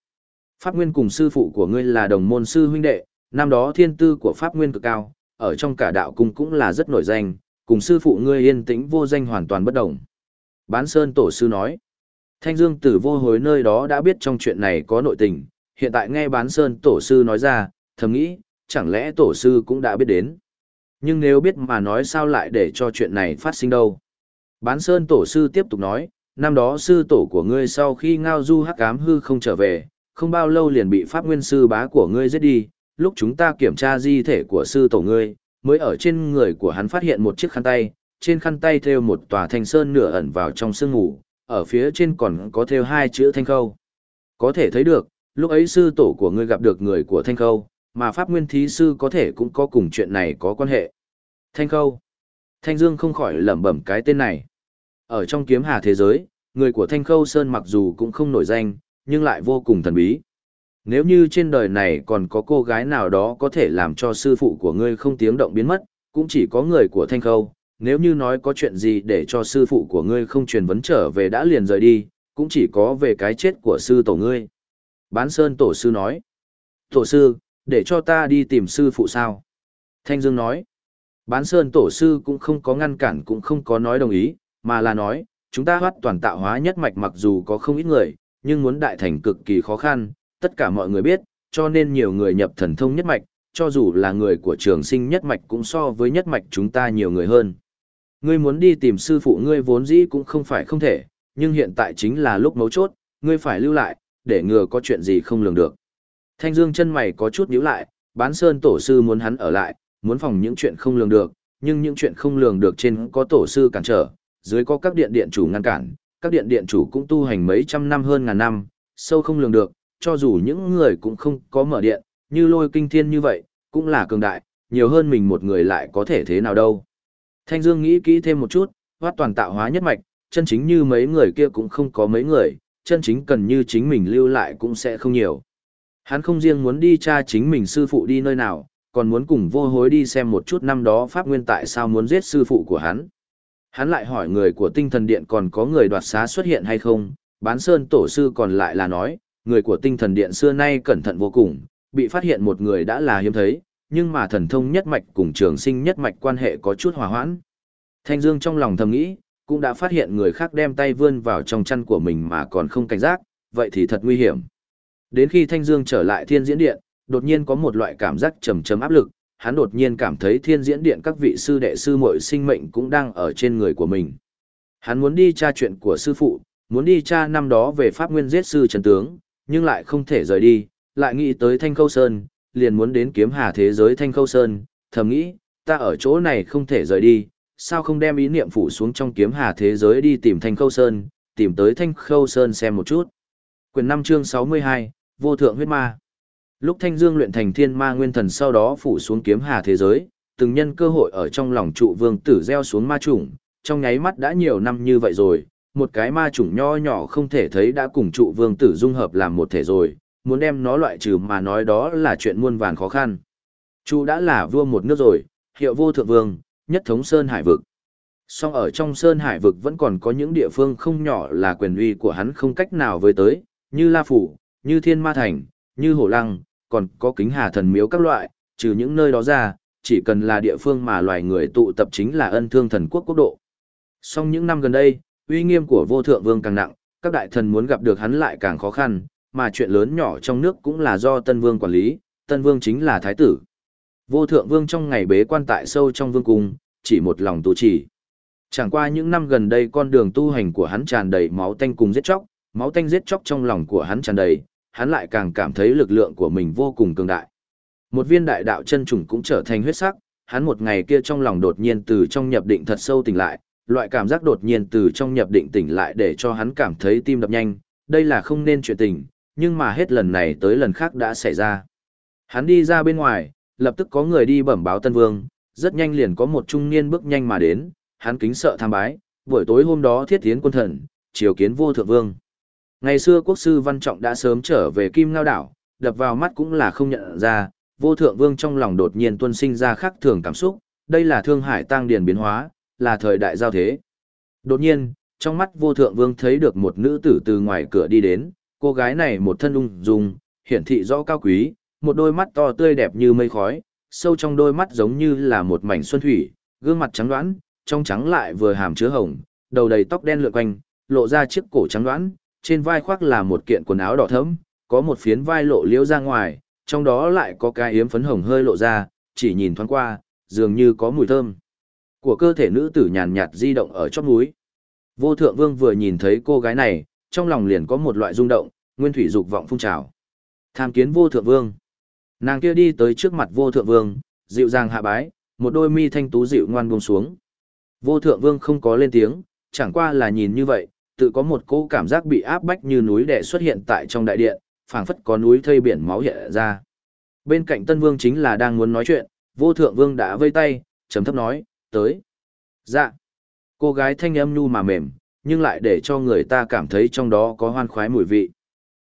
Pháp Nguyên cùng sư phụ của ngươi là đồng môn sư huynh đệ, năm đó thiên tư của Pháp Nguyên cực cao, ở trong cả đạo cung cũng là rất nổi danh, cùng sư phụ ngươi yên tĩnh vô danh hoàn toàn bất động. Bán Sơn Tổ Sư nói. Thanh Dương từ vô hối nơi đó đã biết trong chuyện này có nội tình, hiện tại nghe Bán Sơn Tổ Sư nói ra, thầm nghĩ, chẳng lẽ Tổ Sư cũng đã biết đến. Nhưng nếu biết mà nói sao lại để cho chuyện này phát sinh đâu. Bán Sơn Tổ Sư tiếp tục nói, năm đó sư tổ của ngươi sau khi ngao du hắc ám hư không trở về, không bao lâu liền bị pháp nguyên sư bá của ngươi giết đi, lúc chúng ta kiểm tra di thể của sư tổ ngươi, mới ở trên người của hắn phát hiện một chiếc khăn tay, trên khăn tay thêu một tòa thanh sơn nửa ẩn vào trong sương ngủ, ở phía trên còn có thêu hai chữ thanh khâu. Có thể thấy được, lúc ấy sư tổ của ngươi gặp được người của thanh khâu, mà pháp nguyên thí sư có thể cũng có cùng chuyện này có quan hệ. Thanh khâu. Thanh Dương không khỏi lẩm bẩm cái tên này. Ở trong kiếm hà thế giới, người của Thanh Khâu Sơn mặc dù cũng không nổi danh, nhưng lại vô cùng thần bí. Nếu như trên đời này còn có cô gái nào đó có thể làm cho sư phụ của ngươi không tiếng động biến mất, cũng chỉ có người của Thanh Khâu. Nếu như nói có chuyện gì để cho sư phụ của ngươi không truyền vấn trở về đã liền rời đi, cũng chỉ có về cái chết của sư tổ ngươi. Bán Sơn Tổ sư nói. Tổ sư, để cho ta đi tìm sư phụ sao? Thanh Dương nói. Bán Sơn Tổ sư cũng không có ngăn cản cũng không có nói đồng ý, mà là nói, chúng ta hoát toàn tạo hóa nhất mạch mặc dù có không ít người, nhưng muốn đại thành cực kỳ khó khăn, tất cả mọi người biết, cho nên nhiều người nhập thần thông nhất mạch, cho dù là người của trường sinh nhất mạch cũng so với nhất mạch chúng ta nhiều người hơn. Ngươi muốn đi tìm sư phụ ngươi vốn dĩ cũng không phải không thể, nhưng hiện tại chính là lúc mấu chốt, ngươi phải lưu lại, để ngừa có chuyện gì không lường được. Thanh Dương chân mày có chút nhíu lại, bán sơn tổ sư muốn hắn ở lại, muốn phòng những chuyện không lường được, nhưng những chuyện không lường được trên có tổ sư cản trở, dưới có các điện điện chủ ngăn cản, các điện điện chủ cũng tu hành mấy trăm năm hơn ngàn năm, sâu không lường được, cho dù những người cũng không có mở điện, như lôi kinh thiên như vậy, cũng là cường đại, nhiều hơn mình một người lại có thể thế nào đâu. Thanh Dương nghĩ kỹ thêm một chút, hoát toàn tạo hóa nhất mạch, chân chính như mấy người kia cũng không có mấy người, chân chính cần như chính mình lưu lại cũng sẽ không nhiều. Hắn không riêng muốn đi tra chính mình sư phụ đi nơi nào, còn muốn cùng vô hối đi xem một chút năm đó Pháp Nguyên tại sao muốn giết sư phụ của hắn. Hắn lại hỏi người của tinh thần điện còn có người đoạt xá xuất hiện hay không, bán sơn tổ sư còn lại là nói, người của tinh thần điện xưa nay cẩn thận vô cùng, bị phát hiện một người đã là hiếm thấy, nhưng mà thần thông nhất mạch cùng trường sinh nhất mạch quan hệ có chút hòa hoãn. Thanh Dương trong lòng thầm nghĩ, cũng đã phát hiện người khác đem tay vươn vào trong chăn của mình mà còn không cảnh giác, vậy thì thật nguy hiểm. Đến khi Thanh Dương trở lại thiên diễn điện, đột nhiên có một loại cảm giác trầm trầm áp lực, hắn đột nhiên cảm thấy thiên diễn điện các vị sư đệ sư muội sinh mệnh cũng đang ở trên người của mình. Hắn muốn đi tra chuyện của sư phụ, muốn đi tra năm đó về pháp nguyên giết sư trần tướng, nhưng lại không thể rời đi, lại nghĩ tới Thanh Khâu Sơn, liền muốn đến kiếm hà thế giới Thanh Khâu Sơn, thầm nghĩ, ta ở chỗ này không thể rời đi, sao không đem ý niệm phủ xuống trong kiếm hà thế giới đi tìm Thanh Khâu Sơn, tìm tới Thanh Khâu Sơn xem một chút. Quyền 5 chương 62, Vô Thượng Huyết Ma Lúc Thanh Dương luyện thành thiên ma nguyên thần sau đó phủ xuống kiếm hà thế giới, từng nhân cơ hội ở trong lòng trụ vương tử gieo xuống ma chủng, trong nháy mắt đã nhiều năm như vậy rồi, một cái ma chủng nho nhỏ không thể thấy đã cùng trụ vương tử dung hợp làm một thể rồi, muốn đem nó loại trừ mà nói đó là chuyện muôn vàn khó khăn. Chu đã là vua một nước rồi, hiệu vô thượng vương, nhất thống Sơn Hải vực. Song ở trong Sơn Hải vực vẫn còn có những địa phương không nhỏ là quyền uy của hắn không cách nào với tới, như La Phủ, như Thiên Ma Thành, như Hổ Lăng, còn có kính hà thần miếu các loại, trừ những nơi đó ra, chỉ cần là địa phương mà loài người tụ tập chính là ân thương thần quốc quốc độ. Song những năm gần đây, uy nghiêm của vô thượng vương càng nặng, các đại thần muốn gặp được hắn lại càng khó khăn, mà chuyện lớn nhỏ trong nước cũng là do tân vương quản lý, tân vương chính là thái tử. Vô thượng vương trong ngày bế quan tại sâu trong vương cung, chỉ một lòng tu trì. Chẳng qua những năm gần đây con đường tu hành của hắn tràn đầy máu tanh cùng giết chóc, máu tanh giết chóc trong lòng của hắn tràn đầy, hắn lại càng cảm thấy lực lượng của mình vô cùng cường đại. Một viên đại đạo chân trùng cũng trở thành huyết sắc, hắn một ngày kia trong lòng đột nhiên từ trong nhập định thật sâu tỉnh lại, loại cảm giác đột nhiên từ trong nhập định tỉnh lại để cho hắn cảm thấy tim đập nhanh, đây là không nên chuyện tình, nhưng mà hết lần này tới lần khác đã xảy ra. Hắn đi ra bên ngoài, lập tức có người đi bẩm báo Tân Vương, rất nhanh liền có một trung niên bước nhanh mà đến, hắn kính sợ tham bái, buổi tối hôm đó thiết tiến quân thần, triều kiến vô thượng vương. Ngày xưa quốc sư Văn Trọng đã sớm trở về Kim Ngao Đảo, đập vào mắt cũng là không nhận ra, vô thượng vương trong lòng đột nhiên tuân sinh ra khắc thường cảm xúc, đây là thương hải tăng điển biến hóa, là thời đại giao thế. Đột nhiên, trong mắt vô thượng vương thấy được một nữ tử từ ngoài cửa đi đến, cô gái này một thân ung dung, hiển thị rõ cao quý, một đôi mắt to tươi đẹp như mây khói, sâu trong đôi mắt giống như là một mảnh xuân thủy, gương mặt trắng đoán, trong trắng lại vừa hàm chứa hồng, đầu đầy tóc đen lượn quanh, lộ ra chiếc cổ trắng đoán, trên vai khoác là một kiện quần áo đỏ thẫm, có một phiến vai lộ liễu ra ngoài, trong đó lại có cái yếm phấn hồng hơi lộ ra, chỉ nhìn thoáng qua, dường như có mùi thơm của cơ thể nữ tử nhàn nhạt di động ở chóp núi. Vô thượng vương vừa nhìn thấy cô gái này, trong lòng liền có một loại rung động, nguyên thủy dục vọng phun trào. Tham kiến vô thượng vương. Nàng kia đi tới trước mặt vô thượng vương, dịu dàng hạ bái, một đôi mi thanh tú dịu ngoan buông xuống. Vô thượng vương không có lên tiếng, chẳng qua là nhìn như vậy, tự có một cỗ cảm giác bị áp bách như núi đè xuất hiện tại trong đại điện, phảng phất có núi thây biển máu hiện ra. Bên cạnh tân vương chính là đang muốn nói chuyện, vô thượng vương đã vây tay, trầm thấp nói, tới. Dạ. Cô gái thanh âm nhu mà mềm, nhưng lại để cho người ta cảm thấy trong đó có hoan khoái mùi vị.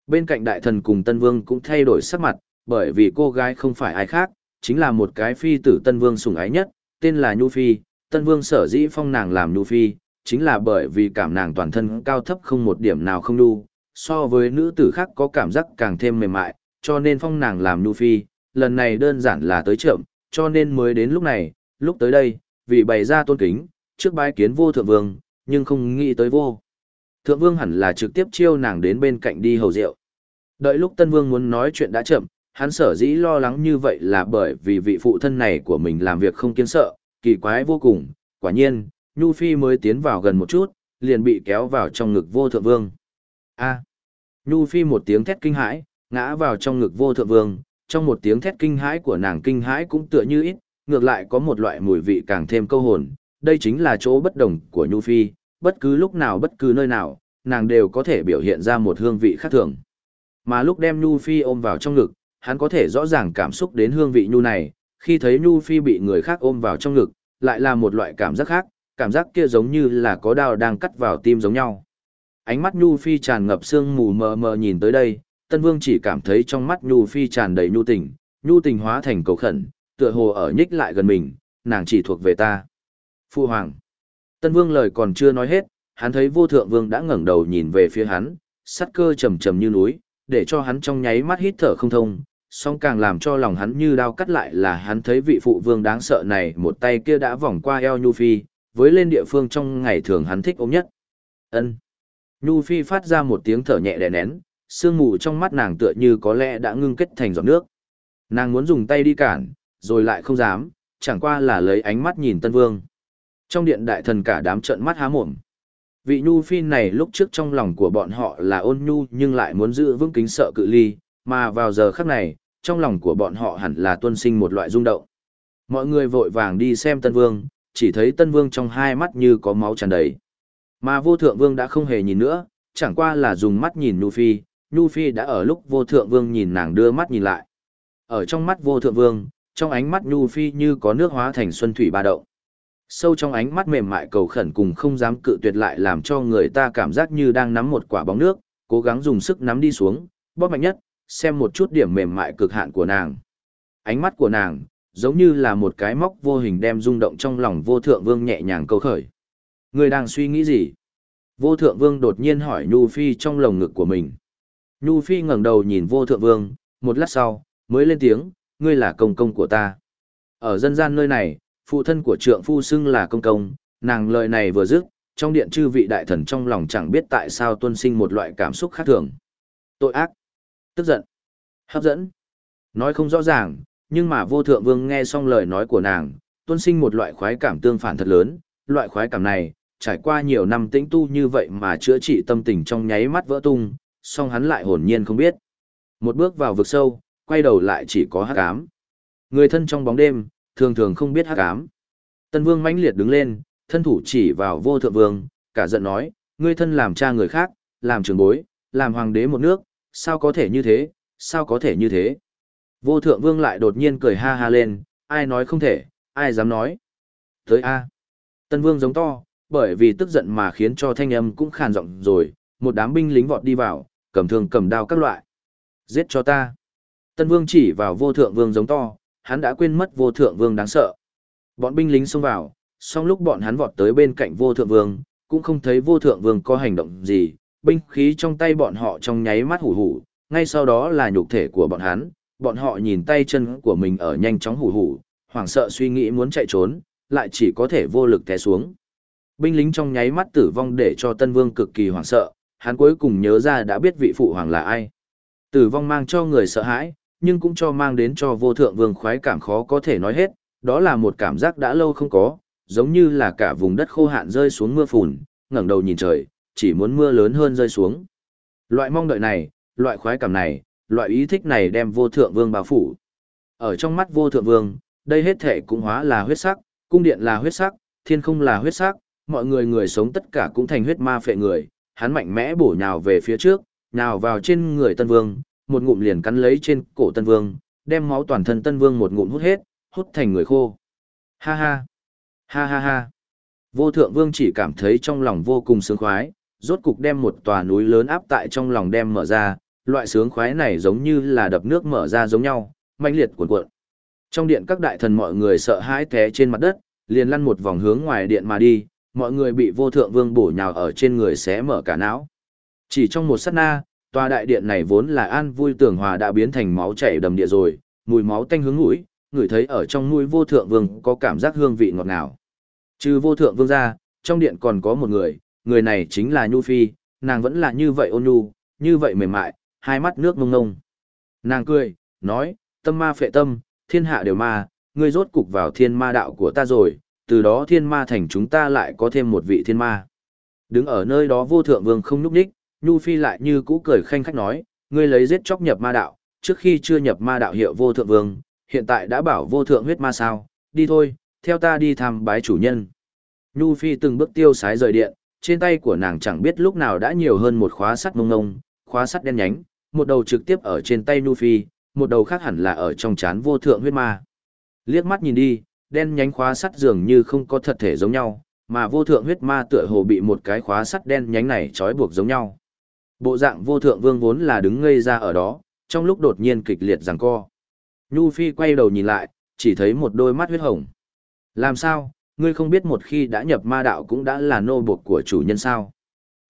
Bên cạnh đại thần cùng tân vương cũng thay đổi sắc mặt, bởi vì cô gái không phải ai khác, chính là một cái phi tử tân vương sủng ái nhất, tên là Nhu Phi, tân vương sở dĩ phong nàng làm Nhu Phi, chính là bởi vì cảm nàng toàn thân cao thấp không một điểm nào không đu, so với nữ tử khác có cảm giác càng thêm mềm mại, cho nên phong nàng làm Nhu Phi, lần này đơn giản là tới chậm, cho nên mới đến lúc này, lúc tới đây, vì bày ra tôn kính, trước bái kiến vô thượng vương, nhưng không nghĩ tới vô. Thượng vương hẳn là trực tiếp chiêu nàng đến bên cạnh đi hầu rượu. Đợi lúc tân vương muốn nói chuyện đã chậm, hắn sở dĩ lo lắng như vậy là bởi vì vị phụ thân này của mình làm việc không kiên sợ, kỳ quái vô cùng, quả nhiên, Nhu Phi mới tiến vào gần một chút, liền bị kéo vào trong ngực vô thượng vương. A. Nhu Phi một tiếng thét kinh hãi, ngã vào trong ngực vô thượng vương, trong một tiếng thét kinh hãi của nàng kinh hãi cũng tựa như ít, ngược lại có một loại mùi vị càng thêm câu hồn, đây chính là chỗ bất đồng của Nhu Phi, bất cứ lúc nào bất cứ nơi nào, nàng đều có thể biểu hiện ra một hương vị khác thường. Mà lúc đem Nhu Phi ôm vào trong ngực, hắn có thể rõ ràng cảm xúc đến hương vị Nhu này, khi thấy Nhu Phi bị người khác ôm vào trong ngực, lại là một loại cảm giác khác, cảm giác kia giống như là có đao đang cắt vào tim giống nhau. Ánh mắt Nhu Phi tràn ngập sương mù mờ mờ nhìn tới đây, Tân Vương chỉ cảm thấy trong mắt Nhu Phi tràn đầy nhu tình, nhu tình hóa thành cầu khẩn, tựa hồ ở nhích lại gần mình, nàng chỉ thuộc về ta. Phu Hoàng. Tân Vương lời còn chưa nói hết, hắn thấy vô thượng vương đã ngẩng đầu nhìn về phía hắn, sắt cơ trầm trầm như núi, để cho hắn trong nháy mắt hít thở không thông, song càng làm cho lòng hắn như đao cắt lại là hắn thấy vị phụ vương đáng sợ này một tay kia đã vòng qua eo Nhu Phi, với lên địa phương trong ngày thường hắn thích ôm nhất. ân Nhu Phi phát ra một tiếng thở nhẹ đè nén, sương mù trong mắt nàng tựa như có lẽ đã ngưng kết thành giọt nước. Nàng muốn dùng tay đi cản, rồi lại không dám, chẳng qua là lấy ánh mắt nhìn Tân Vương. Trong điện đại thần cả đám trợn mắt há mồm. Vị Nhu Phi này lúc trước trong lòng của bọn họ là ôn nhu nhưng lại muốn giữ vững kính sợ cự ly, mà vào giờ khắc này, trong lòng của bọn họ hẳn là tuân sinh một loại rung động. Mọi người vội vàng đi xem Tân Vương, chỉ thấy Tân Vương trong hai mắt như có máu tràn đầy. Mà vô thượng vương đã không hề nhìn nữa, chẳng qua là dùng mắt nhìn Nhu Phi, Nhu Phi đã ở lúc vô thượng vương nhìn nàng đưa mắt nhìn lại. Ở trong mắt vô thượng vương, trong ánh mắt Nhu Phi như có nước hóa thành xuân thủy ba động. Sâu trong ánh mắt mềm mại cầu khẩn cùng không dám cự tuyệt lại làm cho người ta cảm giác như đang nắm một quả bóng nước, cố gắng dùng sức nắm đi xuống, bóp mạnh nhất, xem một chút điểm mềm mại cực hạn của nàng. Ánh mắt của nàng, giống như là một cái móc vô hình đem rung động trong lòng vô thượng vương nhẹ nhàng câu khởi. Người đang suy nghĩ gì? Vô thượng vương đột nhiên hỏi Nhu Phi trong lồng ngực của mình. Nhu Phi ngẩng đầu nhìn vô thượng vương, một lát sau, mới lên tiếng, ngươi là công công của ta. Ở dân gian nơi này, phụ thân của trượng phu xưng là công công, nàng lời này vừa dứt, trong điện chư vị đại thần trong lòng chẳng biết tại sao tuân sinh một loại cảm xúc khác thường. Tội ác, tức giận, hấp dẫn. Nói không rõ ràng, nhưng mà vô thượng vương nghe xong lời nói của nàng, tuân sinh một loại khoái cảm tương phản thật lớn, loại khoái cảm này, trải qua nhiều năm tĩnh tu như vậy mà chữa trị tâm tình trong nháy mắt vỡ tung, song hắn lại hồn nhiên không biết. Một bước vào vực sâu, quay đầu lại chỉ có hắc ám. Người thân trong bóng đêm, thường thường không biết hắc ám. Tân Vương mãnh liệt đứng lên, thân thủ chỉ vào Vô Thượng Vương, cả giận nói, ngươi thân làm cha người khác, làm trưởng bối, làm hoàng đế một nước, sao có thể như thế, sao có thể như thế. Vô Thượng Vương lại đột nhiên cười ha ha lên, ai nói không thể, ai dám nói. Tới A. Tân Vương giống to, bởi vì tức giận mà khiến cho thanh âm cũng khàn giọng rồi, một đám binh lính vọt đi vào, cầm thương cầm đao các loại. Giết cho ta. Tân Vương chỉ vào vô thượng vương giống to, hắn đã quên mất vô thượng vương đáng sợ. Bọn binh lính xông vào, song lúc bọn hắn vọt tới bên cạnh vô thượng vương, cũng không thấy vô thượng vương có hành động gì, binh khí trong tay bọn họ trong nháy mắt hủ hủ, ngay sau đó là nhục thể của bọn hắn, bọn họ nhìn tay chân của mình ở nhanh chóng hủ hủ, hoảng sợ suy nghĩ muốn chạy trốn, lại chỉ có thể vô lực té xuống. Binh lính trong nháy mắt tử vong để cho Tân Vương cực kỳ hoảng sợ, hắn cuối cùng nhớ ra đã biết vị phụ hoàng là ai. Tử vong mang cho người sợ hãi, nhưng cũng cho mang đến cho vô thượng vương khoái cảm khó có thể nói hết, đó là một cảm giác đã lâu không có, giống như là cả vùng đất khô hạn rơi xuống mưa phùn, ngẩng đầu nhìn trời, chỉ muốn mưa lớn hơn rơi xuống. Loại mong đợi này, loại khoái cảm này, loại ý thích này đem vô thượng vương bao phủ. Ở trong mắt vô thượng vương, đây hết thể cũng hóa là huyết sắc, cung điện là huyết sắc, thiên không là huyết sắc, mọi người người sống tất cả cũng thành huyết ma phệ người, hắn mạnh mẽ bổ nhào về phía trước, nhào vào trên người Tân Vương, một ngụm liền cắn lấy trên cổ Tân Vương, đem máu toàn thân Tân Vương một ngụm hút hết, hút thành người khô. Ha ha! Ha ha ha! Vô thượng vương chỉ cảm thấy trong lòng vô cùng sướng khoái, rốt cục đem một tòa núi lớn áp tại trong lòng đem mở ra, loại sướng khoái này giống như là đập nước mở ra giống nhau, mãnh liệt cuộn cuộn. Trong điện các đại thần mọi người sợ hãi té trên mặt đất, liền lăn một vòng hướng ngoài điện mà đi, mọi người bị vô thượng vương bổ nhào ở trên người xé mở cả não. Chỉ trong một sát na, tòa đại điện này vốn là an vui tưởng hòa đã biến thành máu chảy đầm địa rồi, mùi máu tanh hướng mũi, người thấy ở trong mũi vô thượng vương có cảm giác hương vị ngọt ngào. Trừ vô thượng vương ra, trong điện còn có một người, người này chính là Nhu Phi, nàng vẫn là như vậy ôn nhu, như vậy mềm mại, hai mắt nước mông ngông. Nàng cười, nói, tâm ma phệ tâm, thiên hạ đều ma, ngươi rốt cục vào thiên ma đạo của ta rồi, từ đó thiên ma thành chúng ta lại có thêm một vị thiên ma. Đứng ở nơi đó vô thượng vương không núp đích, Nhu Phi lại như cũ cười khanh khách nói, ngươi lấy giết chóc nhập ma đạo, trước khi chưa nhập ma đạo hiệu vô thượng vương, hiện tại đã bảo vô thượng huyết ma sao, đi thôi, theo ta đi thăm bái chủ nhân. Nhu Phi từng bước tiêu sái rời điện, trên tay của nàng chẳng biết lúc nào đã nhiều hơn một khóa sắt mông ngông, khóa sắt đen nhánh, một đầu trực tiếp ở trên tay Nhu Phi, một đầu khác hẳn là ở trong chán vô thượng huyết ma. Liếc mắt nhìn đi, đen nhánh khóa sắt dường như không có thật thể giống nhau, mà vô thượng huyết ma tựa hồ bị một cái khóa sắt đen nhánh này trói buộc giống nhau. Bộ dạng vô thượng vương vốn là đứng ngây ra ở đó, trong lúc đột nhiên kịch liệt giằng co. Nhu Phi quay đầu nhìn lại, chỉ thấy một đôi mắt huyết hồng. Làm sao, ngươi không biết một khi đã nhập ma đạo cũng đã là nô buộc của chủ nhân sao?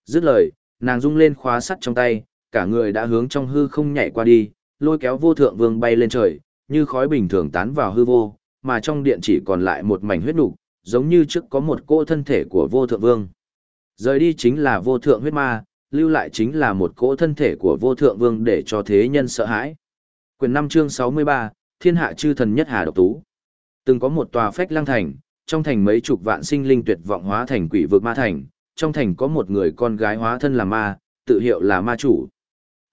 Dứt lời, nàng rung lên khóa sắt trong tay, cả người đã hướng trong hư không nhảy qua đi, lôi kéo vô thượng vương bay lên trời, như khói bình thường tán vào hư vô, mà trong điện chỉ còn lại một mảnh huyết nục, giống như trước có một cỗ thân thể của vô thượng vương. Rời đi chính là vô thượng huyết ma, lưu lại chính là một cỗ thân thể của vô thượng vương để cho thế nhân sợ hãi. Quyền 5 chương 63, Thiên hạ chư thần nhất hà độc tú. Từng có một tòa phách lăng thành, trong thành mấy chục vạn sinh linh tuyệt vọng hóa thành quỷ vực ma thành, trong thành có một người con gái hóa thân là ma, tự hiệu là ma chủ.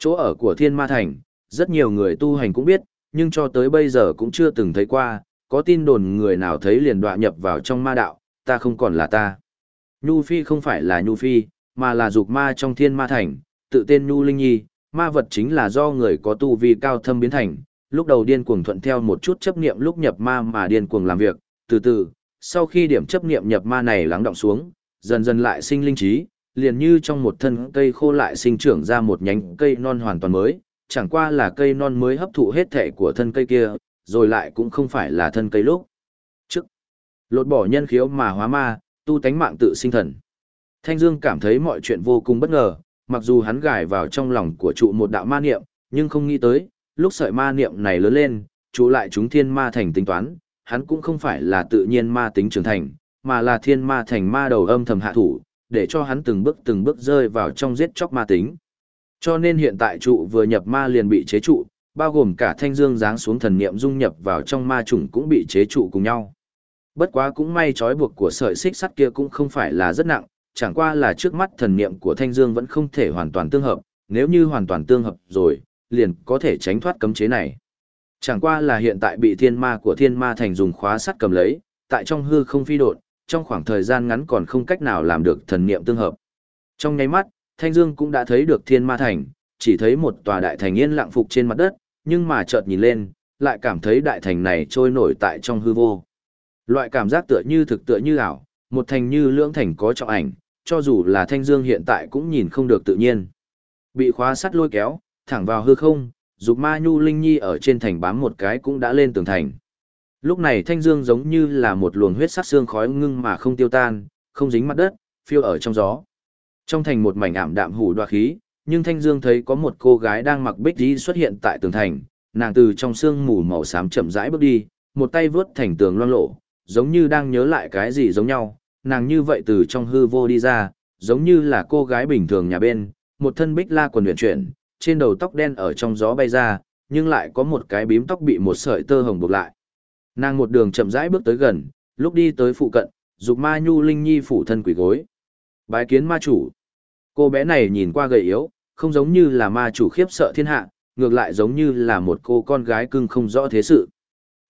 Chỗ ở của thiên ma thành, rất nhiều người tu hành cũng biết, nhưng cho tới bây giờ cũng chưa từng thấy qua, có tin đồn người nào thấy liền đọa nhập vào trong ma đạo, ta không còn là ta. Nhu Phi không phải là Nhu Phi, mà là dục ma trong thiên ma thành, tự tên Nhu Linh Nhi, ma vật chính là do người có tu vi cao thâm biến thành, lúc đầu điên cuồng thuận theo một chút chấp niệm lúc nhập ma mà điên cuồng làm việc, từ từ, sau khi điểm chấp niệm nhập ma này lắng động xuống, dần dần lại sinh linh trí, liền như trong một thân cây khô lại sinh trưởng ra một nhánh cây non hoàn toàn mới, chẳng qua là cây non mới hấp thụ hết thể của thân cây kia, rồi lại cũng không phải là thân cây lúc. Trước, lột bỏ nhân khiếu mà hóa ma, tu tánh mạng tự sinh thần. Thanh Dương cảm thấy mọi chuyện vô cùng bất ngờ, mặc dù hắn gài vào trong lòng của trụ một đạo ma niệm, nhưng không nghĩ tới, lúc sợi ma niệm này lớn lên, trụ lại chúng thiên ma thành tính toán, hắn cũng không phải là tự nhiên ma tính trưởng thành, mà là thiên ma thành ma đầu âm thầm hạ thủ, để cho hắn từng bước từng bước rơi vào trong giết chóc ma tính. Cho nên hiện tại trụ vừa nhập ma liền bị chế trụ, bao gồm cả thanh dương giáng xuống thần niệm dung nhập vào trong ma chủng cũng bị chế trụ cùng nhau. Bất quá cũng may trói buộc của sợi xích sắt kia cũng không phải là rất nặng, chẳng qua là trước mắt thần niệm của thanh dương vẫn không thể hoàn toàn tương hợp, nếu như hoàn toàn tương hợp rồi, liền có thể tránh thoát cấm chế này. Chẳng qua là hiện tại bị thiên ma của thiên ma thành dùng khóa sắt cầm lấy, tại trong hư không phi đột, trong khoảng thời gian ngắn còn không cách nào làm được thần niệm tương hợp. Trong nháy mắt, Thanh Dương cũng đã thấy được thiên ma thành, chỉ thấy một tòa đại thành yên lặng phục trên mặt đất, nhưng mà chợt nhìn lên, lại cảm thấy đại thành này trôi nổi tại trong hư vô. Loại cảm giác tựa như thực tựa như ảo, một thành như lưỡng thành có trọng ảnh, cho dù là Thanh Dương hiện tại cũng nhìn không được tự nhiên. Bị khóa sắt lôi kéo, thẳng vào hư không, dục ma nhu linh nhi ở trên thành bám một cái cũng đã lên tường thành. Lúc này thanh dương giống như là một luồng huyết sắc xương khói ngưng mà không tiêu tan, không dính mặt đất, phiêu ở trong gió. Trong thành một mảnh ảm đạm hủ đoạ khí, nhưng thanh dương thấy có một cô gái đang mặc bích đi xuất hiện tại tường thành, nàng từ trong xương mù màu xám chậm rãi bước đi, một tay vướt thành tường loang lộ, giống như đang nhớ lại cái gì giống nhau, nàng như vậy từ trong hư vô đi ra, giống như là cô gái bình thường nhà bên, một thân bích la quần luyện chuyển, trên đầu tóc đen ở trong gió bay ra, nhưng lại có một cái bím tóc bị một sợi tơ hồng buộc lại. Nàng một đường chậm rãi bước tới gần, lúc đi tới phụ cận, dục ma nhu linh nhi phủ thân quỷ gối. Bái kiến ma chủ. Cô bé này nhìn qua gầy yếu, không giống như là ma chủ khiếp sợ thiên hạ, ngược lại giống như là một cô con gái cưng không rõ thế sự.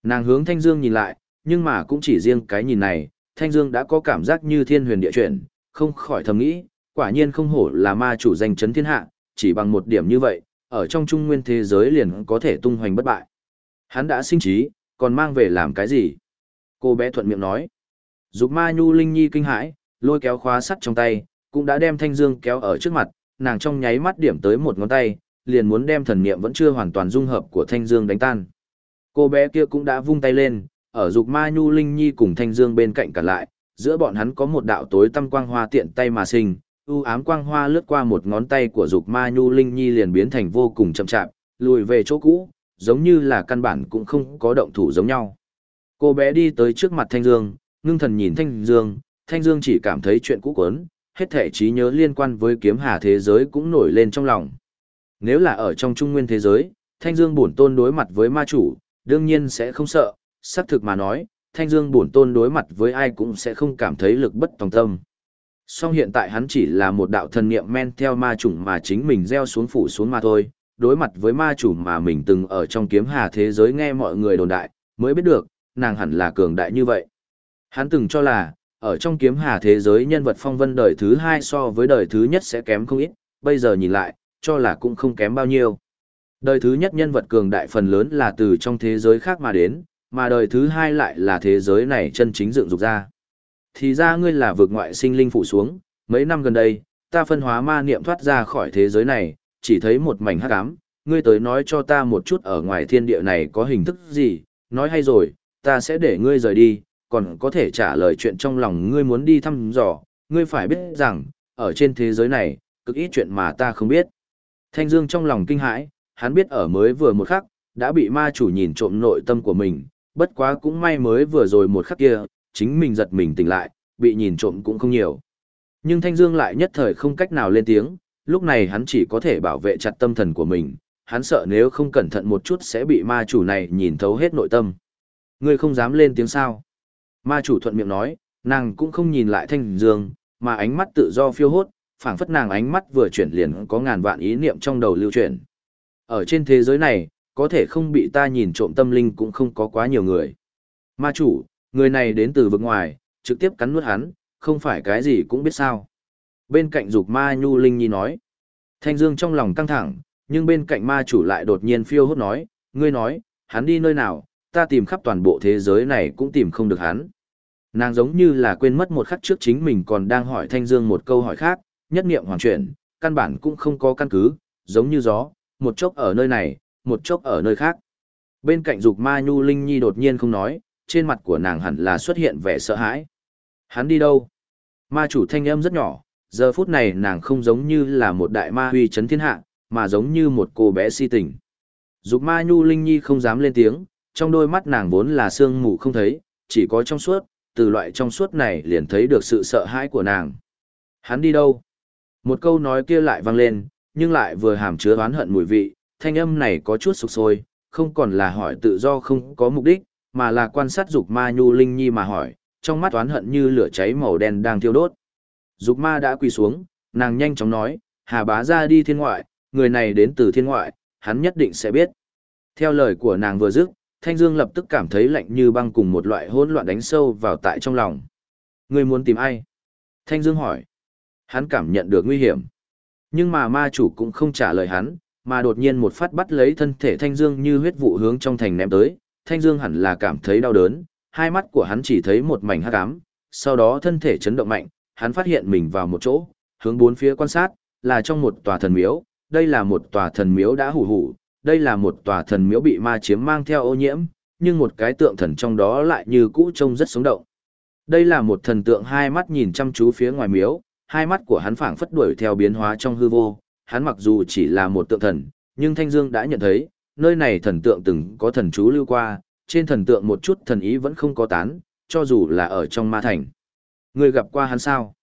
Nàng hướng Thanh Dương nhìn lại, nhưng mà cũng chỉ riêng cái nhìn này, Thanh Dương đã có cảm giác như thiên huyền địa chuyển, không khỏi thầm nghĩ, quả nhiên không hổ là ma chủ danh chấn thiên hạ, chỉ bằng một điểm như vậy, ở trong trung nguyên thế giới liền có thể tung hoành bất bại. Hắn đã sinh trí, còn mang về làm cái gì? Cô bé thuận miệng nói. Dục ma nhu linh nhi kinh hãi, lôi kéo khóa sắt trong tay, cũng đã đem thanh dương kéo ở trước mặt, nàng trong nháy mắt điểm tới một ngón tay, liền muốn đem thần niệm vẫn chưa hoàn toàn dung hợp của thanh dương đánh tan. Cô bé kia cũng đã vung tay lên, ở dục ma nhu linh nhi cùng thanh dương bên cạnh cả lại, giữa bọn hắn có một đạo tối tâm quang hoa tiện tay mà sinh, u ám quang hoa lướt qua một ngón tay của dục ma nhu linh nhi liền biến thành vô cùng chậm chạp, lùi về chỗ cũ, giống như là căn bản cũng không có động thủ giống nhau. Cô bé đi tới trước mặt Thanh Dương, ngưng thần nhìn Thanh Dương, Thanh Dương chỉ cảm thấy chuyện cũ quấn, hết thể trí nhớ liên quan với kiếm hà thế giới cũng nổi lên trong lòng. Nếu là ở trong trung nguyên thế giới, Thanh Dương bổn tôn đối mặt với ma chủ, đương nhiên sẽ không sợ, xác thực mà nói, Thanh Dương bổn tôn đối mặt với ai cũng sẽ không cảm thấy lực bất tòng tâm. Song hiện tại hắn chỉ là một đạo thần niệm men theo ma chủng mà chính mình gieo xuống phủ xuống mà thôi, đối mặt với ma chủ mà mình từng ở trong kiếm hà thế giới nghe mọi người đồn đại, mới biết được, nàng hẳn là cường đại như vậy. Hắn từng cho là, ở trong kiếm hà thế giới nhân vật phong vân đời thứ hai so với đời thứ nhất sẽ kém không ít, bây giờ nhìn lại, cho là cũng không kém bao nhiêu. Đời thứ nhất nhân vật cường đại phần lớn là từ trong thế giới khác mà đến, mà đời thứ hai lại là thế giới này chân chính dựng dục ra. Thì ra ngươi là vực ngoại sinh linh phụ xuống, mấy năm gần đây, ta phân hóa ma niệm thoát ra khỏi thế giới này, chỉ thấy một mảnh hắc ám, ngươi tới nói cho ta một chút ở ngoài thiên địa này có hình thức gì, nói hay rồi, ta sẽ để ngươi rời đi, còn có thể trả lời chuyện trong lòng ngươi muốn đi thăm dò, ngươi phải biết rằng, ở trên thế giới này, cực ít chuyện mà ta không biết. Thanh Dương trong lòng kinh hãi, hắn biết ở mới vừa một khắc, đã bị ma chủ nhìn trộm nội tâm của mình, bất quá cũng may mới vừa rồi một khắc kia, chính mình giật mình tỉnh lại, bị nhìn trộm cũng không nhiều. Nhưng Thanh Dương lại nhất thời không cách nào lên tiếng, lúc này hắn chỉ có thể bảo vệ chặt tâm thần của mình, hắn sợ nếu không cẩn thận một chút sẽ bị ma chủ này nhìn thấu hết nội tâm. Ngươi không dám lên tiếng sao? Ma chủ thuận miệng nói, nàng cũng không nhìn lại Thanh Dương, mà ánh mắt tự do phiêu hốt, phảng phất nàng ánh mắt vừa chuyển liền có ngàn vạn ý niệm trong đầu lưu chuyển. Ở trên thế giới này, có thể không bị ta nhìn trộm tâm linh cũng không có quá nhiều người. Ma chủ, người này đến từ vực ngoài, trực tiếp cắn nuốt hắn, không phải cái gì cũng biết sao. Bên cạnh dục ma nhu linh nhi nói. Thanh Dương trong lòng căng thẳng, nhưng bên cạnh ma chủ lại đột nhiên phiêu hốt nói, ngươi nói, hắn đi nơi nào, ta tìm khắp toàn bộ thế giới này cũng tìm không được hắn. Nàng giống như là quên mất một khắc trước chính mình còn đang hỏi Thanh Dương một câu hỏi khác, nhất niệm hoàn chuyển, căn bản cũng không có căn cứ, giống như gió, một chốc ở nơi này, một chốc ở nơi khác. Bên cạnh dục ma nhu linh nhi đột nhiên không nói, trên mặt của nàng hẳn là xuất hiện vẻ sợ hãi. Hắn đi đâu? Ma chủ thanh âm rất nhỏ, giờ phút này nàng không giống như là một đại ma huy chấn thiên hạ, mà giống như một cô bé si tình. Dục ma nhu linh nhi không dám lên tiếng, trong đôi mắt nàng vốn là sương mù không thấy, chỉ có trong suốt, từ loại trong suốt này liền thấy được sự sợ hãi của nàng. Hắn đi đâu? Một câu nói kia lại vang lên, nhưng lại vừa hàm chứa oán hận mùi vị, thanh âm này có chút sục sôi, không còn là hỏi tự do không có mục đích, mà là quan sát dục ma nhu linh nhi mà hỏi, trong mắt oán hận như lửa cháy màu đen đang thiêu đốt. Dục ma đã quỳ xuống, nàng nhanh chóng nói, hà bá ra đi thiên ngoại, người này đến từ thiên ngoại, hắn nhất định sẽ biết. Theo lời của nàng vừa dứt, Thanh Dương lập tức cảm thấy lạnh như băng cùng một loại hỗn loạn đánh sâu vào tại trong lòng. Người muốn tìm ai? Thanh Dương hỏi. Hắn cảm nhận được nguy hiểm. Nhưng mà ma chủ cũng không trả lời hắn, mà đột nhiên một phát bắt lấy thân thể Thanh Dương như huyết vụ hướng trong thành ném tới. Thanh Dương hẳn là cảm thấy đau đớn, hai mắt của hắn chỉ thấy một mảnh hắc ám, sau đó thân thể chấn động mạnh, hắn phát hiện mình vào một chỗ, hướng bốn phía quan sát, là trong một tòa thần miếu, đây là một tòa thần miếu đã hủ hủ, đây là một tòa thần miếu bị ma chiếm mang theo ô nhiễm, nhưng một cái tượng thần trong đó lại như cũ trông rất sống động. Đây là một thần tượng hai mắt nhìn chăm chú phía ngoài miếu, hai mắt của hắn phảng phất đuổi theo biến hóa trong hư vô, hắn mặc dù chỉ là một tượng thần, nhưng Thanh Dương đã nhận thấy, nơi này thần tượng từng có thần chú lưu qua, trên thần tượng một chút thần ý vẫn không có tán, cho dù là ở trong ma thành. Người gặp qua hắn sao?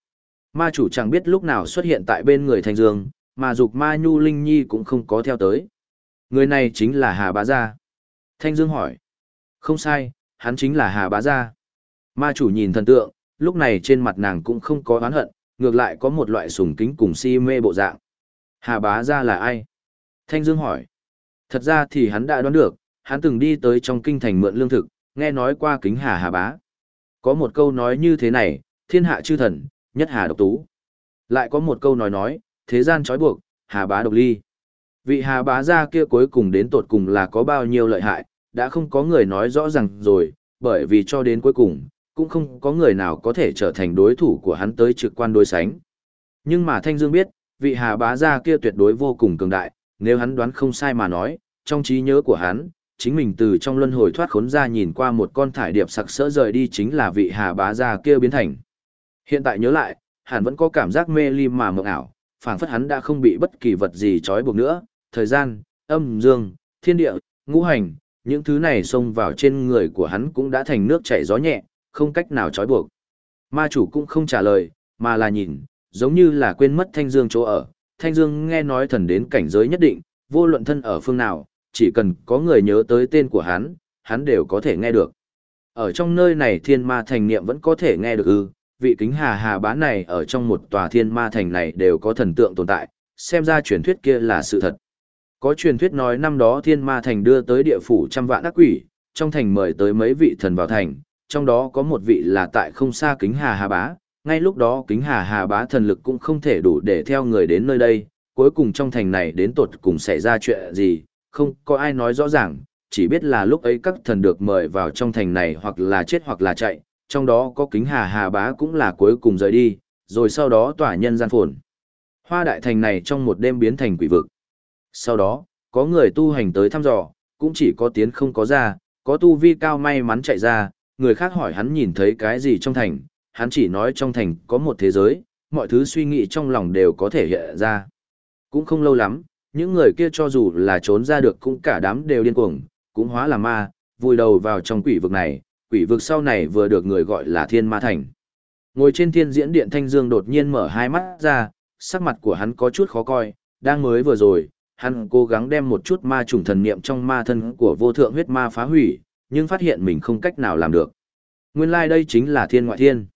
Ma chủ chẳng biết lúc nào xuất hiện tại bên người Thanh Dương, mà dục ma nhu linh nhi cũng không có theo tới. Người này chính là Hà Bá Gia. Thanh Dương hỏi. Không sai, hắn chính là Hà Bá Gia. Ma chủ nhìn thần tượng, lúc này trên mặt nàng cũng không có oán hận, ngược lại có một loại sùng kính cùng si mê bộ dạng. Hà Bá Gia là ai? Thanh Dương hỏi. Thật ra thì hắn đã đoán được, hắn từng đi tới trong kinh thành mượn lương thực, nghe nói qua kính Hà Hà Bá. Có một câu nói như thế này, thiên hạ chư thần, nhất Hà độc tú. Lại có một câu nói nói, thế gian trói buộc, Hà Bá độc ly. Vị Hà Bá gia kia cuối cùng đến tột cùng là có bao nhiêu lợi hại, đã không có người nói rõ ràng rồi, bởi vì cho đến cuối cùng, cũng không có người nào có thể trở thành đối thủ của hắn tới trực quan đối sánh. Nhưng mà Thanh Dương biết, vị Hà Bá gia kia tuyệt đối vô cùng cường đại, nếu hắn đoán không sai mà nói, trong trí nhớ của hắn, chính mình từ trong luân hồi thoát khốn ra nhìn qua một con thải điệp sặc sỡ rời đi chính là vị Hà Bá gia kia biến thành. Hiện tại nhớ lại, hắn vẫn có cảm giác mê ly mà mộng ảo, phảng phất hắn đã không bị bất kỳ vật gì trói buộc nữa, thời gian, âm dương, thiên địa, ngũ hành, những thứ này xông vào trên người của hắn cũng đã thành nước chảy gió nhẹ, không cách nào trói buộc. Ma chủ cũng không trả lời, mà là nhìn, giống như là quên mất Thanh Dương chỗ ở. Thanh Dương nghe nói thần đến cảnh giới nhất định, vô luận thân ở phương nào, chỉ cần có người nhớ tới tên của hắn, hắn đều có thể nghe được. Ở trong nơi này thiên ma thành niệm vẫn có thể nghe được ư, vị kính hà hà bá này ở trong một tòa thiên ma thành này đều có thần tượng tồn tại, xem ra truyền thuyết kia là sự thật. Có truyền thuyết nói năm đó thiên ma thành đưa tới địa phủ trăm vạn ác quỷ, trong thành mời tới mấy vị thần vào thành, trong đó có một vị là tại không xa kính hà hà bá, ngay lúc đó kính hà hà bá thần lực cũng không thể đủ để theo người đến nơi đây, cuối cùng trong thành này đến tột cùng xảy ra chuyện gì, không có ai nói rõ ràng, chỉ biết là lúc ấy các thần được mời vào trong thành này hoặc là chết hoặc là chạy, trong đó có kính hà hà bá cũng là cuối cùng rời đi, rồi sau đó tỏa nhân gian phồn. Hoa đại thành này trong một đêm biến thành quỷ vực. Sau đó, có người tu hành tới thăm dò, cũng chỉ có tiến không có ra, có tu vi cao may mắn chạy ra, người khác hỏi hắn nhìn thấy cái gì trong thành, hắn chỉ nói trong thành có một thế giới, mọi thứ suy nghĩ trong lòng đều có thể hiện ra. Cũng không lâu lắm, những người kia cho dù là trốn ra được cũng cả đám đều điên cuồng, cũng hóa là ma, vùi đầu vào trong quỷ vực này, quỷ vực sau này vừa được người gọi là thiên ma thành. Ngồi trên thiên diễn điện Thanh Dương đột nhiên mở hai mắt ra, sắc mặt của hắn có chút khó coi, đang mới vừa rồi, hắn cố gắng đem một chút ma trùng thần niệm trong ma thân của vô thượng huyết ma phá hủy, nhưng phát hiện mình không cách nào làm được. Nguyên lai like đây chính là thiên ngoại thiên.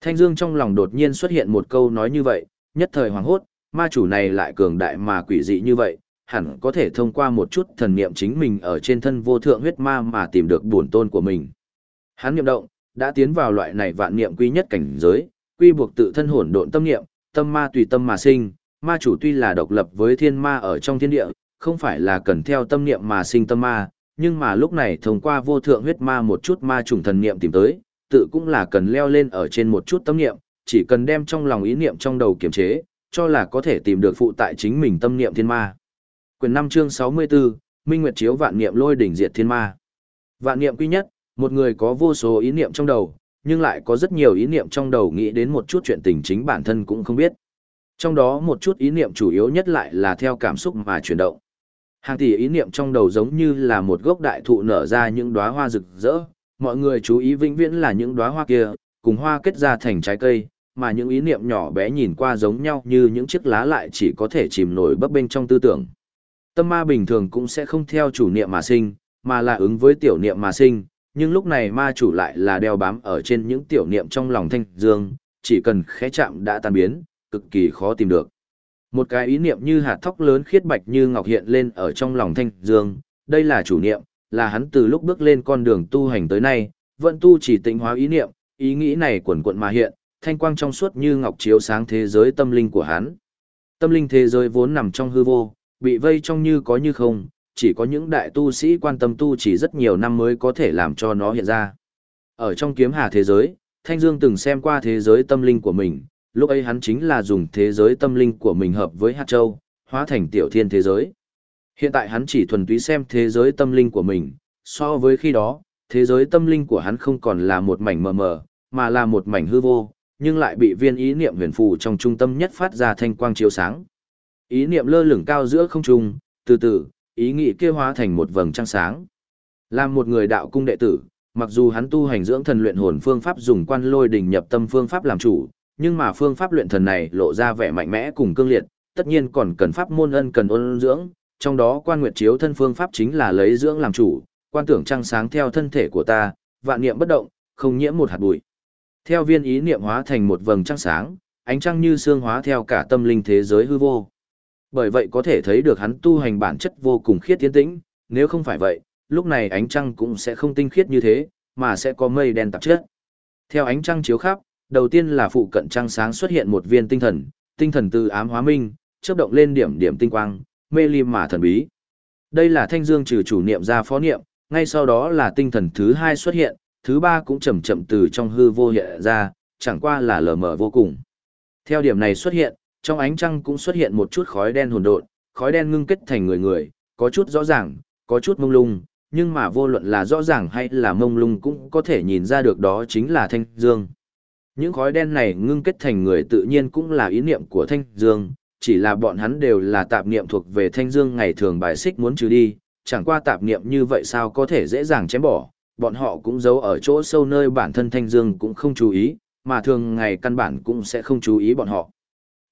Thanh Dương trong lòng đột nhiên xuất hiện một câu nói như vậy, nhất thời hoàng hốt, ma chủ này lại cường đại mà quỷ dị như vậy, hẳn có thể thông qua một chút thần niệm chính mình ở trên thân vô thượng huyết ma mà tìm được bổn tôn của mình. Hắn niệm động, đã tiến vào loại này vạn niệm quy nhất cảnh giới, quy buộc tự thân hỗn độn tâm niệm, tâm ma tùy tâm mà sinh, ma chủ tuy là độc lập với thiên ma ở trong thiên địa, không phải là cần theo tâm niệm mà sinh tâm ma, nhưng mà lúc này thông qua vô thượng huyết ma một chút ma trùng thần niệm tìm tới, tự cũng là cần leo lên ở trên một chút tâm niệm, chỉ cần đem trong lòng ý niệm trong đầu kiềm chế, cho là có thể tìm được phụ tại chính mình tâm niệm thiên ma. Quyền 5 chương 64, Minh Nguyệt chiếu vạn niệm lôi đỉnh diệt thiên ma. Vạn niệm quy nhất, một người có vô số ý niệm trong đầu, nhưng lại có rất nhiều ý niệm trong đầu nghĩ đến một chút chuyện tình chính bản thân cũng không biết. Trong đó một chút ý niệm chủ yếu nhất lại là theo cảm xúc mà chuyển động. Hàng tỷ ý niệm trong đầu giống như là một gốc đại thụ nở ra những đóa hoa rực rỡ, mọi người chú ý vĩnh viễn là những đóa hoa kia, cùng hoa kết ra thành trái cây, mà những ý niệm nhỏ bé nhìn qua giống nhau như những chiếc lá lại chỉ có thể chìm nổi bấp bênh trong tư tưởng. Tâm ma bình thường cũng sẽ không theo chủ niệm mà sinh, mà là ứng với tiểu niệm mà sinh, nhưng lúc này ma chủ lại là đeo bám ở trên những tiểu niệm trong lòng thanh dương, chỉ cần khẽ chạm đã tan biến, cực kỳ khó tìm được. Một cái ý niệm như hạt thóc lớn khiết bạch như ngọc hiện lên ở trong lòng thanh dương, đây là chủ niệm, là hắn từ lúc bước lên con đường tu hành tới nay, vẫn tu chỉ tĩnh hóa ý niệm, ý nghĩ này quần quận mà hiện, thanh quang trong suốt như ngọc chiếu sáng thế giới tâm linh của hắn. Tâm linh thế giới vốn nằm trong hư vô, bị vây trong như có như không, chỉ có những đại tu sĩ quan tâm tu chỉ rất nhiều năm mới có thể làm cho nó hiện ra. Ở trong kiếm hà thế giới, Thanh Dương từng xem qua thế giới tâm linh của mình, lúc ấy hắn chính là dùng thế giới tâm linh của mình hợp với hạt châu, hóa thành tiểu thiên thế giới. Hiện tại hắn chỉ thuần túy xem thế giới tâm linh của mình, so với khi đó, thế giới tâm linh của hắn không còn là một mảnh mờ mờ, mà là một mảnh hư vô, nhưng lại bị viên ý niệm huyền phù trong trung tâm nhất phát ra thanh quang chiếu sáng. Ý niệm lơ lửng cao giữa không trung, từ từ, ý nghĩ kia hóa thành một vầng trăng sáng. Làm một người đạo cung đệ tử, mặc dù hắn tu hành dưỡng thần luyện hồn phương pháp dùng quan lôi đỉnh nhập tâm phương pháp làm chủ, nhưng mà phương pháp luyện thần này lộ ra vẻ mạnh mẽ cùng cương liệt, tất nhiên còn cần pháp môn ân cần ôn dưỡng, trong đó quan nguyệt chiếu thân phương pháp chính là lấy dưỡng làm chủ, quan tưởng trăng sáng theo thân thể của ta, vạn niệm bất động, không nhiễm một hạt bụi. Theo viên ý niệm hóa thành một vầng trăng sáng, ánh trăng như xương hóa theo cả tâm linh thế giới hư vô. Bởi vậy có thể thấy được hắn tu hành bản chất vô cùng khiết tiến tĩnh, nếu không phải vậy, lúc này ánh trăng cũng sẽ không tinh khiết như thế, mà sẽ có mây đen tạp chất. Theo ánh trăng chiếu khắp, đầu tiên là phụ cận trăng sáng xuất hiện một viên tinh thần, tinh thần từ ám hóa minh, chớp động lên điểm điểm tinh quang, mê ly mà thần bí. Đây là thanh dương trừ chủ niệm ra phó niệm, ngay sau đó là tinh thần thứ hai xuất hiện, thứ ba cũng chậm chậm từ trong hư vô hiện ra, chẳng qua là lờ mờ vô cùng. Theo điểm này xuất hiện, trong ánh trăng cũng xuất hiện một chút khói đen hồn độn, khói đen ngưng kết thành người người, có chút rõ ràng, có chút mông lung, nhưng mà vô luận là rõ ràng hay là mông lung cũng có thể nhìn ra được đó chính là thanh dương. Những khói đen này ngưng kết thành người tự nhiên cũng là ý niệm của thanh dương, chỉ là bọn hắn đều là tạp niệm thuộc về thanh dương ngày thường bài xích muốn trừ đi, chẳng qua tạp niệm như vậy sao có thể dễ dàng chém bỏ, bọn họ cũng giấu ở chỗ sâu nơi bản thân thanh dương cũng không chú ý, mà thường ngày căn bản cũng sẽ không chú ý bọn họ.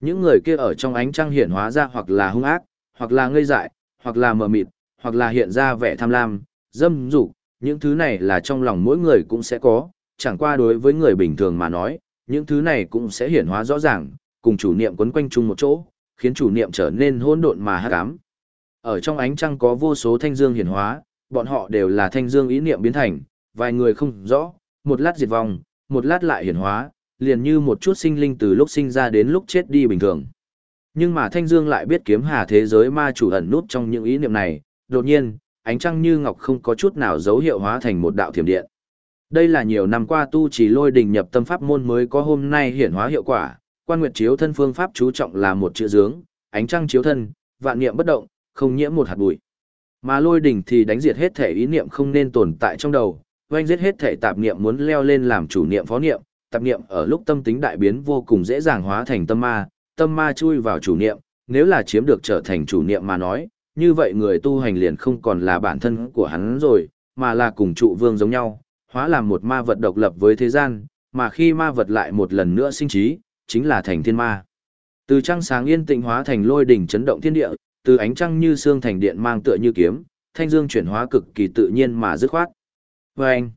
Những người kia ở trong ánh trăng hiện hóa ra hoặc là hung ác, hoặc là ngây dại, hoặc là mờ mịt, hoặc là hiện ra vẻ tham lam, dâm dục, những thứ này là trong lòng mỗi người cũng sẽ có, chẳng qua đối với người bình thường mà nói, những thứ này cũng sẽ hiển hóa rõ ràng, cùng chủ niệm quấn quanh chung một chỗ, khiến chủ niệm trở nên hỗn độn mà hắc ám. Ở trong ánh trăng có vô số thanh dương hiển hóa, bọn họ đều là thanh dương ý niệm biến thành, vài người không rõ, một lát diệt vong, một lát lại hiển hóa, liền như một chút sinh linh từ lúc sinh ra đến lúc chết đi bình thường. Nhưng mà Thanh Dương lại biết kiếm hà thế giới ma chủ ẩn nút trong những ý niệm này, đột nhiên, ánh trăng như ngọc không có chút nào dấu hiệu hóa thành một đạo thiểm điện. Đây là nhiều năm qua tu trì lôi đình nhập tâm pháp môn mới có hôm nay hiển hóa hiệu quả, quan nguyệt chiếu thân phương pháp chú trọng là một chữ dướng, ánh trăng chiếu thân, vạn niệm bất động, không nhiễm một hạt bụi. Mà lôi đỉnh thì đánh diệt hết thể ý niệm không nên tồn tại trong đầu, oanh giết hết thể tạp niệm muốn leo lên làm chủ niệm phó niệm, tạp niệm ở lúc tâm tính đại biến vô cùng dễ dàng hóa thành tâm ma, tâm ma chui vào chủ niệm, nếu là chiếm được trở thành chủ niệm mà nói, như vậy người tu hành liền không còn là bản thân của hắn rồi, mà là cùng trụ vương giống nhau, hóa làm một ma vật độc lập với thế gian, mà khi ma vật lại một lần nữa sinh trí, chính là thành thiên ma. Từ trăng sáng yên tĩnh hóa thành lôi đỉnh chấn động thiên địa, từ ánh trăng như xương thành điện mang tựa như kiếm, thanh dương chuyển hóa cực kỳ tự nhiên mà dứt khoát. Và anh,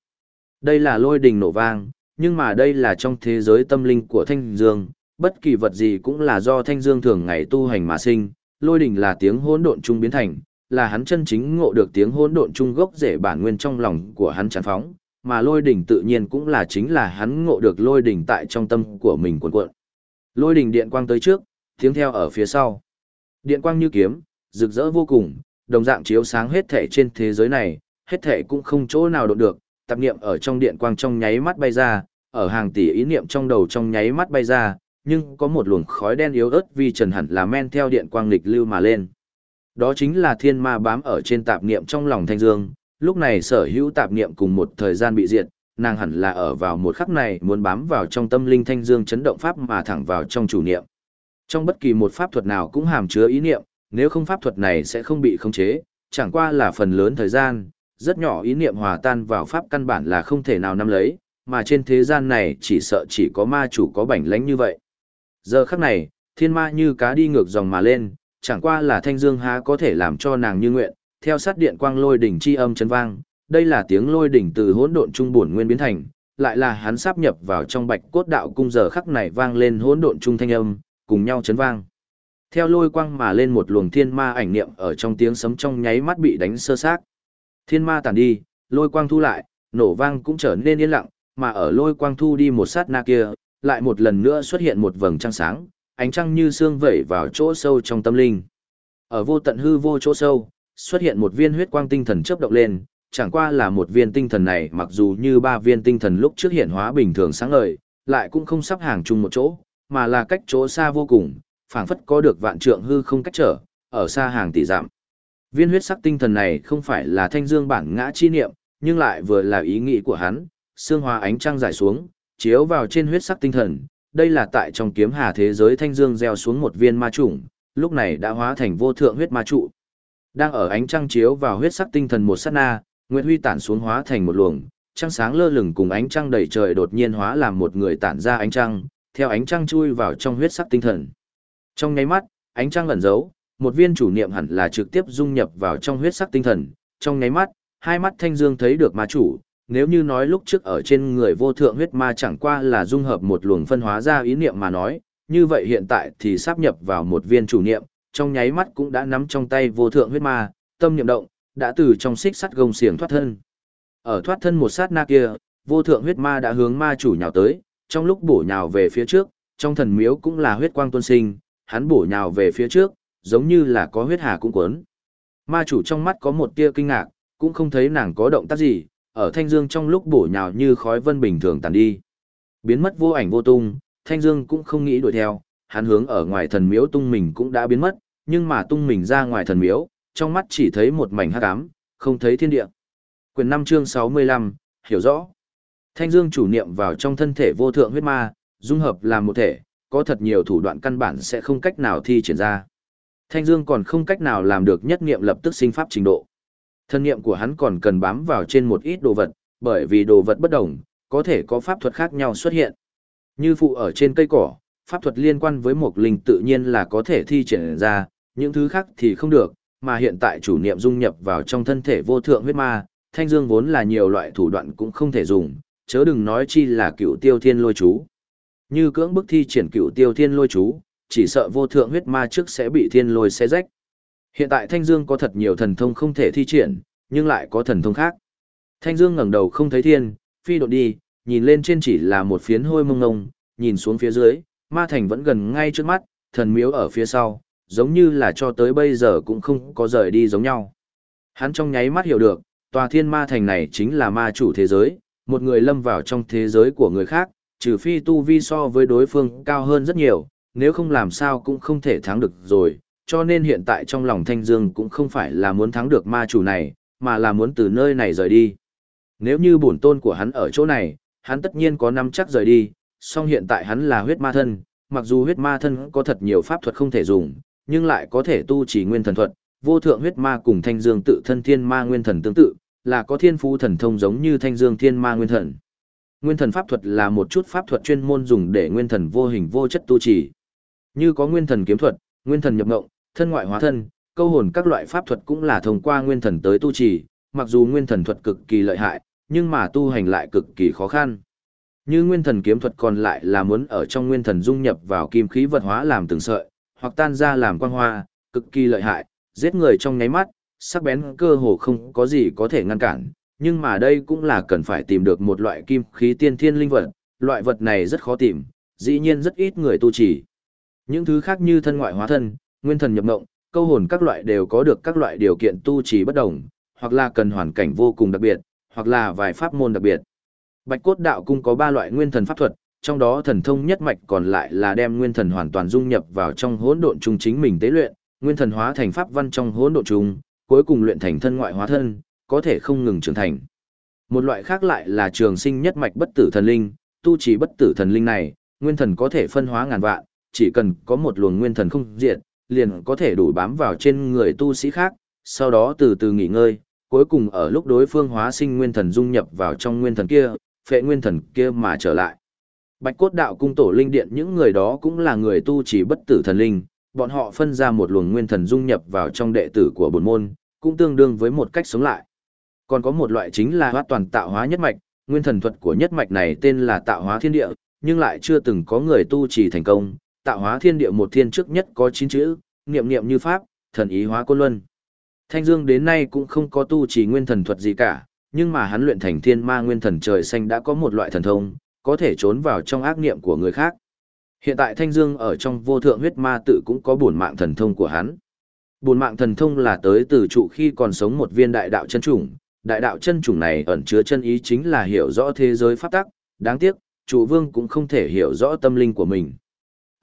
đây là lôi đỉnh nổ vang, nhưng mà đây là trong thế giới tâm linh của thanh dương, bất kỳ vật gì cũng là do thanh dương thường ngày tu hành mà sinh, lôi đỉnh là tiếng hỗn độn trung biến thành, là hắn chân chính ngộ được tiếng hỗn độn trung gốc rễ bản nguyên trong lòng của hắn tràn phóng, mà lôi đỉnh tự nhiên cũng là chính là hắn ngộ được lôi đỉnh tại trong tâm của mình cuộn cuộn. Lôi đỉnh điện quang tới trước, tiếng theo ở phía sau. Điện quang như kiếm, rực rỡ vô cùng, đồng dạng chiếu sáng hết thể trên thế giới này, hết thể cũng không chỗ nào đột được, tạp niệm ở trong điện quang trong nháy mắt bay ra, ở hàng tỷ ý niệm trong đầu trong nháy mắt bay ra, nhưng có một luồng khói đen yếu ớt vì trần hẳn là men theo điện quang lịch lưu mà lên. Đó chính là thiên ma bám ở trên tạp niệm trong lòng thanh dương, lúc này sở hữu tạp niệm cùng một thời gian bị diệt, nàng hẳn là ở vào một khắc này muốn bám vào trong tâm linh thanh dương chấn động pháp mà thẳng vào trong chủ niệm. Trong bất kỳ một pháp thuật nào cũng hàm chứa ý niệm, nếu không pháp thuật này sẽ không bị khống chế, chẳng qua là phần lớn thời gian, rất nhỏ ý niệm hòa tan vào pháp căn bản là không thể nào nắm lấy, mà trên thế gian này chỉ sợ chỉ có ma chủ có bảnh lánh như vậy. Giờ khắc này, thiên ma như cá đi ngược dòng mà lên, chẳng qua là thanh dương há có thể làm cho nàng như nguyện, theo sát điện quang lôi đỉnh chi âm chấn vang, đây là tiếng lôi đỉnh từ hỗn độn trung bổn nguyên biến thành, lại là hắn sắp nhập vào trong bạch cốt đạo cung giờ khắc này vang lên hỗn độn trung thanh âm, cùng nhau chấn vang. Theo lôi quang mà lên một luồng thiên ma ảnh niệm ở trong tiếng sấm trong nháy mắt bị đánh sơ xác. Thiên ma tản đi, lôi quang thu lại, nổ vang cũng trở nên yên lặng, mà ở lôi quang thu đi một sát na kia, lại một lần nữa xuất hiện một vầng trăng sáng, ánh trăng như xương vẩy vào chỗ sâu trong tâm linh. Ở vô tận hư vô chỗ sâu, xuất hiện một viên huyết quang tinh thần chớp động lên, chẳng qua là một viên tinh thần này mặc dù như ba viên tinh thần lúc trước hiện hóa bình thường sáng ngời, lại cũng không sắp hàng chung một chỗ, mà là cách chỗ xa vô cùng, phảng phất có được vạn trượng hư không cách trở, ở xa hàng tỷ dặm. Viên huyết sắc tinh thần này không phải là thanh dương bản ngã chi niệm, nhưng lại vừa là ý nghĩ của hắn, xương hòa ánh trăng giải xuống, chiếu vào trên huyết sắc tinh thần, đây là tại trong kiếm hà thế giới thanh dương gieo xuống một viên ma chủng, lúc này đã hóa thành vô thượng huyết ma trụ. Đang ở ánh trăng chiếu vào huyết sắc tinh thần một sát na, Nguyệt Huy tản xuống hóa thành một luồng, trăng sáng lơ lửng cùng ánh trăng đầy trời đột nhiên hóa làm một người tản ra ánh trăng, theo ánh trăng chui vào trong huyết sắc tinh thần. Trong nháy mắt, ánh trăng ẩn giấu, một viên chủ niệm hẳn là trực tiếp dung nhập vào trong huyết sắc tinh thần, trong nháy mắt, hai mắt thanh dương thấy được ma chủ, nếu như nói lúc trước ở trên người vô thượng huyết ma chẳng qua là dung hợp một luồng phân hóa ra ý niệm mà nói, như vậy hiện tại thì sắp nhập vào một viên chủ niệm, trong nháy mắt cũng đã nắm trong tay vô thượng huyết ma, tâm niệm động, đã từ trong xích sắt gông xiềng thoát thân. Ở thoát thân một sát na kia, vô thượng huyết ma đã hướng ma chủ nhào tới, trong lúc bổ nhào về phía trước, trong thần miếu cũng là huyết quang tuôn sinh, hắn bổ nhào về phía trước, giống như là có huyết hà cũng cuốn. Ma chủ trong mắt có một tia kinh ngạc, cũng không thấy nàng có động tác gì, ở thanh dương trong lúc bổ nhào như khói vân bình thường tàn đi. Biến mất vô ảnh vô tung, thanh dương cũng không nghĩ đuổi theo, hắn hướng ở ngoài thần miếu tung mình cũng đã biến mất, nhưng mà tung mình ra ngoài thần miếu, trong mắt chỉ thấy một mảnh hắc ám, không thấy thiên địa. Quyền 5 chương 65, hiểu rõ. Thanh dương chủ niệm vào trong thân thể vô thượng huyết ma, dung hợp làm một thể, có thật nhiều thủ đoạn căn bản sẽ không cách nào thi triển ra. Thanh dương còn không cách nào làm được nhất niệm lập tức sinh pháp trình độ. Thân niệm của hắn còn cần bám vào trên một ít đồ vật, bởi vì đồ vật bất đồng, có thể có pháp thuật khác nhau xuất hiện. Như phụ ở trên cây cỏ, pháp thuật liên quan với một linh tự nhiên là có thể thi triển ra, những thứ khác thì không được, mà hiện tại chủ niệm dung nhập vào trong thân thể vô thượng huyết ma, thanh dương vốn là nhiều loại thủ đoạn cũng không thể dùng, chớ đừng nói chi là cựu tiêu thiên lôi chú. Như cưỡng bức thi triển cựu tiêu thiên lôi chú, chỉ sợ vô thượng huyết ma trước sẽ bị thiên lôi xé rách. Hiện tại Thanh Dương có thật nhiều thần thông không thể thi triển, nhưng lại có thần thông khác. Thanh Dương ngẩng đầu không thấy thiên, phi đột đi, nhìn lên trên chỉ là một phiến hôi mông ngông, nhìn xuống phía dưới, ma thành vẫn gần ngay trước mắt, thần miếu ở phía sau, giống như là cho tới bây giờ cũng không có rời đi giống nhau. Hắn trong nháy mắt hiểu được, tòa thiên ma thành này chính là ma chủ thế giới, một người lâm vào trong thế giới của người khác, trừ phi tu vi so với đối phương cao hơn rất nhiều, nếu không làm sao cũng không thể thắng được rồi, cho nên hiện tại trong lòng Thanh Dương cũng không phải là muốn thắng được ma chủ này, mà là muốn từ nơi này rời đi. Nếu như bổn tôn của hắn ở chỗ này, hắn tất nhiên có năm chắc rời đi, song hiện tại hắn là huyết ma thân, mặc dù huyết ma thân có thật nhiều pháp thuật không thể dùng, nhưng lại có thể tu chỉ nguyên thần thuật, vô thượng huyết ma cùng thanh dương tự thân thiên ma nguyên thần tương tự, là có thiên phú thần thông giống như thanh dương thiên ma nguyên thần. Nguyên thần pháp thuật là một chút pháp thuật chuyên môn dùng để nguyên thần vô hình vô chất tu trì. Như có nguyên thần kiếm thuật, nguyên thần nhập ngộng, thân ngoại hóa thân, câu hồn các loại pháp thuật cũng là thông qua nguyên thần tới tu trì, mặc dù nguyên thần thuật cực kỳ lợi hại, nhưng mà tu hành lại cực kỳ khó khăn. Như nguyên thần kiếm thuật còn lại là muốn ở trong nguyên thần dung nhập vào kim khí vật hóa làm từng sợi, hoặc tan ra làm quang hoa, cực kỳ lợi hại, giết người trong nháy mắt, sắc bén cơ hồ không có gì có thể ngăn cản, nhưng mà đây cũng là cần phải tìm được một loại kim khí tiên thiên linh vật, loại vật này rất khó tìm, dĩ nhiên rất ít người tu trì. Những thứ khác như thân ngoại hóa thân, nguyên thần nhập ngộng, câu hồn các loại đều có được các loại điều kiện tu trì bất đồng, hoặc là cần hoàn cảnh vô cùng đặc biệt, hoặc là vài pháp môn đặc biệt. Bạch cốt đạo cung có ba loại nguyên thần pháp thuật, trong đó thần thông nhất mạch còn lại là đem nguyên thần hoàn toàn dung nhập vào trong hỗn độn trung chính mình tế luyện, nguyên thần hóa thành pháp văn trong hỗn độn trung, cuối cùng luyện thành thân ngoại hóa thân, có thể không ngừng trưởng thành. Một loại khác lại là trường sinh nhất mạch bất tử thần linh, tu trì bất tử thần linh này, nguyên thần có thể phân hóa ngàn vạn, chỉ cần có một luồng nguyên thần không diệt, liền có thể đủ bám vào trên người tu sĩ khác, sau đó từ từ nghỉ ngơi, cuối cùng ở lúc đối phương hóa sinh nguyên thần dung nhập vào trong nguyên thần kia, phệ nguyên thần kia mà trở lại. Bạch cốt đạo cung tổ linh điện những người đó cũng là người tu chỉ bất tử thần linh, bọn họ phân ra một luồng nguyên thần dung nhập vào trong đệ tử của bổn môn, cũng tương đương với một cách sống lại. Còn có một loại chính là hóa toàn tạo hóa nhất mạch, nguyên thần thuật của nhất mạch này tên là tạo hóa thiên địa, nhưng lại chưa từng có người tu chỉ thành công, tạo hóa thiên địa một thiên trước nhất có chín chữ, niệm niệm như pháp, thần ý hóa côn luân. Thanh Dương đến nay cũng không có tu chỉ nguyên thần thuật gì cả, nhưng mà hắn luyện thành thiên ma nguyên thần trời xanh đã có một loại thần thông, có thể trốn vào trong ác niệm của người khác. Hiện tại Thanh Dương ở trong vô thượng huyết ma tự cũng có bổn mạng thần thông của hắn. Bổn mạng thần thông là tới từ trụ khi còn sống một viên đại đạo chân chủng, đại đạo chân chủng này ẩn chứa chân ý chính là hiểu rõ thế giới pháp tắc, đáng tiếc, trụ vương cũng không thể hiểu rõ tâm linh của mình.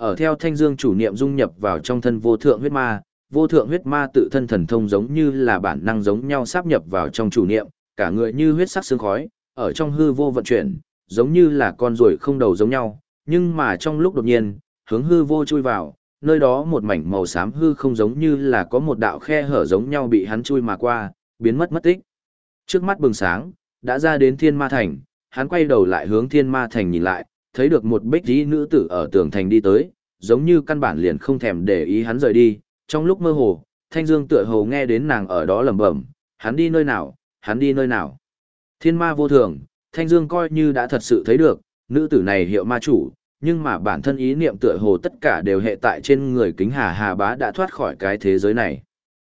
Ở theo Thanh Dương chủ niệm dung nhập vào trong thân vô thượng huyết ma, vô thượng huyết ma tự thân thần thông giống như là bản năng giống nhau sáp nhập vào trong chủ niệm, cả người như huyết sắc sương khói, ở trong hư vô vận chuyển, giống như là con ruồi không đầu giống nhau, nhưng mà trong lúc đột nhiên, hướng hư vô chui vào, nơi đó một mảnh màu xám hư không giống như là có một đạo khe hở giống nhau bị hắn chui mà qua, biến mất mất tích. Trước mắt bừng sáng, đã ra đến thiên ma thành, hắn quay đầu lại hướng thiên ma thành nhìn lại, thấy được một bích tí nữ tử ở tường thành đi tới, giống như căn bản liền không thèm để ý hắn rời đi, trong lúc mơ hồ, Thanh Dương tựa hồ nghe đến nàng ở đó lẩm bẩm, hắn đi nơi nào, hắn đi nơi nào. Thiên ma vô thường, Thanh Dương coi như đã thật sự thấy được, nữ tử này hiệu ma chủ, nhưng mà bản thân ý niệm tựa hồ tất cả đều hệ tại trên người kính hà hà bá đã thoát khỏi cái thế giới này.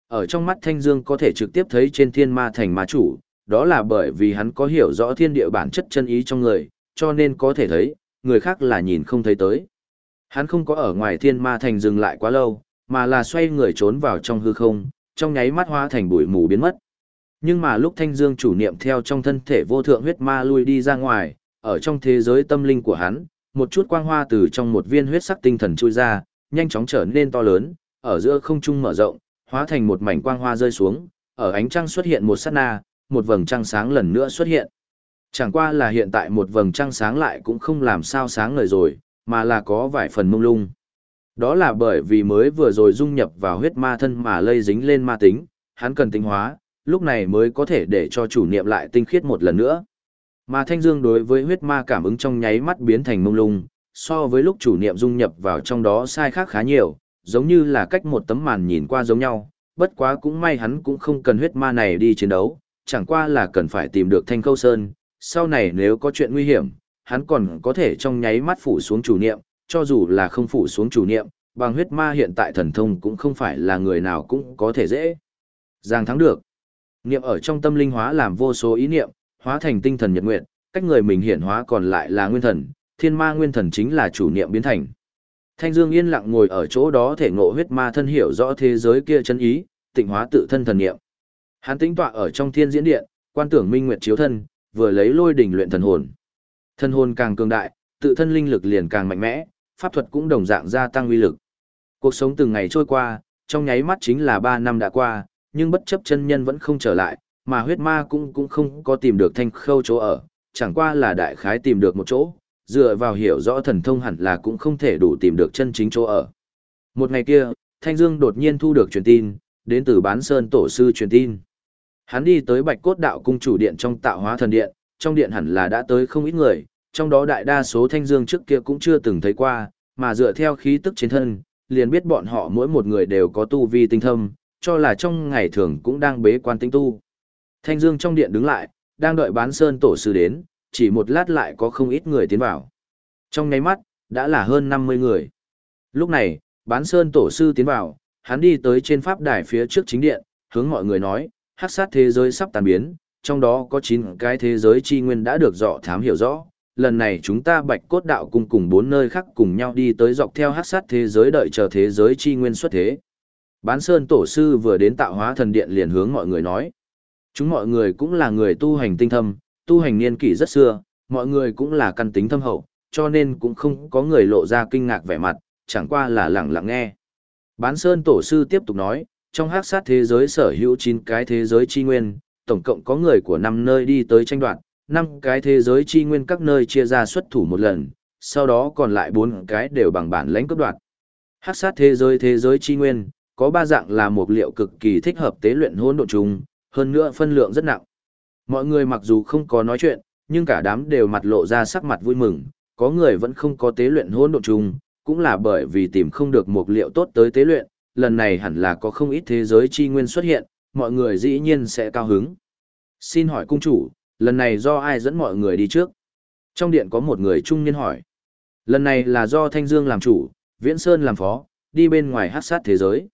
Ở trong mắt Thanh Dương có thể trực tiếp thấy trên thiên ma thành ma chủ, đó là bởi vì hắn có hiểu rõ thiên địa bản chất chân ý trong người, cho nên có thể thấy, người khác là nhìn không thấy tới. Hắn không có ở ngoài thiên ma thành dừng lại quá lâu, mà là xoay người trốn vào trong hư không, trong nháy mắt hóa thành bụi mù biến mất. Nhưng mà lúc Thanh Dương chủ niệm theo trong thân thể vô thượng huyết ma lui đi ra ngoài, ở trong thế giới tâm linh của hắn, một chút quang hoa từ trong một viên huyết sắc tinh thần chui ra, nhanh chóng trở nên to lớn, ở giữa không trung mở rộng, hóa thành một mảnh quang hoa rơi xuống, ở ánh trăng xuất hiện một sát na, một vầng trăng sáng lần nữa xuất hiện. Chẳng qua là hiện tại một vầng trăng sáng lại cũng không làm sao sáng ngời rồi, mà là có vài phần mông lung. Đó là bởi vì mới vừa rồi dung nhập vào huyết ma thân mà lây dính lên ma tính, hắn cần tinh hóa, lúc này mới có thể để cho chủ niệm lại tinh khiết một lần nữa. Mà thanh dương đối với huyết ma cảm ứng trong nháy mắt biến thành mông lung, so với lúc chủ niệm dung nhập vào trong đó sai khác khá nhiều, giống như là cách một tấm màn nhìn qua giống nhau, bất quá cũng may hắn cũng không cần huyết ma này đi chiến đấu, chẳng qua là cần phải tìm được thanh khâu sơn, sau này nếu có chuyện nguy hiểm, hắn còn có thể trong nháy mắt phủ xuống chủ niệm, cho dù là không phủ xuống chủ niệm, bằng huyết ma hiện tại thần thông cũng không phải là người nào cũng có thể dễ. Giang thắng được. Niệm ở trong tâm linh hóa làm vô số ý niệm, hóa thành tinh thần nhật nguyện, cách người mình hiện hóa còn lại là nguyên thần, thiên ma nguyên thần chính là chủ niệm biến thành. Thanh Dương yên lặng ngồi ở chỗ đó thể ngộ huyết ma thân hiểu rõ thế giới kia chân ý, tịnh hóa tự thân thần niệm. Hắn tĩnh tọa ở trong thiên diễn điện, quan tưởng minh nguyệt chiếu thân, vừa lấy lôi đỉnh luyện thần hồn. Thần hồn càng cường đại, tự thân linh lực liền càng mạnh mẽ, pháp thuật cũng đồng dạng gia tăng uy lực. Cuộc sống từng ngày trôi qua, trong nháy mắt chính là 3 năm đã qua, nhưng bất chấp chân nhân vẫn không trở lại, mà huyết ma cũng cũng không có tìm được thanh khâu chỗ ở, chẳng qua là đại khái tìm được một chỗ, dựa vào hiểu rõ thần thông hẳn là cũng không thể đủ tìm được chân chính chỗ ở. Một ngày kia, Thanh Dương đột nhiên thu được truyền tin, đến từ bán sơn tổ sư truyền tin. Hắn đi tới Bạch Cốt Đạo cung chủ điện trong tạo hóa thần điện, trong điện hẳn là đã tới không ít người, trong đó đại đa số Thanh Dương trước kia cũng chưa từng thấy qua, mà dựa theo khí tức trên thân, liền biết bọn họ mỗi một người đều có tu vi tinh thâm, cho là trong ngày thường cũng đang bế quan tinh tu. Thanh Dương trong điện đứng lại, đang đợi bán sơn tổ sư đến, chỉ một lát lại có không ít người tiến vào. Trong nháy mắt, đã là hơn 50 người. Lúc này, bán sơn tổ sư tiến vào, hắn đi tới trên pháp đài phía trước chính điện, hướng mọi người nói, hắc sát thế giới sắp tàn biến, trong đó có 9 cái thế giới chi nguyên đã được dọ thám hiểu rõ. Lần này chúng ta bạch cốt đạo cùng cùng bốn nơi khác cùng nhau đi tới dọc theo hắc sát thế giới đợi chờ thế giới chi nguyên xuất thế. Bán Sơn Tổ Sư vừa đến tạo hóa thần điện liền hướng mọi người nói. Chúng mọi người cũng là người tu hành tinh thâm, tu hành niên kỷ rất xưa, mọi người cũng là căn tính thâm hậu, cho nên cũng không có người lộ ra kinh ngạc vẻ mặt, chẳng qua là lặng lặng nghe. Bán Sơn Tổ Sư tiếp tục nói, trong hắc sát thế giới sở hữu 9 cái thế giới chi nguyên, tổng cộng có người của 5 nơi đi tới tranh đoạt, 5 cái thế giới chi nguyên các nơi chia ra xuất thủ một lần, sau đó còn lại 4 cái đều bằng bản lãnh cấp đoạt. Hắc sát thế giới thế giới chi nguyên, có ba dạng là một liệu cực kỳ thích hợp tế luyện hỗn độn trùng, hơn nữa phân lượng rất nặng. Mọi người mặc dù không có nói chuyện, nhưng cả đám đều mặt lộ ra sắc mặt vui mừng, có người vẫn không có tế luyện hỗn độn trùng, cũng là bởi vì tìm không được một liệu tốt tới tế luyện, lần này hẳn là có không ít thế giới chi nguyên xuất hiện, mọi người dĩ nhiên sẽ cao hứng. Xin hỏi cung chủ, lần này do ai dẫn mọi người đi trước? Trong điện có một người trung niên hỏi. Lần này là do Thanh Dương làm chủ, Viễn Sơn làm phó, đi bên ngoài hát sát thế giới.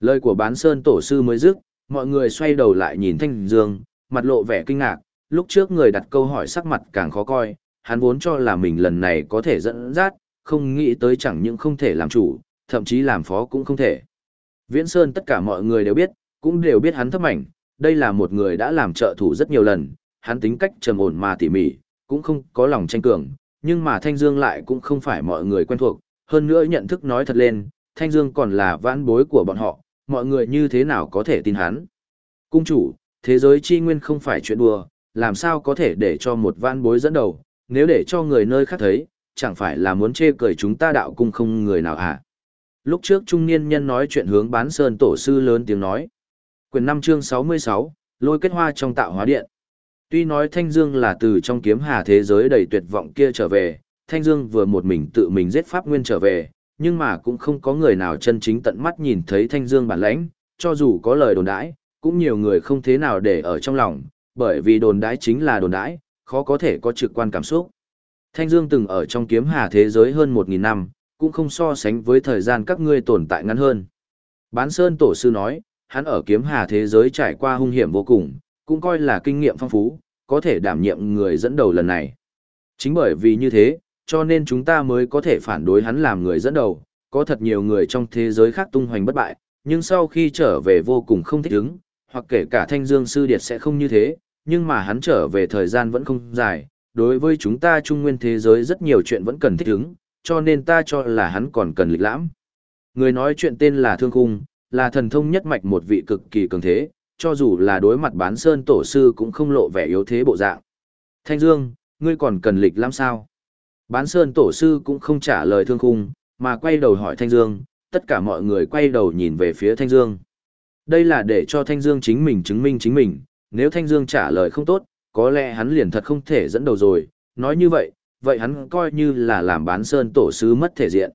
Lời của bán sơn tổ sư mới dứt, mọi người xoay đầu lại nhìn Thanh Dương, mặt lộ vẻ kinh ngạc, lúc trước người đặt câu hỏi sắc mặt càng khó coi, hắn vốn cho là mình lần này có thể dẫn dắt, không nghĩ tới chẳng những không thể làm chủ, thậm chí làm phó cũng không thể. Viễn Sơn tất cả mọi người đều biết, cũng đều biết hắn thấp mảnh, đây là một người đã làm trợ thủ rất nhiều lần, hắn tính cách trầm ổn mà tỉ mỉ, cũng không có lòng tranh cường, nhưng mà Thanh Dương lại cũng không phải mọi người quen thuộc, hơn nữa nhận thức nói thật lên, Thanh Dương còn là vãn bối của bọn họ, mọi người như thế nào có thể tin hắn. Cung chủ, thế giới chi nguyên không phải chuyện đùa, làm sao có thể để cho một vãn bối dẫn đầu, nếu để cho người nơi khác thấy, chẳng phải là muốn chê cười chúng ta đạo cung không người nào à. Lúc trước trung niên nhân nói chuyện hướng bán sơn tổ sư lớn tiếng nói. Quyền 5 chương 66, lôi kết hoa trong tạo hóa điện. Tuy nói Thanh Dương là từ trong kiếm hà thế giới đầy tuyệt vọng kia trở về, Thanh Dương vừa một mình tự mình giết Pháp Nguyên trở về, nhưng mà cũng không có người nào chân chính tận mắt nhìn thấy Thanh Dương bản lãnh, cho dù có lời đồn đãi, cũng nhiều người không thế nào để ở trong lòng, bởi vì đồn đãi chính là đồn đãi, khó có thể có trực quan cảm xúc. Thanh Dương từng ở trong kiếm hà thế giới hơn 1.000 năm, cũng không so sánh với thời gian các ngươi tồn tại ngắn hơn. Bán Sơn Tổ Sư nói, hắn ở kiếm hà thế giới trải qua hung hiểm vô cùng, cũng coi là kinh nghiệm phong phú, có thể đảm nhiệm người dẫn đầu lần này. Chính bởi vì như thế, cho nên chúng ta mới có thể phản đối hắn làm người dẫn đầu, có thật nhiều người trong thế giới khác tung hoành bất bại, nhưng sau khi trở về vô cùng không thích ứng, hoặc kể cả thanh dương sư điệt sẽ không như thế, nhưng mà hắn trở về thời gian vẫn không dài, đối với chúng ta trung nguyên thế giới rất nhiều chuyện vẫn cần thích ứng, cho nên ta cho là hắn còn cần lịch lãm. Người nói chuyện tên là Thương Khung, là thần thông nhất mạch một vị cực kỳ cường thế, cho dù là đối mặt bán sơn tổ sư cũng không lộ vẻ yếu thế bộ dạng. Thanh Dương, ngươi còn cần lịch lãm sao? Bán sơn tổ sư cũng không trả lời thương khung, mà quay đầu hỏi Thanh Dương, tất cả mọi người quay đầu nhìn về phía Thanh Dương. Đây là để cho Thanh Dương chính mình chứng minh chính mình, nếu Thanh Dương trả lời không tốt, có lẽ hắn liền thật không thể dẫn đầu rồi, nói như vậy, vậy hắn coi như là làm bán sơn tổ sư mất thể diện.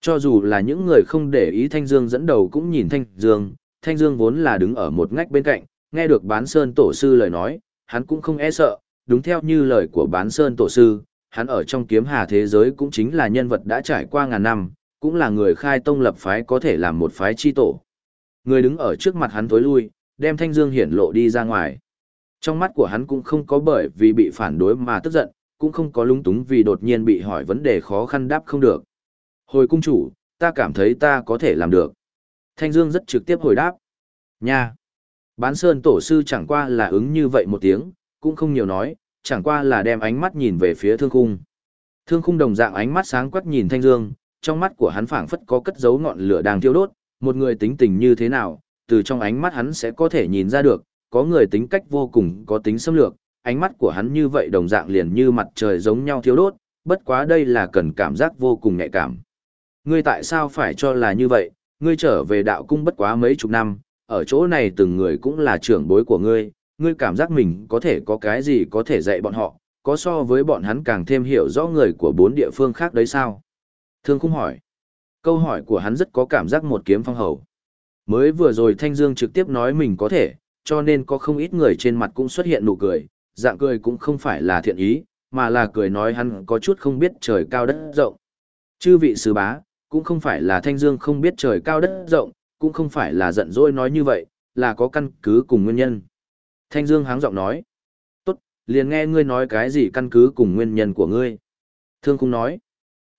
Cho dù là những người không để ý Thanh Dương dẫn đầu cũng nhìn Thanh Dương, Thanh Dương vốn là đứng ở một ngách bên cạnh, nghe được bán sơn tổ sư lời nói, hắn cũng không e sợ, đúng theo như lời của bán sơn tổ sư, hắn ở trong kiếm hà thế giới cũng chính là nhân vật đã trải qua ngàn năm, cũng là người khai tông lập phái có thể làm một phái chi tổ. Người đứng ở trước mặt hắn tối lui, đem thanh dương hiển lộ đi ra ngoài. Trong mắt của hắn cũng không có bởi vì bị phản đối mà tức giận, cũng không có lung túng vì đột nhiên bị hỏi vấn đề khó khăn đáp không được. Hồi cung chủ, ta cảm thấy ta có thể làm được. Thanh Dương rất trực tiếp hồi đáp. Nha! Bán Sơn Tổ sư chẳng qua là ứng như vậy một tiếng, cũng không nhiều nói, chẳng qua là đem ánh mắt nhìn về phía thương khung. Thương khung đồng dạng ánh mắt sáng quắc nhìn Thanh Dương, trong mắt của hắn phảng phất có cất giấu ngọn lửa đang thiêu đốt, một người tính tình như thế nào, từ trong ánh mắt hắn sẽ có thể nhìn ra được, có người tính cách vô cùng có tính xâm lược, ánh mắt của hắn như vậy đồng dạng liền như mặt trời giống nhau thiếu đốt, bất quá đây là cần cảm giác vô cùng nhạy cảm. Ngươi tại sao phải cho là như vậy, ngươi trở về đạo cung bất quá mấy chục năm, ở chỗ này từng người cũng là trưởng bối của ngươi, ngươi cảm giác mình có thể có cái gì có thể dạy bọn họ, có so với bọn hắn càng thêm hiểu rõ người của bốn địa phương khác đấy sao? Thương không hỏi. Câu hỏi của hắn rất có cảm giác một kiếm phong hầu. Mới vừa rồi Thanh Dương trực tiếp nói mình có thể, cho nên có không ít người trên mặt cũng xuất hiện nụ cười, dạng cười cũng không phải là thiện ý, mà là cười nói hắn có chút không biết trời cao đất rộng. Chư vị sứ bá, cũng không phải là Thanh Dương không biết trời cao đất rộng, cũng không phải là giận dỗi nói như vậy, là có căn cứ cùng nguyên nhân. Thanh Dương háng giọng nói, tốt, liền nghe ngươi nói cái gì căn cứ cùng nguyên nhân của ngươi. Thương Cung nói,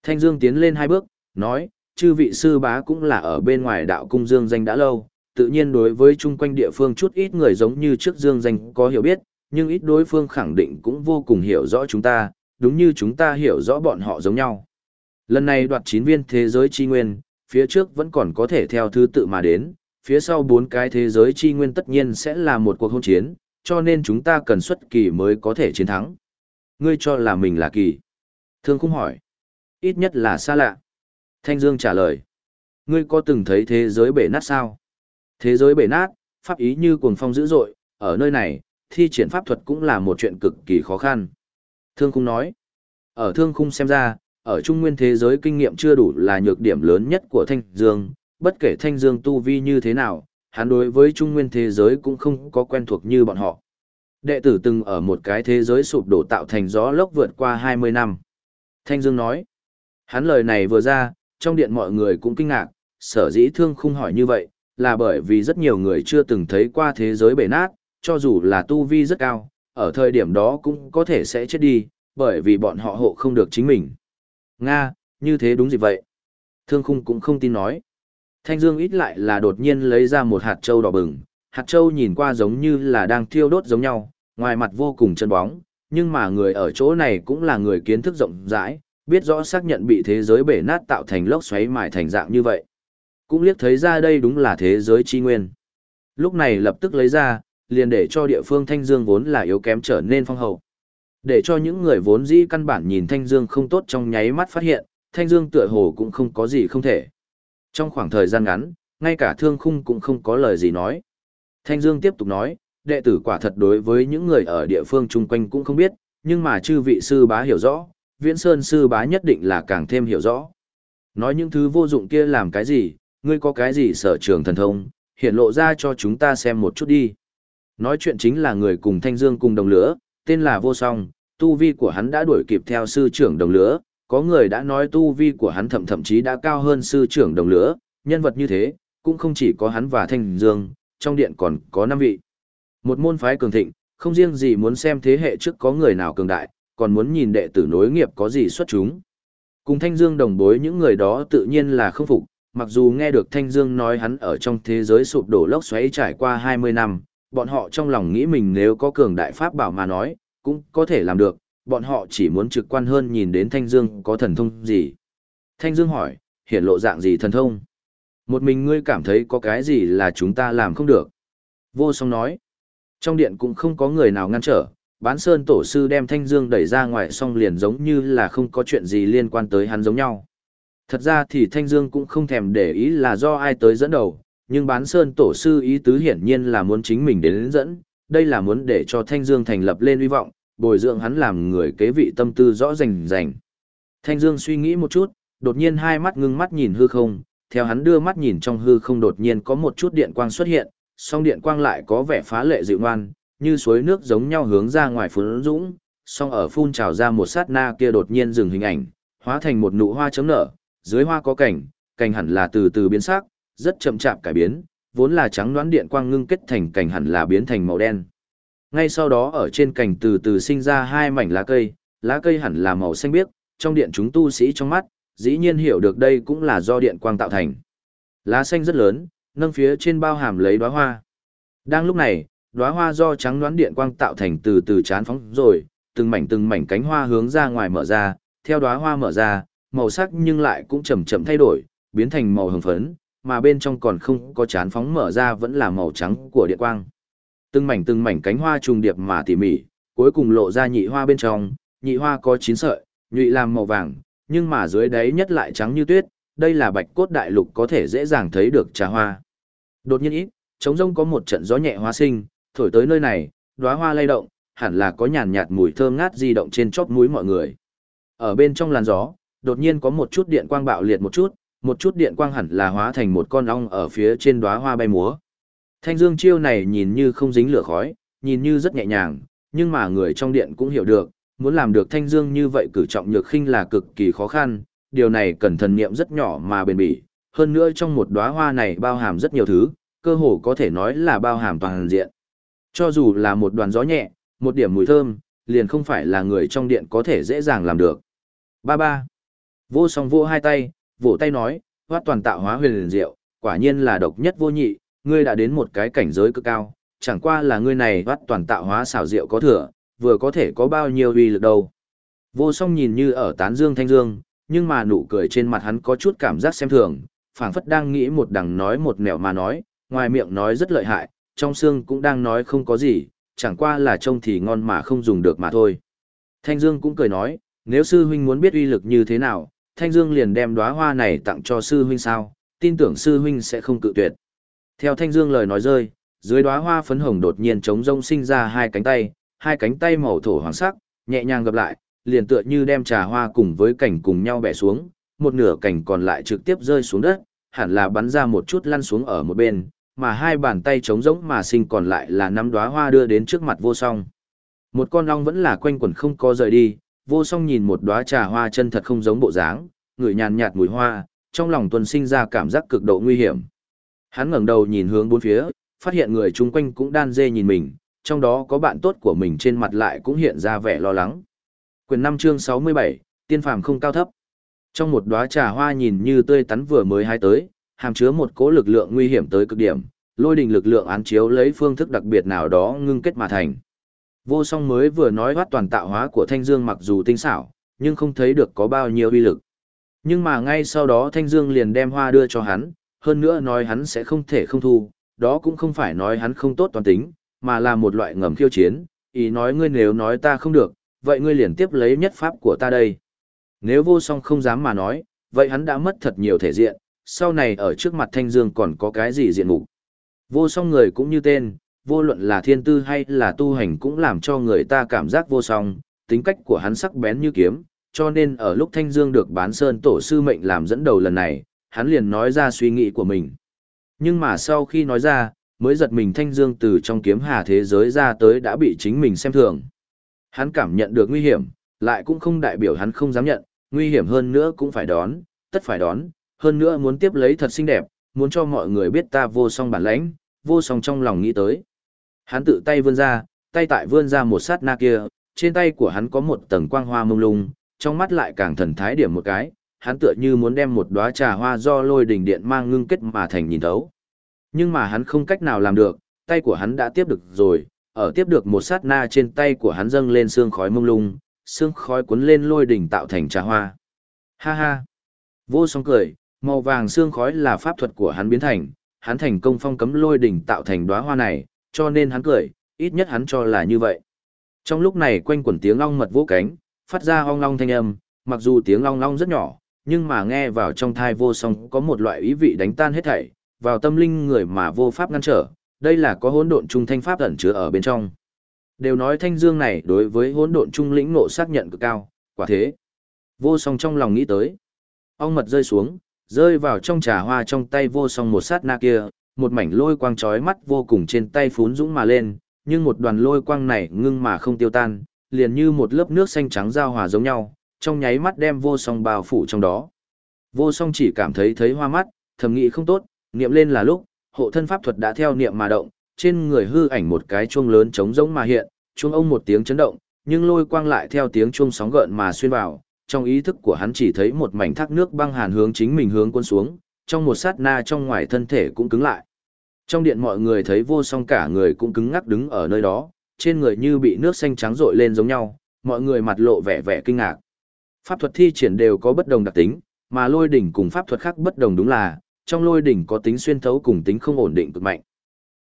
Thanh Dương tiến lên hai bước, nói, chư vị sư bá cũng là ở bên ngoài đạo cung Dương danh đã lâu, tự nhiên đối với chung quanh địa phương chút ít người giống như trước Dương danh có hiểu biết, nhưng ít đối phương khẳng định cũng vô cùng hiểu rõ chúng ta, đúng như chúng ta hiểu rõ bọn họ giống nhau. Lần này đoạt 9 viên thế giới chi nguyên, phía trước vẫn còn có thể theo thứ tự mà đến, phía sau bốn cái thế giới chi nguyên tất nhiên sẽ là một cuộc hôn chiến, cho nên chúng ta cần xuất kỳ mới có thể chiến thắng. Ngươi cho là mình là kỳ. Thương khung hỏi. Ít nhất là xa lạ. Thanh Dương trả lời. Ngươi có từng thấy thế giới bể nát sao? Thế giới bể nát, pháp ý như cuồng phong dữ dội, ở nơi này, thi triển pháp thuật cũng là một chuyện cực kỳ khó khăn. Thương khung nói. Ở thương khung xem ra, ở trung nguyên thế giới kinh nghiệm chưa đủ là nhược điểm lớn nhất của Thanh Dương, bất kể Thanh Dương tu vi như thế nào, hắn đối với trung nguyên thế giới cũng không có quen thuộc như bọn họ. Đệ tử từng ở một cái thế giới sụp đổ tạo thành gió lốc vượt qua 20 năm. Thanh Dương nói, hắn lời này vừa ra, trong điện mọi người cũng kinh ngạc, sở dĩ thương khung hỏi như vậy, là bởi vì rất nhiều người chưa từng thấy qua thế giới bể nát, cho dù là tu vi rất cao, ở thời điểm đó cũng có thể sẽ chết đi, bởi vì bọn họ hộ không được chính mình. Nga, như thế đúng gì vậy? Thương khung cũng không tin nói. Thanh Dương ít lại là đột nhiên lấy ra một hạt châu đỏ bừng, hạt châu nhìn qua giống như là đang thiêu đốt giống nhau, ngoài mặt vô cùng chân bóng, nhưng mà người ở chỗ này cũng là người kiến thức rộng rãi, biết rõ xác nhận bị thế giới bể nát tạo thành lốc xoáy mài thành dạng như vậy. Cũng liếc thấy ra đây đúng là thế giới chi nguyên. Lúc này lập tức lấy ra, liền để cho địa phương Thanh Dương vốn là yếu kém trở nên phong hậu. Để cho những người vốn dĩ căn bản nhìn Thanh Dương không tốt trong nháy mắt phát hiện, Thanh Dương tựa hồ cũng không có gì không thể. Trong khoảng thời gian ngắn, ngay cả thương khung cũng không có lời gì nói. Thanh Dương tiếp tục nói, đệ tử quả thật đối với những người ở địa phương chung quanh cũng không biết, nhưng mà chư vị sư bá hiểu rõ, viễn sơn sư bá nhất định là càng thêm hiểu rõ. Nói những thứ vô dụng kia làm cái gì, ngươi có cái gì sở trường thần thông, hiện lộ ra cho chúng ta xem một chút đi. Nói chuyện chính là người cùng Thanh Dương cùng đồng lửa, tên là Vô Song, tu vi của hắn đã đuổi kịp theo sư trưởng đồng lửa, có người đã nói tu vi của hắn thậm thậm chí đã cao hơn sư trưởng đồng lửa, nhân vật như thế, cũng không chỉ có hắn và Thanh Dương, trong điện còn có năm vị. Một môn phái cường thịnh, không riêng gì muốn xem thế hệ trước có người nào cường đại, còn muốn nhìn đệ tử nối nghiệp có gì xuất chúng. Cùng Thanh Dương đồng bối những người đó tự nhiên là không phục, mặc dù nghe được Thanh Dương nói hắn ở trong thế giới sụp đổ lốc xoáy trải qua 20 năm, bọn họ trong lòng nghĩ mình nếu có cường đại pháp bảo mà nói, cũng có thể làm được, bọn họ chỉ muốn trực quan hơn nhìn đến Thanh Dương có thần thông gì. Thanh Dương hỏi, hiện lộ dạng gì thần thông? Một mình ngươi cảm thấy có cái gì là chúng ta làm không được? Vô song nói, trong điện cũng không có người nào ngăn trở, bán sơn tổ sư đem Thanh Dương đẩy ra ngoài xong liền giống như là không có chuyện gì liên quan tới hắn giống nhau. Thật ra thì Thanh Dương cũng không thèm để ý là do ai tới dẫn đầu, nhưng bán sơn tổ sư ý tứ hiển nhiên là muốn chính mình đến dẫn, đây là muốn để cho Thanh Dương thành lập lên hy vọng, bồi dưỡng hắn làm người kế vị tâm tư rõ rành rành. Thanh Dương suy nghĩ một chút, đột nhiên hai mắt ngưng mắt nhìn hư không, theo hắn đưa mắt nhìn trong hư không đột nhiên có một chút điện quang xuất hiện, song điện quang lại có vẻ phá lệ dịu ngoan, như suối nước giống nhau hướng ra ngoài phun dũng, song ở phun trào ra một sát na kia đột nhiên dừng hình ảnh, hóa thành một nụ hoa chấm nở, dưới hoa có cảnh, cảnh hẳn là từ từ biến sắc, rất chậm chạp cải biến, vốn là trắng đoán điện quang ngưng kết thành cảnh hẳn là biến thành màu đen. Ngay sau đó ở trên cành từ từ sinh ra hai mảnh lá cây, lá cây hẳn là màu xanh biếc, trong điện chúng tu sĩ trong mắt, dĩ nhiên hiểu được đây cũng là do điện quang tạo thành. Lá xanh rất lớn, nâng phía trên bao hàm lấy đóa hoa. Đang lúc này, đóa hoa do trắng đoán điện quang tạo thành từ từ chán phóng rồi, từng mảnh từng mảnh cánh hoa hướng ra ngoài mở ra, theo đóa hoa mở ra, màu sắc nhưng lại cũng chậm chậm thay đổi, biến thành màu hồng phấn, mà bên trong còn không có chán phóng mở ra vẫn là màu trắng của điện quang. Từng mảnh từng mảnh cánh hoa trùng điệp mà tỉ mỉ, cuối cùng lộ ra nhị hoa bên trong, nhị hoa có chín sợi, nhụy làm màu vàng, nhưng mà dưới đáy nhất lại trắng như tuyết, đây là bạch cốt đại lục có thể dễ dàng thấy được trà hoa. Đột nhiên ít, trống rông có một trận gió nhẹ hoa sinh, thổi tới nơi này, đóa hoa lay động, hẳn là có nhàn nhạt mùi thơm ngát di động trên chóp mũi mọi người. Ở bên trong làn gió, đột nhiên có một chút điện quang bạo liệt một chút, một chút điện quang hẳn là hóa thành một con ong ở phía trên đóa hoa bay múa. Thanh dương chiêu này nhìn như không dính lửa khói, nhìn như rất nhẹ nhàng, nhưng mà người trong điện cũng hiểu được, muốn làm được thanh dương như vậy cử trọng nhược khinh là cực kỳ khó khăn, điều này cần thần niệm rất nhỏ mà bền bỉ, hơn nữa trong một đóa hoa này bao hàm rất nhiều thứ, cơ hồ có thể nói là bao hàm toàn diện. Cho dù là một đoàn gió nhẹ, một điểm mùi thơm, liền không phải là người trong điện có thể dễ dàng làm được. Ba ba. Vô song vô hai tay, vỗ tay nói, hoát toàn tạo hóa huyền liền diệu, quả nhiên là độc nhất vô nhị, ngươi đã đến một cái cảnh giới cực cao, chẳng qua là ngươi này hoát toàn tạo hóa xảo diệu có thừa, vừa có thể có bao nhiêu uy lực đâu. Vô song nhìn như ở tán dương thanh dương, nhưng mà nụ cười trên mặt hắn có chút cảm giác xem thường, phảng phất đang nghĩ một đằng nói một nẻo mà nói, ngoài miệng nói rất lợi hại, trong xương cũng đang nói không có gì, chẳng qua là trông thì ngon mà không dùng được mà thôi. Thanh Dương cũng cười nói, nếu sư huynh muốn biết uy lực như thế nào, Thanh Dương liền đem đóa hoa này tặng cho sư huynh sao, tin tưởng sư huynh sẽ không cự tuyệt. Theo Thanh Dương lời nói rơi, dưới đóa hoa phấn hồng đột nhiên trống rông sinh ra hai cánh tay, hai cánh tay màu thổ hoàng sắc, nhẹ nhàng gập lại, liền tựa như đem trà hoa cùng với cảnh cùng nhau bẻ xuống, một nửa cảnh còn lại trực tiếp rơi xuống đất, hẳn là bắn ra một chút lăn xuống ở một bên, mà hai bàn tay trống rỗng mà sinh còn lại là năm đóa hoa đưa đến trước mặt vô song. Một con ong vẫn là quanh quẩn không có rời đi, vô song nhìn một đóa trà hoa chân thật không giống bộ dáng, người nhàn nhạt mùi hoa, trong lòng tuần sinh ra cảm giác cực độ nguy hiểm. Hắn ngẩng đầu nhìn hướng bốn phía, phát hiện người chung quanh cũng đan dê nhìn mình, trong đó có bạn tốt của mình trên mặt lại cũng hiện ra vẻ lo lắng. Quyền 5 chương 67, tiên phàm không cao thấp. Trong một đóa trà hoa nhìn như tươi tắn vừa mới hái tới, hàm chứa một cỗ lực lượng nguy hiểm tới cực điểm, lôi đình lực lượng án chiếu lấy phương thức đặc biệt nào đó ngưng kết mà thành. Vô song mới vừa nói hoát toàn tạo hóa của Thanh Dương mặc dù tinh xảo, nhưng không thấy được có bao nhiêu uy lực. Nhưng mà ngay sau đó Thanh Dương liền đem hoa đưa cho hắn, hơn nữa nói hắn sẽ không thể không thu, đó cũng không phải nói hắn không tốt toàn tính, mà là một loại ngầm khiêu chiến, ý nói ngươi nếu nói ta không được, vậy ngươi liền tiếp lấy nhất pháp của ta đây. Nếu vô song không dám mà nói, vậy hắn đã mất thật nhiều thể diện, sau này ở trước mặt Thanh Dương còn có cái gì diện mục. Vô song người cũng như tên, vô luận là thiên tư hay là tu hành cũng làm cho người ta cảm giác vô song, tính cách của hắn sắc bén như kiếm, cho nên ở lúc Thanh Dương được bán sơn tổ sư mệnh làm dẫn đầu lần này, hắn liền nói ra suy nghĩ của mình. Nhưng mà sau khi nói ra, mới giật mình Thanh Dương từ trong kiếm hà thế giới ra tới đã bị chính mình xem thường. Hắn cảm nhận được nguy hiểm, lại cũng không đại biểu hắn không dám nhận, nguy hiểm hơn nữa cũng phải đón, tất phải đón, hơn nữa muốn tiếp lấy thật xinh đẹp, muốn cho mọi người biết ta vô song bản lãnh, vô song trong lòng nghĩ tới. Hắn tự tay vươn ra, tay tại vươn ra một sát na kia, trên tay của hắn có một tầng quang hoa mông lung, trong mắt lại càng thần thái điểm một cái, hắn tựa như muốn đem một đóa trà hoa do lôi đỉnh điện mang ngưng kết mà thành nhìn thấu. Nhưng mà hắn không cách nào làm được, tay của hắn đã tiếp được rồi, ở tiếp được một sát na trên tay của hắn dâng lên sương khói mông lung, sương khói cuốn lên lôi đỉnh tạo thành trà hoa. Ha ha! Vô song cười, màu vàng sương khói là pháp thuật của hắn biến thành, hắn thành công phong cấm lôi đỉnh tạo thành đóa hoa này, cho nên hắn cười, ít nhất hắn cho là như vậy. Trong lúc này quanh quẩn tiếng ong mật vỗ cánh, phát ra ong long thanh âm, mặc dù tiếng ong long rất nhỏ, nhưng mà nghe vào trong thai vô song có một loại ý vị đánh tan hết thảy, vào tâm linh người mà vô pháp ngăn trở, đây là có hỗn độn trung thanh pháp ẩn chứa ở bên trong. Đều nói thanh dương này đối với hỗn độn trung lĩnh ngộ xác nhận cực cao, quả thế. Vô song trong lòng nghĩ tới. Ong mật rơi xuống, rơi vào trong trà hoa trong tay vô song một sát na kia, một mảnh lôi quang chói mắt vô cùng trên tay phún dũng mà lên, nhưng một đoàn lôi quang này ngưng mà không tiêu tan, liền như một lớp nước xanh trắng giao hòa giống nhau, trong nháy mắt đem vô song bao phủ trong đó. Vô song chỉ cảm thấy thấy hoa mắt, thầm nghĩ không tốt, niệm lên là lúc, hộ thân pháp thuật đã theo niệm mà động, trên người hư ảnh một cái chuông lớn trống rỗng mà hiện, chuông ông một tiếng chấn động, nhưng lôi quang lại theo tiếng chuông sóng gợn mà xuyên vào, trong ý thức của hắn chỉ thấy một mảnh thác nước băng hàn hướng chính mình hướng cuốn xuống, trong một sát na trong ngoài thân thể cũng cứng lại. Trong điện mọi người thấy vô song cả người cũng cứng ngắc đứng ở nơi đó, trên người như bị nước xanh trắng rội lên giống nhau, mọi người mặt lộ vẻ vẻ kinh ngạc. Pháp thuật thi triển đều có bất đồng đặc tính, mà lôi đỉnh cùng pháp thuật khác bất đồng đúng là, trong lôi đỉnh có tính xuyên thấu cùng tính không ổn định cực mạnh.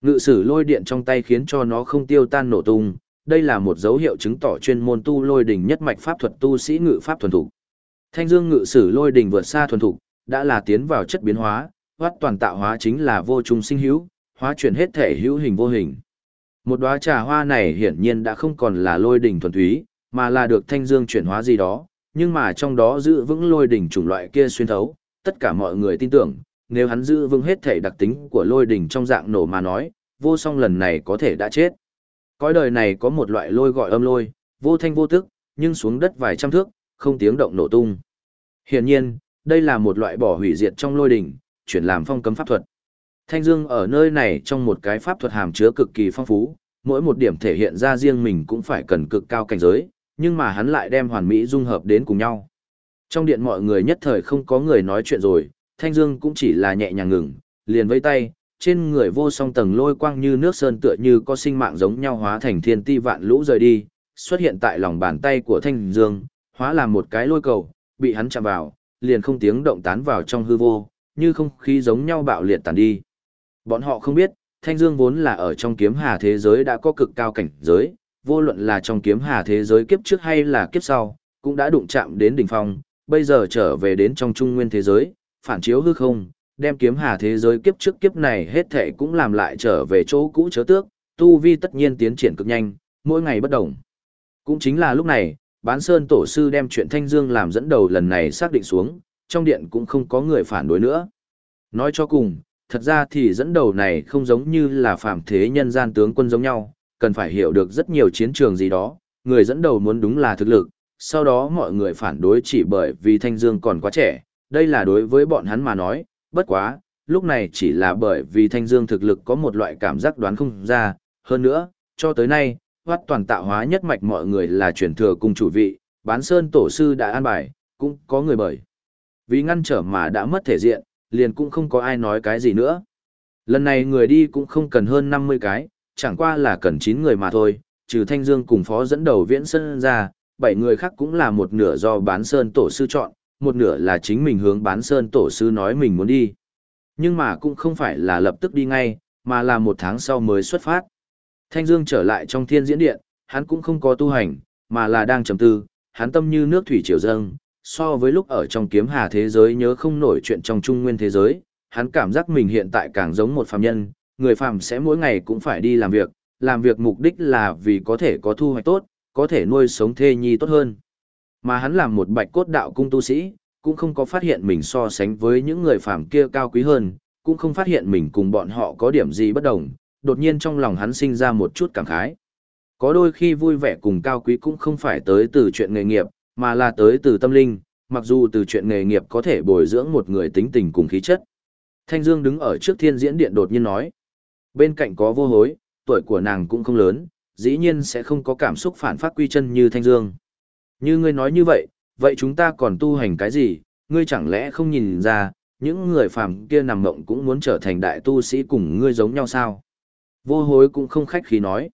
Ngự sử lôi điện trong tay khiến cho nó không tiêu tan nổ tung, đây là một dấu hiệu chứng tỏ chuyên môn tu lôi đỉnh nhất mạch pháp thuật tu sĩ ngự pháp thuần thục. Thanh Dương ngự sử lôi đỉnh vượt xa thuần thục, đã là tiến vào chất biến hóa, hoát toàn tạo hóa chính là vô trung sinh hữu, hóa chuyển hết thể hữu hình vô hình. Một đóa trà hoa này hiển nhiên đã không còn là lôi đỉnh thuần túy, mà là được thanh dương chuyển hóa gì đó, nhưng mà trong đó giữ vững lôi đỉnh chủng loại kia xuyên thấu, tất cả mọi người tin tưởng, nếu hắn giữ vững hết thể đặc tính của lôi đỉnh trong dạng nổ mà nói, vô song lần này có thể đã chết. Cõi đời này có một loại lôi gọi âm lôi, vô thanh vô tức, nhưng xuống đất vài trăm thước, không tiếng động nổ tung. Hiển nhiên, đây là một loại bỏ hủy diệt trong lôi đỉnh, chuyển làm phong cấm pháp thuật. Thanh Dương ở nơi này trong một cái pháp thuật hàm chứa cực kỳ phong phú, mỗi một điểm thể hiện ra riêng mình cũng phải cần cực cao cảnh giới, nhưng mà hắn lại đem hoàn mỹ dung hợp đến cùng nhau. Trong điện mọi người nhất thời không có người nói chuyện rồi, Thanh Dương cũng chỉ là nhẹ nhàng ngừng, liền vẫy tay, trên người vô song tầng lôi quang như nước sơn tựa như có sinh mạng giống nhau hóa thành thiên ti vạn lũ rời đi, xuất hiện tại lòng bàn tay của Thanh Dương, hóa làm một cái lôi cầu, bị hắn chạm vào, liền không tiếng động tán vào trong hư vô, như không khí giống nhau bạo liệt tàn đi. Bọn họ không biết, Thanh Dương vốn là ở trong kiếm hà thế giới đã có cực cao cảnh giới, vô luận là trong kiếm hà thế giới kiếp trước hay là kiếp sau, cũng đã đụng chạm đến đỉnh phong, bây giờ trở về đến trong trung nguyên thế giới, phản chiếu hư không, đem kiếm hà thế giới kiếp trước kiếp này hết thảy cũng làm lại trở về chỗ cũ chớ tước, tu vi tất nhiên tiến triển cực nhanh, mỗi ngày bất động. Cũng chính là lúc này, bán sơn tổ sư đem chuyện Thanh Dương làm dẫn đầu lần này xác định xuống, trong điện cũng không có người phản đối nữa. Nói cho cùng, thật ra thì dẫn đầu này không giống như là phàm thế nhân gian tướng quân giống nhau, cần phải hiểu được rất nhiều chiến trường gì đó, người dẫn đầu muốn đúng là thực lực, sau đó mọi người phản đối chỉ bởi vì Thanh Dương còn quá trẻ, đây là đối với bọn hắn mà nói, bất quá, lúc này chỉ là bởi vì Thanh Dương thực lực có một loại cảm giác đoán không ra, hơn nữa, cho tới nay, hoát toàn tạo hóa nhất mạch mọi người là truyền thừa cùng chủ vị, bán sơn tổ sư đã an bài, cũng có người bởi. Vì ngăn trở mà đã mất thể diện, liền cũng không có ai nói cái gì nữa. Lần này người đi cũng không cần hơn 50 cái, chẳng qua là cần 9 người mà thôi, trừ Thanh Dương cùng phó dẫn đầu viễn sơn ra, 7 người khác cũng là một nửa do bán sơn tổ sư chọn, một nửa là chính mình hướng bán sơn tổ sư nói mình muốn đi. Nhưng mà cũng không phải là lập tức đi ngay, mà là một tháng sau mới xuất phát. Thanh Dương trở lại trong thiên diễn điện, hắn cũng không có tu hành, mà là đang trầm tư, hắn tâm như nước thủy triều dâng, so với lúc ở trong kiếm hà thế giới nhớ không nổi chuyện trong trung nguyên thế giới, hắn cảm giác mình hiện tại càng giống một phàm nhân, người phàm sẽ mỗi ngày cũng phải đi làm việc, làm việc mục đích là vì có thể có thu hoạch tốt, có thể nuôi sống thê nhi tốt hơn. Mà hắn làm một bạch cốt đạo cung tu sĩ, cũng không có phát hiện mình so sánh với những người phàm kia cao quý hơn, cũng không phát hiện mình cùng bọn họ có điểm gì bất đồng, đột nhiên trong lòng hắn sinh ra một chút cảm khái. Có đôi khi vui vẻ cùng cao quý cũng không phải tới từ chuyện nghề nghiệp, mà là tới từ tâm linh, mặc dù từ chuyện nghề nghiệp có thể bồi dưỡng một người tính tình cùng khí chất. Thanh Dương đứng ở trước thiên diễn điện đột nhiên nói. Bên cạnh có vô hối, tuổi của nàng cũng không lớn, dĩ nhiên sẽ không có cảm xúc phản phát quy chân như Thanh Dương. Như ngươi nói như vậy, vậy chúng ta còn tu hành cái gì, ngươi chẳng lẽ không nhìn ra, những người phàm kia nằm mộng cũng muốn trở thành đại tu sĩ cùng ngươi giống nhau sao? Vô hối cũng không khách khí nói.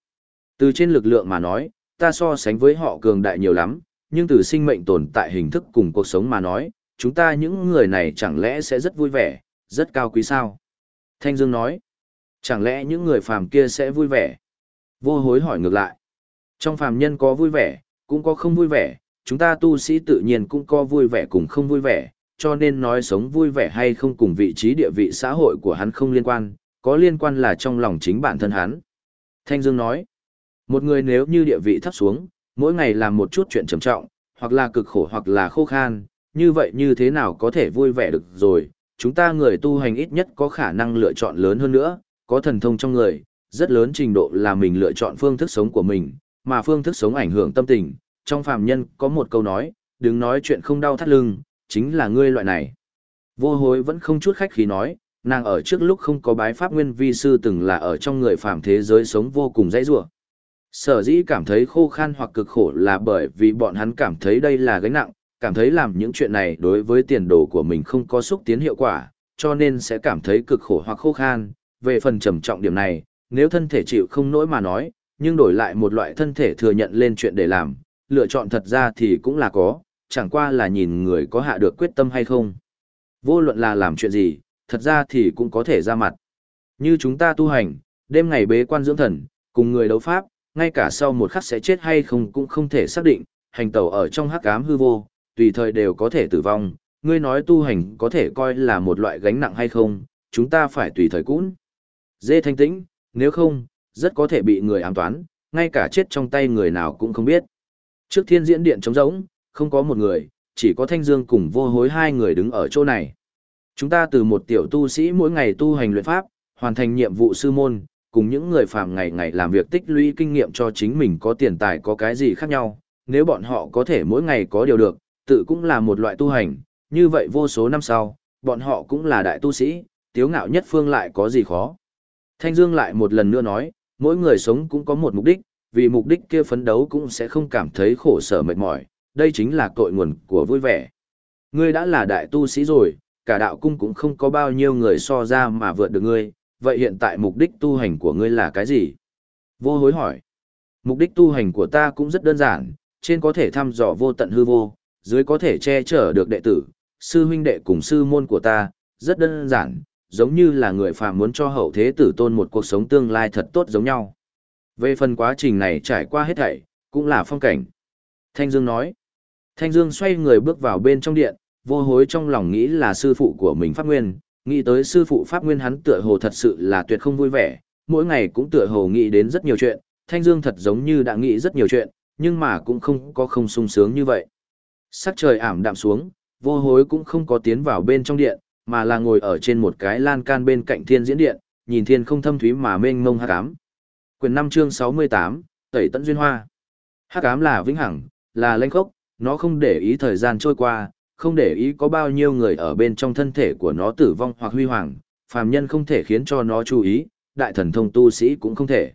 Từ trên lực lượng mà nói, ta so sánh với họ cường đại nhiều lắm, nhưng từ sinh mệnh tồn tại hình thức cùng cuộc sống mà nói, chúng ta những người này chẳng lẽ sẽ rất vui vẻ, rất cao quý sao? Thanh Dương nói, chẳng lẽ những người phàm kia sẽ vui vẻ? Vô hối hỏi ngược lại. Trong phàm nhân có vui vẻ, cũng có không vui vẻ, chúng ta tu sĩ tự nhiên cũng có vui vẻ cùng không vui vẻ, cho nên nói sống vui vẻ hay không cùng vị trí địa vị xã hội của hắn không liên quan, có liên quan là trong lòng chính bản thân hắn. Thanh Dương nói, một người nếu như địa vị thấp xuống, mỗi ngày làm một chút chuyện trầm trọng, hoặc là cực khổ hoặc là khô khan, như vậy như thế nào có thể vui vẻ được rồi, chúng ta người tu hành ít nhất có khả năng lựa chọn lớn hơn nữa, có thần thông trong người, rất lớn trình độ là mình lựa chọn phương thức sống của mình, mà phương thức sống ảnh hưởng tâm tình, trong phàm nhân có một câu nói, đừng nói chuyện không đau thắt lưng, chính là ngươi loại này. Vô hối vẫn không chút khách khí nói, nàng ở trước lúc không có bái pháp nguyên vi sư từng là ở trong người phàm thế giới sống vô cùng dãy ruột. Sở dĩ cảm thấy khô khan hoặc cực khổ là bởi vì bọn hắn cảm thấy đây là gánh nặng, cảm thấy làm những chuyện này đối với tiền đồ của mình không có xúc tiến hiệu quả, cho nên sẽ cảm thấy cực khổ hoặc khô khan. Về phần trầm trọng điểm này, nếu thân thể chịu không nỗi mà nói, nhưng đổi lại một loại thân thể thừa nhận lên chuyện để làm, lựa chọn thật ra thì cũng là có, chẳng qua là nhìn người có hạ được quyết tâm hay không. Vô luận là làm chuyện gì, thật ra thì cũng có thể ra mặt. Như chúng ta tu hành, đêm ngày bế quan dưỡng thần, cùng người đấu pháp, ngay cả sau một khắc sẽ chết hay không cũng không thể xác định, hành tẩu ở trong hắc ám hư vô, tùy thời đều có thể tử vong, ngươi nói tu hành có thể coi là một loại gánh nặng hay không, chúng ta phải tùy thời cũng. Dê thanh tĩnh, nếu không, rất có thể bị người ám toán, ngay cả chết trong tay người nào cũng không biết. Trước thiên diễn điện trống rỗng, không có một người, chỉ có Thanh Dương cùng vô hối hai người đứng ở chỗ này. Chúng ta từ một tiểu tu sĩ mỗi ngày tu hành luyện pháp, hoàn thành nhiệm vụ sư môn, cùng những người phàm ngày ngày làm việc tích lũy kinh nghiệm cho chính mình có tiền tài có cái gì khác nhau, nếu bọn họ có thể mỗi ngày có điều được, tự cũng là một loại tu hành, như vậy vô số năm sau, bọn họ cũng là đại tu sĩ, tiếu ngạo nhất phương lại có gì khó. Thanh Dương lại một lần nữa nói, mỗi người sống cũng có một mục đích, vì mục đích kia phấn đấu cũng sẽ không cảm thấy khổ sở mệt mỏi, đây chính là cội nguồn của vui vẻ. Ngươi đã là đại tu sĩ rồi, cả đạo cung cũng không có bao nhiêu người so ra mà vượt được ngươi, vậy hiện tại mục đích tu hành của ngươi là cái gì? Vô hối hỏi. Mục đích tu hành của ta cũng rất đơn giản, trên có thể thăm dò vô tận hư vô, dưới có thể che chở được đệ tử, sư huynh đệ cùng sư môn của ta, rất đơn giản, giống như là người phàm muốn cho hậu thế tử tôn một cuộc sống tương lai thật tốt giống nhau. Về phần quá trình này trải qua hết thảy, cũng là phong cảnh. Thanh Dương nói. Thanh Dương xoay người bước vào bên trong điện, vô hối trong lòng nghĩ là sư phụ của mình phát Nguyên, nghĩ tới sư phụ Pháp Nguyên hắn tựa hồ thật sự là tuyệt không vui vẻ, mỗi ngày cũng tựa hồ nghĩ đến rất nhiều chuyện, Thanh Dương thật giống như đã nghĩ rất nhiều chuyện, nhưng mà cũng không có không sung sướng như vậy. Sắc trời ảm đạm xuống, vô hối cũng không có tiến vào bên trong điện, mà là ngồi ở trên một cái lan can bên cạnh thiên diễn điện, nhìn thiên không thâm thúy mà mênh mông hắc ám. Quyền 5 chương 68, Tẩy Tận Duyên Hoa. Hắc ám là vĩnh hằng, là lênh khốc, nó không để ý thời gian trôi qua, không để ý có bao nhiêu người ở bên trong thân thể của nó tử vong hoặc huy hoàng, phàm nhân không thể khiến cho nó chú ý, đại thần thông tu sĩ cũng không thể.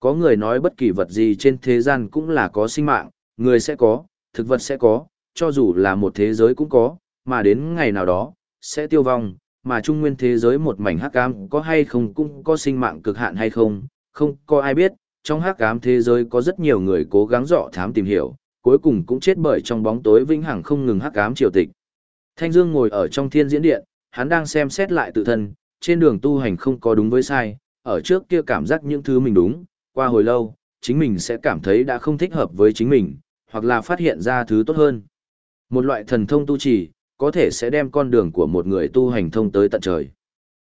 Có người nói bất kỳ vật gì trên thế gian cũng là có sinh mạng, người sẽ có, thực vật sẽ có, cho dù là một thế giới cũng có, mà đến ngày nào đó, sẽ tiêu vong, mà trung nguyên thế giới một mảnh hắc ám có hay không cũng có sinh mạng cực hạn hay không, không có ai biết, trong hắc ám thế giới có rất nhiều người cố gắng dọ thám tìm hiểu, cuối cùng cũng chết bởi trong bóng tối vĩnh hằng không ngừng hắc ám triều tịch. Thanh Dương ngồi ở trong thiên diễn điện, hắn đang xem xét lại tự thân, trên đường tu hành không có đúng với sai, ở trước kia cảm giác những thứ mình đúng, qua hồi lâu, chính mình sẽ cảm thấy đã không thích hợp với chính mình, hoặc là phát hiện ra thứ tốt hơn. Một loại thần thông tu trì, có thể sẽ đem con đường của một người tu hành thông tới tận trời.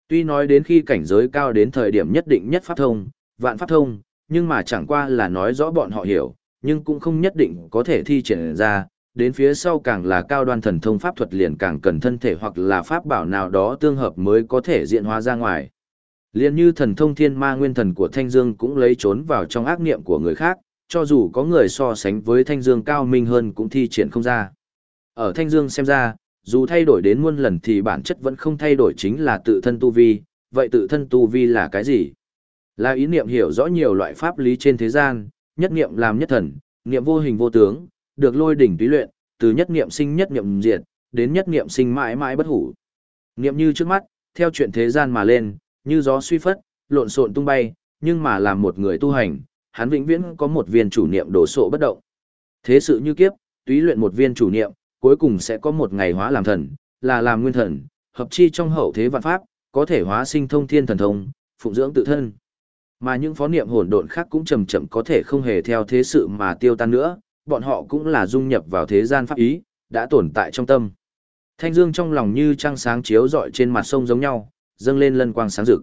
Tuy nói đến khi cảnh giới cao đến thời điểm nhất định nhất pháp thông, vạn pháp thông, nhưng mà chẳng qua là nói rõ bọn họ hiểu, nhưng cũng không nhất định có thể thi triển ra, đến phía sau càng là cao đoan thần thông pháp thuật liền càng cần thân thể hoặc là pháp bảo nào đó tương hợp mới có thể diện hóa ra ngoài. Liên như thần thông thiên ma nguyên thần của Thanh Dương cũng lấy trốn vào trong ác niệm của người khác, cho dù có người so sánh với Thanh Dương cao minh hơn cũng thi triển không ra. Ở Thanh Dương xem ra, dù thay đổi đến muôn lần thì bản chất vẫn không thay đổi chính là tự thân tu vi, vậy tự thân tu vi là cái gì? Là ý niệm hiểu rõ nhiều loại pháp lý trên thế gian, nhất niệm làm nhất thần, niệm vô hình vô tướng, được lôi đỉnh túy luyện, từ nhất niệm sinh nhất niệm diệt, đến nhất niệm sinh mãi mãi bất hủ. Niệm như trước mắt, theo chuyện thế gian mà lên, như gió suy phất, lộn xộn tung bay, nhưng mà làm một người tu hành, hắn vĩnh viễn có một viên chủ niệm đổ sộ bất động. Thế sự như kiếp, túy luyện một viên chủ niệm, cuối cùng sẽ có một ngày hóa làm thần, là làm nguyên thần, hợp chi trong hậu thế vạn pháp, có thể hóa sinh thông thiên thần thông, phụng dưỡng tự thân. Mà những phó niệm hỗn độn khác cũng chậm chậm có thể không hề theo thế sự mà tiêu tan nữa, bọn họ cũng là dung nhập vào thế gian pháp ý, đã tồn tại trong tâm. Thanh dương trong lòng như trăng sáng chiếu rọi trên mặt sông giống nhau, dâng lên lân quang sáng rực.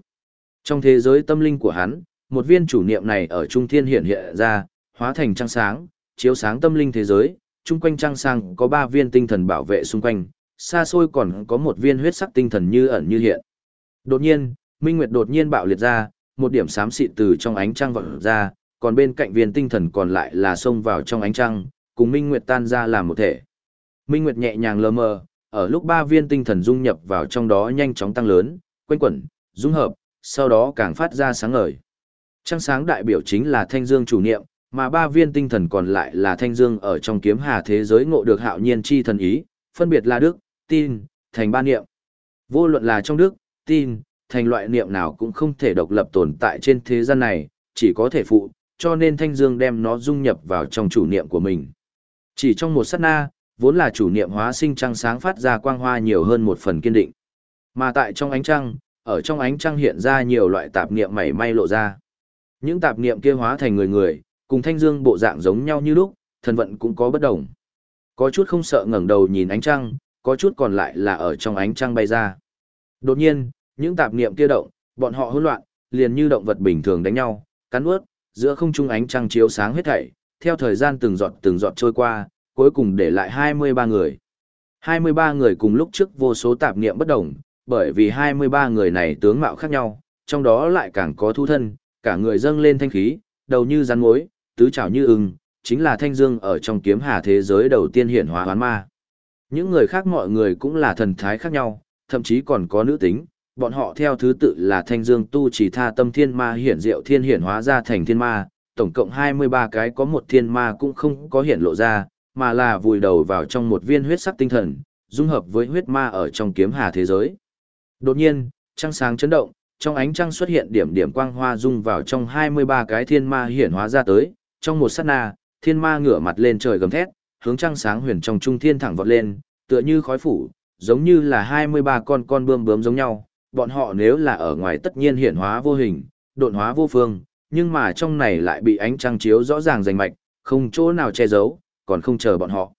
Trong thế giới tâm linh của hắn, một viên chủ niệm này ở trung thiên hiện hiện ra, hóa thành trăng sáng, chiếu sáng tâm linh thế giới, chung quanh trăng sáng có ba viên tinh thần bảo vệ xung quanh, xa xôi còn có một viên huyết sắc tinh thần như ẩn như hiện. Đột nhiên, Minh Nguyệt đột nhiên bạo liệt ra, một điểm xám xịt từ trong ánh trăng vọt ra, còn bên cạnh viên tinh thần còn lại là xông vào trong ánh trăng, cùng Minh Nguyệt tan ra làm một thể. Minh Nguyệt nhẹ nhàng lơ mơ, ở lúc ba viên tinh thần dung nhập vào trong đó nhanh chóng tăng lớn, quanh quẩn, dung hợp, sau đó càng phát ra sáng ngời. Trăng sáng đại biểu chính là thanh dương chủ niệm, mà ba viên tinh thần còn lại là thanh dương ở trong kiếm hà thế giới ngộ được hạo nhiên chi thần ý, phân biệt là đức, tin, thành ba niệm. Vô luận là trong đức, tin, thành loại niệm nào cũng không thể độc lập tồn tại trên thế gian này, chỉ có thể phụ, cho nên Thanh Dương đem nó dung nhập vào trong chủ niệm của mình. Chỉ trong một sát na, vốn là chủ niệm hóa sinh trăng sáng phát ra quang hoa nhiều hơn một phần kiên định. Mà tại trong ánh trăng, ở trong ánh trăng hiện ra nhiều loại tạp niệm mảy may lộ ra. Những tạp niệm kia hóa thành người người, cùng Thanh Dương bộ dạng giống nhau như lúc, thần vận cũng có bất đồng. Có chút không sợ ngẩng đầu nhìn ánh trăng, có chút còn lại là ở trong ánh trăng bay ra. Đột nhiên, những tạp niệm kia động, bọn họ hỗn loạn, liền như động vật bình thường đánh nhau, cắn nuốt, giữa không trung ánh trăng chiếu sáng hết thảy, theo thời gian từng giọt từng giọt trôi qua, cuối cùng để lại 23 người. 23 người cùng lúc trước vô số tạp niệm bất đồng, bởi vì 23 người này tướng mạo khác nhau, trong đó lại càng có thu thân, cả người dâng lên thanh khí, đầu như rắn mối, tứ trảo như ưng, chính là thanh dương ở trong kiếm hà thế giới đầu tiên hiển hóa hoán ma. Những người khác mọi người cũng là thần thái khác nhau, thậm chí còn có nữ tính, bọn họ theo thứ tự là thanh dương tu chỉ tha tâm thiên ma hiển diệu thiên hiển hóa ra thành thiên ma, tổng cộng 23 cái có một thiên ma cũng không có hiển lộ ra, mà là vùi đầu vào trong một viên huyết sắc tinh thần, dung hợp với huyết ma ở trong kiếm hà thế giới. Đột nhiên, trăng sáng chấn động, trong ánh trăng xuất hiện điểm điểm quang hoa dung vào trong 23 cái thiên ma hiển hóa ra tới, trong một sát na, thiên ma ngửa mặt lên trời gầm thét, hướng trăng sáng huyền trong trung thiên thẳng vọt lên, tựa như khói phủ, giống như là 23 con con bươm bướm giống nhau, bọn họ nếu là ở ngoài tất nhiên hiển hóa vô hình, độn hóa vô phương, nhưng mà trong này lại bị ánh trăng chiếu rõ ràng rành mạch, không chỗ nào che giấu, còn không chờ bọn họ.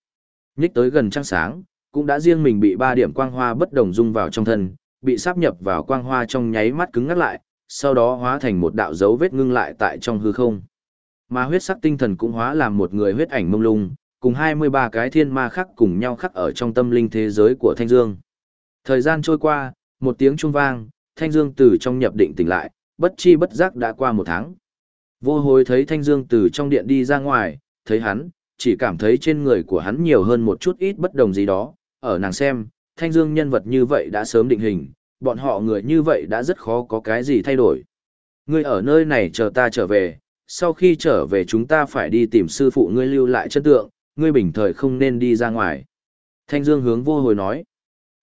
Nhích tới gần trăng sáng, cũng đã riêng mình bị ba điểm quang hoa bất đồng dung vào trong thân, bị sáp nhập vào quang hoa trong nháy mắt cứng ngắt lại, sau đó hóa thành một đạo dấu vết ngưng lại tại trong hư không. Mà huyết sắc tinh thần cũng hóa làm một người huyết ảnh mông lung, cùng 23 cái thiên ma khắc cùng nhau khắc ở trong tâm linh thế giới của Thanh Dương. Thời gian trôi qua, một tiếng chuông vang, Thanh Dương từ trong nhập định tỉnh lại, bất chi bất giác đã qua một tháng. Vô hối thấy Thanh Dương từ trong điện đi ra ngoài, thấy hắn, chỉ cảm thấy trên người của hắn nhiều hơn một chút ít bất đồng gì đó, ở nàng xem, Thanh Dương nhân vật như vậy đã sớm định hình, bọn họ người như vậy đã rất khó có cái gì thay đổi. Ngươi ở nơi này chờ ta trở về, sau khi trở về chúng ta phải đi tìm sư phụ ngươi lưu lại chân tượng, ngươi bình thời không nên đi ra ngoài. Thanh Dương hướng vô hồi nói.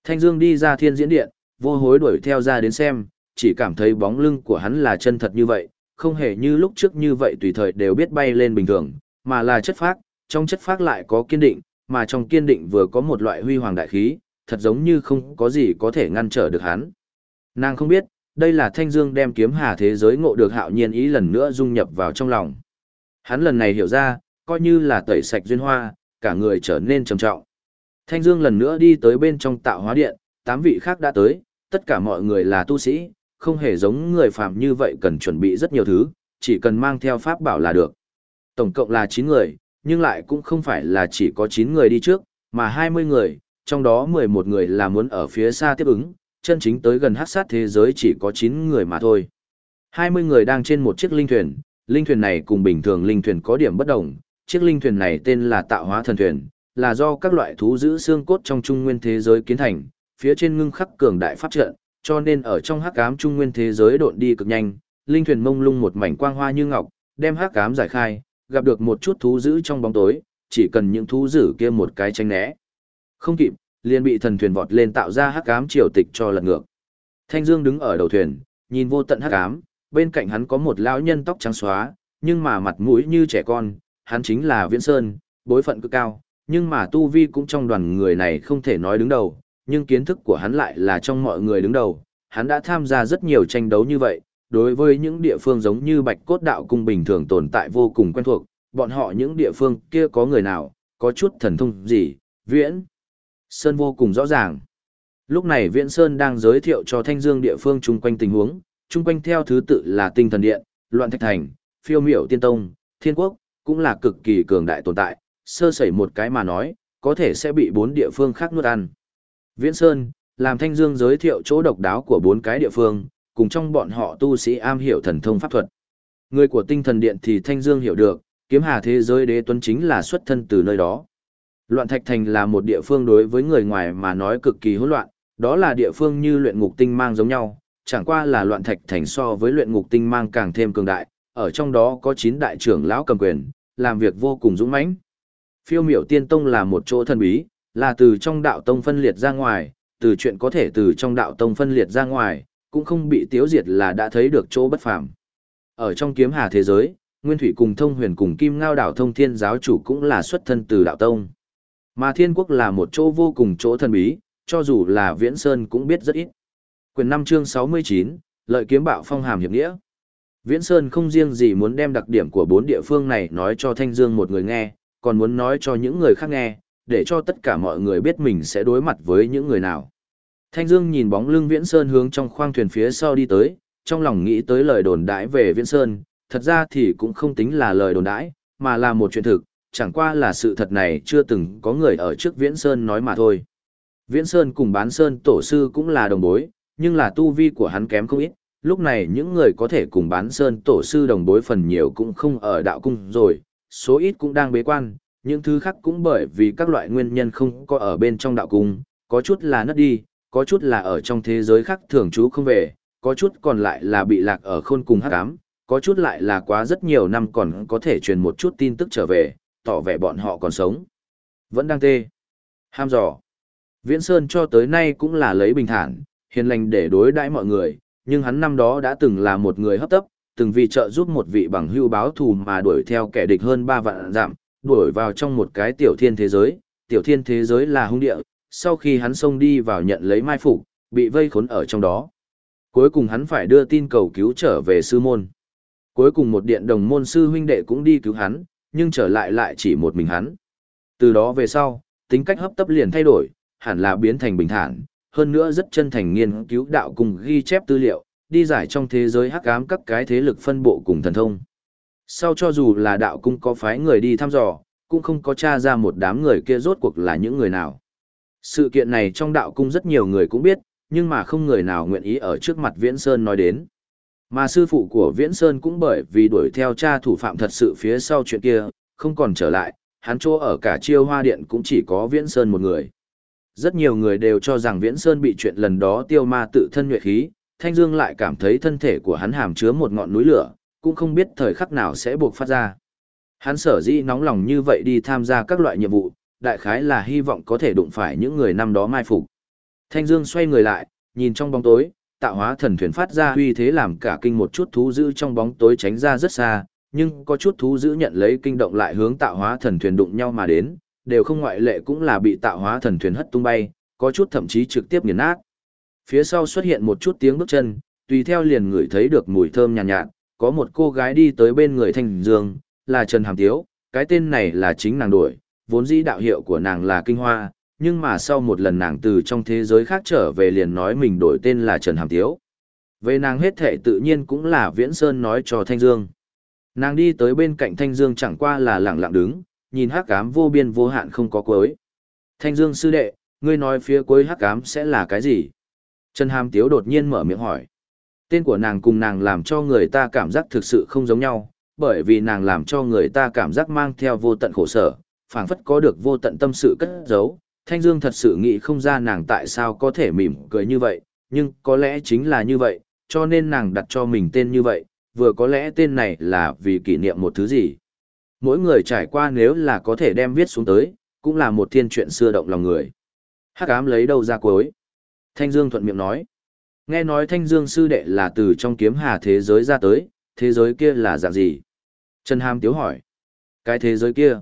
Thanh Dương đi ra thiên diễn điện, vô hối đuổi theo ra đến xem, chỉ cảm thấy bóng lưng của hắn là chân thật như vậy, không hề như lúc trước như vậy tùy thời đều biết bay lên bình thường, mà là chất phác, trong chất phác lại có kiên định, mà trong kiên định vừa có một loại huy hoàng đại khí, thật giống như không có gì có thể ngăn trở được hắn. Nàng không biết, đây là Thanh Dương đem kiếm hà thế giới ngộ được hạo nhiên ý lần nữa dung nhập vào trong lòng. Hắn lần này hiểu ra, coi như là tẩy sạch duyên hoa, cả người trở nên trầm trọng. Thanh Dương lần nữa đi tới bên trong tạo hóa điện, tám vị khác đã tới, tất cả mọi người là tu sĩ, không hề giống người phàm như vậy cần chuẩn bị rất nhiều thứ, chỉ cần mang theo pháp bảo là được. Tổng cộng là 9 người, nhưng lại cũng không phải là chỉ có 9 người đi trước, mà 20 người, trong đó 11 người là muốn ở phía xa tiếp ứng, chân chính tới gần hát sát thế giới chỉ có 9 người mà thôi. 20 người đang trên một chiếc linh thuyền, linh thuyền này cùng bình thường linh thuyền có điểm bất đồng, chiếc linh thuyền này tên là tạo hóa thần thuyền, là do các loại thú giữ xương cốt trong trung nguyên thế giới kiến thành, phía trên ngưng khắc cường đại pháp trận, cho nên ở trong hắc ám trung nguyên thế giới độn đi cực nhanh, linh thuyền mông lung một mảnh quang hoa như ngọc, đem hắc ám giải khai, gặp được một chút thú dữ trong bóng tối, chỉ cần những thú dữ kia một cái tránh né. Không kịp, liền bị thần thuyền vọt lên tạo ra hắc ám triều tịch cho lật ngược. Thanh Dương đứng ở đầu thuyền, nhìn vô tận hắc ám, bên cạnh hắn có một lão nhân tóc trắng xóa, nhưng mà mặt mũi như trẻ con, hắn chính là Viễn Sơn, bối phận cực cao, nhưng mà tu vi cũng trong đoàn người này không thể nói đứng đầu, nhưng kiến thức của hắn lại là trong mọi người đứng đầu. Hắn đã tham gia rất nhiều tranh đấu như vậy, đối với những địa phương giống như Bạch Cốt Đạo Cung bình thường tồn tại vô cùng quen thuộc, bọn họ những địa phương kia có người nào, có chút thần thông gì, Viễn. Sơn vô cùng rõ ràng. Lúc này Viễn Sơn đang giới thiệu cho Thanh Dương địa phương chung quanh tình huống, chung quanh theo thứ tự là Tinh Thần Điện, Loạn Thạch Thành, Phiêu Miểu Tiên Tông, Thiên Quốc, cũng là cực kỳ cường đại tồn tại, sơ sẩy một cái mà nói, có thể sẽ bị bốn địa phương khác nuốt ăn. Viễn Sơn, làm Thanh Dương giới thiệu chỗ độc đáo của bốn cái địa phương, cùng trong bọn họ tu sĩ am hiểu thần thông pháp thuật. Người của tinh thần điện thì Thanh Dương hiểu được, kiếm hà thế giới đế tuấn chính là xuất thân từ nơi đó. Loạn Thạch Thành là một địa phương đối với người ngoài mà nói cực kỳ hỗn loạn, đó là địa phương như luyện ngục tinh mang giống nhau, chẳng qua là Loạn Thạch Thành so với luyện ngục tinh mang càng thêm cường đại, ở trong đó có 9 đại trưởng lão cầm quyền, làm việc vô cùng dũng mãnh. Phiêu miểu tiên tông là một chỗ thần bí, là từ trong đạo tông phân liệt ra ngoài, từ chuyện có thể từ trong đạo tông phân liệt ra ngoài, cũng không bị tiếu diệt là đã thấy được chỗ bất phàm. Ở trong kiếm hà thế giới, Nguyên Thủy cùng Thông Huyền cùng Kim Ngao đảo Thông Thiên giáo chủ cũng là xuất thân từ đạo tông. Mà Thiên Quốc là một chỗ vô cùng chỗ thần bí, cho dù là Viễn Sơn cũng biết rất ít. Quyền 5 chương 69, Lợi kiếm bạo phong hàm hiệp nghĩa. Viễn Sơn không riêng gì muốn đem đặc điểm của bốn địa phương này nói cho Thanh Dương một người nghe, còn muốn nói cho những người khác nghe, để cho tất cả mọi người biết mình sẽ đối mặt với những người nào. Thanh Dương nhìn bóng lưng Viễn Sơn hướng trong khoang thuyền phía sau đi tới, trong lòng nghĩ tới lời đồn đãi về Viễn Sơn, thật ra thì cũng không tính là lời đồn đãi, mà là một chuyện thực, chẳng qua là sự thật này chưa từng có người ở trước Viễn Sơn nói mà thôi. Viễn Sơn cùng bán Sơn tổ sư cũng là đồng bối, nhưng là tu vi của hắn kém không ít, lúc này những người có thể cùng bán Sơn tổ sư đồng bối phần nhiều cũng không ở đạo cung rồi, số ít cũng đang bế quan, những thứ khác cũng bởi vì các loại nguyên nhân không có ở bên trong đạo cung, có chút là nất đi, có chút là ở trong thế giới khác thường trú không về, có chút còn lại là bị lạc ở khôn cùng hắc ám, có chút lại là quá rất nhiều năm còn có thể truyền một chút tin tức trở về, tỏ vẻ bọn họ còn sống. Vẫn đang tê. Ham dò. Viễn Sơn cho tới nay cũng là lấy bình thản, hiền lành để đối đãi mọi người, nhưng hắn năm đó đã từng là một người hấp tấp, từng vì trợ giúp một vị bằng hưu báo thù mà đuổi theo kẻ địch hơn 3 vạn giảm, đuổi vào trong một cái tiểu thiên thế giới, tiểu thiên thế giới là hung địa, sau khi hắn xông đi vào nhận lấy mai phục, bị vây khốn ở trong đó. Cuối cùng hắn phải đưa tin cầu cứu trở về sư môn. Cuối cùng một điện đồng môn sư huynh đệ cũng đi cứu hắn, nhưng trở lại lại chỉ một mình hắn. Từ đó về sau, tính cách hấp tấp liền thay đổi, hẳn là biến thành bình thản, hơn nữa rất chân thành nghiên cứu đạo cùng ghi chép tư liệu, đi giải trong thế giới hắc ám các cái thế lực phân bộ cùng thần thông. Sau cho dù là đạo cung có phái người đi thăm dò, cũng không có tra ra một đám người kia rốt cuộc là những người nào. Sự kiện này trong đạo cung rất nhiều người cũng biết, nhưng mà không người nào nguyện ý ở trước mặt Viễn Sơn nói đến. Mà sư phụ của Viễn Sơn cũng bởi vì đuổi theo cha thủ phạm thật sự phía sau chuyện kia, không còn trở lại, hắn chỗ ở cả chiêu hoa điện cũng chỉ có Viễn Sơn một người. Rất nhiều người đều cho rằng Viễn Sơn bị chuyện lần đó tiêu ma tự thân nhuệ khí, Thanh Dương lại cảm thấy thân thể của hắn hàm chứa một ngọn núi lửa, cũng không biết thời khắc nào sẽ buộc phát ra. Hắn sở dĩ nóng lòng như vậy đi tham gia các loại nhiệm vụ, đại khái là hy vọng có thể đụng phải những người năm đó mai phục. Thanh Dương xoay người lại, nhìn trong bóng tối, tạo hóa thần thuyền phát ra uy thế làm cả kinh một chút thú dữ trong bóng tối tránh ra rất xa, nhưng có chút thú dữ nhận lấy kinh động lại hướng tạo hóa thần thuyền đụng nhau mà đến, đều không ngoại lệ cũng là bị tạo hóa thần thuyền hất tung bay, có chút thậm chí trực tiếp nghiền nát. Phía sau xuất hiện một chút tiếng bước chân, tùy theo liền ngửi thấy được mùi thơm nhàn nhạt, nhạt, có một cô gái đi tới bên người Thanh Dương, là Trần Hàm Tiếu, cái tên này là chính nàng đổi, vốn dĩ đạo hiệu của nàng là Kinh Hoa, nhưng mà sau một lần nàng từ trong thế giới khác trở về liền nói mình đổi tên là Trần Hàm Tiếu. Về nàng hết thệ tự nhiên cũng là Viễn Sơn nói cho Thanh Dương. Nàng đi tới bên cạnh Thanh Dương chẳng qua là lặng lặng đứng, nhìn hắc ám vô biên vô hạn không có cuối. Thanh Dương sư đệ, ngươi nói phía cuối hắc ám sẽ là cái gì? Trần Hàm Tiếu đột nhiên mở miệng hỏi. Tên của nàng cùng nàng làm cho người ta cảm giác thực sự không giống nhau, bởi vì nàng làm cho người ta cảm giác mang theo vô tận khổ sở, phảng phất có được vô tận tâm sự cất giấu. Thanh Dương thật sự nghĩ không ra nàng tại sao có thể mỉm cười như vậy, nhưng có lẽ chính là như vậy, cho nên nàng đặt cho mình tên như vậy, vừa có lẽ tên này là vì kỷ niệm một thứ gì. Mỗi người trải qua nếu là có thể đem viết xuống tới, cũng là một thiên chuyện xưa động lòng người. Hắc ám lấy đâu ra cuối. Thanh Dương thuận miệng nói. Nghe nói Thanh Dương sư đệ là từ trong kiếm hà thế giới ra tới, thế giới kia là dạng gì? Trần Hàm tiếu hỏi. Cái thế giới kia.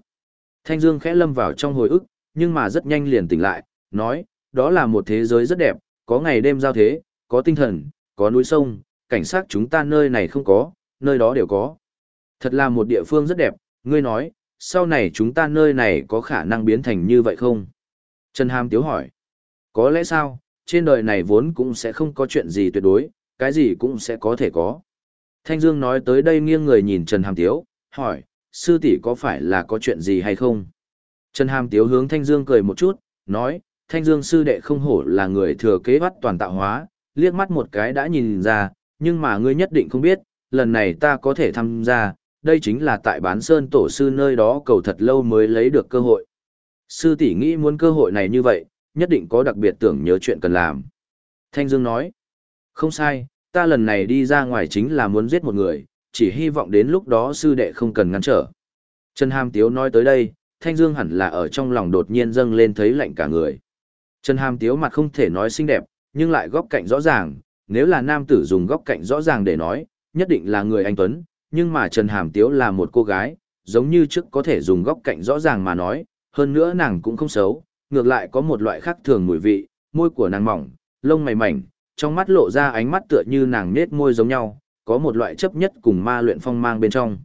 Thanh Dương khẽ lâm vào trong hồi ức, nhưng mà rất nhanh liền tỉnh lại, nói, đó là một thế giới rất đẹp, có ngày đêm giao thế, có tinh thần, có núi sông, cảnh sát chúng ta nơi này không có, nơi đó đều có. Thật là một địa phương rất đẹp, ngươi nói, sau này chúng ta nơi này có khả năng biến thành như vậy không? Trần Hàm tiếu hỏi. Có lẽ sao, trên đời này vốn cũng sẽ không có chuyện gì tuyệt đối, cái gì cũng sẽ có thể có. Thanh Dương nói tới đây nghiêng người nhìn Trần Hàm Tiếu, hỏi, sư tỷ có phải là có chuyện gì hay không? Trần Hàm Tiếu hướng Thanh Dương cười một chút, nói, Thanh Dương sư đệ không hổ là người thừa kế bắt toàn tạo hóa, liếc mắt một cái đã nhìn ra, nhưng mà ngươi nhất định không biết, lần này ta có thể tham gia, đây chính là tại bán sơn tổ sư nơi đó cầu thật lâu mới lấy được cơ hội. Sư tỷ nghĩ muốn cơ hội này như vậy, nhất định có đặc biệt tưởng nhớ chuyện cần làm. Thanh Dương nói, không sai, ta lần này đi ra ngoài chính là muốn giết một người, chỉ hy vọng đến lúc đó sư đệ không cần ngăn trở. Trần Hàm Tiếu nói tới đây, Thanh Dương hẳn là ở trong lòng đột nhiên dâng lên thấy lạnh cả người. Trần Hàm Tiếu mặt không thể nói xinh đẹp, nhưng lại góc cạnh rõ ràng, nếu là nam tử dùng góc cạnh rõ ràng để nói, nhất định là người anh Tuấn, nhưng mà Trần Hàm Tiếu là một cô gái, giống như trước có thể dùng góc cạnh rõ ràng mà nói, hơn nữa nàng cũng không xấu, ngược lại có một loại khác thường mùi vị, môi của nàng mỏng, lông mày mảnh, trong mắt lộ ra ánh mắt tựa như nàng nết môi giống nhau, có một loại chấp nhất cùng ma luyện phong mang bên trong.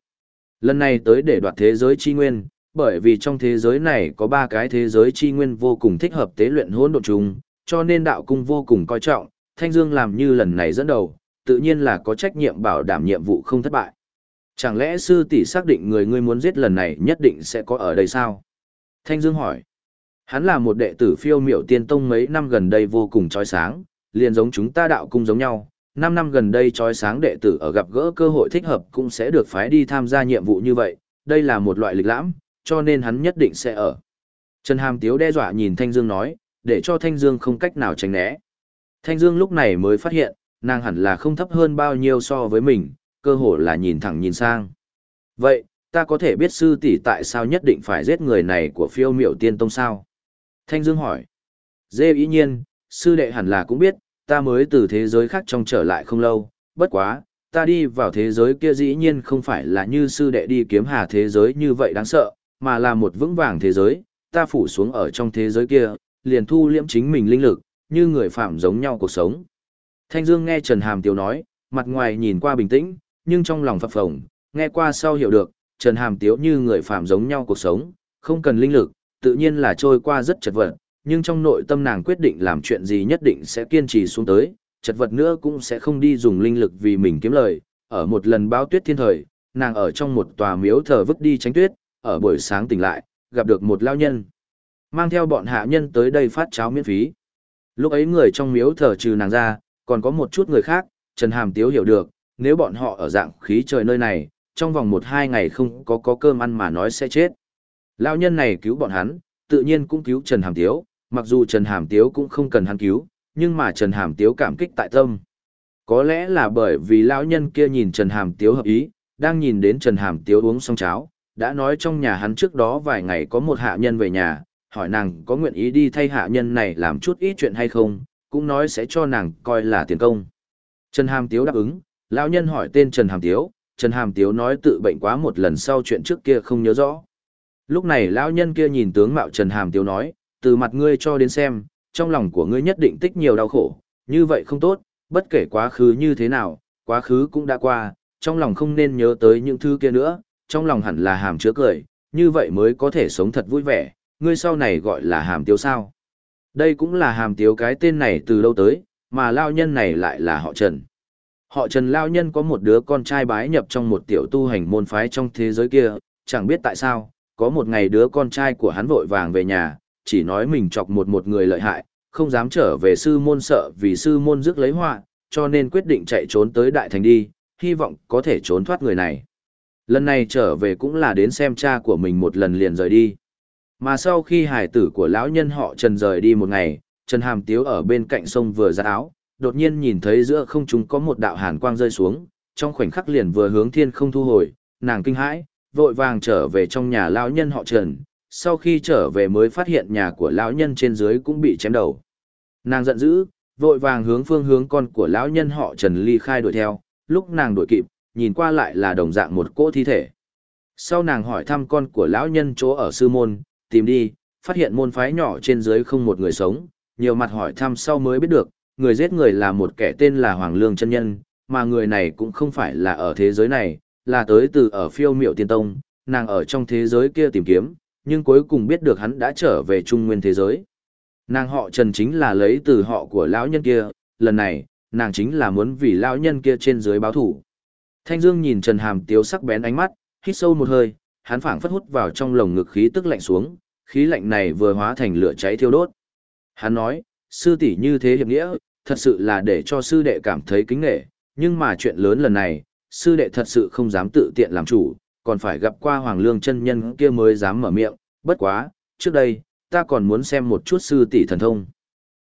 Lần này tới để đoạt thế giới chi nguyên, bởi vì trong thế giới này có ba cái thế giới chi nguyên vô cùng thích hợp tế luyện hỗn độn chúng, cho nên đạo cung vô cùng coi trọng, Thanh Dương làm như lần này dẫn đầu, tự nhiên là có trách nhiệm bảo đảm nhiệm vụ không thất bại. Chẳng lẽ sư tỷ xác định người ngươi muốn giết lần này nhất định sẽ có ở đây sao? Thanh Dương hỏi. Hắn là một đệ tử phiêu miểu tiên tông mấy năm gần đây vô cùng trói sáng, liền giống chúng ta đạo cung giống nhau. Năm năm gần đây trói sáng đệ tử ở gặp gỡ cơ hội thích hợp cũng sẽ được phái đi tham gia nhiệm vụ như vậy, đây là một loại lịch lãm, cho nên hắn nhất định sẽ ở. Trần Hàm Tiếu đe dọa nhìn Thanh Dương nói, để cho Thanh Dương không cách nào tránh né. Thanh Dương lúc này mới phát hiện, nàng hẳn là không thấp hơn bao nhiêu so với mình, cơ hồ là nhìn thẳng nhìn sang. Vậy, ta có thể biết sư tỷ tại sao nhất định phải giết người này của phiêu miểu tiên tông sao? Thanh Dương hỏi. Dê ý nhiên, sư đệ hẳn là cũng biết, ta mới từ thế giới khác trong trở lại không lâu, bất quá, ta đi vào thế giới kia dĩ nhiên không phải là như sư đệ đi kiếm hà thế giới như vậy đáng sợ, mà là một vững vàng thế giới, ta phủ xuống ở trong thế giới kia, liền thu liễm chính mình linh lực, như người phạm giống nhau cuộc sống. Thanh Dương nghe Trần Hàm Tiếu nói, mặt ngoài nhìn qua bình tĩnh, nhưng trong lòng phập phồng, nghe qua sau hiểu được, Trần Hàm Tiếu như người phạm giống nhau cuộc sống, không cần linh lực, tự nhiên là trôi qua rất chật vật, nhưng trong nội tâm nàng quyết định làm chuyện gì nhất định sẽ kiên trì xuống tới, chật vật nữa cũng sẽ không đi dùng linh lực vì mình kiếm lời. Ở một lần báo tuyết thiên thời, nàng ở trong một tòa miếu thờ vứt đi tránh tuyết, ở buổi sáng tỉnh lại, gặp được một lao nhân. Mang theo bọn hạ nhân tới đây phát cháo miễn phí. Lúc ấy người trong miếu thờ trừ nàng ra, còn có một chút người khác, Trần Hàm Tiếu hiểu được, nếu bọn họ ở dạng khí trời nơi này, trong vòng một hai ngày không có có cơm ăn mà nói sẽ chết. Lão nhân này cứu bọn hắn, tự nhiên cũng cứu Trần Hàm Tiếu, mặc dù Trần Hàm Tiếu cũng không cần hắn cứu, nhưng mà Trần Hàm Tiếu cảm kích tại tâm. Có lẽ là bởi vì lão nhân kia nhìn Trần Hàm Tiếu hợp ý, đang nhìn đến Trần Hàm Tiếu uống xong cháo, đã nói trong nhà hắn trước đó vài ngày có một hạ nhân về nhà, hỏi nàng có nguyện ý đi thay hạ nhân này làm chút ít chuyện hay không, cũng nói sẽ cho nàng coi là tiền công. Trần Hàm Tiếu đáp ứng, lão nhân hỏi tên Trần Hàm Tiếu, Trần Hàm Tiếu nói tự bệnh quá một lần sau chuyện trước kia không nhớ rõ. Lúc này lão nhân kia nhìn tướng mạo Trần Hàm Tiếu nói, từ mặt ngươi cho đến xem, trong lòng của ngươi nhất định tích nhiều đau khổ, như vậy không tốt, bất kể quá khứ như thế nào, quá khứ cũng đã qua, trong lòng không nên nhớ tới những thứ kia nữa, trong lòng hẳn là hàm chứa cười, như vậy mới có thể sống thật vui vẻ, ngươi sau này gọi là hàm tiếu sao. Đây cũng là hàm tiếu cái tên này từ lâu tới, mà lao nhân này lại là họ Trần. Họ Trần lao nhân có một đứa con trai bái nhập trong một tiểu tu hành môn phái trong thế giới kia, chẳng biết tại sao, có một ngày đứa con trai của hắn vội vàng về nhà, chỉ nói mình chọc một một người lợi hại, không dám trở về sư môn sợ vì sư môn rước lấy họa, cho nên quyết định chạy trốn tới đại thành đi, hy vọng có thể trốn thoát người này. Lần này trở về cũng là đến xem cha của mình một lần liền rời đi. Mà sau khi hải tử của lão nhân họ Trần rời đi một ngày, Trần Hàm Tiếu ở bên cạnh sông vừa ra áo, đột nhiên nhìn thấy giữa không trung có một đạo hàn quang rơi xuống, trong khoảnh khắc liền vừa hướng thiên không thu hồi, nàng kinh hãi, vội vàng trở về trong nhà lão nhân họ Trần, sau khi trở về mới phát hiện nhà của lão nhân trên dưới cũng bị chém đầu. Nàng giận dữ, vội vàng hướng phương hướng con của lão nhân họ Trần ly khai đuổi theo, lúc nàng đuổi kịp, nhìn qua lại là đồng dạng một cỗ thi thể. Sau nàng hỏi thăm con của lão nhân chỗ ở sư môn, tìm đi, phát hiện môn phái nhỏ trên dưới không một người sống, nhiều mặt hỏi thăm sau mới biết được, người giết người là một kẻ tên là Hoàng Lương chân Nhân, mà người này cũng không phải là ở thế giới này, là tới từ ở phiêu miệu tiên tông, nàng ở trong thế giới kia tìm kiếm, nhưng cuối cùng biết được hắn đã trở về trung nguyên thế giới. Nàng họ Trần chính là lấy từ họ của lão nhân kia, lần này, nàng chính là muốn vì lão nhân kia trên dưới báo thủ. Thanh Dương nhìn Trần Hàm Tiếu sắc bén ánh mắt, hít sâu một hơi, hắn phảng phất hút vào trong lồng ngực khí tức lạnh xuống, khí lạnh này vừa hóa thành lửa cháy thiêu đốt. Hắn nói, sư tỷ như thế hiệp nghĩa, thật sự là để cho sư đệ cảm thấy kính nghệ, nhưng mà chuyện lớn lần này, sư đệ thật sự không dám tự tiện làm chủ, còn phải gặp qua Hoàng Lương chân nhân kia mới dám mở miệng, bất quá, trước đây, ta còn muốn xem một chút sư tỷ thần thông.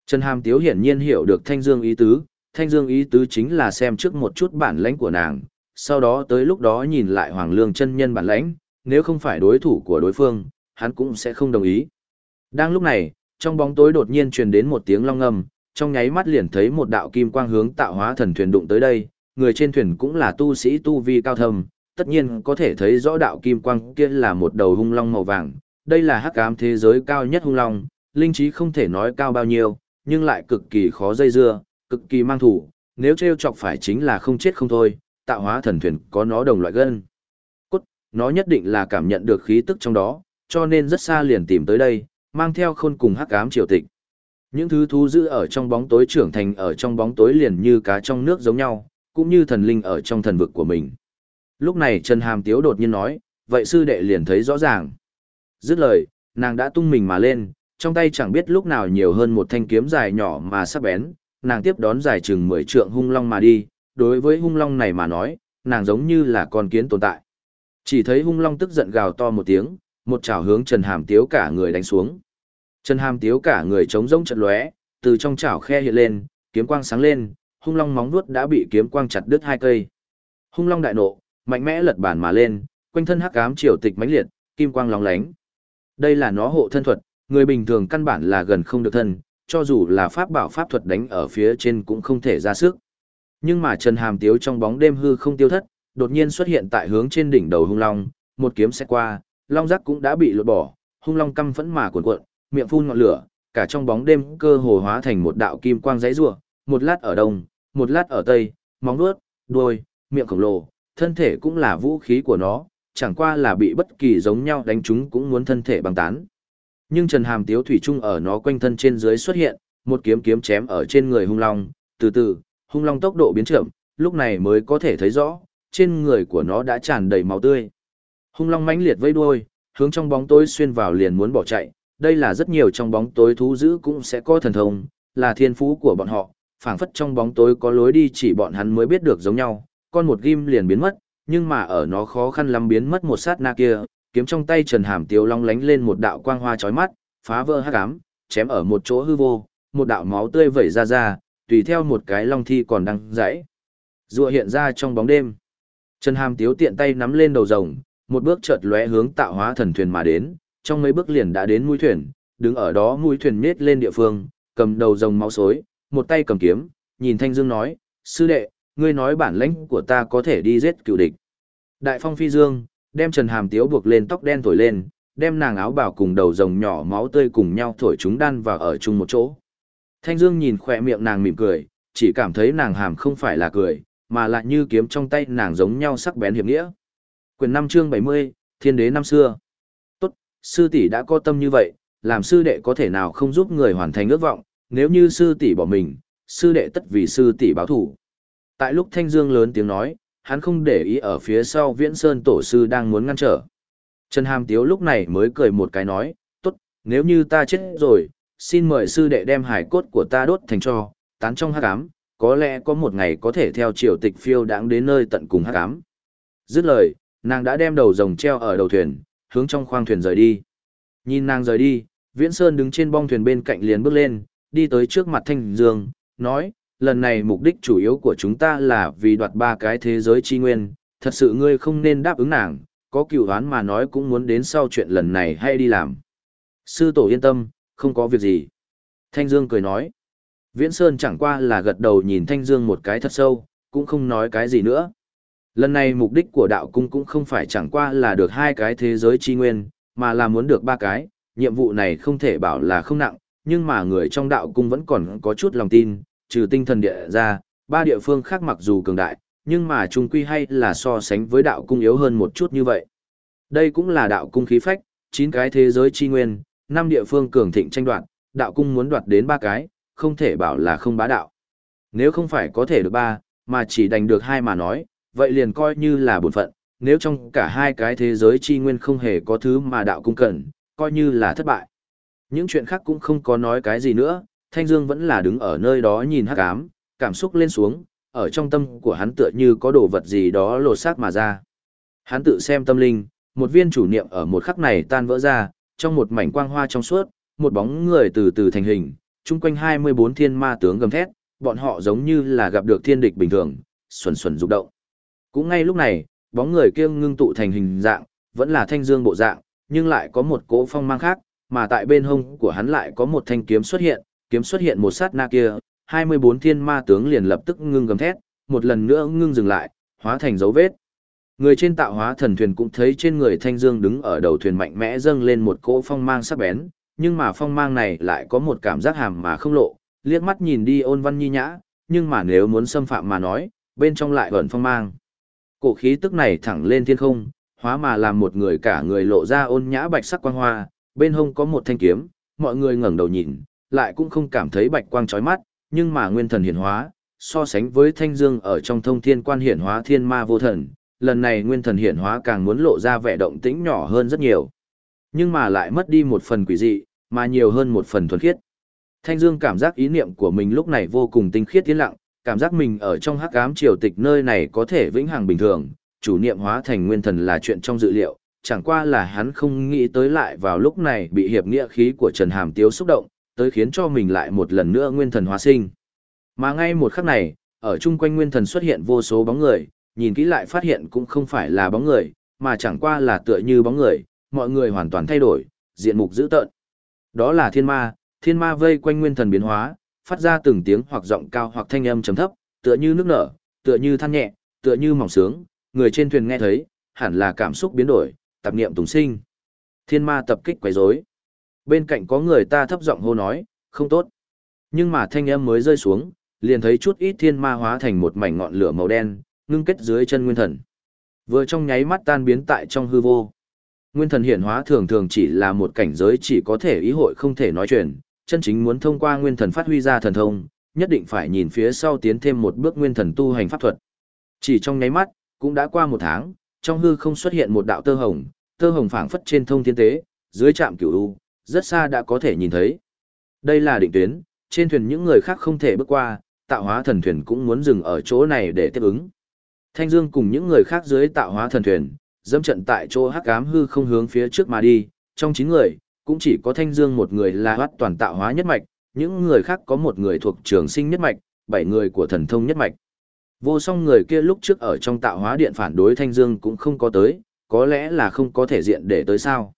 Trần Hàm Tiếu hiển nhiên hiểu được Thanh Dương ý tứ, Thanh Dương ý tứ chính là xem trước một chút bản lãnh của nàng, sau đó tới lúc đó nhìn lại Hoàng Lương chân nhân bản lãnh, nếu không phải đối thủ của đối phương, hắn cũng sẽ không đồng ý. Đang lúc này, trong bóng tối đột nhiên truyền đến một tiếng long ngâm, trong nháy mắt liền thấy một đạo kim quang hướng tạo hóa thần thuyền đụng tới đây, người trên thuyền cũng là tu sĩ tu vi cao thâm, tất nhiên có thể thấy rõ đạo kim quang kia là một đầu hung long màu vàng, đây là hắc ám thế giới cao nhất hung long, linh trí không thể nói cao bao nhiêu, nhưng lại cực kỳ khó dây dưa, cực kỳ mang thủ, nếu treo chọc phải chính là không chết không thôi, tạo hóa thần thuyền có nó đồng loại gân. Cốt, nó nhất định là cảm nhận được khí tức trong đó, cho nên rất xa liền tìm tới đây, mang theo khôn cùng hắc ám triều tịch. Những thứ thú giữ ở trong bóng tối trưởng thành ở trong bóng tối liền như cá trong nước giống nhau, cũng như thần linh ở trong thần vực của mình. Lúc này Trần Hàm Tiếu đột nhiên nói, vậy sư đệ liền thấy rõ ràng. Dứt lời, nàng đã tung mình mà lên, trong tay chẳng biết lúc nào nhiều hơn một thanh kiếm dài nhỏ mà sắc bén, nàng tiếp đón dài chừng 10 trượng hung long mà đi, đối với hung long này mà nói, nàng giống như là con kiến tồn tại. Chỉ thấy hung long tức giận gào to một tiếng, một chảo hướng Trần Hàm Tiếu cả người đánh xuống. Trần Hàm Tiếu cả người trống rỗng chật lóe, từ trong chảo khe hiện lên, kiếm quang sáng lên, hung long móng vuốt đã bị kiếm quang chặt đứt hai cây. Hung long đại nộ, mạnh mẽ lật bản mà lên, quanh thân hắc ám triều tịch mãnh liệt, kim quang lóng lánh. Đây là nó hộ thân thuật, người bình thường căn bản là gần không được thân, cho dù là pháp bảo pháp thuật đánh ở phía trên cũng không thể ra sức. Nhưng mà Trần Hàm Tiếu trong bóng đêm hư không tiêu thất, đột nhiên xuất hiện tại hướng trên đỉnh đầu hung long, một kiếm sẽ qua, long giác cũng đã bị lột bỏ, hung long căm phẫn mà cuộn cuộn, miệng phun ngọn lửa, cả trong bóng đêm cơ hồ hóa thành một đạo kim quang giấy rủa, một lát ở đông, một lát ở tây, móng vuốt, đuôi, miệng khổng lồ, thân thể cũng là vũ khí của nó, chẳng qua là bị bất kỳ giống nhau đánh chúng cũng muốn thân thể băng tán. Nhưng Trần Hàm Tiếu thủy chung ở nó quanh thân trên dưới xuất hiện, một kiếm kiếm chém ở trên người hung long, từ từ, hung long tốc độ biến chậm, lúc này mới có thể thấy rõ, trên người của nó đã tràn đầy máu tươi. Hung long mãnh liệt vây đuôi, hướng trong bóng tối xuyên vào liền muốn bỏ chạy, đây là rất nhiều trong bóng tối thú dữ cũng sẽ có thần thông, là thiên phú của bọn họ, phảng phất trong bóng tối có lối đi chỉ bọn hắn mới biết được giống nhau, con một ghim liền biến mất, nhưng mà ở nó khó khăn lắm biến mất một sát na kia, kiếm trong tay Trần Hàm Tiếu long lánh lên một đạo quang hoa chói mắt, phá vỡ hắc ám, chém ở một chỗ hư vô, một đạo máu tươi vẩy ra ra, tùy theo một cái long thi còn đang dãy. Rùa hiện ra trong bóng đêm. Trần Hàm Tiếu tiện tay nắm lên đầu rồng, một bước chợt lóe hướng tạo hóa thần thuyền mà đến, trong mấy bước liền đã đến mũi thuyền, đứng ở đó mũi thuyền nết lên địa phương, cầm đầu rồng máu xối, một tay cầm kiếm, nhìn Thanh Dương nói, sư đệ, ngươi nói bản lãnh của ta có thể đi giết cựu địch. Đại phong phi dương, đem Trần Hàm Tiếu buộc lên tóc đen thổi lên, đem nàng áo bào cùng đầu rồng nhỏ máu tươi cùng nhau thổi chúng đan vào ở chung một chỗ. Thanh Dương nhìn khỏe miệng nàng mỉm cười, chỉ cảm thấy nàng hàm không phải là cười, mà lại như kiếm trong tay nàng giống nhau sắc bén hiểm nghĩa. Quyền năm chương 70, Thiên đế năm xưa. Tốt, sư tỷ đã có tâm như vậy, làm sư đệ có thể nào không giúp người hoàn thành ước vọng, nếu như sư tỷ bỏ mình, sư đệ tất vì sư tỷ báo thủ. Tại lúc Thanh Dương lớn tiếng nói, hắn không để ý ở phía sau Viễn Sơn tổ sư đang muốn ngăn trở. Trần Hàm Tiếu lúc này mới cười một cái nói, tốt, nếu như ta chết rồi, xin mời sư đệ đem hải cốt của ta đốt thành cho, tán trong hắc ám, có lẽ có một ngày có thể theo triều tịch phiêu đãng đến nơi tận cùng hắc ám. Dứt lời, nàng đã đem đầu rồng treo ở đầu thuyền, hướng trong khoang thuyền rời đi. Nhìn nàng rời đi, Viễn Sơn đứng trên bong thuyền bên cạnh liền bước lên, đi tới trước mặt Thanh Dương, nói, lần này mục đích chủ yếu của chúng ta là vì đoạt ba cái thế giới chi nguyên, thật sự ngươi không nên đáp ứng nàng, có cựu đoán mà nói cũng muốn đến sau chuyện lần này hay đi làm. Sư tổ yên tâm, không có việc gì. Thanh Dương cười nói. Viễn Sơn chẳng qua là gật đầu nhìn Thanh Dương một cái thật sâu, cũng không nói cái gì nữa. Lần này mục đích của đạo cung cũng không phải chẳng qua là được hai cái thế giới chi nguyên, mà là muốn được ba cái, nhiệm vụ này không thể bảo là không nặng, nhưng mà người trong đạo cung vẫn còn có chút lòng tin, trừ tinh thần địa ra, ba địa phương khác mặc dù cường đại, nhưng mà chung quy hay là so sánh với đạo cung yếu hơn một chút như vậy. Đây cũng là đạo cung khí phách, chín cái thế giới chi nguyên, năm địa phương cường thịnh tranh đoạt, đạo cung muốn đoạt đến ba cái, không thể bảo là không bá đạo. Nếu không phải có thể được ba, mà chỉ đành được hai mà nói, vậy liền coi như là bổn phận, nếu trong cả hai cái thế giới chi nguyên không hề có thứ mà đạo cung cần, coi như là thất bại. Những chuyện khác cũng không có nói cái gì nữa, Thanh Dương vẫn là đứng ở nơi đó nhìn hắc ám, cảm xúc lên xuống, ở trong tâm của hắn tựa như có đồ vật gì đó lột xác mà ra. Hắn tự xem tâm linh, một viên chủ niệm ở một khắc này tan vỡ ra, trong một mảnh quang hoa trong suốt, một bóng người từ từ thành hình, chung quanh 24 thiên ma tướng gầm thét, bọn họ giống như là gặp được thiên địch bình thường, xuẩn xuẩn rụng động. Cũng ngay lúc này, bóng người kia ngưng tụ thành hình dạng, vẫn là thanh dương bộ dạng, nhưng lại có một cỗ phong mang khác, mà tại bên hông của hắn lại có một thanh kiếm xuất hiện, kiếm xuất hiện một sát na kia, 24 thiên ma tướng liền lập tức ngưng gầm thét, một lần nữa ngưng dừng lại, hóa thành dấu vết. Người trên tạo hóa thần thuyền cũng thấy trên người Thanh Dương đứng ở đầu thuyền mạnh mẽ dâng lên một cỗ phong mang sắc bén, nhưng mà phong mang này lại có một cảm giác hàm mà không lộ, liếc mắt nhìn đi ôn văn nhi nhã, nhưng mà nếu muốn xâm phạm mà nói, bên trong lại vẫn phong mang. Cổ khí tức này thẳng lên thiên không, hóa mà làm một người cả người lộ ra ôn nhã bạch sắc quang hoa, bên hông có một thanh kiếm, mọi người ngẩng đầu nhìn, lại cũng không cảm thấy bạch quang chói mắt, nhưng mà nguyên thần hiển hóa, so sánh với thanh dương ở trong thông thiên quan hiển hóa thiên ma vô thần, lần này nguyên thần hiển hóa càng muốn lộ ra vẻ động tĩnh nhỏ hơn rất nhiều. Nhưng mà lại mất đi một phần quỷ dị, mà nhiều hơn một phần thuần khiết. Thanh Dương cảm giác ý niệm của mình lúc này vô cùng tinh khiết tiến lặng, cảm giác mình ở trong hắc ám triều tịch nơi này có thể vĩnh hằng bình thường, chủ niệm hóa thành nguyên thần là chuyện trong dự liệu, chẳng qua là hắn không nghĩ tới lại vào lúc này bị hiệp nghĩa khí của Trần Hàm Tiếu xúc động, tới khiến cho mình lại một lần nữa nguyên thần hóa sinh. Mà ngay một khắc này, ở chung quanh nguyên thần xuất hiện vô số bóng người, nhìn kỹ lại phát hiện cũng không phải là bóng người, mà chẳng qua là tựa như bóng người, mọi người hoàn toàn thay đổi, diện mục dữ tợn. Đó là thiên ma, thiên ma vây quanh nguyên thần biến hóa, phát ra từng tiếng hoặc giọng cao hoặc thanh âm trầm thấp, tựa như nước nở, tựa như than nhẹ, tựa như mỏng sướng, người trên thuyền nghe thấy, hẳn là cảm xúc biến đổi, tập niệm tùng sinh. Thiên ma tập kích quấy rối. Bên cạnh có người ta thấp giọng hô nói, không tốt. Nhưng mà thanh âm mới rơi xuống, liền thấy chút ít thiên ma hóa thành một mảnh ngọn lửa màu đen, ngưng kết dưới chân nguyên thần. Vừa trong nháy mắt tan biến tại trong hư vô. Nguyên thần hiển hóa thường thường chỉ là một cảnh giới chỉ có thể ý hội không thể nói chuyện, chân chính muốn thông qua nguyên thần phát huy ra thần thông, nhất định phải nhìn phía sau tiến thêm một bước nguyên thần tu hành pháp thuật. Chỉ trong nháy mắt, cũng đã qua một tháng, trong hư không xuất hiện một đạo tơ hồng, tơ hồng phảng phất trên thông thiên tế, dưới trạm cửu u, rất xa đã có thể nhìn thấy. Đây là định tuyến, trên thuyền những người khác không thể bước qua, tạo hóa thần thuyền cũng muốn dừng ở chỗ này để tiếp ứng. Thanh Dương cùng những người khác dưới tạo hóa thần thuyền, dẫm trận tại chỗ hắc ám hư không hướng phía trước mà đi, trong chín người, cũng chỉ có Thanh Dương một người là hoát toàn tạo hóa nhất mạch, những người khác có một người thuộc trường sinh nhất mạch, bảy người của thần thông nhất mạch. Vô song người kia lúc trước ở trong tạo hóa điện phản đối Thanh Dương cũng không có tới, có lẽ là không có thể diện để tới sao.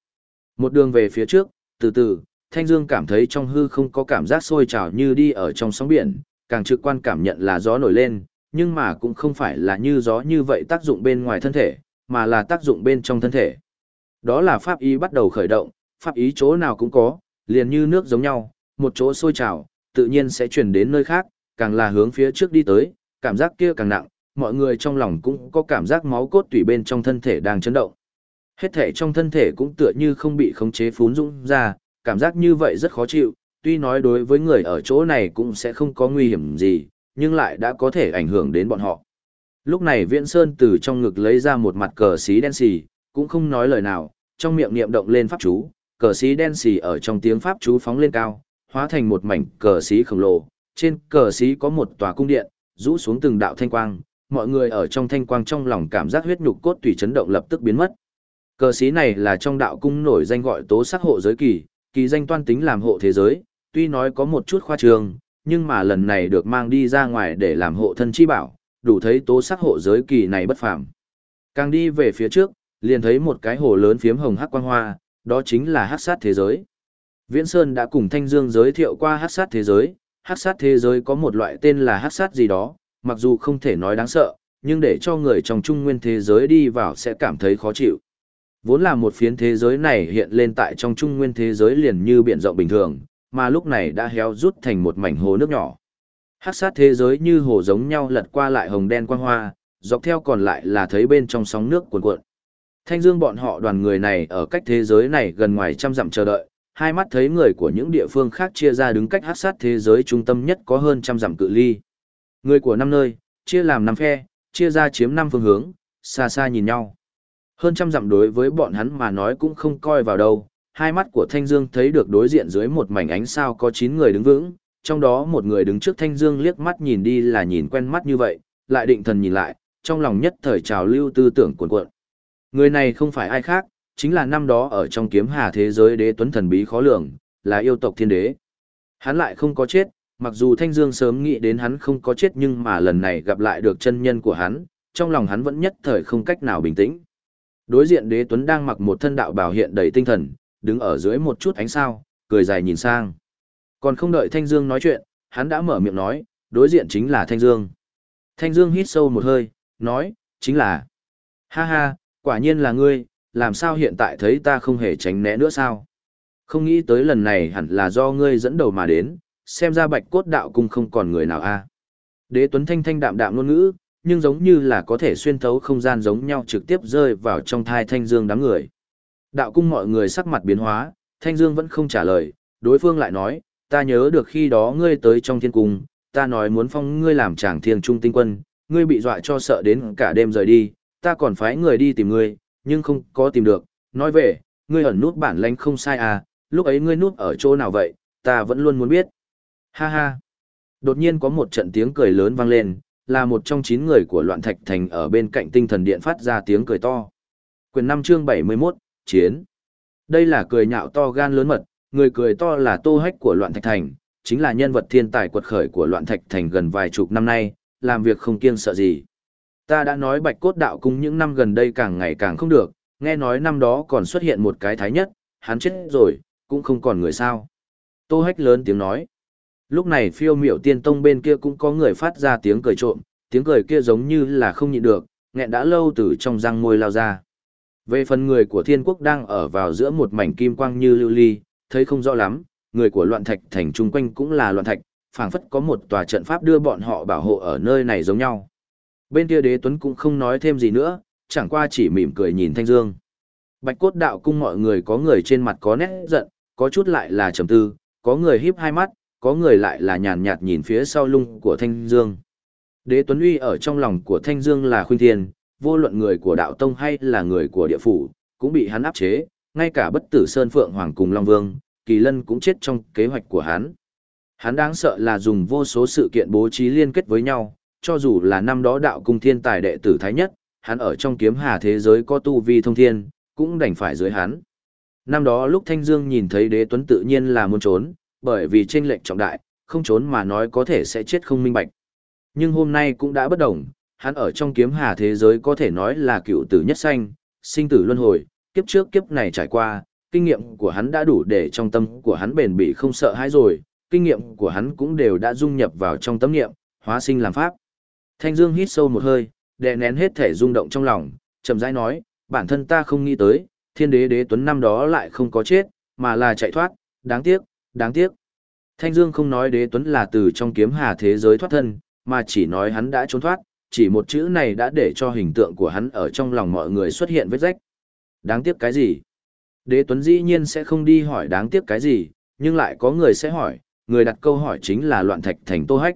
Một đường về phía trước, từ từ, Thanh Dương cảm thấy trong hư không có cảm giác sôi trào như đi ở trong sóng biển, càng trực quan cảm nhận là gió nổi lên, nhưng mà cũng không phải là như gió như vậy tác dụng bên ngoài thân thể, mà là tác dụng bên trong thân thể. Đó là pháp ý bắt đầu khởi động, pháp ý chỗ nào cũng có, liền như nước giống nhau, một chỗ sôi trào, tự nhiên sẽ chuyển đến nơi khác, càng là hướng phía trước đi tới, cảm giác kia càng nặng, mọi người trong lòng cũng có cảm giác máu cốt tủy bên trong thân thể đang chấn động. Hết thể trong thân thể cũng tựa như không bị khống chế phún dũng ra, cảm giác như vậy rất khó chịu, tuy nói đối với người ở chỗ này cũng sẽ không có nguy hiểm gì, nhưng lại đã có thể ảnh hưởng đến bọn họ. Lúc này Viễn Sơn từ trong ngực lấy ra một mặt cờ xí đen xì, cũng không nói lời nào, trong miệng niệm động lên pháp chú, cờ xí đen xì ở trong tiếng pháp chú phóng lên cao, hóa thành một mảnh cờ xí khổng lồ, trên cờ xí có một tòa cung điện, rũ xuống từng đạo thanh quang, mọi người ở trong thanh quang trong lòng cảm giác huyết nhục cốt tùy chấn động lập tức biến mất. Cờ xí này là trong đạo cung nổi danh gọi tố sắc hộ giới kỳ, kỳ danh toan tính làm hộ thế giới, tuy nói có một chút khoa trương, nhưng mà lần này được mang đi ra ngoài để làm hộ thân chi bảo, đủ thấy tố sắc hộ giới kỳ này bất phàm. Càng đi về phía trước, liền thấy một cái hồ lớn phiếm hồng hắc quang hoa, đó chính là hắc sát thế giới. Viễn Sơn đã cùng Thanh Dương giới thiệu qua hắc sát thế giới, hắc sát thế giới có một loại tên là hắc sát gì đó, mặc dù không thể nói đáng sợ, nhưng để cho người trong trung nguyên thế giới đi vào sẽ cảm thấy khó chịu. Vốn là một phiến thế giới này hiện lên tại trong trung nguyên thế giới liền như biển rộng bình thường, mà lúc này đã héo rút thành một mảnh hồ nước nhỏ. Hát sát thế giới như hồ giống nhau lật qua lại hồng đen quang hoa, dọc theo còn lại là thấy bên trong sóng nước cuồn cuộn. Thanh Dương bọn họ đoàn người này ở cách thế giới này gần ngoài trăm dặm chờ đợi, hai mắt thấy người của những địa phương khác chia ra đứng cách hát sát thế giới trung tâm nhất có hơn trăm dặm cự ly. Người của năm nơi, chia làm năm phe, chia ra chiếm năm phương hướng, xa xa nhìn nhau. Hơn trăm dặm đối với bọn hắn mà nói cũng không coi vào đâu, hai mắt của Thanh Dương thấy được đối diện dưới một mảnh ánh sao có 9 người đứng vững, trong đó một người đứng trước Thanh Dương liếc mắt nhìn đi là nhìn quen mắt như vậy, lại định thần nhìn lại, trong lòng nhất thời trào lưu tư tưởng cuồn cuộn. Người này không phải ai khác, chính là năm đó ở trong kiếm hà thế giới đế tuấn thần bí khó lường, là yêu tộc thiên đế. Hắn lại không có chết, mặc dù Thanh Dương sớm nghĩ đến hắn không có chết nhưng mà lần này gặp lại được chân nhân của hắn, trong lòng hắn vẫn nhất thời không cách nào bình tĩnh. Đối diện đế tuấn đang mặc một thân đạo bào hiện đầy tinh thần, đứng ở dưới một chút ánh sao, cười dài nhìn sang. Còn không đợi Thanh Dương nói chuyện, hắn đã mở miệng nói, đối diện chính là Thanh Dương. Thanh Dương hít sâu một hơi, nói, chính là. Ha ha, quả nhiên là ngươi, làm sao hiện tại thấy ta không hề tránh né nữa sao? Không nghĩ tới lần này hẳn là do ngươi dẫn đầu mà đến, xem ra bạch cốt đạo cung không còn người nào a. Đế Tuấn Thanh thanh đạm đạm ngôn ngữ, nhưng giống như là có thể xuyên thấu không gian giống nhau trực tiếp rơi vào trong thai Thanh Dương đám người. Đạo cung mọi người sắc mặt biến hóa, Thanh Dương vẫn không trả lời, đối phương lại nói, ta nhớ được khi đó ngươi tới trong thiên cung, ta nói muốn phong ngươi làm tràng thiên trung tinh quân, ngươi bị dọa cho sợ đến cả đêm rời đi, ta còn phái người đi tìm ngươi, nhưng không có tìm được, nói về, ngươi ẩn nút bản lãnh không sai à, lúc ấy ngươi nút ở chỗ nào vậy, ta vẫn luôn muốn biết. Ha ha. Đột nhiên có một trận tiếng cười lớn vang lên, là một trong chín người của loạn thạch thành ở bên cạnh tinh thần điện phát ra tiếng cười to. Quyền 5 chương 71, Chiến. Đây là cười nhạo to gan lớn mật, người cười to là tô hách của loạn thạch thành, chính là nhân vật thiên tài quật khởi của loạn thạch thành gần vài chục năm nay, làm việc không kiêng sợ gì. Ta đã nói bạch cốt đạo cung những năm gần đây càng ngày càng không được, nghe nói năm đó còn xuất hiện một cái thái nhất, hắn chết rồi, cũng không còn người sao. Tô hách lớn tiếng nói. Lúc này phiêu miểu tiên tông bên kia cũng có người phát ra tiếng cười trộm, tiếng cười kia giống như là không nhịn được, nghẹn đã lâu từ trong răng môi lao ra. Về phần người của thiên quốc đang ở vào giữa một mảnh kim quang như lưu ly, thấy không rõ lắm, người của loạn thạch thành chung quanh cũng là loạn thạch, phảng phất có một tòa trận pháp đưa bọn họ bảo hộ ở nơi này giống nhau. Bên kia đế tuấn cũng không nói thêm gì nữa, chẳng qua chỉ mỉm cười nhìn Thanh Dương. Bạch cốt đạo cung mọi người có người trên mặt có nét giận, có chút lại là trầm tư, có người híp hai mắt, có người lại là nhàn nhạt nhìn phía sau lưng của Thanh Dương. Đế Tuấn Uy ở trong lòng của Thanh Dương là khuyên thiên, vô luận người của đạo tông hay là người của địa phủ, cũng bị hắn áp chế, ngay cả bất tử Sơn Phượng Hoàng cùng Long Vương, Kỳ Lân cũng chết trong kế hoạch của hắn. Hắn đáng sợ là dùng vô số sự kiện bố trí liên kết với nhau, cho dù là năm đó đạo cung thiên tài đệ tử Thái Nhất, hắn ở trong kiếm hà thế giới có tu vi thông thiên, cũng đành phải dưới hắn. Năm đó lúc Thanh Dương nhìn thấy đế tuấn tự nhiên là muốn trốn, bởi vì tranh lệnh trọng đại, không trốn mà nói có thể sẽ chết không minh bạch. Nhưng hôm nay cũng đã bất đồng, hắn ở trong kiếm hà thế giới có thể nói là cựu tử nhất sanh, sinh tử luân hồi, kiếp trước kiếp này trải qua, kinh nghiệm của hắn đã đủ để trong tâm của hắn bền bỉ không sợ hãi rồi, kinh nghiệm của hắn cũng đều đã dung nhập vào trong tâm niệm, hóa sinh làm pháp. Thanh Dương hít sâu một hơi, đè nén hết thể rung động trong lòng, chậm rãi nói, bản thân ta không nghĩ tới, thiên đế đế tuấn năm đó lại không có chết, mà là chạy thoát, đáng tiếc, đáng tiếc. Thanh Dương không nói đế tuấn là từ trong kiếm hà thế giới thoát thân, mà chỉ nói hắn đã trốn thoát, chỉ một chữ này đã để cho hình tượng của hắn ở trong lòng mọi người xuất hiện vết rách. Đáng tiếc cái gì? Đế tuấn dĩ nhiên sẽ không đi hỏi đáng tiếc cái gì, nhưng lại có người sẽ hỏi, người đặt câu hỏi chính là loạn thạch thành tô hách.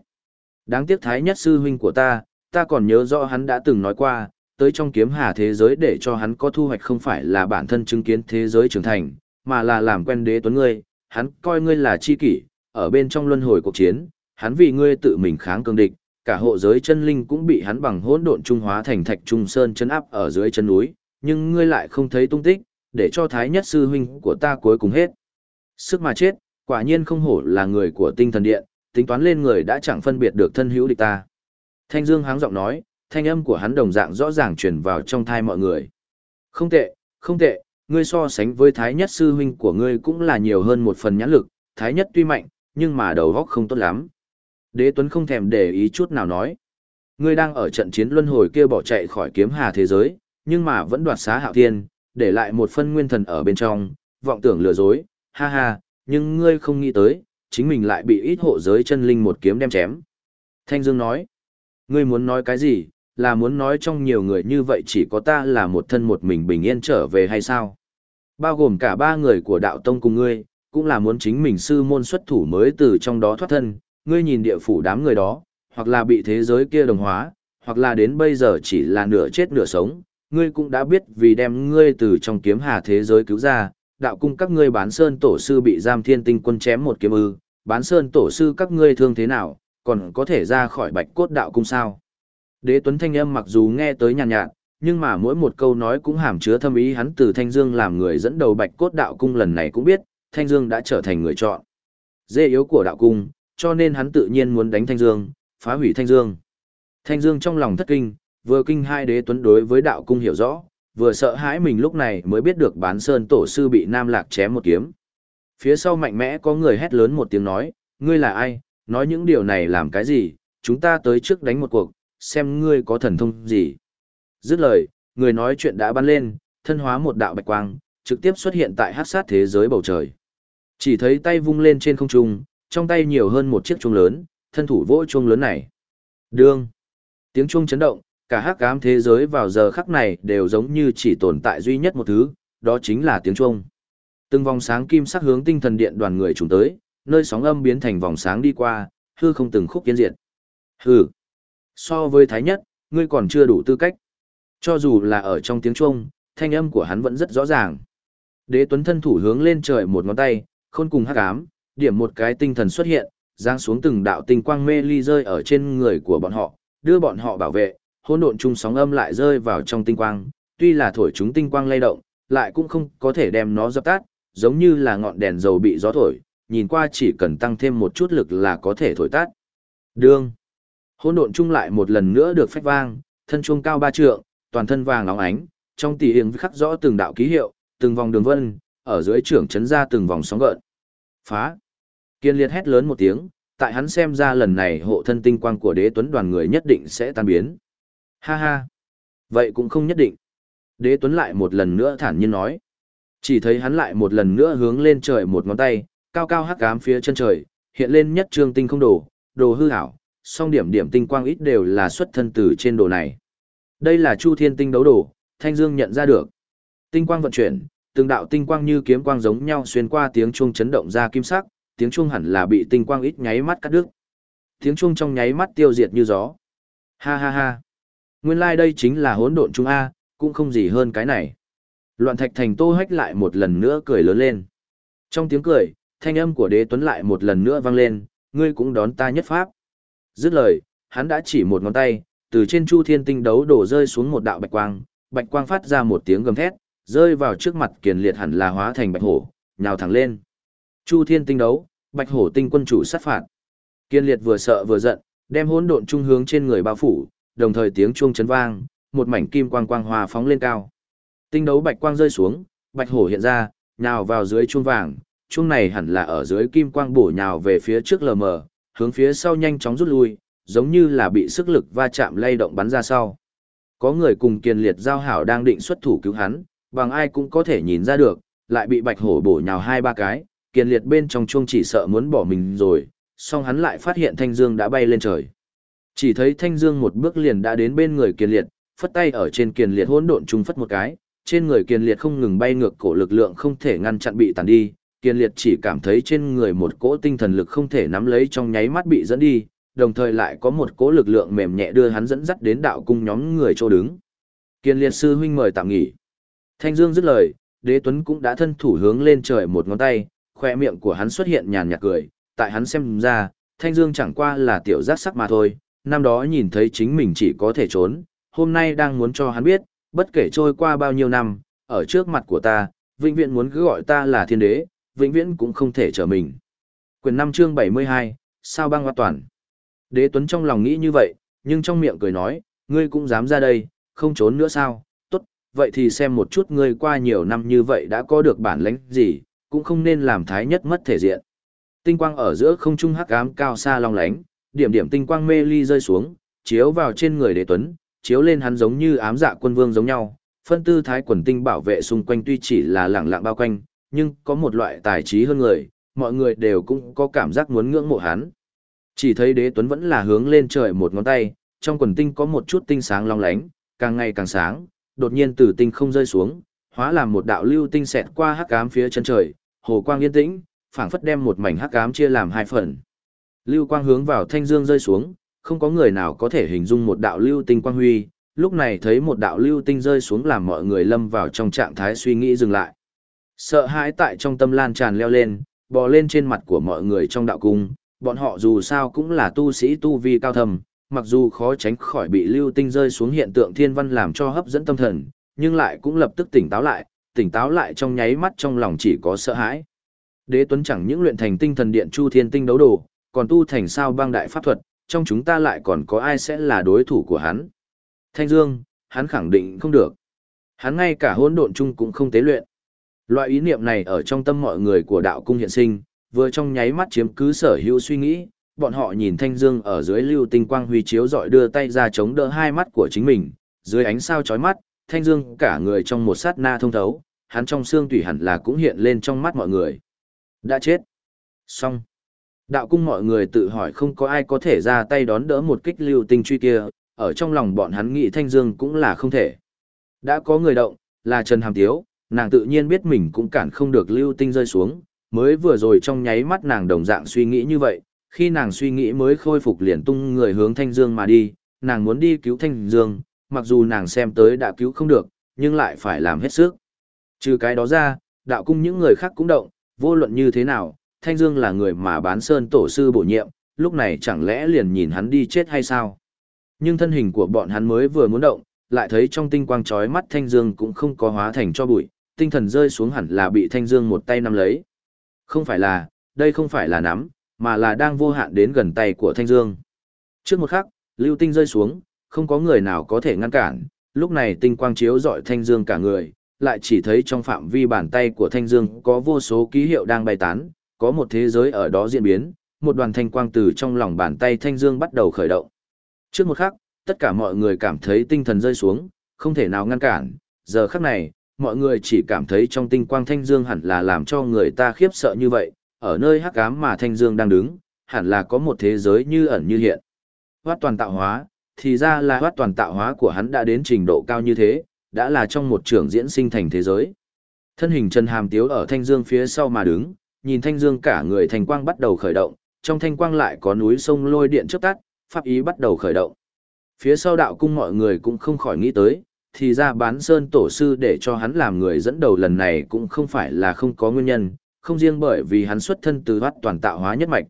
Đáng tiếc thái nhất sư huynh của ta, ta còn nhớ rõ hắn đã từng nói qua, tới trong kiếm hà thế giới để cho hắn có thu hoạch không phải là bản thân chứng kiến thế giới trưởng thành, mà là làm quen đế tuấn ngươi, hắn coi ngươi là chi kỷ, ở bên trong luân hồi cuộc chiến, hắn vì ngươi tự mình kháng cương địch, cả hộ giới chân linh cũng bị hắn bằng hỗn độn trung hóa thành thạch trung sơn chân áp ở dưới chân núi, nhưng ngươi lại không thấy tung tích, để cho thái nhất sư huynh của ta cuối cùng hết. Sức mà chết, quả nhiên không hổ là người của tinh thần điện, tính toán lên người đã chẳng phân biệt được thân hữu địch ta. Thanh Dương háng giọng nói, thanh âm của hắn đồng dạng rõ ràng truyền vào trong thai mọi người. Không tệ, không tệ, ngươi so sánh với thái nhất sư huynh của ngươi cũng là nhiều hơn một phần nhãn lực, thái nhất tuy mạnh, nhưng mà đầu óc không tốt lắm. Đế Tuấn không thèm để ý chút nào nói. Ngươi đang ở trận chiến luân hồi kia bỏ chạy khỏi kiếm hà thế giới, nhưng mà vẫn đoạt xá hạo thiên, để lại một phân nguyên thần ở bên trong, vọng tưởng lừa dối, ha ha, nhưng ngươi không nghĩ tới, chính mình lại bị ít hộ giới chân linh một kiếm đem chém. Thanh Dương nói, ngươi muốn nói cái gì, là muốn nói trong nhiều người như vậy chỉ có ta là một thân một mình bình yên trở về hay sao? Bao gồm cả ba người của đạo tông cùng ngươi, cũng là muốn chính mình sư môn xuất thủ mới từ trong đó thoát thân, ngươi nhìn địa phủ đám người đó, hoặc là bị thế giới kia đồng hóa, hoặc là đến bây giờ chỉ là nửa chết nửa sống, ngươi cũng đã biết vì đem ngươi từ trong kiếm hà thế giới cứu ra, đạo cung các ngươi bán sơn tổ sư bị giam thiên tinh quân chém một kiếm ư, bán sơn tổ sư các ngươi thương thế nào, còn có thể ra khỏi bạch cốt đạo cung sao. Đế tuấn thanh âm mặc dù nghe tới nhàn nhạt, nhạt, nhưng mà mỗi một câu nói cũng hàm chứa thâm ý hắn từ Thanh Dương làm người dẫn đầu bạch cốt đạo cung lần này cũng biết, Thanh Dương đã trở thành người chọn. Dê yếu của đạo cung, cho nên hắn tự nhiên muốn đánh Thanh Dương, phá hủy Thanh Dương. Thanh Dương trong lòng thất kinh, vừa kinh hai đế tuấn đối với đạo cung hiểu rõ, vừa sợ hãi mình lúc này mới biết được bán sơn tổ sư bị Nam Lạc chém một kiếm. Phía sau mạnh mẽ có người hét lớn một tiếng nói, ngươi là ai, nói những điều này làm cái gì, chúng ta tới trước đánh một cuộc, xem ngươi có thần thông gì. Dứt lời, người nói chuyện đã bắn lên, thân hóa một đạo bạch quang, trực tiếp xuất hiện tại hát sát thế giới bầu trời. Chỉ thấy tay vung lên trên không trung, trong tay nhiều hơn một chiếc chuông lớn, thân thủ vỗ chuông lớn này. Đương. Tiếng chuông chấn động, cả hắc ám thế giới vào giờ khắc này đều giống như chỉ tồn tại duy nhất một thứ, đó chính là tiếng chuông. Từng vòng sáng kim sắc hướng tinh thần điện đoàn người trùng tới, nơi sóng âm biến thành vòng sáng đi qua, hư không từng khúc kiến diệt. Hừ. So với thái nhất, ngươi còn chưa đủ tư cách. Cho dù là ở trong tiếng chuông, thanh âm của hắn vẫn rất rõ ràng. Đế Tuấn thân thủ hướng lên trời một ngón tay, khôn cùng hắc ám, điểm một cái tinh thần xuất hiện, giáng xuống từng đạo tinh quang mê ly rơi ở trên người của bọn họ, đưa bọn họ bảo vệ, hỗn độn chung sóng âm lại rơi vào trong tinh quang, tuy là thổi chúng tinh quang lay động, lại cũng không có thể đem nó dập tắt, giống như là ngọn đèn dầu bị gió thổi, nhìn qua chỉ cần tăng thêm một chút lực là có thể thổi tắt. Đương. Hỗn độn chung lại một lần nữa được phách vang, thân chuông cao ba trượng, toàn thân vàng óng ánh, trong tỉ hình khắc rõ từng đạo ký hiệu, từng vòng đường vân, ở dưới trưởng chấn ra từng vòng sóng gợn. Phá! Kiên liệt hét lớn một tiếng, tại hắn xem ra lần này hộ thân tinh quang của đế tuấn đoàn người nhất định sẽ tan biến. Ha ha! Vậy cũng không nhất định. Đế tuấn lại một lần nữa thản nhiên nói. Chỉ thấy hắn lại một lần nữa hướng lên trời một ngón tay, cao cao hắc ám phía chân trời, hiện lên nhất trương tinh không đồ, đồ hư ảo, song điểm điểm tinh quang ít đều là xuất thân từ trên đồ này. Đây là Chu Thiên Tinh đấu đồ, Thanh Dương nhận ra được. Tinh quang vận chuyển, từng đạo tinh quang như kiếm quang giống nhau xuyên qua tiếng chuông chấn động ra kim sắc, tiếng chuông hẳn là bị tinh quang ít nháy mắt cắt đứt. Tiếng chuông trong nháy mắt tiêu diệt như gió. Ha ha ha. Nguyên lai like đây chính là hỗn độn trung a, cũng không gì hơn cái này. Loạn Thạch Thành Tô Hách lại một lần nữa cười lớn lên. Trong tiếng cười, thanh âm của Đế Tuấn lại một lần nữa vang lên, ngươi cũng đón ta nhất pháp. Dứt lời, hắn đã chỉ một ngón tay, từ trên Chu Thiên Tinh đấu đổ rơi xuống một đạo bạch quang, bạch quang phát ra một tiếng gầm thét, rơi vào trước mặt kiền liệt hẳn là hóa thành bạch hổ, nhào thẳng lên. Chu Thiên tinh đấu, bạch hổ tinh quân chủ sát phạt. Kiên liệt vừa sợ vừa giận, đem hỗn độn trung hướng trên người bao phủ, đồng thời tiếng chuông chấn vang, một mảnh kim quang quang hòa phóng lên cao. Tinh đấu bạch quang rơi xuống, bạch hổ hiện ra, nhào vào dưới chuông vàng, chuông này hẳn là ở dưới kim quang bổ nhào về phía trước lờ mờ, hướng phía sau nhanh chóng rút lui, giống như là bị sức lực va chạm lay động bắn ra sau. Có người cùng kiền liệt giao hảo đang định xuất thủ cứu hắn, bằng ai cũng có thể nhìn ra được, lại bị bạch hổ bổ nhào hai ba cái, kiền liệt bên trong chuông chỉ sợ muốn bỏ mình rồi, song hắn lại phát hiện thanh dương đã bay lên trời. Chỉ thấy thanh dương một bước liền đã đến bên người kiền liệt, phất tay ở trên kiền liệt hỗn độn trung phất một cái, trên người kiền liệt không ngừng bay ngược cổ lực lượng không thể ngăn chặn bị tàn đi, kiền liệt chỉ cảm thấy trên người một cỗ tinh thần lực không thể nắm lấy trong nháy mắt bị dẫn đi, đồng thời lại có một cỗ lực lượng mềm nhẹ đưa hắn dẫn dắt đến đạo cung nhóm người chỗ đứng. Kiên liệt sư huynh mời tạm nghỉ. Thanh Dương dứt lời, đế tuấn cũng đã thân thủ hướng lên trời một ngón tay, khoe miệng của hắn xuất hiện nhàn nhạt cười, tại hắn xem ra, Thanh Dương chẳng qua là tiểu giác sắc mà thôi, năm đó nhìn thấy chính mình chỉ có thể trốn, hôm nay đang muốn cho hắn biết, bất kể trôi qua bao nhiêu năm, ở trước mặt của ta, vĩnh viễn muốn cứ gọi ta là thiên đế, vĩnh viễn cũng không thể trở mình. Quyền 5 chương 72, sao băng hoa toàn. Đế Tuấn trong lòng nghĩ như vậy, nhưng trong miệng cười nói, ngươi cũng dám ra đây, không trốn nữa sao, tốt, vậy thì xem một chút ngươi qua nhiều năm như vậy đã có được bản lãnh gì, cũng không nên làm thái nhất mất thể diện. Tinh quang ở giữa không trung hắc ám cao xa long lánh, điểm điểm tinh quang mê ly rơi xuống, chiếu vào trên người Đế Tuấn, chiếu lên hắn giống như ám dạ quân vương giống nhau. Phân tư thái quần tinh bảo vệ xung quanh tuy chỉ là lẳng lặng bao quanh, nhưng có một loại tài trí hơn người, mọi người đều cũng có cảm giác muốn ngưỡng mộ hắn. Chỉ thấy đế tuấn vẫn là hướng lên trời một ngón tay, trong quần tinh có một chút tinh sáng long lánh, càng ngày càng sáng, đột nhiên từ tinh không rơi xuống, hóa làm một đạo lưu tinh xẹt qua hắc ám phía chân trời, hồ quang yên tĩnh, phảng phất đem một mảnh hắc ám chia làm hai phần. Lưu quang hướng vào thanh dương rơi xuống, không có người nào có thể hình dung một đạo lưu tinh quang huy, lúc này thấy một đạo lưu tinh rơi xuống làm mọi người lâm vào trong trạng thái suy nghĩ dừng lại. Sợ hãi tại trong tâm lan tràn leo lên, bò lên trên mặt của mọi người trong đạo cung, bọn họ dù sao cũng là tu sĩ tu vi cao thầm, mặc dù khó tránh khỏi bị lưu tinh rơi xuống hiện tượng thiên văn làm cho hấp dẫn tâm thần, nhưng lại cũng lập tức tỉnh táo lại, tỉnh táo lại trong nháy mắt trong lòng chỉ có sợ hãi. Đế Tuấn chẳng những luyện thành tinh thần điện chu thiên tinh đấu đồ, còn tu thành sao băng đại pháp thuật, trong chúng ta lại còn có ai sẽ là đối thủ của hắn. Thanh Dương, hắn khẳng định không được. Hắn ngay cả hỗn độn chung cũng không tế luyện. Loại ý niệm này ở trong tâm mọi người của đạo cung hiện sinh, vừa trong nháy mắt chiếm cứ sở hữu suy nghĩ, bọn họ nhìn Thanh Dương ở dưới lưu tinh quang huy chiếu dọi đưa tay ra chống đỡ hai mắt của chính mình, dưới ánh sao chói mắt, Thanh Dương cả người trong một sát na thông thấu, hắn trong xương tủy hẳn là cũng hiện lên trong mắt mọi người. Đã chết. Xong. Đạo cung mọi người tự hỏi không có ai có thể ra tay đón đỡ một kích lưu tinh truy kia, ở trong lòng bọn hắn nghĩ Thanh Dương cũng là không thể. Đã có người động, là Trần Hàm Tiếu, nàng tự nhiên biết mình cũng cản không được lưu tinh rơi xuống, mới vừa rồi trong nháy mắt nàng đồng dạng suy nghĩ như vậy, khi nàng suy nghĩ mới khôi phục liền tung người hướng Thanh Dương mà đi, nàng muốn đi cứu Thanh Dương, mặc dù nàng xem tới đã cứu không được, nhưng lại phải làm hết sức. Trừ cái đó ra, đạo cung những người khác cũng động, vô luận như thế nào, Thanh Dương là người mà bán sơn tổ sư bổ nhiệm, lúc này chẳng lẽ liền nhìn hắn đi chết hay sao? Nhưng thân hình của bọn hắn mới vừa muốn động, lại thấy trong tinh quang chói mắt Thanh Dương cũng không có hóa thành cho bụi, tinh thần rơi xuống hẳn là bị Thanh Dương một tay nắm lấy. Không phải là, đây không phải là nắm, mà là đang vô hạn đến gần tay của Thanh Dương. Trước một khắc, lưu tinh rơi xuống, không có người nào có thể ngăn cản, lúc này tinh quang chiếu rọi Thanh Dương cả người, lại chỉ thấy trong phạm vi bàn tay của Thanh Dương có vô số ký hiệu đang bay tán, có một thế giới ở đó diễn biến, một đoàn thanh quang từ trong lòng bàn tay Thanh Dương bắt đầu khởi động. Trước một khắc, tất cả mọi người cảm thấy tinh thần rơi xuống, không thể nào ngăn cản, giờ khắc này, mọi người chỉ cảm thấy trong tinh quang Thanh Dương hẳn là làm cho người ta khiếp sợ như vậy, ở nơi hắc ám mà Thanh Dương đang đứng, hẳn là có một thế giới như ẩn như hiện. Hoát toàn tạo hóa, thì ra là hoát toàn tạo hóa của hắn đã đến trình độ cao như thế, đã là trong một trường diễn sinh thành thế giới. Thân hình Trần Hàm Tiếu ở Thanh Dương phía sau mà đứng, nhìn Thanh Dương cả người thành quang bắt đầu khởi động, trong thanh quang lại có núi sông lôi điện chớp tắt, pháp ý bắt đầu khởi động. Phía sau đạo cung mọi người cũng không khỏi nghĩ tới, thì ra bán sơn tổ sư để cho hắn làm người dẫn đầu lần này cũng không phải là không có nguyên nhân, không riêng bởi vì hắn xuất thân từ hoát toàn tạo hóa nhất mạch.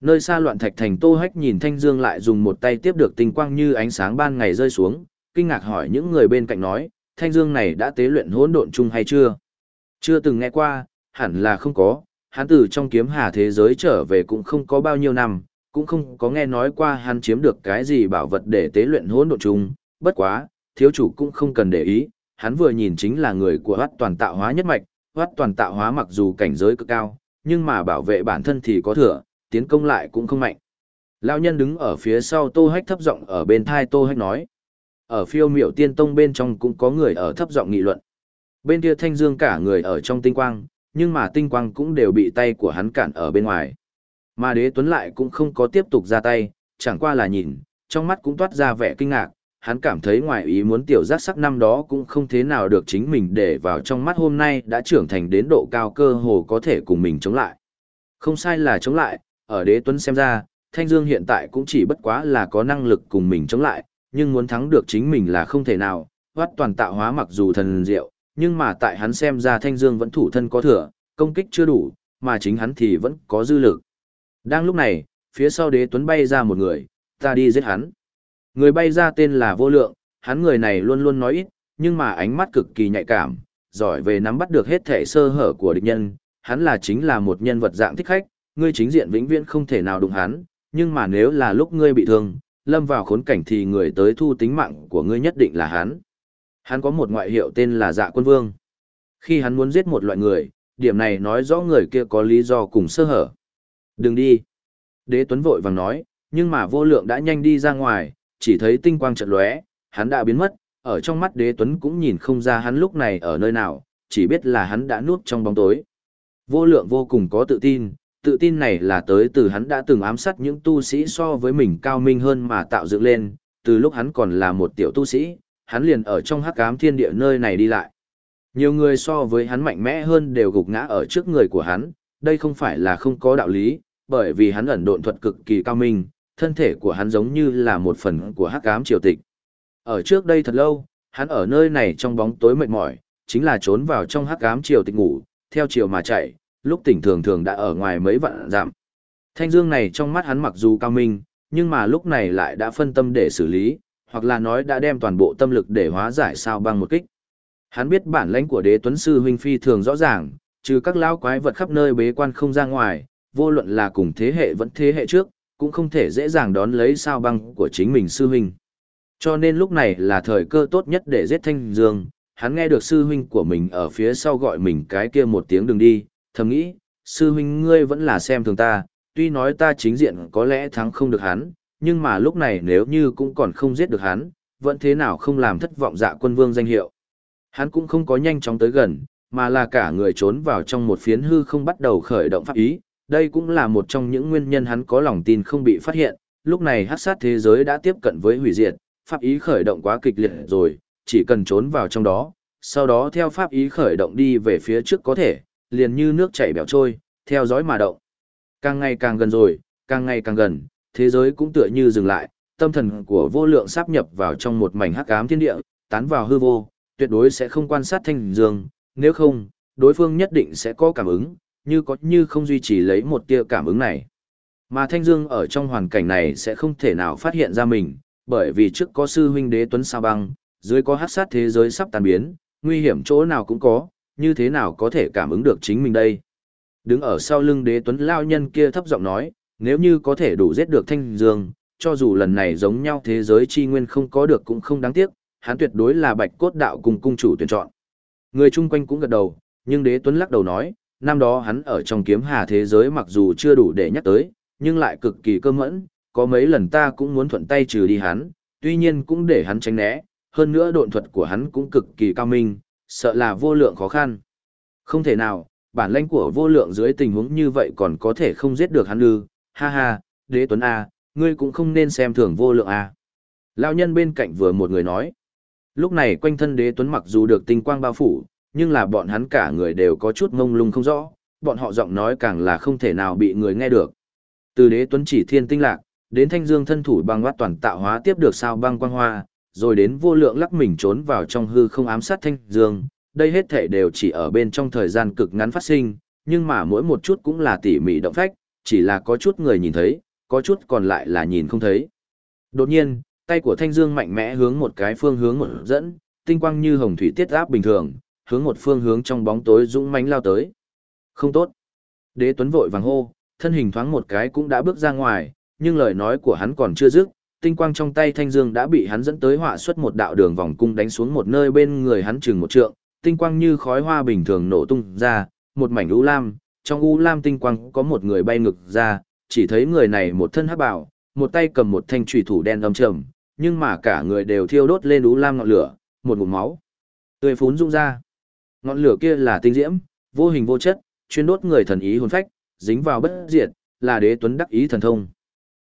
Nơi xa loạn thạch thành Tô Hách nhìn Thanh Dương lại dùng một tay tiếp được tinh quang như ánh sáng ban ngày rơi xuống, kinh ngạc hỏi những người bên cạnh nói, Thanh Dương này đã tế luyện hỗn độn chung hay chưa? Chưa từng nghe qua, hẳn là không có, hắn từ trong kiếm hà thế giới trở về cũng không có bao nhiêu năm, cũng không có nghe nói qua hắn chiếm được cái gì bảo vật để tế luyện hỗn độn chung, bất quá, thiếu chủ cũng không cần để ý, hắn vừa nhìn chính là người của hoát toàn tạo hóa nhất mạch, hoát toàn tạo hóa mặc dù cảnh giới cực cao, nhưng mà bảo vệ bản thân thì có thừa, tiến công lại cũng không mạnh. Lão nhân đứng ở phía sau Tô Hách thấp giọng ở bên thai Tô Hách nói. Ở phiêu miểu tiên tông bên trong cũng có người ở thấp giọng nghị luận. Bên kia thanh dương cả người ở trong tinh quang, nhưng mà tinh quang cũng đều bị tay của hắn cản ở bên ngoài. Mà đế tuấn lại cũng không có tiếp tục ra tay, chẳng qua là nhìn, trong mắt cũng toát ra vẻ kinh ngạc, hắn cảm thấy ngoài ý muốn tiểu giác sắc năm đó cũng không thế nào được chính mình để vào trong mắt hôm nay đã trưởng thành đến độ cao cơ hồ có thể cùng mình chống lại. Không sai là chống lại, ở đế tuấn xem ra, Thanh Dương hiện tại cũng chỉ bất quá là có năng lực cùng mình chống lại, nhưng muốn thắng được chính mình là không thể nào, hoát toàn tạo hóa mặc dù thần diệu, nhưng mà tại hắn xem ra Thanh Dương vẫn thủ thân có thừa, công kích chưa đủ, mà chính hắn thì vẫn có dư lực. Đang lúc này, phía sau đế tuấn bay ra một người, ta đi giết hắn. Người bay ra tên là Vô Lượng, hắn người này luôn luôn nói ít, nhưng mà ánh mắt cực kỳ nhạy cảm, giỏi về nắm bắt được hết thể sơ hở của địch nhân, hắn là chính là một nhân vật dạng thích khách, ngươi chính diện vĩnh viễn không thể nào đụng hắn, nhưng mà nếu là lúc ngươi bị thương, lâm vào khốn cảnh thì người tới thu tính mạng của ngươi nhất định là hắn. Hắn có một ngoại hiệu tên là Dạ Quân Vương. Khi hắn muốn giết một loại người, điểm này nói rõ người kia có lý do cùng sơ hở. Đừng đi. Đế Tuấn vội vàng nói, nhưng mà vô lượng đã nhanh đi ra ngoài, chỉ thấy tinh quang chợt lóe, hắn đã biến mất, ở trong mắt Đế Tuấn cũng nhìn không ra hắn lúc này ở nơi nào, chỉ biết là hắn đã nuốt trong bóng tối. Vô lượng vô cùng có tự tin, tự tin này là tới từ hắn đã từng ám sát những tu sĩ so với mình cao minh hơn mà tạo dựng lên, từ lúc hắn còn là một tiểu tu sĩ, hắn liền ở trong hắc ám thiên địa nơi này đi lại. Nhiều người so với hắn mạnh mẽ hơn đều gục ngã ở trước người của hắn, đây không phải là không có đạo lý, bởi vì hắn ẩn độn thuật cực kỳ cao minh, thân thể của hắn giống như là một phần của hắc ám triều tịch. Ở trước đây thật lâu, hắn ở nơi này trong bóng tối mệt mỏi, chính là trốn vào trong hắc ám triều tịch ngủ, theo chiều mà chạy, lúc tỉnh thường thường đã ở ngoài mấy vạn dặm. Thanh dương này trong mắt hắn mặc dù cao minh, nhưng mà lúc này lại đã phân tâm để xử lý, hoặc là nói đã đem toàn bộ tâm lực để hóa giải sao băng một kích. Hắn biết bản lãnh của đế tuấn sư huynh phi thường rõ ràng, trừ các lão quái vật khắp nơi bế quan không ra ngoài, vô luận là cùng thế hệ vẫn thế hệ trước, cũng không thể dễ dàng đón lấy sao băng của chính mình sư huynh. Cho nên lúc này là thời cơ tốt nhất để giết Thanh Dương, hắn nghe được sư huynh của mình ở phía sau gọi mình cái kia một tiếng đừng đi, thầm nghĩ, sư huynh ngươi vẫn là xem thường ta, tuy nói ta chính diện có lẽ thắng không được hắn, nhưng mà lúc này nếu như cũng còn không giết được hắn, vẫn thế nào không làm thất vọng dạ quân vương danh hiệu. Hắn cũng không có nhanh chóng tới gần, mà là cả người trốn vào trong một phiến hư không bắt đầu khởi động pháp ý, đây cũng là một trong những nguyên nhân hắn có lòng tin không bị phát hiện, lúc này hát sát thế giới đã tiếp cận với hủy diệt, pháp ý khởi động quá kịch liệt rồi, chỉ cần trốn vào trong đó, sau đó theo pháp ý khởi động đi về phía trước có thể, liền như nước chảy bèo trôi, theo dõi mà động. Càng ngày càng gần rồi, càng ngày càng gần, thế giới cũng tựa như dừng lại, tâm thần của vô lượng sáp nhập vào trong một mảnh hắc ám thiên địa, tán vào hư vô, tuyệt đối sẽ không quan sát thanh dương, nếu không, đối phương nhất định sẽ có cảm ứng, như có như không duy trì lấy một tia cảm ứng này. Mà thanh dương ở trong hoàn cảnh này sẽ không thể nào phát hiện ra mình, bởi vì trước có sư huynh đế tuấn sao băng, dưới có hắc sát thế giới sắp tan biến, nguy hiểm chỗ nào cũng có, như thế nào có thể cảm ứng được chính mình đây. Đứng ở sau lưng đế tuấn lao nhân kia thấp giọng nói, nếu như có thể đủ giết được thanh dương, cho dù lần này giống nhau thế giới chi nguyên không có được cũng không đáng tiếc, hắn tuyệt đối là bạch cốt đạo cùng cung chủ tuyển chọn. Người chung quanh cũng gật đầu, nhưng đế tuấn lắc đầu nói, năm đó hắn ở trong kiếm hà thế giới mặc dù chưa đủ để nhắc tới, nhưng lại cực kỳ cơ mẫn, có mấy lần ta cũng muốn thuận tay trừ đi hắn, tuy nhiên cũng để hắn tránh né, hơn nữa độn thuật của hắn cũng cực kỳ cao minh, sợ là vô lượng khó khăn. Không thể nào, bản lãnh của vô lượng dưới tình huống như vậy còn có thể không giết được hắn ư, ha ha, đế tuấn A, ngươi cũng không nên xem thường vô lượng A. Lão nhân bên cạnh vừa một người nói, lúc này quanh thân đế tuấn mặc dù được tinh quang bao phủ, nhưng là bọn hắn cả người đều có chút ngông lung không rõ, bọn họ giọng nói càng là không thể nào bị người nghe được. Từ đế tuấn chỉ thiên tinh lạc, đến thanh dương thân thủ băng quát toàn tạo hóa tiếp được sao băng quang hoa, rồi đến vô lượng lắc mình trốn vào trong hư không ám sát thanh dương, đây hết thể đều chỉ ở bên trong thời gian cực ngắn phát sinh, nhưng mà mỗi một chút cũng là tỉ mỉ động phách, chỉ là có chút người nhìn thấy, có chút còn lại là nhìn không thấy. Đột nhiên, tay của thanh dương mạnh mẽ hướng một cái phương hướng một dẫn, tinh quang như hồng thủy tiết áp bình thường, hướng một phương hướng trong bóng tối dũng mãnh lao tới. Không tốt. Đế Tuấn vội vàng hô, thân hình thoáng một cái cũng đã bước ra ngoài, nhưng lời nói của hắn còn chưa dứt, tinh quang trong tay thanh dương đã bị hắn dẫn tới họa xuất một đạo đường vòng cung đánh xuống một nơi bên người hắn chừng một trượng, tinh quang như khói hoa bình thường nổ tung ra, một mảnh u lam, trong u lam tinh quang có một người bay ngực ra, chỉ thấy người này một thân hắc bào, một tay cầm một thanh chủy thủ đen âm trầm, nhưng mà cả người đều thiêu đốt lên u lam ngọn lửa, một ngụm máu tươi phún rung ra. Ngọn lửa kia là tinh diễm, vô hình vô chất, chuyên đốt người thần ý hồn phách, dính vào bất diệt, là đế tuấn đắc ý thần thông.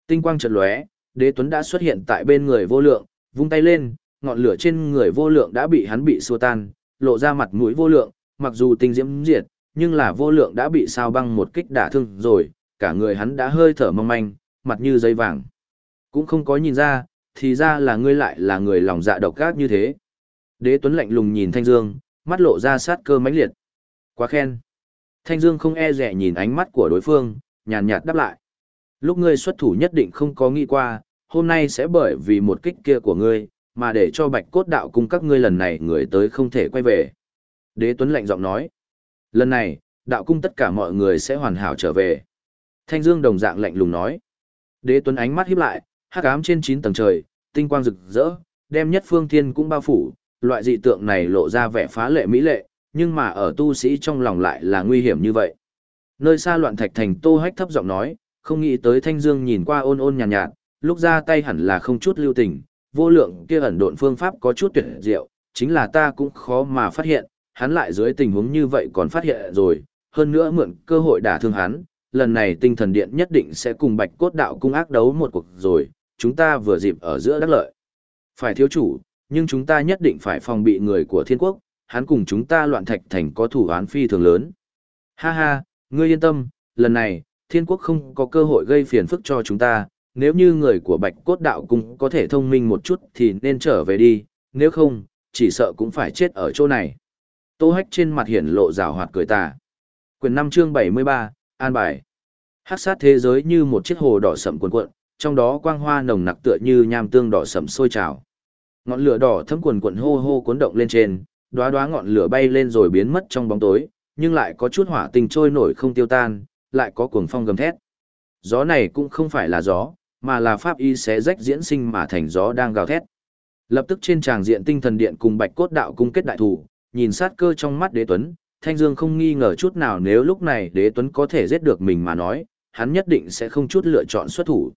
Tinh quang chợt lóe, đế tuấn đã xuất hiện tại bên người vô lượng, vung tay lên, ngọn lửa trên người vô lượng đã bị hắn bị xua tan, lộ ra mặt mũi vô lượng, mặc dù tinh diễm diệt, nhưng là vô lượng đã bị sao băng một kích đả thương rồi, cả người hắn đã hơi thở mong manh, mặt như dây vàng. Cũng không có nhìn ra, thì ra là ngươi lại là người lòng dạ độc ác như thế. Đế Tuấn lạnh lùng nhìn Thanh Dương, mắt lộ ra sát cơ mãnh liệt. Quá khen. Thanh Dương không e dè nhìn ánh mắt của đối phương, nhàn nhạt đáp lại. Lúc ngươi xuất thủ nhất định không có nghĩ qua, hôm nay sẽ bởi vì một kích kia của ngươi, mà để cho bạch cốt đạo cung các ngươi lần này người tới không thể quay về. Đế Tuấn lạnh giọng nói. Lần này, đạo cung tất cả mọi người sẽ hoàn hảo trở về. Thanh Dương đồng dạng lạnh lùng nói. Đế Tuấn ánh mắt híp lại, hắc ám trên 9 tầng trời, tinh quang rực rỡ, đem nhất phương thiên cũng bao phủ, loại dị tượng này lộ ra vẻ phá lệ mỹ lệ, nhưng mà ở tu sĩ trong lòng lại là nguy hiểm như vậy. Nơi xa loạn thạch thành Tô Hách thấp giọng nói, không nghĩ tới Thanh Dương nhìn qua ôn ôn nhàn nhạt, nhạt, lúc ra tay hẳn là không chút lưu tình, vô lượng kia ẩn độn phương pháp có chút tuyệt diệu, chính là ta cũng khó mà phát hiện, hắn lại dưới tình huống như vậy còn phát hiện rồi, hơn nữa mượn cơ hội đả thương hắn, lần này tinh thần điện nhất định sẽ cùng bạch cốt đạo cung ác đấu một cuộc rồi, chúng ta vừa dịp ở giữa đắc lợi. Phải thiếu chủ, nhưng chúng ta nhất định phải phòng bị người của thiên quốc, hắn cùng chúng ta loạn thạch thành có thủ án phi thường lớn. Ha ha, ngươi yên tâm, lần này, thiên quốc không có cơ hội gây phiền phức cho chúng ta, nếu như người của bạch cốt đạo cũng có thể thông minh một chút thì nên trở về đi, nếu không, chỉ sợ cũng phải chết ở chỗ này. Tô hách trên mặt hiển lộ rào hoạt cười tà. Quyền 5 chương 73, An bài. Hắc sát thế giới như một chiếc hồ đỏ sậm cuộn cuộn, trong đó quang hoa nồng nặc tựa như nham tương đỏ sậm sôi trào. Ngọn lửa đỏ thấm quần quần hô hô cuốn động lên trên, đóa đóa ngọn lửa bay lên rồi biến mất trong bóng tối, nhưng lại có chút hỏa tình trôi nổi không tiêu tan, lại có cuồng phong gầm thét. Gió này cũng không phải là gió, mà là pháp y xé rách diễn sinh mà thành gió đang gào thét. Lập tức trên tràng diện tinh thần điện cùng Bạch Cốt đạo cung kết đại thủ, nhìn sát cơ trong mắt Đế Tuấn, Thanh Dương không nghi ngờ chút nào nếu lúc này Đế Tuấn có thể giết được mình mà nói, hắn nhất định sẽ không chút lựa chọn xuất thủ.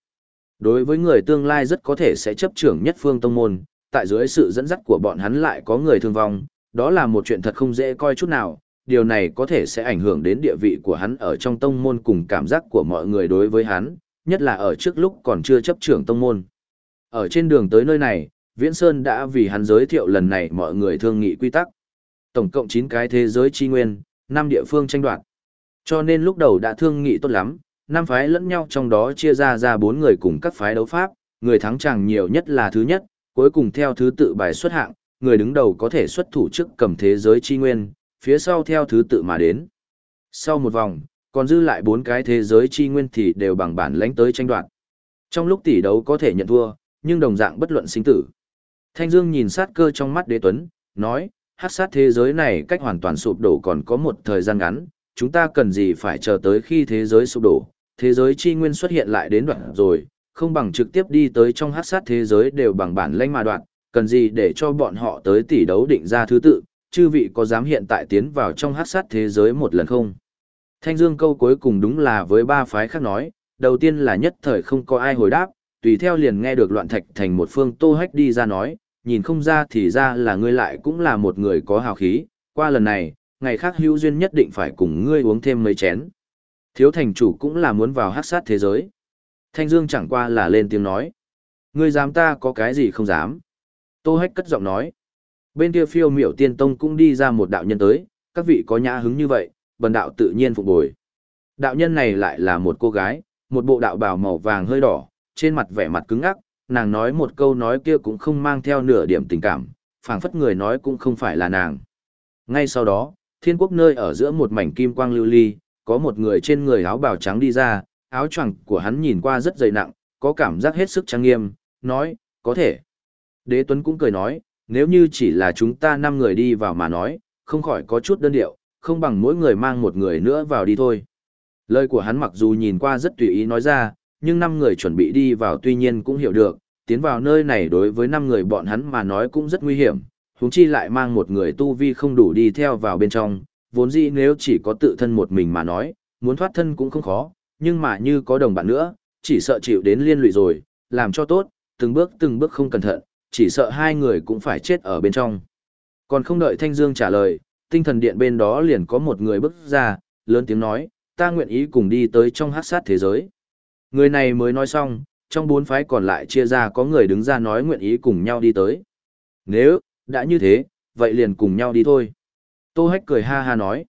Đối với người tương lai rất có thể sẽ chấp trưởng nhất phương tông môn, tại dưới sự dẫn dắt của bọn hắn lại có người thương vong, đó là một chuyện thật không dễ coi chút nào, điều này có thể sẽ ảnh hưởng đến địa vị của hắn ở trong tông môn cùng cảm giác của mọi người đối với hắn, nhất là ở trước lúc còn chưa chấp trưởng tông môn. Ở trên đường tới nơi này, Viễn Sơn đã vì hắn giới thiệu lần này mọi người thương nghị quy tắc. Tổng cộng 9 cái thế giới chi nguyên, 5 địa phương tranh đoạt. Cho nên lúc đầu đã thương nghị tốt lắm, năm phái lẫn nhau trong đó chia ra ra 4 người cùng các phái đấu pháp, người thắng chẳng nhiều nhất là thứ nhất, cuối cùng theo thứ tự bài xuất hạng, người đứng đầu có thể xuất thủ trước cầm thế giới chi nguyên, phía sau theo thứ tự mà đến. Sau một vòng, còn dư lại bốn cái thế giới chi nguyên thì đều bằng bản lãnh tới tranh đoạt. Trong lúc tỷ đấu có thể nhận thua, nhưng đồng dạng bất luận sinh tử. Thanh Dương nhìn sát cơ trong mắt đế tuấn, nói, hát sát thế giới này cách hoàn toàn sụp đổ còn có một thời gian ngắn, chúng ta cần gì phải chờ tới khi thế giới sụp đổ, thế giới chi nguyên xuất hiện lại đến đoạn rồi, không bằng trực tiếp đi tới trong hát sát thế giới đều bằng bản lãnh mà đoạn, cần gì để cho bọn họ tới tỷ đấu định ra thứ tự, chư vị có dám hiện tại tiến vào trong hát sát thế giới một lần không? Thanh Dương câu cuối cùng đúng là với ba phái khác nói, đầu tiên là nhất thời không có ai hồi đáp, tùy theo liền nghe được loạn thạch thành một phương tô hách đi ra nói, nhìn không ra thì ra là ngươi lại cũng là một người có hào khí, qua lần này, ngày khác hữu duyên nhất định phải cùng ngươi uống thêm mấy chén. Thiếu thành chủ cũng là muốn vào hát sát thế giới. Thanh Dương chẳng qua là lên tiếng nói. Ngươi dám ta có cái gì không dám. Tô hách cất giọng nói. Bên kia phiêu miểu tiên tông cũng đi ra một đạo nhân tới, các vị có nhã hứng như vậy, bần đạo tự nhiên phục bồi. Đạo nhân này lại là một cô gái, một bộ đạo bào màu vàng hơi đỏ, trên mặt vẻ mặt cứng ngắc, nàng nói một câu nói kia cũng không mang theo nửa điểm tình cảm, phảng phất người nói cũng không phải là nàng. Ngay sau đó, thiên quốc nơi ở giữa một mảnh kim quang lưu ly, có một người trên người áo bào trắng đi ra, áo choàng của hắn nhìn qua rất dày nặng, có cảm giác hết sức trang nghiêm, nói, có thể. Đế Tuấn cũng cười nói, nếu như chỉ là chúng ta năm người đi vào mà nói, không khỏi có chút đơn điệu, không bằng mỗi người mang một người nữa vào đi thôi. Lời của hắn mặc dù nhìn qua rất tùy ý nói ra, nhưng năm người chuẩn bị đi vào tuy nhiên cũng hiểu được, tiến vào nơi này đối với năm người bọn hắn mà nói cũng rất nguy hiểm, huống chi lại mang một người tu vi không đủ đi theo vào bên trong, vốn dĩ nếu chỉ có tự thân một mình mà nói, muốn thoát thân cũng không khó, nhưng mà như có đồng bạn nữa, chỉ sợ chịu đến liên lụy rồi, làm cho tốt, từng bước từng bước không cẩn thận, chỉ sợ hai người cũng phải chết ở bên trong. Còn không đợi Thanh Dương trả lời, tinh thần điện bên đó liền có một người bước ra, lớn tiếng nói, ta nguyện ý cùng đi tới trong hát sát thế giới. Người này mới nói xong, trong bốn phái còn lại chia ra có người đứng ra nói nguyện ý cùng nhau đi tới. Nếu, đã như thế, vậy liền cùng nhau đi thôi. Tô Hách cười ha ha nói.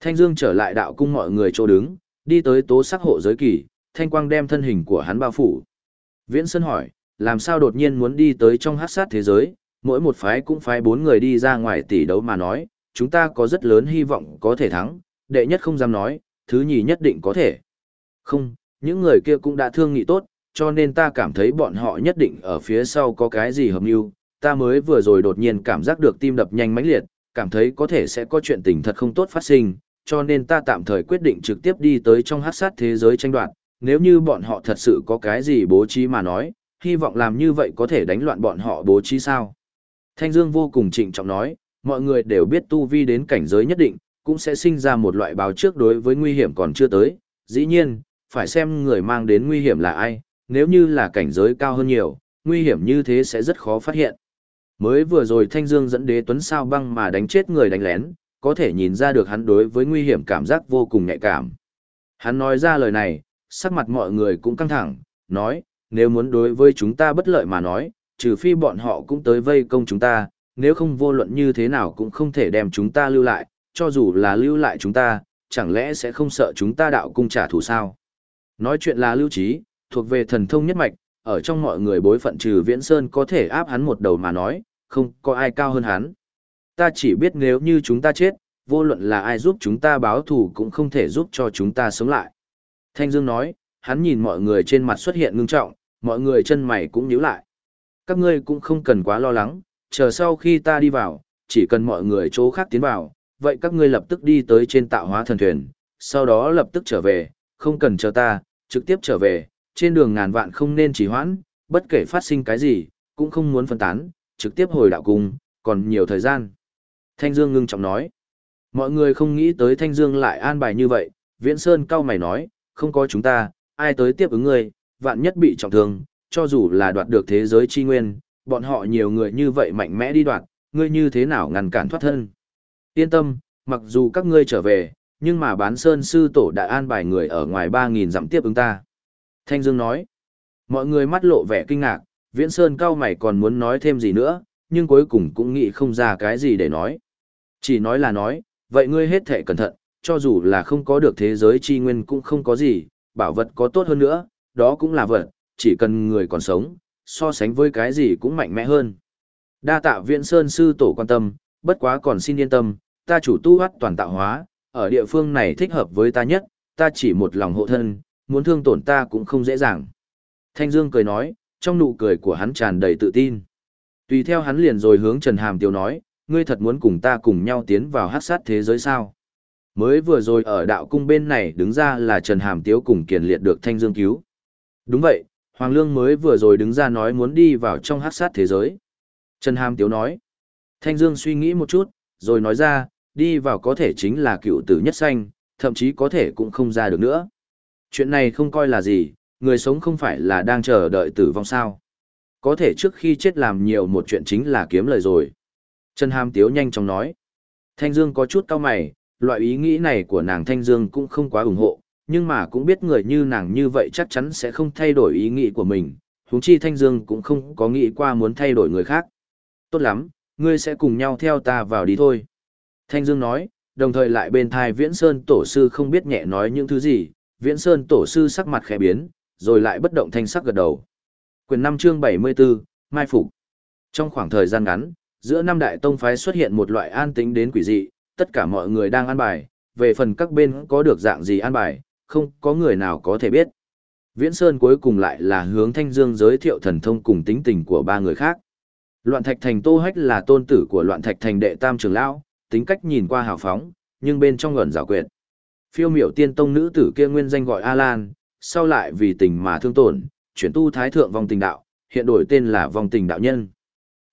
Thanh Dương trở lại đạo cung mọi người chỗ đứng, đi tới tố sắc hộ giới kỳ, thanh quang đem thân hình của hắn bao phủ. Viễn Sơn hỏi, làm sao đột nhiên muốn đi tới trong hát sát thế giới, mỗi một phái cũng phái bốn người đi ra ngoài tỷ đấu mà nói, chúng ta có rất lớn hy vọng có thể thắng, đệ nhất không dám nói, thứ nhì nhất định có thể. Không, những người kia cũng đã thương nghị tốt, cho nên ta cảm thấy bọn họ nhất định ở phía sau có cái gì hợp mưu, ta mới vừa rồi đột nhiên cảm giác được tim đập nhanh mãnh liệt, cảm thấy có thể sẽ có chuyện tình thật không tốt phát sinh, cho nên ta tạm thời quyết định trực tiếp đi tới trong hát sát thế giới tranh đoạt, nếu như bọn họ thật sự có cái gì bố trí mà nói, hy vọng làm như vậy có thể đánh loạn bọn họ bố trí sao. Thanh Dương vô cùng trịnh trọng nói, mọi người đều biết tu vi đến cảnh giới nhất định, cũng sẽ sinh ra một loại báo trước đối với nguy hiểm còn chưa tới. Dĩ nhiên, phải xem người mang đến nguy hiểm là ai, nếu như là cảnh giới cao hơn nhiều, nguy hiểm như thế sẽ rất khó phát hiện. Mới vừa rồi Thanh Dương dẫn đế tuấn sao băng mà đánh chết người đánh lén, có thể nhìn ra được hắn đối với nguy hiểm cảm giác vô cùng nhạy cảm. Hắn nói ra lời này, sắc mặt mọi người cũng căng thẳng, nói, nếu muốn đối với chúng ta bất lợi mà nói, trừ phi bọn họ cũng tới vây công chúng ta, nếu không vô luận như thế nào cũng không thể đem chúng ta lưu lại, cho dù là lưu lại chúng ta, chẳng lẽ sẽ không sợ chúng ta đạo cung trả thù sao? Nói chuyện là lưu trí, thuộc về thần thông nhất mạch, ở trong mọi người bối phận trừ Viễn Sơn có thể áp hắn một đầu mà nói, không có ai cao hơn hắn. Ta chỉ biết nếu như chúng ta chết, vô luận là ai giúp chúng ta báo thù cũng không thể giúp cho chúng ta sống lại. Thanh Dương nói, hắn nhìn mọi người trên mặt xuất hiện ngưng trọng, mọi người chân mày cũng nhíu lại. Các ngươi cũng không cần quá lo lắng, chờ sau khi ta đi vào, chỉ cần mọi người chỗ khác tiến vào, vậy các ngươi lập tức đi tới trên tạo hóa thần thuyền, sau đó lập tức trở về, không cần chờ ta, trực tiếp trở về, trên đường ngàn vạn không nên trì hoãn, bất kể phát sinh cái gì, cũng không muốn phân tán, trực tiếp hồi đạo cung, còn nhiều thời gian. Thanh Dương ngưng trọng nói, mọi người không nghĩ tới Thanh Dương lại an bài như vậy, Viễn Sơn cao mày nói, không có chúng ta, ai tới tiếp ứng ngươi, vạn nhất bị trọng thương, cho dù là đoạt được thế giới chi nguyên, bọn họ nhiều người như vậy mạnh mẽ đi đoạt, ngươi như thế nào ngăn cản thoát thân. Yên tâm, mặc dù các ngươi trở về, nhưng mà bán sơn sư tổ đã an bài người ở ngoài 3.000 dặm tiếp ứng ta. Thanh Dương nói, mọi người mắt lộ vẻ kinh ngạc, Viễn Sơn cao mày còn muốn nói thêm gì nữa, nhưng cuối cùng cũng nghĩ không ra cái gì để nói. Chỉ nói là nói, vậy ngươi hết thể cẩn thận, cho dù là không có được thế giới chi nguyên cũng không có gì, bảo vật có tốt hơn nữa, đó cũng là vật, chỉ cần người còn sống, so sánh với cái gì cũng mạnh mẽ hơn. Đa tạ Viễn Sơn sư tổ quan tâm, bất quá còn xin yên tâm, ta chủ tu hoát toàn tạo hóa, ở địa phương này thích hợp với ta nhất, ta chỉ một lòng hộ thân, muốn thương tổn ta cũng không dễ dàng. Thanh Dương cười nói, trong nụ cười của hắn tràn đầy tự tin. Tùy theo hắn liền rồi hướng Trần Hàm Tiêu nói, ngươi thật muốn cùng ta cùng nhau tiến vào hát sát thế giới sao? Mới vừa rồi ở đạo cung bên này đứng ra là Trần Hàm Tiếu cùng kiền liệt được Thanh Dương cứu. Đúng vậy, Hoàng Lương mới vừa rồi đứng ra nói muốn đi vào trong hát sát thế giới. Trần Hàm Tiếu nói. Thanh Dương suy nghĩ một chút, rồi nói ra, đi vào có thể chính là cựu tử nhất sanh, thậm chí có thể cũng không ra được nữa. Chuyện này không coi là gì, người sống không phải là đang chờ đợi tử vong sao. Có thể trước khi chết làm nhiều một chuyện chính là kiếm lời rồi. Trần Hàm Tiếu nhanh chóng nói. Thanh Dương có chút cao mày, loại ý nghĩ này của nàng Thanh Dương cũng không quá ủng hộ, nhưng mà cũng biết người như nàng như vậy chắc chắn sẽ không thay đổi ý nghĩ của mình, huống chi Thanh Dương cũng không có nghĩ qua muốn thay đổi người khác. Tốt lắm, ngươi sẽ cùng nhau theo ta vào đi thôi. Thanh Dương nói, đồng thời lại bên thai Viễn Sơn tổ sư không biết nhẹ nói những thứ gì, Viễn Sơn tổ sư sắc mặt khẽ biến, rồi lại bất động thanh sắc gật đầu. Quyền 5 chương 74, Mai Phục. Trong khoảng thời gian ngắn, giữa năm đại tông phái xuất hiện một loại an tính đến quỷ dị, tất cả mọi người đang an bài, về phần các bên có được dạng gì an bài, không có người nào có thể biết. Viễn Sơn cuối cùng lại là hướng Thanh Dương giới thiệu thần thông cùng tính tình của ba người khác. Loạn Thạch Thành Tô Hách là tôn tử của Loạn Thạch Thành đệ tam trưởng lão, tính cách nhìn qua hào phóng, nhưng bên trong ẩn rào quyệt. Phiêu miểu tiên tông nữ tử kia nguyên danh gọi A Lan, sau lại vì tình mà thương tổn, chuyển tu thái thượng vong tình đạo, hiện đổi tên là vong tình đạo nhân.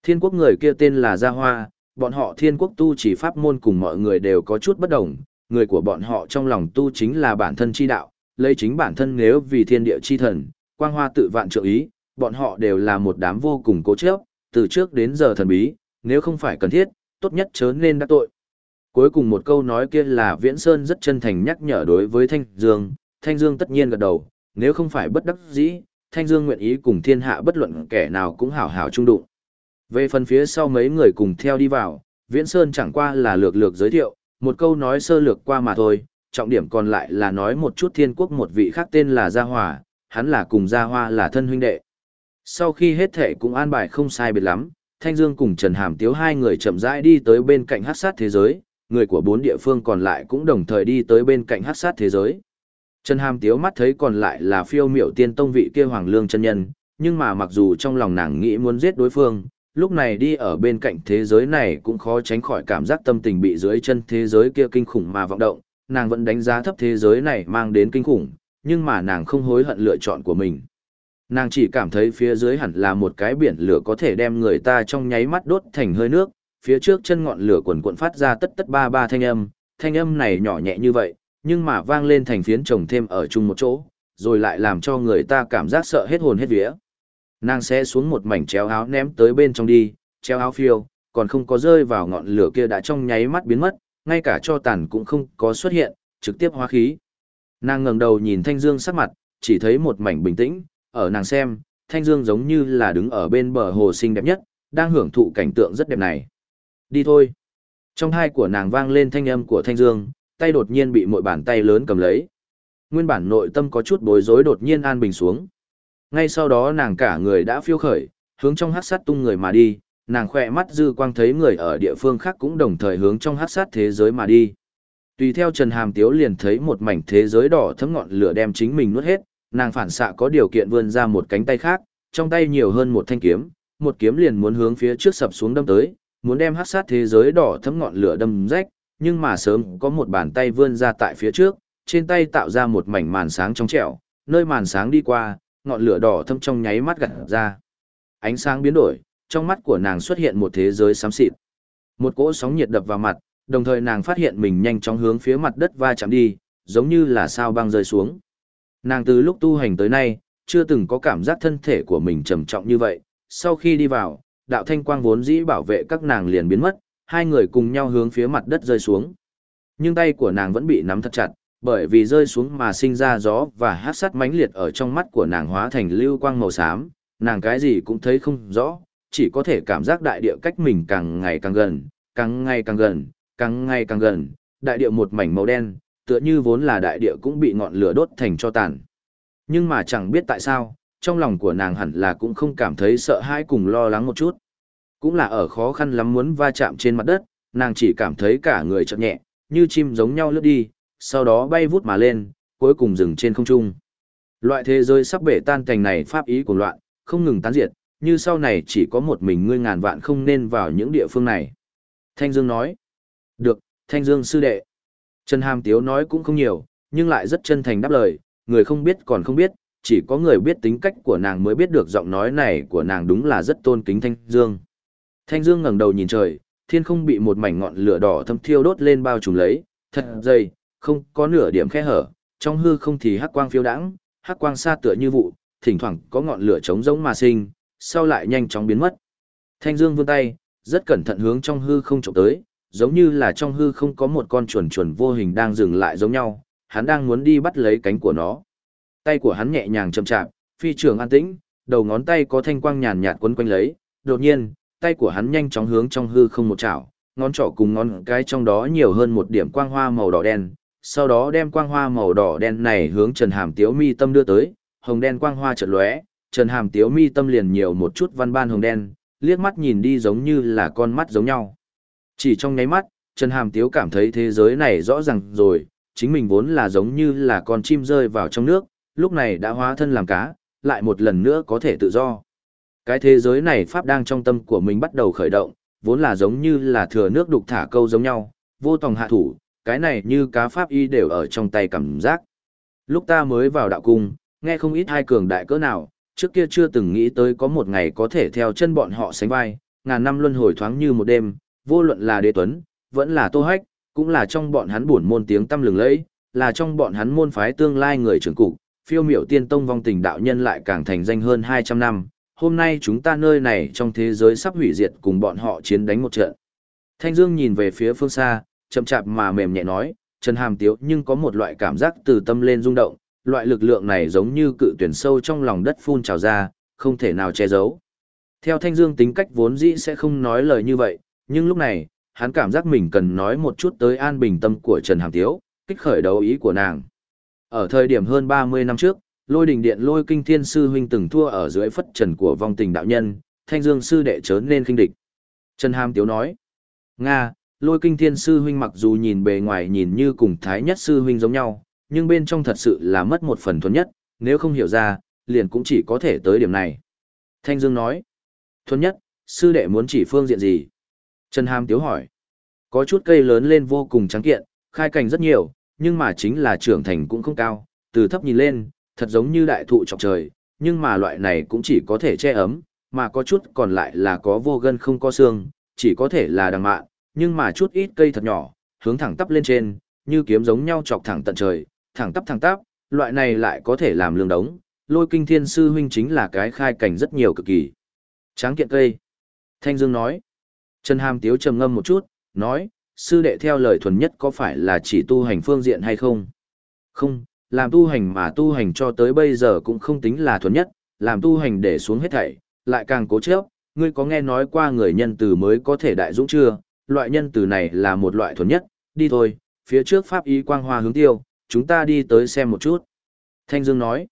Thiên quốc người kia tên là Gia Hoa, bọn họ thiên quốc tu chỉ pháp môn cùng mọi người đều có chút bất đồng, người của bọn họ trong lòng tu chính là bản thân chi đạo, lấy chính bản thân nếu vì thiên địa chi thần, quang hoa tự vạn trợ ý, bọn họ đều là một đám vô cùng cố chấp, từ trước đến giờ thần bí, nếu không phải cần thiết, tốt nhất chớ nên đắc tội. Cuối cùng một câu nói kia là Viễn Sơn rất chân thành nhắc nhở đối với Thanh Dương, Thanh Dương tất nhiên gật đầu, nếu không phải bất đắc dĩ, Thanh Dương nguyện ý cùng thiên hạ bất luận kẻ nào cũng hảo hảo trung đụng. Về phần phía sau mấy người cùng theo đi vào, Viễn Sơn chẳng qua là lược lược giới thiệu, một câu nói sơ lược qua mà thôi, trọng điểm còn lại là nói một chút thiên quốc một vị khác tên là Gia Hòa, hắn là cùng Gia Hoa là thân huynh đệ. Sau khi hết thể cũng an bài không sai biệt lắm, Thanh Dương cùng Trần Hàm Tiếu hai người chậm rãi đi tới bên cạnh hát sát thế giới, người của bốn địa phương còn lại cũng đồng thời đi tới bên cạnh hát sát thế giới. Trần Hàm Tiếu mắt thấy còn lại là phiêu miểu tiên tông vị kia Hoàng Lương chân nhân, nhưng mà mặc dù trong lòng nàng nghĩ muốn giết đối phương, lúc này đi ở bên cạnh thế giới này cũng khó tránh khỏi cảm giác tâm tình bị dưới chân thế giới kia kinh khủng mà vọng động, nàng vẫn đánh giá thấp thế giới này mang đến kinh khủng, nhưng mà nàng không hối hận lựa chọn của mình. Nàng chỉ cảm thấy phía dưới hẳn là một cái biển lửa có thể đem người ta trong nháy mắt đốt thành hơi nước, phía trước chân ngọn lửa quần cuộn phát ra tất tất ba ba thanh âm, thanh âm này nhỏ nhẹ như vậy, nhưng mà vang lên thành phiến chồng thêm ở chung một chỗ, rồi lại làm cho người ta cảm giác sợ hết hồn hết vía. Nàng sẽ xuống một mảnh chéo áo ném tới bên trong đi, treo áo phiêu, còn không có rơi vào ngọn lửa kia đã trong nháy mắt biến mất, ngay cả cho tàn cũng không có xuất hiện, trực tiếp hóa khí. Nàng ngẩng đầu nhìn Thanh Dương sắc mặt, chỉ thấy một mảnh bình tĩnh, ở nàng xem, Thanh Dương giống như là đứng ở bên bờ hồ xinh đẹp nhất, đang hưởng thụ cảnh tượng rất đẹp này. Đi thôi. Trong hai của nàng vang lên thanh âm của Thanh Dương, tay đột nhiên bị một bàn tay lớn cầm lấy. Nguyên bản nội tâm có chút bối rối đột nhiên an bình xuống. Ngay sau đó nàng cả người đã phiêu khởi, hướng trong hát sát tung người mà đi, nàng khỏe mắt dư quang thấy người ở địa phương khác cũng đồng thời hướng trong hát sát thế giới mà đi. Tùy theo Trần Hàm Tiếu liền thấy một mảnh thế giới đỏ thấm ngọn lửa đem chính mình nuốt hết, nàng phản xạ có điều kiện vươn ra một cánh tay khác, trong tay nhiều hơn một thanh kiếm, một kiếm liền muốn hướng phía trước sập xuống đâm tới, muốn đem hát sát thế giới đỏ thấm ngọn lửa đâm rách, nhưng mà sớm có một bàn tay vươn ra tại phía trước, trên tay tạo ra một mảnh màn sáng trong trẻo, nơi màn sáng đi qua, ngọn lửa đỏ thâm trong nháy mắt gặt ra. Ánh sáng biến đổi, trong mắt của nàng xuất hiện một thế giới xám xịt. Một cỗ sóng nhiệt đập vào mặt, đồng thời nàng phát hiện mình nhanh chóng hướng phía mặt đất va chạm đi, giống như là sao băng rơi xuống. Nàng từ lúc tu hành tới nay, chưa từng có cảm giác thân thể của mình trầm trọng như vậy. Sau khi đi vào, đạo thanh quang vốn dĩ bảo vệ các nàng liền biến mất, hai người cùng nhau hướng phía mặt đất rơi xuống. Nhưng tay của nàng vẫn bị nắm thật chặt, bởi vì rơi xuống mà sinh ra gió và hát sắt mãnh liệt ở trong mắt của nàng hóa thành lưu quang màu xám, nàng cái gì cũng thấy không rõ, chỉ có thể cảm giác đại địa cách mình càng ngày càng gần, càng ngày càng gần, càng ngày càng gần, đại địa một mảnh màu đen, tựa như vốn là đại địa cũng bị ngọn lửa đốt thành cho tàn. Nhưng mà chẳng biết tại sao, trong lòng của nàng hẳn là cũng không cảm thấy sợ hãi cùng lo lắng một chút. Cũng là ở khó khăn lắm muốn va chạm trên mặt đất, nàng chỉ cảm thấy cả người chậm nhẹ, như chim giống nhau lướt đi, sau đó bay vút mà lên, cuối cùng dừng trên không trung. Loại thế giới sắp bể tan cảnh này pháp ý của loạn, không ngừng tán diệt, như sau này chỉ có một mình ngươi ngàn vạn không nên vào những địa phương này. Thanh Dương nói. Được, Thanh Dương sư đệ. Trần Hàm Tiếu nói cũng không nhiều, nhưng lại rất chân thành đáp lời, người không biết còn không biết, chỉ có người biết tính cách của nàng mới biết được giọng nói này của nàng đúng là rất tôn kính Thanh Dương. Thanh Dương ngẩng đầu nhìn trời, thiên không bị một mảnh ngọn lửa đỏ thâm thiêu đốt lên bao trùm lấy, thật dày, không có nửa điểm khe hở, trong hư không thì hắc quang phiêu đãng, hắc quang xa tựa như vụ, thỉnh thoảng có ngọn lửa trống rỗng mà sinh, sau lại nhanh chóng biến mất. Thanh Dương vươn tay, rất cẩn thận hướng trong hư không chụp tới, giống như là trong hư không có một con chuồn chuồn vô hình đang dừng lại giống nhau, hắn đang muốn đi bắt lấy cánh của nó. Tay của hắn nhẹ nhàng chậm chạp, phi trường an tĩnh, đầu ngón tay có thanh quang nhàn nhạt quấn quanh lấy, đột nhiên, tay của hắn nhanh chóng hướng trong hư không một chảo, ngón trỏ cùng ngón cái trong đó nhiều hơn một điểm quang hoa màu đỏ đen, sau đó đem quang hoa màu đỏ đen này hướng Trần Hàm Tiếu mi tâm đưa tới, hồng đen quang hoa chợt lóe, Trần Hàm Tiếu mi tâm liền nhiều một chút văn ban hồng đen, liếc mắt nhìn đi giống như là con mắt giống nhau. Chỉ trong nháy mắt, Trần Hàm Tiếu cảm thấy thế giới này rõ ràng rồi, chính mình vốn là giống như là con chim rơi vào trong nước, lúc này đã hóa thân làm cá, lại một lần nữa có thể tự do. Cái thế giới này pháp đang trong tâm của mình bắt đầu khởi động, vốn là giống như là thừa nước đục thả câu giống nhau, vô tòng hạ thủ, cái này như cá pháp y đều ở trong tay cảm giác. Lúc ta mới vào đạo cung, nghe không ít hai cường đại cỡ nào, trước kia chưa từng nghĩ tới có một ngày có thể theo chân bọn họ sánh vai, ngàn năm luân hồi thoáng như một đêm, vô luận là đế tuấn, vẫn là tô hách, cũng là trong bọn hắn buồn môn tiếng tâm lừng lẫy, là trong bọn hắn môn phái tương lai người trưởng cục, phiêu miểu tiên tông vong tình đạo nhân lại càng thành danh hơn 200 năm, hôm nay chúng ta nơi này trong thế giới sắp hủy diệt cùng bọn họ chiến đánh một trận. Thanh Dương nhìn về phía phương xa, chậm chạp mà mềm nhẹ nói, Trần Hàm Tiếu nhưng có một loại cảm giác từ tâm lên rung động, loại lực lượng này giống như cự tuyển sâu trong lòng đất phun trào ra, không thể nào che giấu. Theo Thanh Dương tính cách vốn dĩ sẽ không nói lời như vậy, nhưng lúc này, hắn cảm giác mình cần nói một chút tới an bình tâm của Trần Hàm Tiếu, kích khởi đấu ý của nàng. Ở thời điểm hơn 30 năm trước, lôi đình điện lôi kinh thiên sư huynh từng thua ở dưới phất trần của vong tình đạo nhân, thanh dương sư đệ chớ nên kinh địch. Trần Hàm Tiếu nói, Nga, lôi kinh thiên sư huynh mặc dù nhìn bề ngoài nhìn như cùng thái nhất sư huynh giống nhau, nhưng bên trong thật sự là mất một phần thuần nhất, nếu không hiểu ra, liền cũng chỉ có thể tới điểm này. Thanh Dương nói, thuần nhất, sư đệ muốn chỉ phương diện gì? Trần Hàm Tiếu hỏi, có chút cây lớn lên vô cùng trắng kiện, khai cành rất nhiều, nhưng mà chính là trưởng thành cũng không cao, từ thấp nhìn lên, thật giống như đại thụ trọc trời, nhưng mà loại này cũng chỉ có thể che ấm, mà có chút còn lại là có vô gân không có xương, chỉ có thể là đằng mạ, nhưng mà chút ít cây thật nhỏ, hướng thẳng tắp lên trên, như kiếm giống nhau chọc thẳng tận trời, thẳng tắp thẳng tắp, loại này lại có thể làm lương đống, lôi kinh thiên sư huynh chính là cái khai cảnh rất nhiều cực kỳ. Tráng kiện cây. Thanh Dương nói. Trần Hàm Tiếu trầm ngâm một chút, nói, sư đệ theo lời thuần nhất có phải là chỉ tu hành phương diện hay không? Không, làm tu hành mà tu hành cho tới bây giờ cũng không tính là thuần nhất, làm tu hành để xuống hết thảy, lại càng cố chấp, ngươi có nghe nói qua người nhân từ mới có thể đại dũng chưa, loại nhân từ này là một loại thuần nhất, đi thôi, phía trước pháp ý quang hoa hướng tiêu, chúng ta đi tới xem một chút. Thanh Dương nói,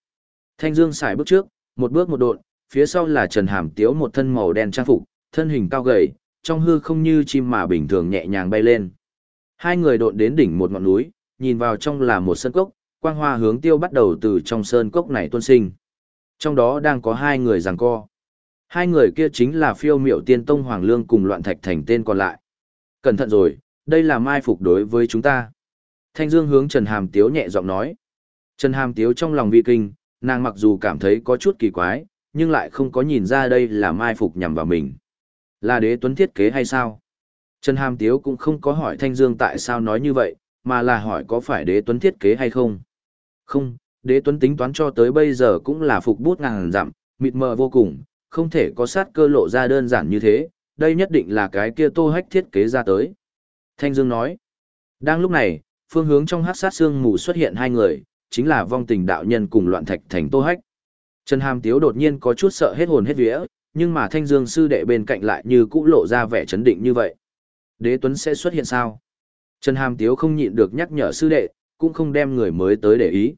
Thanh Dương xài bước trước, một bước một độn, phía sau là Trần Hàm Tiếu một thân màu đen trang phục, thân hình cao gầy, trong hư không như chim mà bình thường nhẹ nhàng bay lên. Hai người độn đến đỉnh một ngọn núi, nhìn vào trong là một sân cốc, quang hoa hướng tiêu bắt đầu từ trong sơn cốc này tuôn sinh. Trong đó đang có hai người giằng co. Hai người kia chính là phiêu miệu tiên tông Hoàng Lương cùng loạn thạch thành tên còn lại. Cẩn thận rồi, đây là mai phục đối với chúng ta. Thanh Dương hướng Trần Hàm Tiếu nhẹ giọng nói. Trần Hàm Tiếu trong lòng vi kinh, nàng mặc dù cảm thấy có chút kỳ quái, nhưng lại không có nhìn ra đây là mai phục nhằm vào mình. Là đế tuấn thiết kế hay sao? Trần Hàm Tiếu cũng không có hỏi Thanh Dương tại sao nói như vậy, mà là hỏi có phải đế tuấn thiết kế hay không. Không, đế tuấn tính toán cho tới bây giờ cũng là phục bút ngàn dặm, mịt mờ vô cùng, không thể có sát cơ lộ ra đơn giản như thế, đây nhất định là cái kia tô hách thiết kế ra tới. Thanh Dương nói, đang lúc này, phương hướng trong hát sát xương mù xuất hiện hai người, chính là vong tình đạo nhân cùng loạn thạch thành tô hách. Trần Hàm Tiếu đột nhiên có chút sợ hết hồn hết vía, nhưng mà Thanh Dương sư đệ bên cạnh lại như cũ lộ ra vẻ chấn định như vậy. Đế Tuấn sẽ xuất hiện sao? Trần Hàm Tiếu không nhịn được nhắc nhở sư đệ, cũng không đem người mới tới để ý.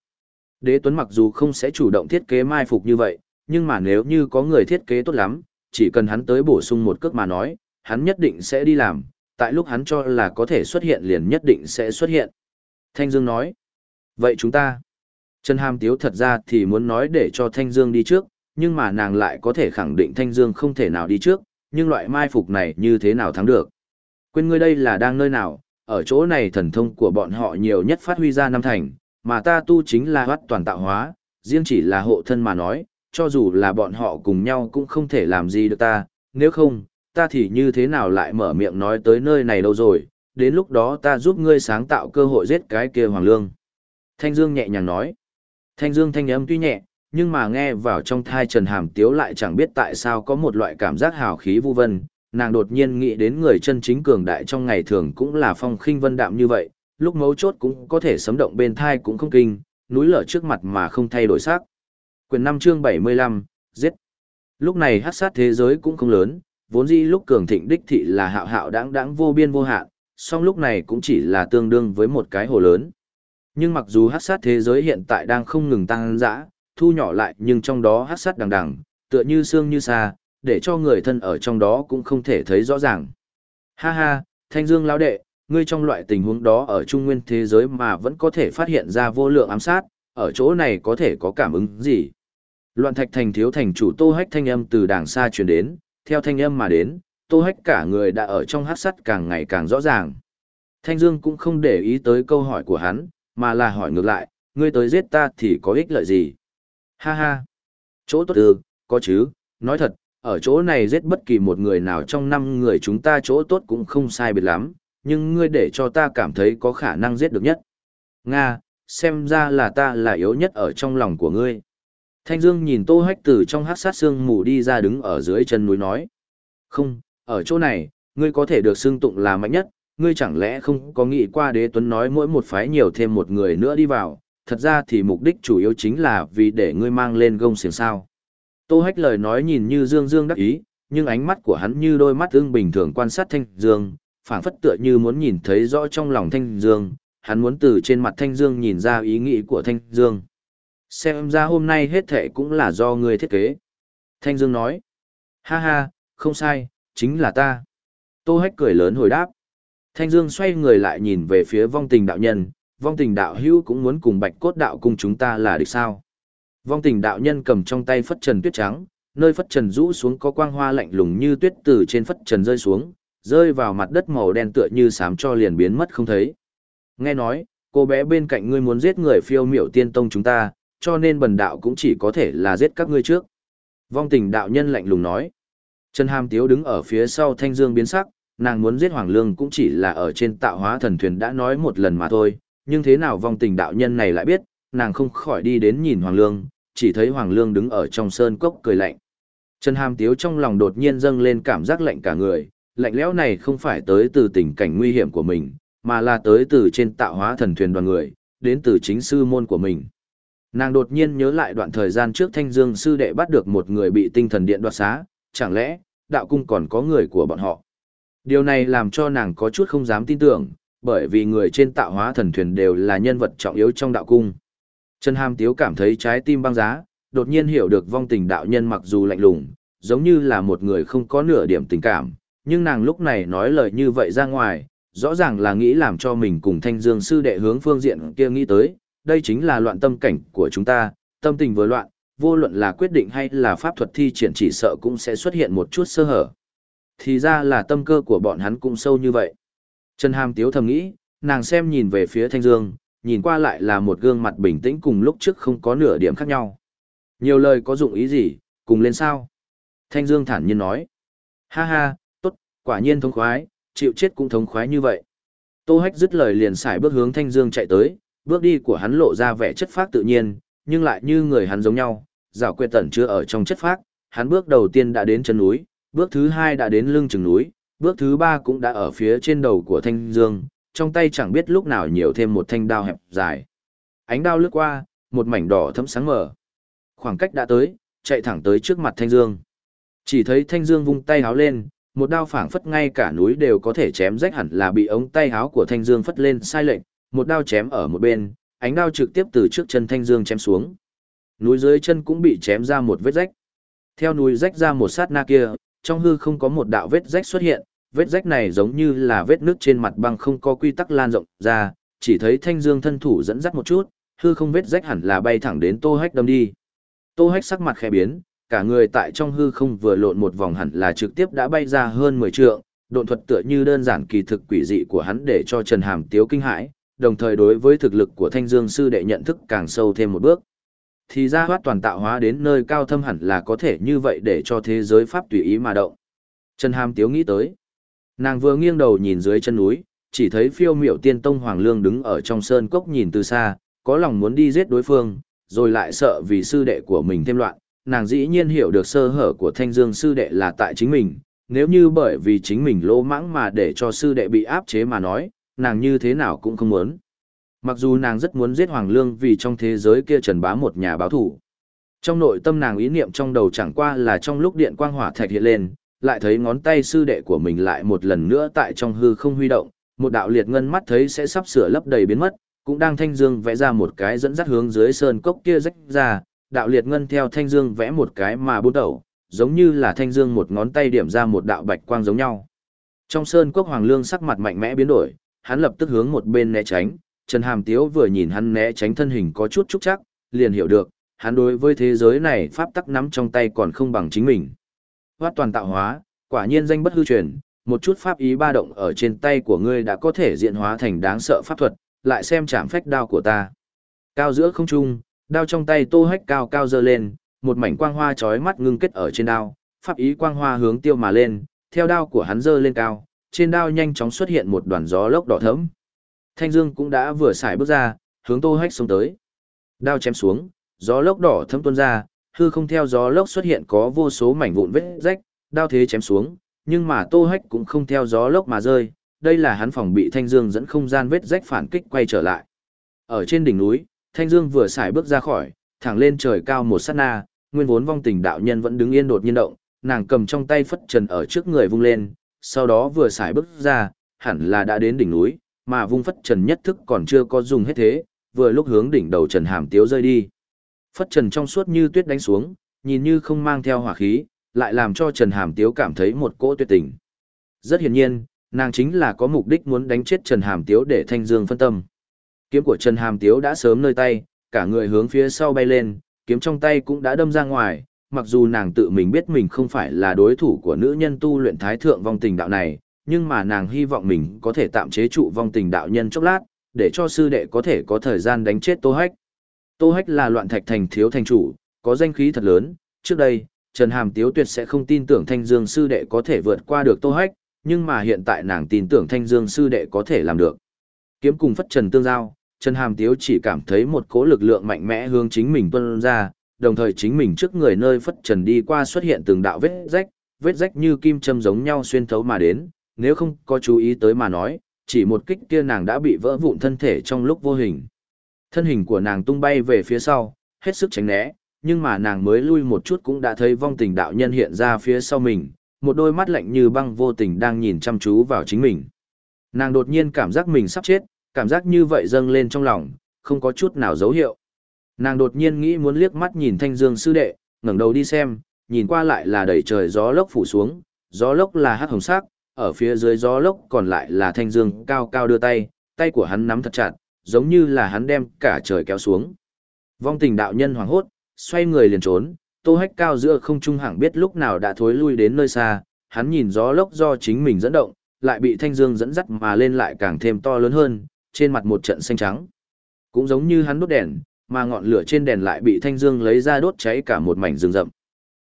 Đế Tuấn mặc dù không sẽ chủ động thiết kế mai phục như vậy, nhưng mà nếu như có người thiết kế tốt lắm, chỉ cần hắn tới bổ sung một cước mà nói, hắn nhất định sẽ đi làm, tại lúc hắn cho là có thể xuất hiện liền nhất định sẽ xuất hiện. Thanh Dương nói, vậy chúng ta, Trần Hàm Tiếu thật ra thì muốn nói để cho Thanh Dương đi trước, nhưng mà nàng lại có thể khẳng định Thanh Dương không thể nào đi trước, nhưng loại mai phục này như thế nào thắng được. Quên ngươi đây là đang nơi nào, ở chỗ này thần thông của bọn họ nhiều nhất phát huy ra năm thành, mà ta tu chính là hoát toàn tạo hóa, riêng chỉ là hộ thân mà nói, cho dù là bọn họ cùng nhau cũng không thể làm gì được ta, nếu không, ta thì như thế nào lại mở miệng nói tới nơi này đâu rồi, đến lúc đó ta giúp ngươi sáng tạo cơ hội giết cái kia Hoàng Lương. Thanh Dương nhẹ nhàng nói. Thanh Dương thanh âm tuy nhẹ, nhưng mà nghe vào trong thai Trần Hàm Tiếu lại chẳng biết tại sao có một loại cảm giác hào khí vu vân, nàng đột nhiên nghĩ đến người chân chính cường đại trong ngày thường cũng là phong khinh vân đạm như vậy, lúc mấu chốt cũng có thể sấm động bên thai cũng không kinh, núi lở trước mặt mà không thay đổi sắc. Quyền 5 chương 75, giết. Lúc này hát sát thế giới cũng không lớn, vốn dĩ lúc cường thịnh đích thị là hạo hạo đáng đáng vô biên vô hạn, song lúc này cũng chỉ là tương đương với một cái hồ lớn. Nhưng mặc dù hát sát thế giới hiện tại đang không ngừng tăng dã, thu nhỏ lại nhưng trong đó hát sát đằng đằng, tựa như xương như xa, để cho người thân ở trong đó cũng không thể thấy rõ ràng. Ha ha, Thanh Dương lão đệ, ngươi trong loại tình huống đó ở trung nguyên thế giới mà vẫn có thể phát hiện ra vô lượng ám sát, ở chỗ này có thể có cảm ứng gì? Loạn thạch thành thiếu thành chủ Tô Hách thanh âm từ đàng xa truyền đến, theo thanh âm mà đến, Tô Hách cả người đã ở trong hát sắt càng ngày càng rõ ràng. Thanh Dương cũng không để ý tới câu hỏi của hắn, mà là hỏi ngược lại, ngươi tới giết ta thì có ích lợi gì? Ha ha! Chỗ tốt ư, có chứ, nói thật, ở chỗ này giết bất kỳ một người nào trong năm người chúng ta chỗ tốt cũng không sai biệt lắm, nhưng ngươi để cho ta cảm thấy có khả năng giết được nhất. Nga, xem ra là ta là yếu nhất ở trong lòng của ngươi. Thanh Dương nhìn Tô Hách từ trong hát sát xương mù đi ra đứng ở dưới chân núi nói. Không, ở chỗ này, ngươi có thể được xưng tụng là mạnh nhất, ngươi chẳng lẽ không có nghĩ qua đế tuấn nói mỗi một phái nhiều thêm một người nữa đi vào, thật ra thì mục đích chủ yếu chính là vì để ngươi mang lên gông xiềng sao. Tô Hách lời nói nhìn như dương dương đắc ý, nhưng ánh mắt của hắn như đôi mắt ưng bình thường quan sát Thanh Dương, phảng phất tựa như muốn nhìn thấy rõ trong lòng Thanh Dương, hắn muốn từ trên mặt Thanh Dương nhìn ra ý nghĩ của Thanh Dương. Xem ra hôm nay hết thệ cũng là do ngươi thiết kế. Thanh Dương nói. Ha ha, không sai, chính là ta. Tô Hách cười lớn hồi đáp. Thanh Dương xoay người lại nhìn về phía vong tình đạo nhân, vong tình đạo hữu cũng muốn cùng bạch cốt đạo cùng chúng ta là được sao. Vong tình đạo nhân cầm trong tay phất trần tuyết trắng, nơi phất trần rũ xuống có quang hoa lạnh lùng như tuyết từ trên phất trần rơi xuống, rơi vào mặt đất màu đen tựa như sám cho liền biến mất không thấy. Nghe nói, cô bé bên cạnh ngươi muốn giết người phiêu miểu tiên tông chúng ta, cho nên bần đạo cũng chỉ có thể là giết các ngươi trước. Vong tình đạo nhân lạnh lùng nói. Trần Hàm Tiếu đứng ở phía sau thanh dương biến sắc, nàng muốn giết Hoàng Lương cũng chỉ là ở trên tạo hóa thần thuyền đã nói một lần mà thôi, nhưng thế nào vong tình đạo nhân này lại biết, nàng không khỏi đi đến nhìn Hoàng Lương, chỉ thấy Hoàng Lương đứng ở trong sơn cốc cười lạnh. Trần Hàm Tiếu trong lòng đột nhiên dâng lên cảm giác lạnh cả người, lạnh lẽo này không phải tới từ tình cảnh nguy hiểm của mình, mà là tới từ trên tạo hóa thần thuyền đoàn người, đến từ chính sư môn của mình. Nàng đột nhiên nhớ lại đoạn thời gian trước Thanh Dương sư đệ bắt được một người bị tinh thần điện đoạt xá, chẳng lẽ, đạo cung còn có người của bọn họ. Điều này làm cho nàng có chút không dám tin tưởng, bởi vì người trên tạo hóa thần thuyền đều là nhân vật trọng yếu trong đạo cung. Trần Hàm Tiếu cảm thấy trái tim băng giá, đột nhiên hiểu được vong tình đạo nhân mặc dù lạnh lùng, giống như là một người không có nửa điểm tình cảm, nhưng nàng lúc này nói lời như vậy ra ngoài, rõ ràng là nghĩ làm cho mình cùng thanh dương sư đệ hướng phương diện kia nghĩ tới, đây chính là loạn tâm cảnh của chúng ta, tâm tình vừa loạn, vô luận là quyết định hay là pháp thuật thi triển chỉ sợ cũng sẽ xuất hiện một chút sơ hở. Thì ra là tâm cơ của bọn hắn cũng sâu như vậy. Trần Hàm Tiếu thầm nghĩ, nàng xem nhìn về phía Thanh Dương, nhìn qua lại là một gương mặt bình tĩnh cùng lúc trước không có nửa điểm khác nhau. Nhiều lời có dụng ý gì, cùng lên sao? Thanh Dương thản nhiên nói. Ha ha, tốt, quả nhiên thông khoái, chịu chết cũng thống khoái như vậy. Tô Hách dứt lời liền xài bước hướng Thanh Dương chạy tới, bước đi của hắn lộ ra vẻ chất phác tự nhiên, nhưng lại như người hắn giống nhau, rào quyệt tẩn chưa ở trong chất phác, hắn bước đầu tiên đã đến chân núi, bước thứ hai đã đến lưng chừng núi, bước thứ ba cũng đã ở phía trên đầu của Thanh Dương, trong tay chẳng biết lúc nào nhiều thêm một thanh đao hẹp dài. Ánh đao lướt qua, một mảnh đỏ thấm sáng mở. Khoảng cách đã tới, chạy thẳng tới trước mặt Thanh Dương. Chỉ thấy Thanh Dương vung tay háo lên, một đao phảng phất ngay cả núi đều có thể chém rách hẳn là bị ống tay háo của Thanh Dương phất lên sai lệch, một đao chém ở một bên, ánh đao trực tiếp từ trước chân Thanh Dương chém xuống. Núi dưới chân cũng bị chém ra một vết rách. Theo núi rách ra một sát na kia, trong hư không có một đạo vết rách xuất hiện, vết rách này giống như là vết nước trên mặt băng không có quy tắc lan rộng ra, chỉ thấy Thanh Dương thân thủ dẫn dắt một chút, hư không vết rách hẳn là bay thẳng đến Tô Hách đâm đi. Tô Hách sắc mặt khẽ biến, cả người tại trong hư không vừa lộn một vòng hẳn là trực tiếp đã bay ra hơn 10 trượng, độn thuật tựa như đơn giản kỳ thực quỷ dị của hắn để cho Trần Hàm Tiếu kinh hãi, đồng thời đối với thực lực của Thanh Dương sư đệ nhận thức càng sâu thêm một bước. Thì ra hoát toàn tạo hóa đến nơi cao thâm hẳn là có thể như vậy để cho thế giới pháp tùy ý mà động. Trần Hàm Tiếu nghĩ tới. Nàng vừa nghiêng đầu nhìn dưới chân núi, chỉ thấy phiêu miểu tiên tông Hoàng Lương đứng ở trong sơn cốc nhìn từ xa, có lòng muốn đi giết đối phương, rồi lại sợ vì sư đệ của mình thêm loạn, nàng dĩ nhiên hiểu được sơ hở của thanh dương sư đệ là tại chính mình, nếu như bởi vì chính mình lỗ mãng mà để cho sư đệ bị áp chế mà nói, nàng như thế nào cũng không muốn. Mặc dù nàng rất muốn giết Hoàng Lương vì trong thế giới kia trần bá một nhà báo thủ. Trong nội tâm nàng ý niệm trong đầu chẳng qua là trong lúc điện quang hỏa thạch hiện lên, lại thấy ngón tay sư đệ của mình lại một lần nữa tại trong hư không huy động, một đạo liệt ngân mắt thấy sẽ sắp sửa lấp đầy biến mất, cũng đang thanh dương vẽ ra một cái dẫn dắt hướng dưới sơn cốc kia rách ra, đạo liệt ngân theo thanh dương vẽ một cái mà bút đầu, giống như là thanh dương một ngón tay điểm ra một đạo bạch quang giống nhau. Trong sơn quốc hoàng lương sắc mặt mạnh mẽ biến đổi, hắn lập tức hướng một bên né tránh, Trần Hàm Tiếu vừa nhìn hắn né tránh thân hình có chút trúc chắc, liền hiểu được, hắn đối với thế giới này pháp tắc nắm trong tay còn không bằng chính mình. Hoát toàn tạo hóa, quả nhiên danh bất hư truyền, một chút pháp ý ba động ở trên tay của ngươi đã có thể diện hóa thành đáng sợ pháp thuật, lại xem chạm phách đao của ta. Cao giữa không trung, đao trong tay tô hách cao cao dơ lên, một mảnh quang hoa chói mắt ngưng kết ở trên đao, pháp ý quang hoa hướng tiêu mà lên, theo đao của hắn dơ lên cao, trên đao nhanh chóng xuất hiện một đoàn gió lốc đỏ thẫm. Thanh Dương cũng đã vừa xài bước ra, hướng tô hách xông tới. Đao chém xuống, gió lốc đỏ thẫm tuôn ra, hư không theo gió lốc xuất hiện có vô số mảnh vụn vết rách, đao thế chém xuống, nhưng mà tô hách cũng không theo gió lốc mà rơi, đây là hắn phòng bị Thanh Dương dẫn không gian vết rách phản kích quay trở lại. Ở trên đỉnh núi, Thanh Dương vừa xài bước ra khỏi, thẳng lên trời cao một sát na, nguyên vốn vong tình đạo nhân vẫn đứng yên đột nhiên động, nàng cầm trong tay phất trần ở trước người vung lên, sau đó vừa xài bước ra, hẳn là đã đến đỉnh núi, mà vung phất trần nhất thức còn chưa có dùng hết thế, vừa lúc hướng đỉnh đầu Trần Hàm Tiếu rơi đi. Phất trần trong suốt như tuyết đánh xuống, nhìn như không mang theo hỏa khí, lại làm cho Trần Hàm Tiếu cảm thấy một cỗ tuyệt tình. Rất hiển nhiên, nàng chính là có mục đích muốn đánh chết Trần Hàm Tiếu để Thanh Dương phân tâm. Kiếm của Trần Hàm Tiếu đã sớm nơi tay, cả người hướng phía sau bay lên, kiếm trong tay cũng đã đâm ra ngoài, mặc dù nàng tự mình biết mình không phải là đối thủ của nữ nhân tu luyện thái thượng vong tình đạo này, nhưng mà nàng hy vọng mình có thể tạm chế trụ vong tình đạo nhân chốc lát, để cho sư đệ có thể có thời gian đánh chết Tô Hách. Tô Hách là loạn thạch thành thiếu thành chủ, có danh khí thật lớn, trước đây, Trần Hàm Tiếu tuyệt sẽ không tin tưởng Thanh Dương sư đệ có thể vượt qua được Tô Hách, nhưng mà hiện tại nàng tin tưởng Thanh Dương sư đệ có thể làm được. Kiếm cùng phất trần tương giao, Trần Hàm Tiếu chỉ cảm thấy một cỗ lực lượng mạnh mẽ hướng chính mình tuôn ra, đồng thời chính mình trước người nơi phất trần đi qua xuất hiện từng đạo vết rách, vết rách như kim châm giống nhau xuyên thấu mà đến, nếu không có chú ý tới mà nói, chỉ một kích kia nàng đã bị vỡ vụn thân thể trong lúc vô hình. Thân hình của nàng tung bay về phía sau, hết sức tránh né, nhưng mà nàng mới lui một chút cũng đã thấy vong tình đạo nhân hiện ra phía sau mình, một đôi mắt lạnh như băng vô tình đang nhìn chăm chú vào chính mình. Nàng đột nhiên cảm giác mình sắp chết, cảm giác như vậy dâng lên trong lòng, không có chút nào dấu hiệu. Nàng đột nhiên nghĩ muốn liếc mắt nhìn thanh dương sư đệ, ngẩng đầu đi xem, nhìn qua lại là đầy trời gió lốc phủ xuống, gió lốc là hắc hồng sắc, ở phía dưới gió lốc còn lại là thanh dương cao cao đưa tay, tay của hắn nắm thật chặt, giống như là hắn đem cả trời kéo xuống. Vong tình đạo nhân hoảng hốt, xoay người liền trốn, tô hách cao giữa không trung hẳn biết lúc nào đã thối lui đến nơi xa, hắn nhìn gió lốc do chính mình dẫn động, lại bị thanh dương dẫn dắt mà lên lại càng thêm to lớn hơn, trên mặt một trận xanh trắng. Cũng giống như hắn đốt đèn, mà ngọn lửa trên đèn lại bị thanh dương lấy ra đốt cháy cả một mảnh rừng rậm.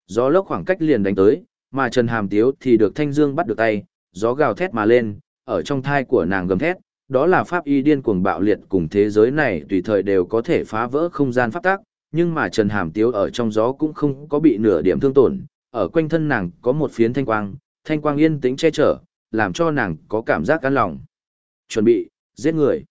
Gió lốc khoảng cách liền đánh tới, mà Trần Hàm Tiếu thì được thanh dương bắt được tay, gió gào thét mà lên, ở trong thai của nàng gầm thét, đó là pháp y điên cuồng bạo liệt cùng thế giới này tùy thời đều có thể phá vỡ không gian pháp tắc nhưng mà Trần Hàm Tiếu ở trong gió cũng không có bị nửa điểm thương tổn, ở quanh thân nàng có một phiến thanh quang, thanh quang yên tĩnh che chở, làm cho nàng có cảm giác an lòng. Chuẩn bị, giết người.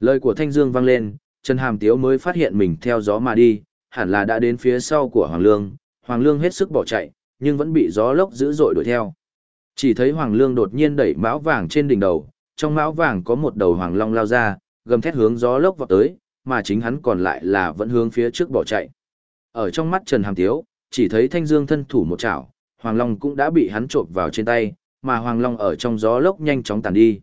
Lời của Thanh Dương vang lên, Trần Hàm Tiếu mới phát hiện mình theo gió mà đi, hẳn là đã đến phía sau của Hoàng Lương, Hoàng Lương hết sức bỏ chạy, nhưng vẫn bị gió lốc dữ dội đuổi theo. Chỉ thấy Hoàng Lương đột nhiên đẩy mão vàng trên đỉnh đầu, trong mão vàng có một đầu hoàng long lao ra, gầm thét hướng gió lốc vọt tới, mà chính hắn còn lại là vẫn hướng phía trước bỏ chạy. Ở trong mắt Trần Hàm Tiếu, chỉ thấy Thanh Dương thân thủ một chảo, Hoàng Long cũng đã bị hắn trộm vào trên tay, mà Hoàng Long ở trong gió lốc nhanh chóng tàn đi.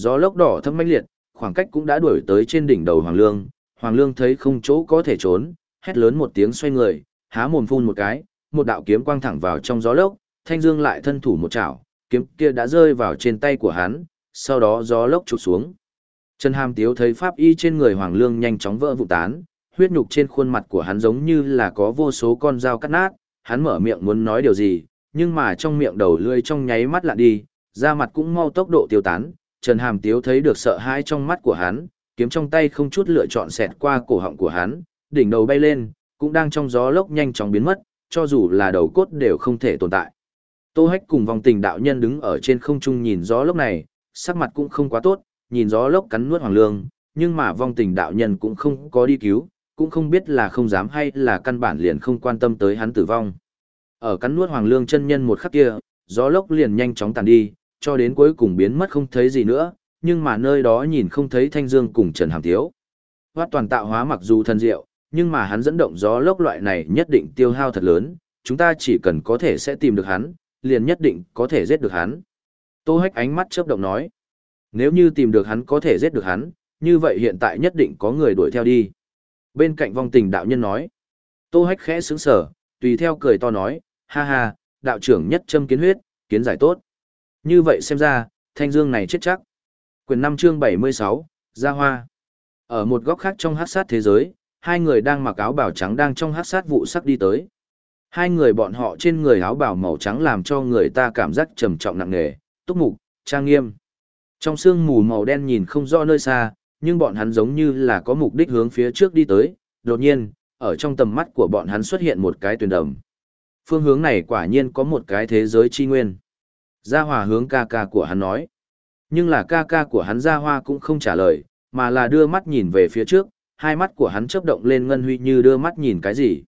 Gió lốc đỏ thâm mãnh liệt, khoảng cách cũng đã đuổi tới trên đỉnh đầu Hoàng Lương, Hoàng Lương thấy không chỗ có thể trốn, hét lớn một tiếng xoay người, há mồm phun một cái, một đạo kiếm quang thẳng vào trong gió lốc, Thanh Dương lại thân thủ một chảo, kiếm kia đã rơi vào trên tay của hắn, sau đó gió lốc chụp xuống. Trần Hàm Tiếu thấy pháp y trên người Hoàng Lương nhanh chóng vỡ vụn tán, huyết nhục trên khuôn mặt của hắn giống như là có vô số con dao cắt nát, hắn mở miệng muốn nói điều gì, nhưng mà trong miệng đầu lưỡi trong nháy mắt lạ đi, da mặt cũng mau tốc độ tiêu tán, Trần Hàm Tiếu thấy được sợ hãi trong mắt của hắn, kiếm trong tay không chút lựa chọn xẹt qua cổ họng của hắn, đỉnh đầu bay lên, cũng đang trong gió lốc nhanh chóng biến mất, cho dù là đầu cốt đều không thể tồn tại. Tô Hách cùng vòng tình đạo nhân đứng ở trên không trung nhìn gió lốc này, sắc mặt cũng không quá tốt, nhìn gió lốc cắn nuốt hoàng lương, nhưng mà vong tình đạo nhân cũng không có đi cứu, cũng không biết là không dám hay là căn bản liền không quan tâm tới hắn tử vong. Ở cắn nuốt hoàng lương chân nhân một khắc kia, gió lốc liền nhanh chóng tàn đi, cho đến cuối cùng biến mất không thấy gì nữa, nhưng mà nơi đó nhìn không thấy Thanh Dương cùng Trần Hàm thiếu Hoát toàn tạo hóa mặc dù thần diệu, nhưng mà hắn dẫn động gió lốc loại này nhất định tiêu hao thật lớn, chúng ta chỉ cần có thể sẽ tìm được hắn, liền nhất định có thể giết được hắn. Tô Hách ánh mắt chớp động nói, nếu như tìm được hắn có thể giết được hắn, như vậy hiện tại nhất định có người đuổi theo đi. Bên cạnh vong tình đạo nhân nói, Tô Hách khẽ sướng sở, tùy theo cười to nói, ha ha, đạo trưởng nhất châm kiến huyết, kiến giải tốt. Như vậy xem ra, thanh dương này chết chắc. Quyền 5 chương 76, Gia Hoa. Ở một góc khác trong hát sát thế giới, hai người đang mặc áo bào trắng đang trong hát sát vụ sắc đi tới. Hai người bọn họ trên người áo bào màu trắng làm cho người ta cảm giác trầm trọng nặng nề, túc mục, trang nghiêm. Trong sương mù màu đen nhìn không rõ nơi xa, nhưng bọn hắn giống như là có mục đích hướng phía trước đi tới, đột nhiên, ở trong tầm mắt của bọn hắn xuất hiện một cái tuyển đầm. Phương hướng này quả nhiên có một cái thế giới chi nguyên. Gia Hòa hướng ca ca của hắn nói. Nhưng là ca ca của hắn Gia Hoa cũng không trả lời, mà là đưa mắt nhìn về phía trước, hai mắt của hắn chớp động lên ngân huy như đưa mắt nhìn cái gì.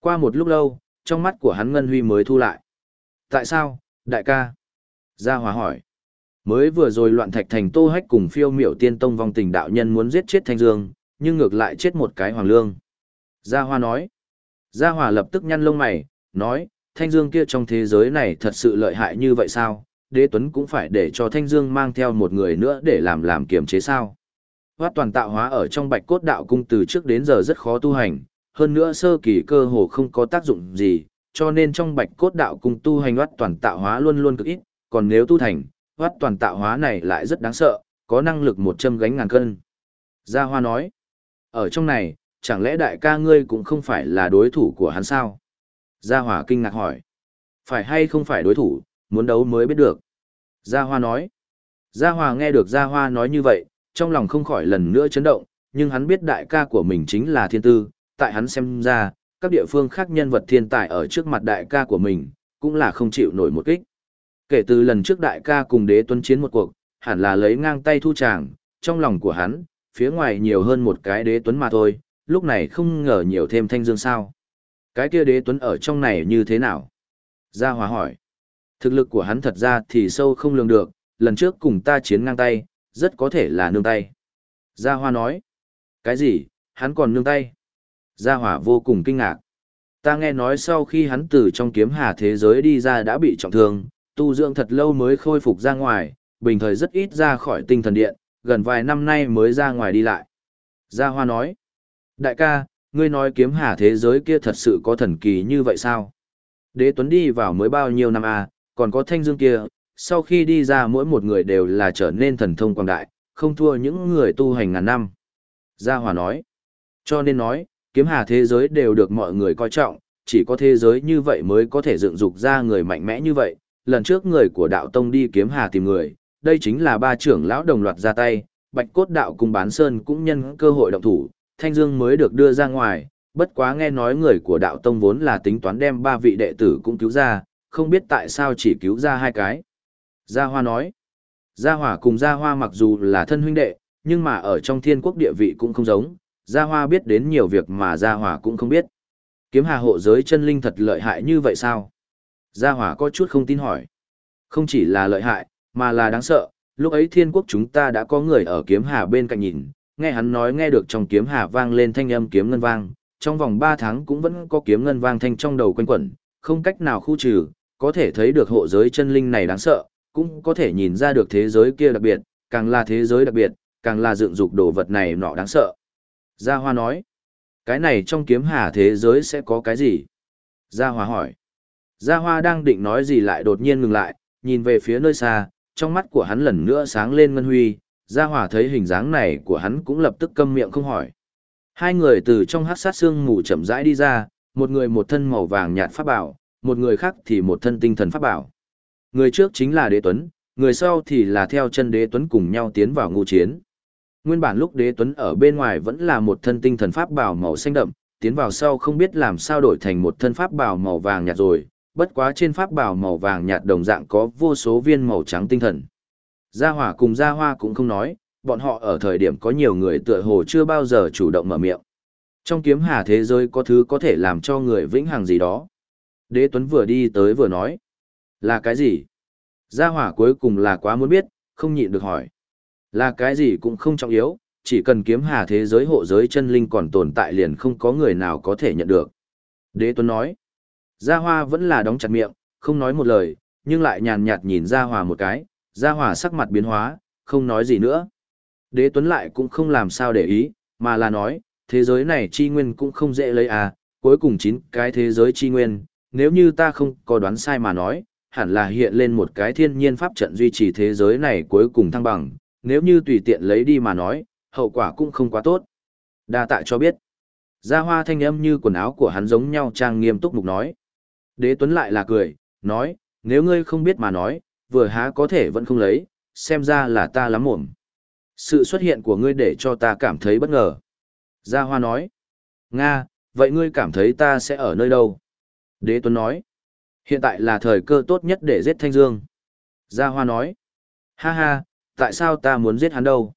Qua một lúc lâu, trong mắt của hắn ngân huy mới thu lại. Tại sao, đại ca? Gia Hòa hỏi. Mới vừa rồi loạn thạch thành tô hách cùng phiêu miểu tiên tông vong tình đạo nhân muốn giết chết Thanh Dương, nhưng ngược lại chết một cái hoàng lương. Gia Hoa nói. Gia Hòa lập tức nhăn lông mày, nói, Thanh Dương kia trong thế giới này thật sự lợi hại như vậy sao? Đế Tuấn cũng phải để cho Thanh Dương mang theo một người nữa để làm làm kiềm chế sao? Hoát toàn tạo hóa ở trong bạch cốt đạo cung từ trước đến giờ rất khó tu hành, hơn nữa sơ kỳ cơ hồ không có tác dụng gì, cho nên trong bạch cốt đạo cung tu hành hoát toàn tạo hóa luôn luôn cực ít, còn nếu tu thành, hoát toàn tạo hóa này lại rất đáng sợ, có năng lực một châm gánh ngàn cân. Gia Hoa nói, ở trong này, chẳng lẽ đại ca ngươi cũng không phải là đối thủ của hắn sao? Gia Hòa kinh ngạc hỏi, phải hay không phải đối thủ, muốn đấu mới biết được. Gia Hoa nói, Gia Hòa nghe được Gia Hoa nói như vậy, trong lòng không khỏi lần nữa chấn động, nhưng hắn biết đại ca của mình chính là thiên tư, tại hắn xem ra, các địa phương khác nhân vật thiên tài ở trước mặt đại ca của mình, cũng là không chịu nổi một kích. Kể từ lần trước đại ca cùng đế tuấn chiến một cuộc, hẳn là lấy ngang tay thu tràng, trong lòng của hắn, phía ngoài nhiều hơn một cái đế tuấn mà thôi, lúc này không ngờ nhiều thêm thanh dương sao. Cái kia đế tuấn ở trong này như thế nào? Gia Hòa hỏi. Thực lực của hắn thật ra thì sâu không lường được, lần trước cùng ta chiến ngang tay, rất có thể là nương tay. Gia Hoa nói. Cái gì, hắn còn nương tay? Gia Hòa vô cùng kinh ngạc. Ta nghe nói sau khi hắn từ trong kiếm hà thế giới đi ra đã bị trọng thương, tu dưỡng thật lâu mới khôi phục ra ngoài, bình thời rất ít ra khỏi tinh thần điện, gần vài năm nay mới ra ngoài đi lại. Gia Hoa nói, đại ca, ngươi nói kiếm hà thế giới kia thật sự có thần kỳ như vậy sao? Đế Tuấn đi vào mới bao nhiêu năm à, còn có thanh dương kia, sau khi đi ra mỗi một người đều là trở nên thần thông quang đại, không thua những người tu hành ngàn năm. Gia Hòa nói, cho nên nói, kiếm hà thế giới đều được mọi người coi trọng, chỉ có thế giới như vậy mới có thể dựng dục ra người mạnh mẽ như vậy, lần trước người của đạo tông đi kiếm hà tìm người, đây chính là ba trưởng lão đồng loạt ra tay, bạch cốt đạo cùng bán sơn cũng nhân cơ hội động thủ, thanh dương mới được đưa ra ngoài, bất quá nghe nói người của đạo tông vốn là tính toán đem ba vị đệ tử cũng cứu ra, không biết tại sao chỉ cứu ra hai cái. Gia Hoa nói, Gia Hỏa cùng Gia Hoa mặc dù là thân huynh đệ, nhưng mà ở trong thiên quốc địa vị cũng không giống, Gia Hoa biết đến nhiều việc mà Gia Hòa cũng không biết. Kiếm hà hộ giới chân linh thật lợi hại như vậy sao? Gia Hòa có chút không tin hỏi. Không chỉ là lợi hại, mà là đáng sợ, lúc ấy thiên quốc chúng ta đã có người ở kiếm hà bên cạnh nhìn, nghe hắn nói nghe được trong kiếm hà vang lên thanh âm kiếm ngân vang, trong vòng 3 tháng cũng vẫn có kiếm ngân vang thanh trong đầu quanh quẩn, không cách nào khu trừ, có thể thấy được hộ giới chân linh này đáng sợ, cũng có thể nhìn ra được thế giới kia đặc biệt, càng là thế giới đặc biệt, càng là dựng dục đồ vật này nọ đáng sợ. Gia Hoa nói, cái này trong kiếm hà thế giới sẽ có cái gì? Gia Hoa hỏi. Gia Hoa đang định nói gì lại đột nhiên ngừng lại, nhìn về phía nơi xa, trong mắt của hắn lần nữa sáng lên ngân huy, Gia Hòa thấy hình dáng này của hắn cũng lập tức câm miệng không hỏi. Hai người từ trong hát sát xương mù chậm rãi đi ra, một người một thân màu vàng nhạt pháp bảo, một người khác thì một thân tinh thần pháp bảo. Người trước chính là đế tuấn, người sau thì là theo chân đế tuấn cùng nhau tiến vào ngũ chiến. Nguyên bản lúc đế tuấn ở bên ngoài vẫn là một thân tinh thần pháp bảo màu xanh đậm, tiến vào sau không biết làm sao đổi thành một thân pháp bảo màu vàng nhạt rồi, bất quá trên pháp bảo màu vàng nhạt đồng dạng có vô số viên màu trắng tinh thần. Gia hỏa cùng gia hoa cũng không nói, bọn họ ở thời điểm có nhiều người tựa hồ chưa bao giờ chủ động mở miệng. Trong kiếm hà thế giới có thứ có thể làm cho người vĩnh hằng gì đó. Đế Tuấn vừa đi tới vừa nói. Là cái gì? Gia hỏa cuối cùng là quá muốn biết, không nhịn được hỏi. Là cái gì cũng không trọng yếu, chỉ cần kiếm hà thế giới hộ giới chân linh còn tồn tại liền không có người nào có thể nhận được. Đế Tuấn nói. Gia Hoa vẫn là đóng chặt miệng, không nói một lời, nhưng lại nhàn nhạt nhìn Gia Hòa một cái, Gia Hòa sắc mặt biến hóa, không nói gì nữa. Đế Tuấn lại cũng không làm sao để ý, mà là nói, thế giới này chi nguyên cũng không dễ lấy à, cuối cùng chín cái thế giới chi nguyên, nếu như ta không có đoán sai mà nói, hẳn là hiện lên một cái thiên nhiên pháp trận duy trì thế giới này cuối cùng thăng bằng, nếu như tùy tiện lấy đi mà nói, hậu quả cũng không quá tốt. Đa Tạ cho biết. Gia hoa thanh âm như quần áo của hắn giống nhau trang nghiêm túc mục nói. Đế Tuấn lại là cười, nói, nếu ngươi không biết mà nói, vừa há có thể vẫn không lấy, xem ra là ta lắm mồm. Sự xuất hiện của ngươi để cho ta cảm thấy bất ngờ. Gia Hoa nói, Nga, vậy ngươi cảm thấy ta sẽ ở nơi đâu? Đế Tuấn nói, hiện tại là thời cơ tốt nhất để giết Thanh Dương. Gia Hoa nói, ha ha, tại sao ta muốn giết hắn đâu?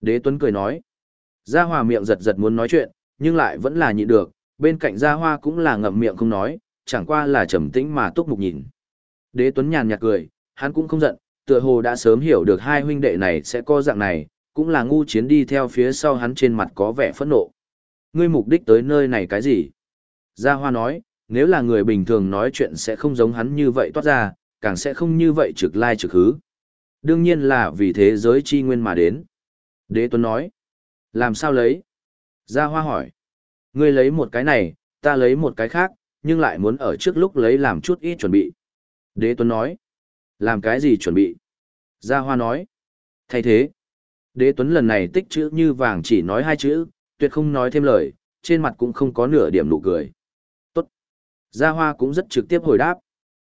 Đế Tuấn cười nói, Gia Hoa miệng giật giật muốn nói chuyện, nhưng lại vẫn là nhịn được, bên cạnh Gia Hoa cũng là ngậm miệng không nói, chẳng qua là trầm tĩnh mà túc mục nhìn. Đế Tuấn nhàn nhạt cười, hắn cũng không giận, tựa hồ đã sớm hiểu được hai huynh đệ này sẽ có dạng này, cũng là ngu chiến đi theo phía sau hắn trên mặt có vẻ phẫn nộ. Ngươi mục đích tới nơi này cái gì? Gia Hoa nói, nếu là người bình thường nói chuyện sẽ không giống hắn như vậy toát ra, càng sẽ không như vậy trực lai trực hứ. Đương nhiên là vì thế giới chi nguyên mà đến. Đế Tuấn nói, làm sao lấy? Gia Hoa hỏi, ngươi lấy một cái này, ta lấy một cái khác, nhưng lại muốn ở trước lúc lấy làm chút ít chuẩn bị. Đế Tuấn nói, làm cái gì chuẩn bị? Gia Hoa nói, thay thế. Đế Tuấn lần này tích chữ như vàng chỉ nói hai chữ, tuyệt không nói thêm lời, trên mặt cũng không có nửa điểm nụ cười. Tốt. Gia Hoa cũng rất trực tiếp hồi đáp.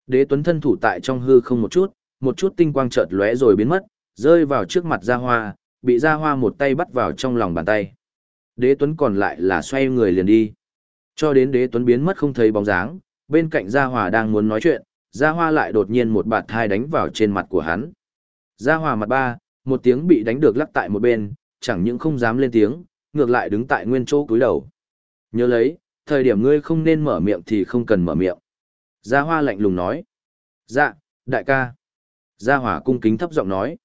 Đế Tuấn thân thủ tại trong hư không một chút, một chút tinh quang chợt lóe rồi biến mất, rơi vào trước mặt Gia Hoa, bị Gia Hoa một tay bắt vào trong lòng bàn tay. Đế Tuấn còn lại là xoay người liền đi. Cho đến Đế Tuấn biến mất không thấy bóng dáng, bên cạnh Gia Hoa đang muốn nói chuyện, Gia Hoa lại đột nhiên một bạt thai đánh vào trên mặt của hắn. Gia Hoa mặt ba, một tiếng bị đánh được lắc tại một bên, chẳng những không dám lên tiếng, ngược lại đứng tại nguyên chỗ cúi đầu. Nhớ lấy, thời điểm ngươi không nên mở miệng thì không cần mở miệng. Gia Hoa lạnh lùng nói. Dạ, đại ca. Gia Hòa cung kính thấp giọng nói.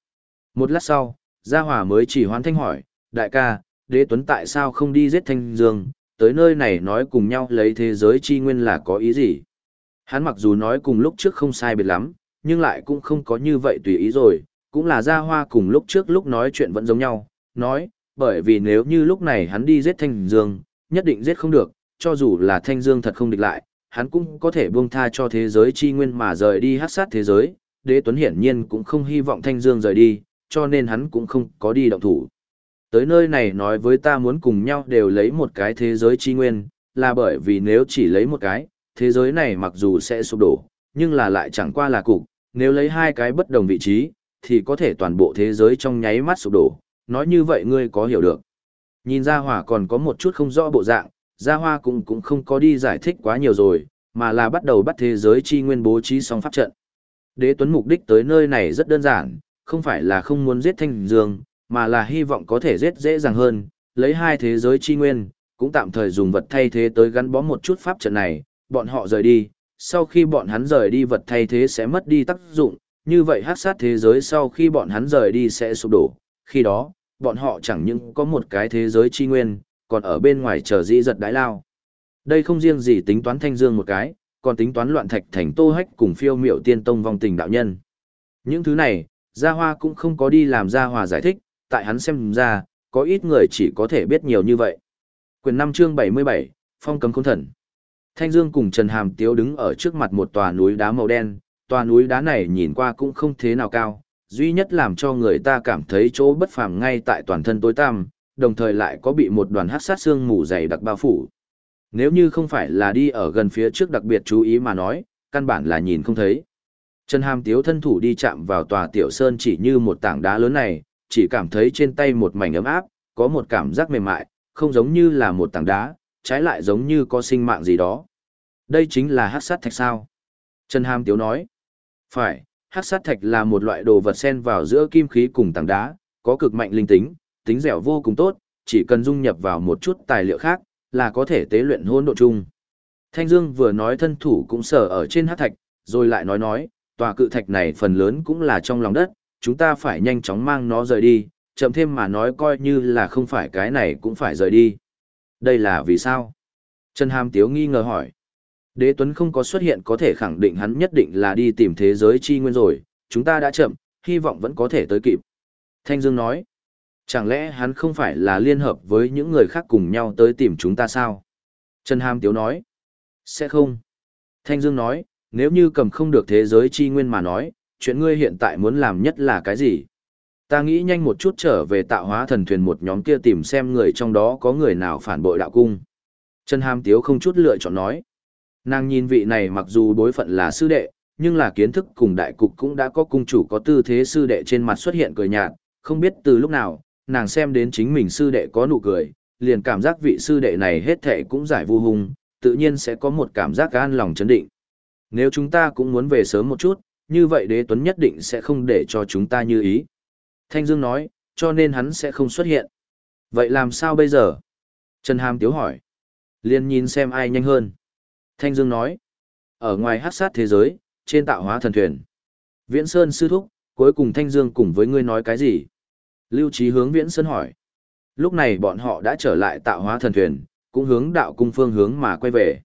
Một lát sau, Gia Hòa mới chỉ hoán thanh hỏi, đại ca, đế tuấn tại sao không đi giết thanh dương, tới nơi này nói cùng nhau lấy thế giới chi nguyên là có ý gì? Hắn mặc dù nói cùng lúc trước không sai biệt lắm, nhưng lại cũng không có như vậy tùy ý rồi, cũng là ra Hoa cùng lúc trước lúc nói chuyện vẫn giống nhau, nói, bởi vì nếu như lúc này hắn đi giết Thanh Dương, nhất định giết không được, cho dù là Thanh Dương thật không địch lại, hắn cũng có thể buông tha cho thế giới chi nguyên mà rời đi hát sát thế giới, đế tuấn hiển nhiên cũng không hy vọng Thanh Dương rời đi, cho nên hắn cũng không có đi động thủ. Tới nơi này nói với ta muốn cùng nhau đều lấy một cái thế giới chi nguyên, là bởi vì nếu chỉ lấy một cái, thế giới này mặc dù sẽ sụp đổ, nhưng là lại chẳng qua là cục, nếu lấy hai cái bất đồng vị trí, thì có thể toàn bộ thế giới trong nháy mắt sụp đổ, nói như vậy ngươi có hiểu được. Nhìn ra hỏa còn có một chút không rõ bộ dạng, Gia Hoa cũng cũng không có đi giải thích quá nhiều rồi, mà là bắt đầu bắt thế giới chi nguyên bố trí xong pháp trận. Đế Tuấn mục đích tới nơi này rất đơn giản, không phải là không muốn giết Thanh Dương, mà là hy vọng có thể giết dễ dàng hơn, lấy hai thế giới chi nguyên, cũng tạm thời dùng vật thay thế tới gắn bó một chút pháp trận này, bọn họ rời đi, sau khi bọn hắn rời đi vật thay thế sẽ mất đi tác dụng, như vậy hát sát thế giới sau khi bọn hắn rời đi sẽ sụp đổ, khi đó, bọn họ chẳng những có một cái thế giới chi nguyên, còn ở bên ngoài chờ dĩ giật đái lao. Đây không riêng gì tính toán thanh dương một cái, còn tính toán loạn thạch thành tô hách cùng phiêu miệu tiên tông vong tình đạo nhân. Những thứ này, Gia Hoa cũng không có đi làm Gia Hòa giải thích, tại hắn xem ra, có ít người chỉ có thể biết nhiều như vậy. Quyền 5 chương 77, Phong cấm khôn thần. Thanh Dương cùng Trần Hàm Tiếu đứng ở trước mặt một tòa núi đá màu đen, tòa núi đá này nhìn qua cũng không thế nào cao, duy nhất làm cho người ta cảm thấy chỗ bất phàm ngay tại toàn thân tối tăm, đồng thời lại có bị một đoàn hắc sát xương mù dày đặc bao phủ. Nếu như không phải là đi ở gần phía trước đặc biệt chú ý mà nói, căn bản là nhìn không thấy. Trần Hàm Tiếu thân thủ đi chạm vào tòa tiểu sơn chỉ như một tảng đá lớn này, chỉ cảm thấy trên tay một mảnh ấm áp, có một cảm giác mềm mại, không giống như là một tảng đá, trái lại giống như có sinh mạng gì đó. Đây chính là hắc sát thạch sao? Trần Hàm Tiếu nói. Phải, hắc sát thạch là một loại đồ vật xen vào giữa kim khí cùng tảng đá, có cực mạnh linh tính, tính dẻo vô cùng tốt, chỉ cần dung nhập vào một chút tài liệu khác, là có thể tế luyện hôn độ chung. Thanh Dương vừa nói thân thủ cũng sở ở trên hắc thạch, rồi lại nói nói, tòa cự thạch này phần lớn cũng là trong lòng đất, chúng ta phải nhanh chóng mang nó rời đi, chậm thêm mà nói coi như là không phải cái này cũng phải rời đi. Đây là vì sao? Trần Hàm Tiếu nghi ngờ hỏi. Đế Tuấn không có xuất hiện có thể khẳng định hắn nhất định là đi tìm thế giới chi nguyên rồi, chúng ta đã chậm, hy vọng vẫn có thể tới kịp. Thanh Dương nói, chẳng lẽ hắn không phải là liên hợp với những người khác cùng nhau tới tìm chúng ta sao? Trần Hàm Tiếu nói, sẽ không. Thanh Dương nói, nếu như cầm không được thế giới chi nguyên mà nói, chuyện ngươi hiện tại muốn làm nhất là cái gì? Ta nghĩ nhanh một chút trở về tạo hóa thần thuyền một nhóm kia tìm xem người trong đó có người nào phản bội đạo cung. Trần Hàm Tiếu không chút lựa chọn nói. Nàng nhìn vị này mặc dù đối phận là sư đệ, nhưng là kiến thức cùng đại cục cũng đã có cung chủ có tư thế sư đệ trên mặt xuất hiện cười nhạt, không biết từ lúc nào, nàng xem đến chính mình sư đệ có nụ cười, liền cảm giác vị sư đệ này hết thệ cũng giải vô hùng, tự nhiên sẽ có một cảm giác an lòng chấn định. Nếu chúng ta cũng muốn về sớm một chút, như vậy đế tuấn nhất định sẽ không để cho chúng ta như ý. Thanh Dương nói, cho nên hắn sẽ không xuất hiện. Vậy làm sao bây giờ? Trần Hàm Tiếu hỏi. Liên nhìn xem ai nhanh hơn. Thanh Dương nói, ở ngoài hát sát thế giới, trên tạo hóa thần thuyền. Viễn Sơn sư thúc, cuối cùng Thanh Dương cùng với ngươi nói cái gì? Lưu Trí hướng Viễn Sơn hỏi. Lúc này bọn họ đã trở lại tạo hóa thần thuyền, cũng hướng đạo cung phương hướng mà quay về.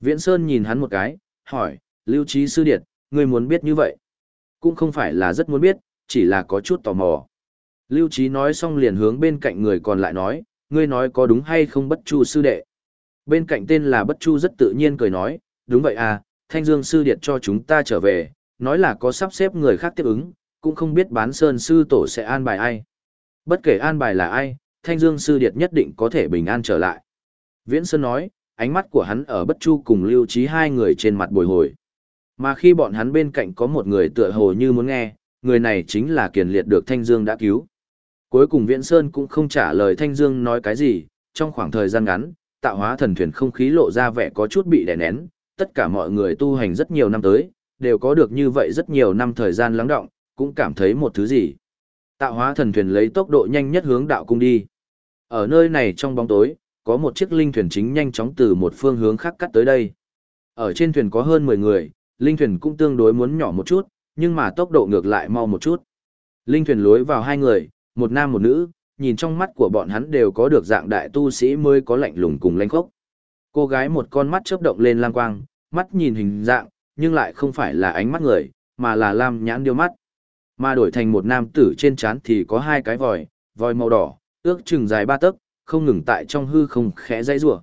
Viễn Sơn nhìn hắn một cái, hỏi, Lưu Trí sư điệt, ngươi muốn biết như vậy? Cũng không phải là rất muốn biết, chỉ là có chút tò mò. Lưu Trí nói xong liền hướng bên cạnh người còn lại nói, ngươi nói có đúng hay không bất chu sư đệ. Bên cạnh tên là Bất Chu rất tự nhiên cười nói, đúng vậy à, Thanh Dương Sư Điệt cho chúng ta trở về, nói là có sắp xếp người khác tiếp ứng, cũng không biết bán sơn sư tổ sẽ an bài ai. Bất kể an bài là ai, Thanh Dương Sư Điệt nhất định có thể bình an trở lại. Viễn Sơn nói, ánh mắt của hắn ở Bất Chu cùng Lưu Trí hai người trên mặt bồi hồi. Mà khi bọn hắn bên cạnh có một người tựa hồ như muốn nghe, người này chính là kiền liệt được Thanh Dương đã cứu. Cuối cùng Viễn Sơn cũng không trả lời Thanh Dương nói cái gì, trong khoảng thời gian ngắn, tạo hóa thần thuyền không khí lộ ra vẻ có chút bị đè nén, tất cả mọi người tu hành rất nhiều năm tới, đều có được như vậy rất nhiều năm thời gian lắng động, cũng cảm thấy một thứ gì. Tạo hóa thần thuyền lấy tốc độ nhanh nhất hướng đạo cung đi. Ở nơi này trong bóng tối, có một chiếc linh thuyền chính nhanh chóng từ một phương hướng khác cắt tới đây. Ở trên thuyền có hơn 10 người, linh thuyền cũng tương đối muốn nhỏ một chút, nhưng mà tốc độ ngược lại mau một chút. Linh thuyền lối vào hai người, một nam một nữ, nhìn trong mắt của bọn hắn đều có được dạng đại tu sĩ mới có lạnh lùng cùng lanh khốc. Cô gái một con mắt chớp động lên lang quang, mắt nhìn hình dạng, nhưng lại không phải là ánh mắt người, mà là lam nhãn điêu mắt. Mà đổi thành một nam tử trên trán thì có hai cái vòi, vòi màu đỏ, ước chừng dài ba tấc, không ngừng tại trong hư không khẽ dãy rủa.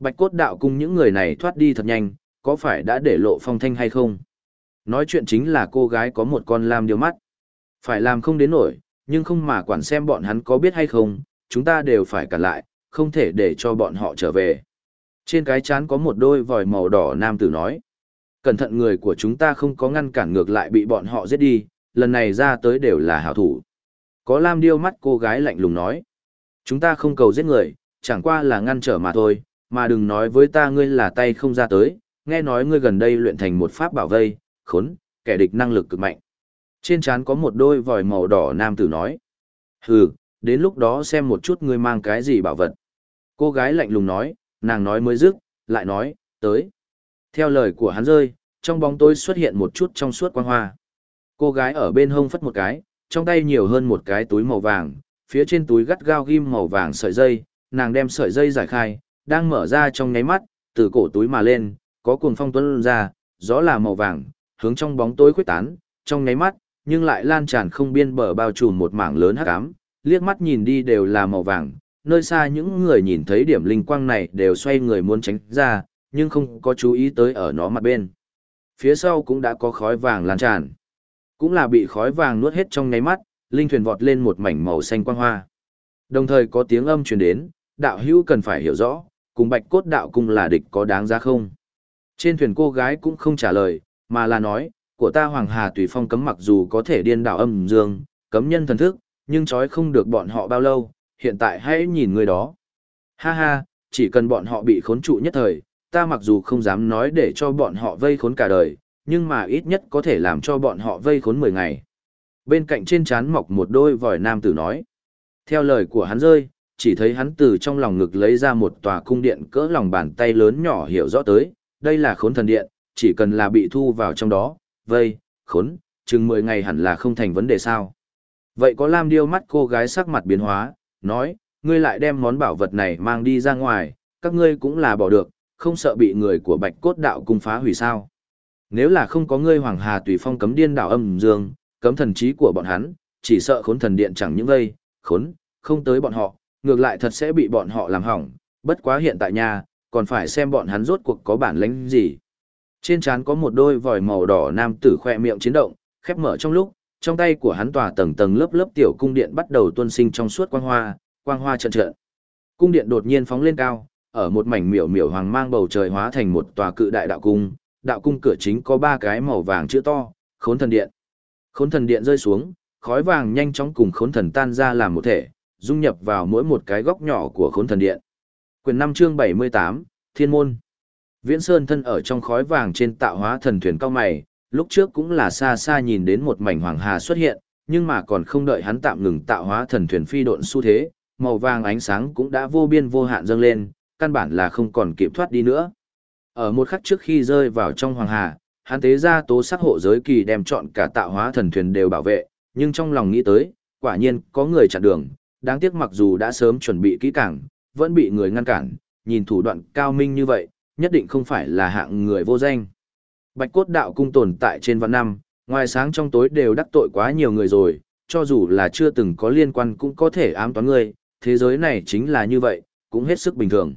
Bạch cốt đạo cùng những người này thoát đi thật nhanh, có phải đã để lộ phong thanh hay không? Nói chuyện chính là cô gái có một con lam điêu mắt. Phải làm không đến nổi, nhưng không mà quản xem bọn hắn có biết hay không, chúng ta đều phải cản lại, không thể để cho bọn họ trở về. Trên cái chán có một đôi vòi màu đỏ nam tử nói. Cẩn thận người của chúng ta không có ngăn cản ngược lại bị bọn họ giết đi, lần này ra tới đều là hảo thủ. Có Lam điêu mắt cô gái lạnh lùng nói. Chúng ta không cầu giết người, chẳng qua là ngăn trở mà thôi, mà đừng nói với ta ngươi là tay không ra tới, nghe nói ngươi gần đây luyện thành một pháp bảo vây, khốn, kẻ địch năng lực cực mạnh. Trên trán có một đôi vòi màu đỏ nam tử nói. Hừ, đến lúc đó xem một chút ngươi mang cái gì bảo vật. Cô gái lạnh lùng nói, nàng nói mới dứt, lại nói, tới. Theo lời của hắn rơi, trong bóng tối xuất hiện một chút trong suốt quang hoa. Cô gái ở bên hông phất một cái, trong tay nhiều hơn một cái túi màu vàng, phía trên túi gắt gao ghim màu vàng sợi dây, nàng đem sợi dây giải khai, đang mở ra trong nháy mắt, từ cổ túi mà lên, có cuồng phong tuấn ra, gió là màu vàng, hướng trong bóng tối khuếch tán, trong nháy mắt, nhưng lại lan tràn không biên bờ bao trùm một mảng lớn hắc ám, liếc mắt nhìn đi đều là màu vàng, nơi xa những người nhìn thấy điểm linh quang này đều xoay người muốn tránh ra, nhưng không có chú ý tới ở nó mặt bên. Phía sau cũng đã có khói vàng lan tràn. Cũng là bị khói vàng nuốt hết trong nháy mắt, linh thuyền vọt lên một mảnh màu xanh quang hoa. Đồng thời có tiếng âm truyền đến, đạo hữu cần phải hiểu rõ, cùng bạch cốt đạo cung là địch có đáng giá không. Trên thuyền cô gái cũng không trả lời, mà là nói, của ta Hoàng Hà Tùy Phong cấm mặc dù có thể điên đảo âm dương, cấm nhân thần thức, nhưng trói không được bọn họ bao lâu, hiện tại hãy nhìn người đó. Ha ha, chỉ cần bọn họ bị khốn trụ nhất thời, ta mặc dù không dám nói để cho bọn họ vây khốn cả đời, nhưng mà ít nhất có thể làm cho bọn họ vây khốn 10 ngày. Bên cạnh trên trán mọc một đôi vòi nam tử nói. Theo lời của hắn rơi, chỉ thấy hắn từ trong lòng ngực lấy ra một tòa cung điện cỡ lòng bàn tay lớn nhỏ hiểu rõ tới, đây là khốn thần điện, chỉ cần là bị thu vào trong đó, vây, khốn, chừng 10 ngày hẳn là không thành vấn đề sao. Vậy có Lam Điêu mắt cô gái sắc mặt biến hóa, nói, ngươi lại đem món bảo vật này mang đi ra ngoài, các ngươi cũng là bỏ được, không sợ bị người của bạch cốt đạo cung phá hủy sao. Nếu là không có ngươi Hoàng Hà tùy phong cấm điên đảo âm dương, cấm thần trí của bọn hắn, chỉ sợ khốn thần điện chẳng những vây, khốn, không tới bọn họ, ngược lại thật sẽ bị bọn họ làm hỏng, bất quá hiện tại nhà, còn phải xem bọn hắn rốt cuộc có bản lĩnh gì. Trên trán có một đôi vòi màu đỏ nam tử khoe miệng chiến động, khép mở trong lúc, trong tay của hắn tỏa tầng tầng lớp lớp tiểu cung điện bắt đầu tuôn sinh trong suốt quang hoa, quang hoa trận trận. Cung điện đột nhiên phóng lên cao, ở một mảnh miểu miểu hoàng mang bầu trời hóa thành một tòa cự đại đạo cung, đạo cung cửa chính có ba cái màu vàng chữ to, Khốn Thần Điện. Khốn Thần Điện rơi xuống, khói vàng nhanh chóng cùng Khốn Thần tan ra làm một thể, dung nhập vào mỗi một cái góc nhỏ của Khốn Thần Điện. Quyền 5 chương 78, Thiên môn. Viễn Sơn thân ở trong khói vàng trên tạo hóa thần thuyền cao mày, lúc trước cũng là xa xa nhìn đến một mảnh hoàng hà xuất hiện, nhưng mà còn không đợi hắn tạm ngừng tạo hóa thần thuyền phi độn xu thế, màu vàng ánh sáng cũng đã vô biên vô hạn dâng lên, căn bản là không còn kịp thoát đi nữa. Ở một khắc trước khi rơi vào trong hoàng hà, hắn tế ra tố sắc hộ giới kỳ đem chọn cả tạo hóa thần thuyền đều bảo vệ, nhưng trong lòng nghĩ tới, quả nhiên có người chặn đường, đáng tiếc mặc dù đã sớm chuẩn bị kỹ càng, vẫn bị người ngăn cản, nhìn thủ đoạn cao minh như vậy, nhất định không phải là hạng người vô danh. Bạch cốt đạo cung tồn tại trên vạn năm, ngoài sáng trong tối đều đắc tội quá nhiều người rồi, cho dù là chưa từng có liên quan cũng có thể ám toán người, thế giới này chính là như vậy, cũng hết sức bình thường.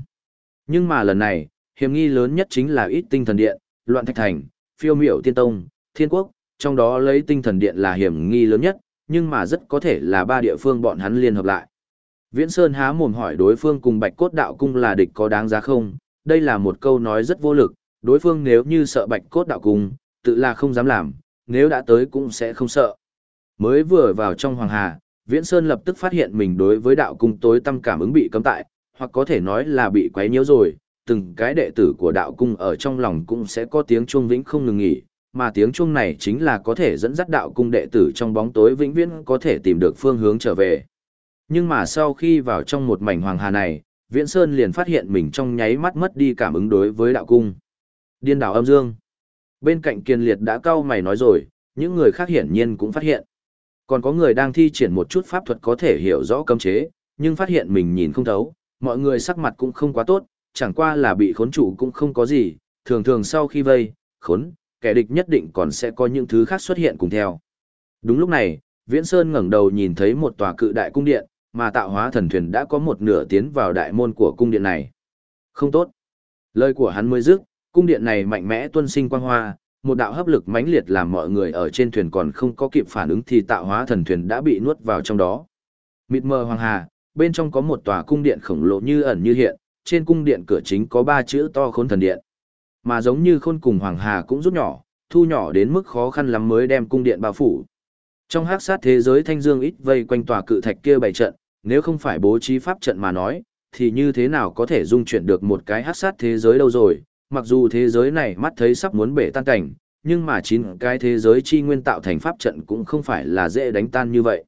Nhưng mà lần này, hiểm nghi lớn nhất chính là ít tinh thần điện, loạn thạch thành, phiêu miểu tiên tông, thiên quốc, trong đó lấy tinh thần điện là hiểm nghi lớn nhất, nhưng mà rất có thể là ba địa phương bọn hắn liên hợp lại. Viễn Sơn há mồm hỏi đối phương cùng Bạch Cốt Đạo Cung là địch có đáng giá không, đây là một câu nói rất vô lực, đối phương nếu như sợ Bạch Cốt Đạo Cung, tự là không dám làm, nếu đã tới cũng sẽ không sợ. Mới vừa vào trong Hoàng Hà, Viễn Sơn lập tức phát hiện mình đối với đạo cung tối tâm cảm ứng bị cấm tại, hoặc có thể nói là bị quấy nhiễu rồi, từng cái đệ tử của đạo cung ở trong lòng cũng sẽ có tiếng chuông vĩnh không ngừng nghỉ, mà tiếng chuông này chính là có thể dẫn dắt đạo cung đệ tử trong bóng tối vĩnh viễn có thể tìm được phương hướng trở về. Nhưng mà sau khi vào trong một mảnh hoàng hà này, Viễn Sơn liền phát hiện mình trong nháy mắt mất đi cảm ứng đối với đạo cung. Điên đảo âm dương. Bên cạnh kiên liệt đã cau mày nói rồi, những người khác hiển nhiên cũng phát hiện. Còn có người đang thi triển một chút pháp thuật có thể hiểu rõ cấm chế, nhưng phát hiện mình nhìn không thấu, mọi người sắc mặt cũng không quá tốt, chẳng qua là bị khốn chủ cũng không có gì, thường thường sau khi vây, khốn, kẻ địch nhất định còn sẽ có những thứ khác xuất hiện cùng theo. Đúng lúc này, Viễn Sơn ngẩng đầu nhìn thấy một tòa cự đại cung điện, mà tạo hóa thần thuyền đã có một nửa tiến vào đại môn của cung điện này. Không tốt. Lời của hắn mới dứt, cung điện này mạnh mẽ tuân sinh quang hoa, một đạo hấp lực mãnh liệt làm mọi người ở trên thuyền còn không có kịp phản ứng thì tạo hóa thần thuyền đã bị nuốt vào trong đó. Mịt mờ hoàng hà, bên trong có một tòa cung điện khổng lồ như ẩn như hiện, trên cung điện cửa chính có ba chữ to khôn thần điện. Mà giống như khôn cùng hoàng hà cũng rút nhỏ, thu nhỏ đến mức khó khăn lắm mới đem cung điện bao phủ. Trong hắc sát thế giới thanh dương ít vây quanh tòa cự thạch kia bày trận, nếu không phải bố trí pháp trận mà nói, thì như thế nào có thể dung chuyển được một cái hắc sát thế giới đâu rồi, mặc dù thế giới này mắt thấy sắp muốn bể tan cảnh, nhưng mà chín cái thế giới chi nguyên tạo thành pháp trận cũng không phải là dễ đánh tan như vậy.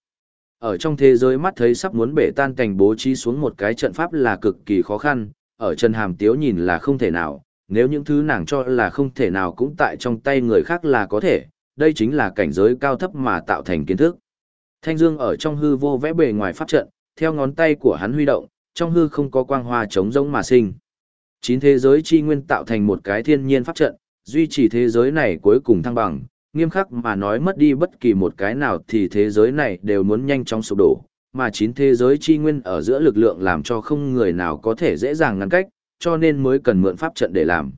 Ở trong thế giới mắt thấy sắp muốn bể tan cảnh bố trí xuống một cái trận pháp là cực kỳ khó khăn, ở Trần Hàm Tiếu nhìn là không thể nào, nếu những thứ nàng cho là không thể nào cũng tại trong tay người khác là có thể, đây chính là cảnh giới cao thấp mà tạo thành kiến thức. Thanh Dương ở trong hư vô vẽ bề ngoài pháp trận, theo ngón tay của hắn huy động, trong hư không có quang hoa chống rỗng mà sinh. Chín thế giới chi nguyên tạo thành một cái thiên nhiên pháp trận, duy trì thế giới này cuối cùng thăng bằng, nghiêm khắc mà nói mất đi bất kỳ một cái nào thì thế giới này đều muốn nhanh chóng sụp đổ, mà chín thế giới chi nguyên ở giữa lực lượng làm cho không người nào có thể dễ dàng ngăn cách, cho nên mới cần mượn pháp trận để làm.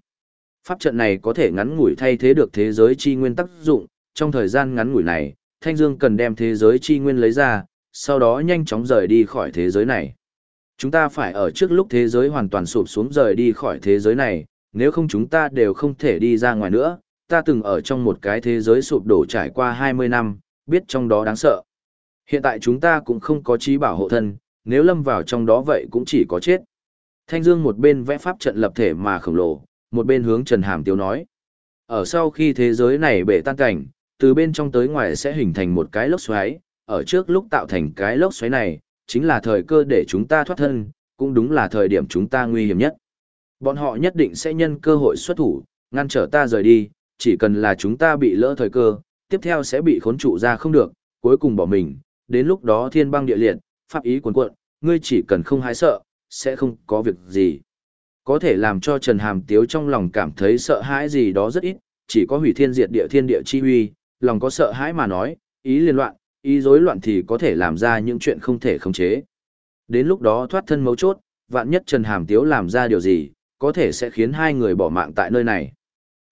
Pháp trận này có thể ngắn ngủi thay thế được thế giới chi nguyên tác dụng, trong thời gian ngắn ngủi này, Thanh Dương cần đem thế giới chi nguyên lấy ra, sau đó nhanh chóng rời đi khỏi thế giới này. Chúng ta phải ở trước lúc thế giới hoàn toàn sụp xuống rời đi khỏi thế giới này, nếu không chúng ta đều không thể đi ra ngoài nữa. Ta từng ở trong một cái thế giới sụp đổ trải qua 20 năm, biết trong đó đáng sợ. Hiện tại chúng ta cũng không có trí bảo hộ thân, nếu lâm vào trong đó vậy cũng chỉ có chết. Thanh Dương một bên vẽ pháp trận lập thể mà khổng lồ, một bên hướng Trần Hàm Tiêu nói. Ở sau khi thế giới này bể tan cảnh, từ bên trong tới ngoài sẽ hình thành một cái lốc xoáy, ở trước lúc tạo thành cái lốc xoáy này, chính là thời cơ để chúng ta thoát thân, cũng đúng là thời điểm chúng ta nguy hiểm nhất. Bọn họ nhất định sẽ nhân cơ hội xuất thủ, ngăn trở ta rời đi, chỉ cần là chúng ta bị lỡ thời cơ, tiếp theo sẽ bị khốn trụ ra không được, cuối cùng bỏ mình, đến lúc đó thiên băng địa liệt, pháp ý cuốn cuộn, ngươi chỉ cần không hái sợ, sẽ không có việc gì. Có thể làm cho Trần Hàm Tiếu trong lòng cảm thấy sợ hãi gì đó rất ít, chỉ có hủy thiên diệt địa thiên địa chi huy, lòng có sợ hãi mà nói, ý liên loạn, ý rối loạn thì có thể làm ra những chuyện không thể khống chế. Đến lúc đó thoát thân mấu chốt, vạn nhất Trần Hàm Tiếu làm ra điều gì, có thể sẽ khiến hai người bỏ mạng tại nơi này.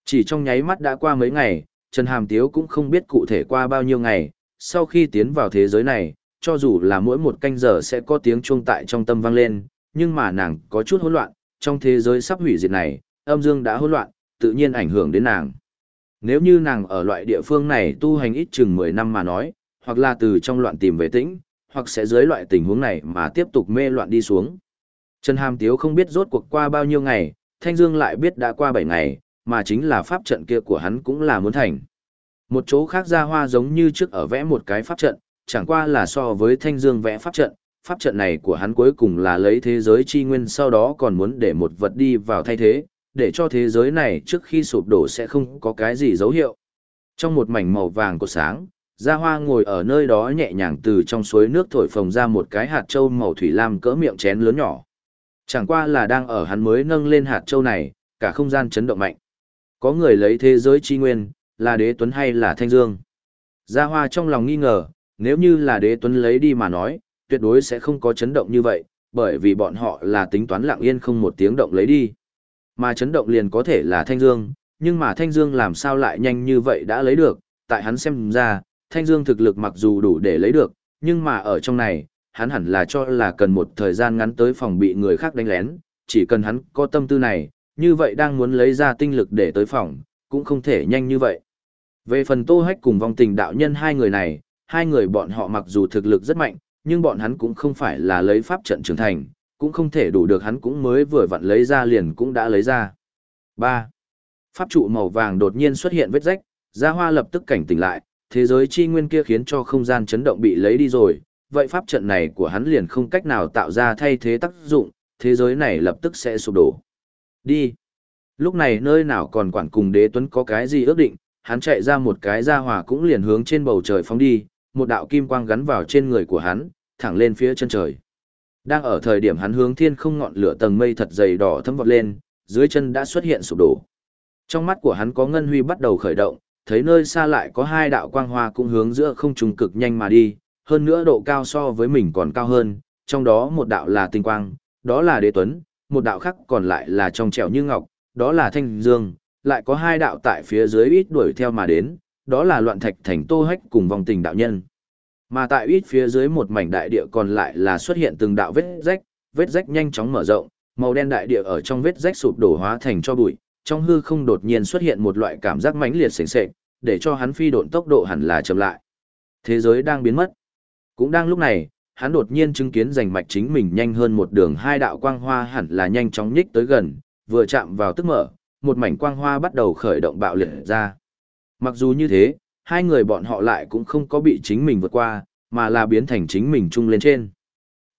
Chỉ trong nháy mắt đã qua mấy ngày, Trần Hàm Tiếu cũng không biết cụ thể qua bao nhiêu ngày, sau khi tiến vào thế giới này, cho dù là mỗi một canh giờ sẽ có tiếng chuông tại trong tâm vang lên, nhưng mà nàng có chút hỗn loạn, trong thế giới sắp hủy diệt này, âm dương đã hỗn loạn, tự nhiên ảnh hưởng đến nàng. Nếu như nàng ở loại địa phương này tu hành ít chừng 10 năm mà nói, hoặc là từ trong loạn tìm về tĩnh, hoặc sẽ dưới loại tình huống này mà tiếp tục mê loạn đi xuống. Trần Hàm Tiếu không biết rốt cuộc qua bao nhiêu ngày, Thanh Dương lại biết đã qua 7 ngày, mà chính là pháp trận kia của hắn cũng là muốn thành. Một chỗ khác ra hoa giống như trước ở vẽ một cái pháp trận, chẳng qua là so với Thanh Dương vẽ pháp trận, pháp trận này của hắn cuối cùng là lấy thế giới chi nguyên sau đó còn muốn để một vật đi vào thay thế, để cho thế giới này trước khi sụp đổ sẽ không có cái gì dấu hiệu. Trong một mảnh màu vàng của sáng, Gia Hoa ngồi ở nơi đó nhẹ nhàng từ trong suối nước thổi phồng ra một cái hạt châu màu thủy lam cỡ miệng chén lớn nhỏ. Chẳng qua là đang ở hắn mới nâng lên hạt châu này, cả không gian chấn động mạnh. Có người lấy thế giới chi nguyên, là đế tuấn hay là thanh dương. Gia Hoa trong lòng nghi ngờ, nếu như là đế tuấn lấy đi mà nói, tuyệt đối sẽ không có chấn động như vậy, bởi vì bọn họ là tính toán lặng yên không một tiếng động lấy đi. Mà chấn động liền có thể là thanh dương, nhưng mà thanh dương làm sao lại nhanh như vậy đã lấy được, tại hắn xem ra, thanh dương thực lực mặc dù đủ để lấy được, nhưng mà ở trong này, hắn hẳn là cho là cần một thời gian ngắn tới phòng bị người khác đánh lén, chỉ cần hắn có tâm tư này, như vậy đang muốn lấy ra tinh lực để tới phòng, cũng không thể nhanh như vậy. Về phần Tô Hách cùng vong tình đạo nhân hai người này, hai người bọn họ mặc dù thực lực rất mạnh, nhưng bọn hắn cũng không phải là lấy pháp trận trưởng thành, cũng không thể đủ được hắn cũng mới vừa vặn lấy ra liền cũng đã lấy ra. 3. Pháp trụ màu vàng đột nhiên xuất hiện vết rách, Gia Hoa lập tức cảnh tỉnh lại, thế giới chi nguyên kia khiến cho không gian chấn động bị lấy đi rồi, vậy pháp trận này của hắn liền không cách nào tạo ra thay thế tác dụng, thế giới này lập tức sẽ sụp đổ. Đi. Lúc này nơi nào còn quản cùng đế tuấn có cái gì ước định, hắn chạy ra một cái gia hỏa cũng liền hướng trên bầu trời phóng đi, một đạo kim quang gắn vào trên người của hắn, thẳng lên phía chân trời. Đang ở thời điểm hắn hướng thiên không ngọn lửa tầng mây thật dày đỏ thấm vọt lên, dưới chân đã xuất hiện sụp đổ. Trong mắt của hắn có ngân huy bắt đầu khởi động, thấy nơi xa lại có hai đạo quang hoa cũng hướng giữa không trùng cực nhanh mà đi, hơn nữa độ cao so với mình còn cao hơn, trong đó một đạo là tinh quang, đó là đế tuấn, một đạo khác còn lại là trong trẻo như ngọc, đó là thanh dương, lại có hai đạo tại phía dưới ít đuổi theo mà đến, đó là loạn thạch thành tô hách cùng vòng tình đạo nhân. Mà tại ít phía dưới một mảnh đại địa còn lại là xuất hiện từng đạo vết rách, vết rách nhanh chóng mở rộng, màu đen đại địa ở trong vết rách sụp đổ hóa thành cho bụi, trong hư không đột nhiên xuất hiện một loại cảm giác mãnh liệt sền sệt, để cho hắn phi độn tốc độ hẳn là chậm lại. Thế giới đang biến mất. Cũng đang lúc này, hắn đột nhiên chứng kiến rành mạch chính mình nhanh hơn một đường hai đạo quang hoa hẳn là nhanh chóng nhích tới gần, vừa chạm vào tức mở, một mảnh quang hoa bắt đầu khởi động bạo liệt ra. Mặc dù như thế, hai người bọn họ lại cũng không có bị chính mình vượt qua, mà là biến thành chính mình chung lên trên.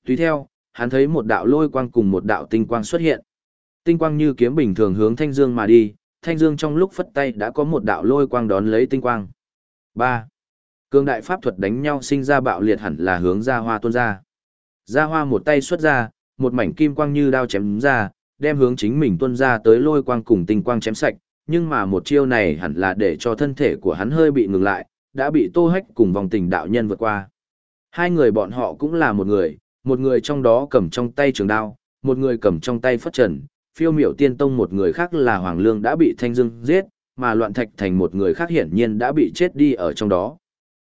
Tùy theo, hắn thấy một đạo lôi quang cùng một đạo tinh quang xuất hiện. Tinh quang như kiếm bình thường hướng Thanh Dương mà đi, Thanh Dương trong lúc phất tay đã có một đạo lôi quang đón lấy tinh quang. 3. Cương đại pháp thuật đánh nhau sinh ra bạo liệt hẳn là hướng ra hoa tuôn ra. Ra hoa một tay xuất ra, một mảnh kim quang như đao chém ra, đem hướng chính mình tuôn ra tới lôi quang cùng tinh quang chém sạch, nhưng mà một chiêu này hẳn là để cho thân thể của hắn hơi bị ngừng lại, đã bị Tô Hách cùng vòng tình đạo nhân vượt qua. Hai người bọn họ cũng là một người, một người trong đó cầm trong tay trường đao, một người cầm trong tay phất trần, phiêu miểu tiên tông một người khác là Hoàng Lương đã bị Thanh Dương giết, mà loạn thạch thành một người khác hiển nhiên đã bị chết đi ở trong đó.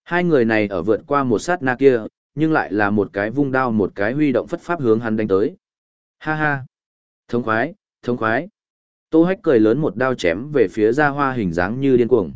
Hai người này ở vượt qua một sát na kia, nhưng lại là một cái vung đao một cái huy động phất pháp hướng hắn đánh tới. Ha ha! Thống khoái, thống khoái! Tô Hách cười lớn một đao chém về phía Gia Hoa hình dáng như điên cuồng.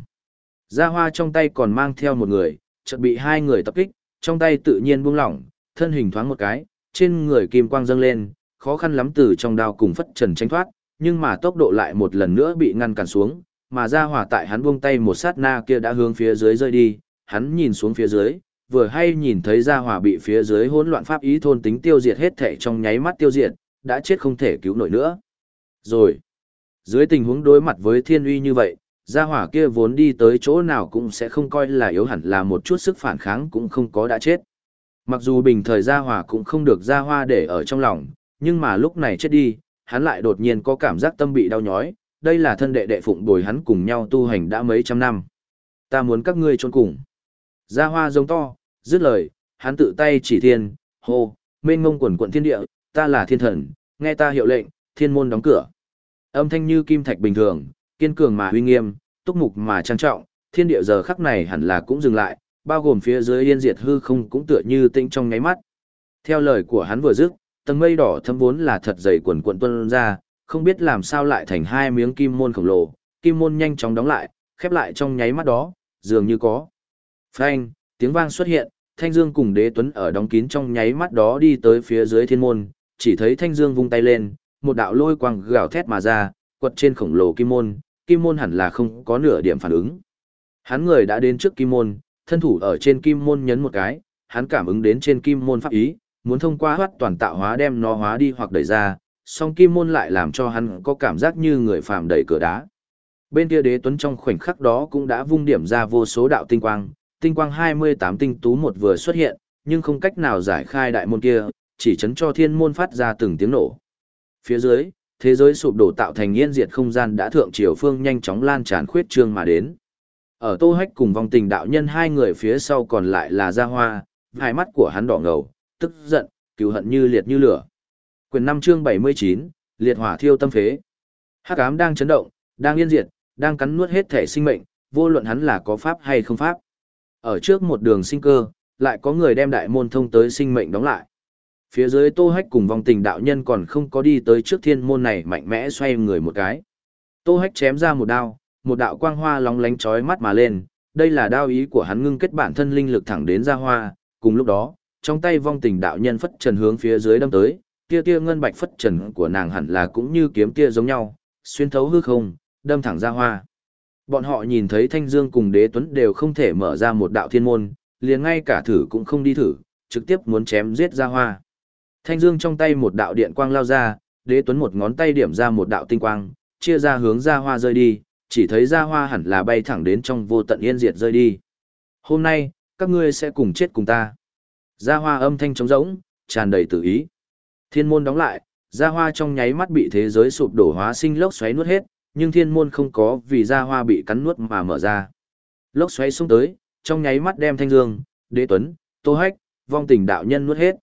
Gia Hoa trong tay còn mang theo một người, chợt bị hai người tập kích, trong tay tự nhiên buông lỏng, thân hình thoáng một cái, trên người kim quang dâng lên, khó khăn lắm từ trong đao cùng phất trần tranh thoát, nhưng mà tốc độ lại một lần nữa bị ngăn cản xuống, mà Gia Hòa tại hắn buông tay một sát na kia đã hướng phía dưới rơi đi, hắn nhìn xuống phía dưới, vừa hay nhìn thấy Gia Hòa bị phía dưới hỗn loạn pháp ý thôn tính tiêu diệt hết thể trong nháy mắt tiêu diệt, đã chết không thể cứu nổi nữa. Rồi, dưới tình huống đối mặt với thiên uy như vậy, Gia Hỏa kia vốn đi tới chỗ nào cũng sẽ không coi là yếu hẳn là một chút sức phản kháng cũng không có đã chết. Mặc dù bình thời Gia Hỏa cũng không được Gia Hoa để ở trong lòng, nhưng mà lúc này chết đi, hắn lại đột nhiên có cảm giác tâm bị đau nhói, đây là thân đệ đệ phụng bồi hắn cùng nhau tu hành đã mấy trăm năm. Ta muốn các ngươi trốn cùng. Gia hoa giống to, dứt lời, hắn tự tay chỉ thiên, hô, mênh ngông quần quận thiên địa, ta là thiên thần, nghe ta hiệu lệnh, thiên môn đóng cửa. Âm thanh như kim thạch bình thường, kiên cường mà uy nghiêm, túc mục mà trang trọng, thiên địa giờ khắc này hẳn là cũng dừng lại, bao gồm phía dưới yên diệt hư không cũng tựa như tĩnh trong ngáy mắt. Theo lời của hắn vừa dứt, tầng mây đỏ thâm vốn là thật dày quần quần tuân ra, không biết làm sao lại thành hai miếng kim môn khổng lồ, kim môn nhanh chóng đóng lại, khép lại trong nháy mắt đó, dường như có. Phanh, tiếng vang xuất hiện, Thanh Dương cùng Đế Tuấn ở đóng kín trong nháy mắt đó đi tới phía dưới thiên môn, chỉ thấy Thanh Dương vung tay lên, một đạo lôi quang gào thét mà ra, quật trên khổng lồ kim môn, kim môn hẳn là không có nửa điểm phản ứng. Hắn người đã đến trước kim môn, thân thủ ở trên kim môn nhấn một cái, hắn cảm ứng đến trên kim môn pháp ý, muốn thông qua hoát toàn tạo hóa đem nó hóa đi hoặc đẩy ra, song kim môn lại làm cho hắn có cảm giác như người phàm đẩy cửa đá. Bên kia đế tuấn trong khoảnh khắc đó cũng đã vung điểm ra vô số đạo tinh quang, tinh quang 28 tinh tú một vừa xuất hiện, nhưng không cách nào giải khai đại môn kia, chỉ chấn cho thiên môn phát ra từng tiếng nổ. Phía dưới, thế giới sụp đổ tạo thành yên diệt không gian đã thượng triều phương nhanh chóng lan tràn khuyết trương mà đến. Ở Tô Hách cùng vong tình đạo nhân hai người phía sau còn lại là Gia Hoa, hai mắt của hắn đỏ ngầu, tức giận, cứu hận như liệt như lửa. Quyền năm chương 79, liệt hỏa thiêu tâm phế. Hắc ám đang chấn động, đang yên diệt, đang cắn nuốt hết thể sinh mệnh, vô luận hắn là có pháp hay không pháp. Ở trước một đường sinh cơ, lại có người đem đại môn thông tới sinh mệnh đóng lại. Phía dưới Tô Hách cùng vong tình đạo nhân còn không có đi tới trước thiên môn này mạnh mẽ xoay người một cái. Tô Hách chém ra một đao, một đạo quang hoa lóng lánh chói mắt mà lên, đây là đao ý của hắn ngưng kết bản thân linh lực thẳng đến ra hoa, cùng lúc đó, trong tay vong tình đạo nhân phất trần hướng phía dưới đâm tới, tia tia ngân bạch phất trần của nàng hẳn là cũng như kiếm tia giống nhau, xuyên thấu hư không, đâm thẳng ra hoa. Bọn họ nhìn thấy Thanh Dương cùng Đế Tuấn đều không thể mở ra một đạo thiên môn, liền ngay cả thử cũng không đi thử, trực tiếp muốn chém giết ra hoa. Thanh Dương trong tay một đạo điện quang lao ra, Đế Tuấn một ngón tay điểm ra một đạo tinh quang, chia ra hướng ra hoa rơi đi, chỉ thấy ra hoa hẳn là bay thẳng đến trong vô tận yên diệt rơi đi. Hôm nay, các ngươi sẽ cùng chết cùng ta. Ra hoa âm thanh trống rỗng, tràn đầy tự ý. Thiên môn đóng lại, ra hoa trong nháy mắt bị thế giới sụp đổ hóa sinh lốc xoáy nuốt hết, nhưng thiên môn không có vì ra hoa bị cắn nuốt mà mở ra. Lốc xoáy xuống tới, trong nháy mắt đem thanh dương, đế tuấn, tô hách, vong tình đạo nhân nuốt hết.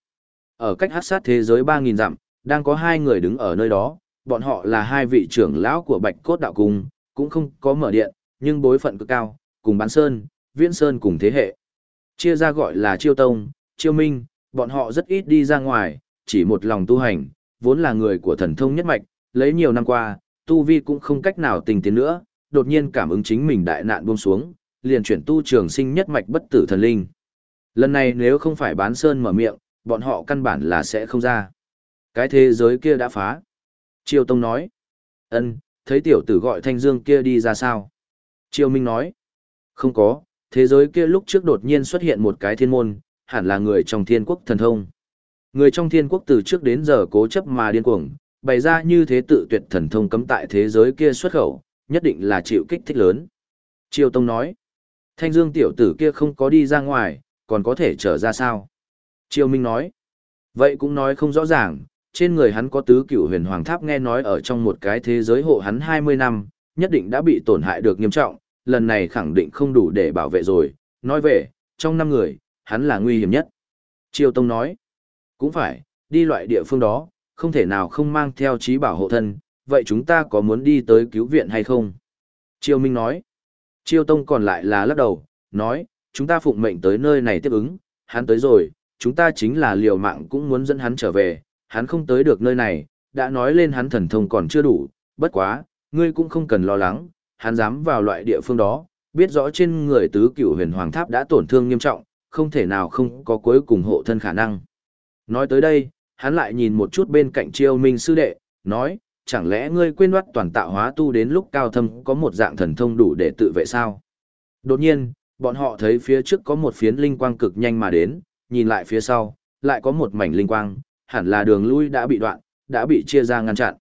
Ở cách hát sát thế giới 3.000 dặm, đang có hai người đứng ở nơi đó, bọn họ là hai vị trưởng lão của bạch cốt đạo cung, cũng không có mở điện, nhưng bối phận cực cao, cùng bán sơn, viễn sơn cùng thế hệ. Chia ra gọi là chiêu tông, chiêu minh, bọn họ rất ít đi ra ngoài, chỉ một lòng tu hành, vốn là người của thần thông nhất mạch, lấy nhiều năm qua, tu vi cũng không cách nào tình tiến nữa, đột nhiên cảm ứng chính mình đại nạn buông xuống, liền chuyển tu trường sinh nhất mạch bất tử thần linh. Lần này nếu không phải bán sơn mở miệng, bọn họ căn bản là sẽ không ra. Cái thế giới kia đã phá. Triều Tông nói. ân thấy tiểu tử gọi thanh dương kia đi ra sao? Triều Minh nói. Không có, thế giới kia lúc trước đột nhiên xuất hiện một cái thiên môn, hẳn là người trong thiên quốc thần thông. Người trong thiên quốc từ trước đến giờ cố chấp mà điên cuồng, bày ra như thế tự tuyệt thần thông cấm tại thế giới kia xuất khẩu, nhất định là chịu kích thích lớn. Triều Tông nói, Thanh Dương tiểu tử kia không có đi ra ngoài, còn có thể trở ra sao? Triều Minh nói, vậy cũng nói không rõ ràng, trên người hắn có tứ cửu huyền hoàng tháp nghe nói ở trong một cái thế giới hộ hắn 20 năm, nhất định đã bị tổn hại được nghiêm trọng, lần này khẳng định không đủ để bảo vệ rồi, nói về, trong năm người, hắn là nguy hiểm nhất. Triều Tông nói, cũng phải, đi loại địa phương đó, không thể nào không mang theo trí bảo hộ thân, vậy chúng ta có muốn đi tới cứu viện hay không? Triều Minh nói, Triều Tông còn lại là lắc đầu, nói, chúng ta phụng mệnh tới nơi này tiếp ứng, hắn tới rồi, chúng ta chính là liều mạng cũng muốn dẫn hắn trở về, hắn không tới được nơi này, đã nói lên hắn thần thông còn chưa đủ, bất quá, ngươi cũng không cần lo lắng, hắn dám vào loại địa phương đó, biết rõ trên người tứ cửu huyền hoàng tháp đã tổn thương nghiêm trọng, không thể nào không có cuối cùng hộ thân khả năng. Nói tới đây, hắn lại nhìn một chút bên cạnh chiêu minh sư đệ, nói, chẳng lẽ ngươi quên đoát toàn tạo hóa tu đến lúc cao thâm có một dạng thần thông đủ để tự vệ sao? Đột nhiên, bọn họ thấy phía trước có một phiến linh quang cực nhanh mà đến, nhìn lại phía sau, lại có một mảnh linh quang, hẳn là đường lui đã bị đoạn, đã bị chia ra ngăn chặn.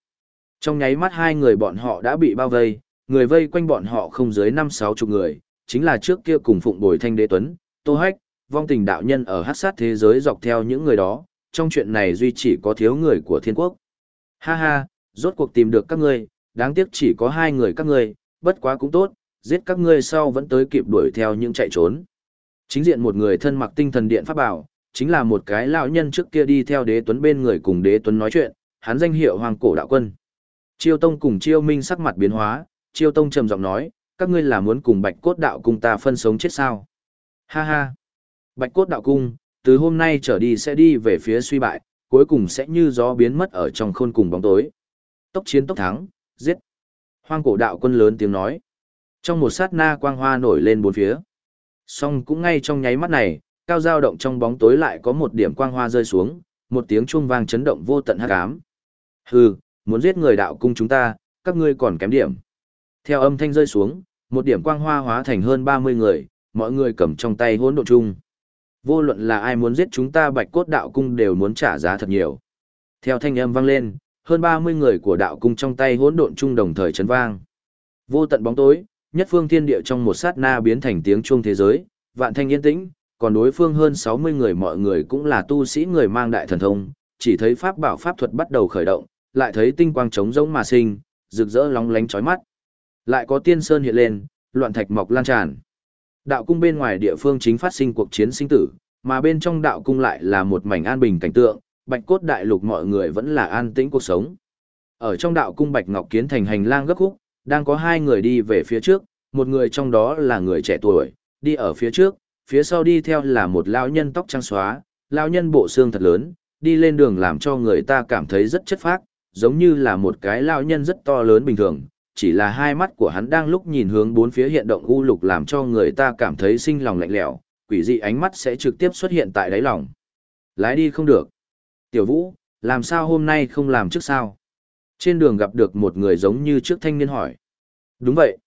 Trong nháy mắt hai người bọn họ đã bị bao vây, người vây quanh bọn họ không dưới năm sáu chục người, chính là trước kia cùng phụng bồi thanh đế tuấn, tô hách, vong tình đạo nhân ở hát sát thế giới dọc theo những người đó, trong chuyện này duy chỉ có thiếu người của thiên quốc. Ha ha, rốt cuộc tìm được các ngươi, đáng tiếc chỉ có hai người các ngươi, bất quá cũng tốt, giết các ngươi sau vẫn tới kịp đuổi theo những chạy trốn. Chính diện một người thân mặc tinh thần điện pháp bảo, chính là một cái lão nhân trước kia đi theo đế tuấn bên người cùng đế tuấn nói chuyện, hắn danh hiệu hoàng cổ đạo quân. Chiêu Tông cùng Chiêu Minh sắc mặt biến hóa, Chiêu Tông trầm giọng nói, các ngươi là muốn cùng Bạch Cốt Đạo Cung ta phân sống chết sao? Ha ha! Bạch Cốt Đạo Cung, từ hôm nay trở đi sẽ đi về phía suy bại, cuối cùng sẽ như gió biến mất ở trong khôn cùng bóng tối. Tốc chiến tốc thắng, giết. Hoang cổ đạo quân lớn tiếng nói. Trong một sát na quang hoa nổi lên bốn phía. Song cũng ngay trong nháy mắt này, cao dao động trong bóng tối lại có một điểm quang hoa rơi xuống, một tiếng chuông vang chấn động vô tận hắc ám. Hừ, muốn giết người đạo cung chúng ta, các ngươi còn kém điểm. Theo âm thanh rơi xuống, một điểm quang hoa hóa thành hơn 30 người, mọi người cầm trong tay hỗn độn chung. Vô luận là ai muốn giết chúng ta bạch cốt đạo cung đều muốn trả giá thật nhiều. Theo thanh âm vang lên, hơn 30 người của đạo cung trong tay hỗn độn chung đồng thời chấn vang. Vô tận bóng tối, nhất phương thiên địa trong một sát na biến thành tiếng chuông thế giới, vạn thanh yên tĩnh, còn đối phương hơn 60 người mọi người cũng là tu sĩ người mang đại thần thông, chỉ thấy pháp bảo pháp thuật bắt đầu khởi động, lại thấy tinh quang trống rỗng mà sinh, rực rỡ lóng lánh chói mắt. Lại có tiên sơn hiện lên, loạn thạch mọc lan tràn. Đạo cung bên ngoài địa phương chính phát sinh cuộc chiến sinh tử, mà bên trong đạo cung lại là một mảnh an bình cảnh tượng, bạch cốt đại lục mọi người vẫn là an tĩnh cuộc sống. Ở trong đạo cung bạch ngọc kiến thành hành lang gấp khúc, đang có hai người đi về phía trước, một người trong đó là người trẻ tuổi, đi ở phía trước, phía sau đi theo là một lão nhân tóc trắng xóa, lão nhân bộ xương thật lớn, đi lên đường làm cho người ta cảm thấy rất chất phác, giống như là một cái lão nhân rất to lớn bình thường, chỉ là hai mắt của hắn đang lúc nhìn hướng bốn phía hiện động u lục làm cho người ta cảm thấy sinh lòng lạnh lẽo, quỷ dị ánh mắt sẽ trực tiếp xuất hiện tại đáy lòng. Lái đi không được. Tiểu Vũ, làm sao hôm nay không làm trước sao? Trên đường gặp được một người giống như trước thanh niên hỏi. Đúng vậy.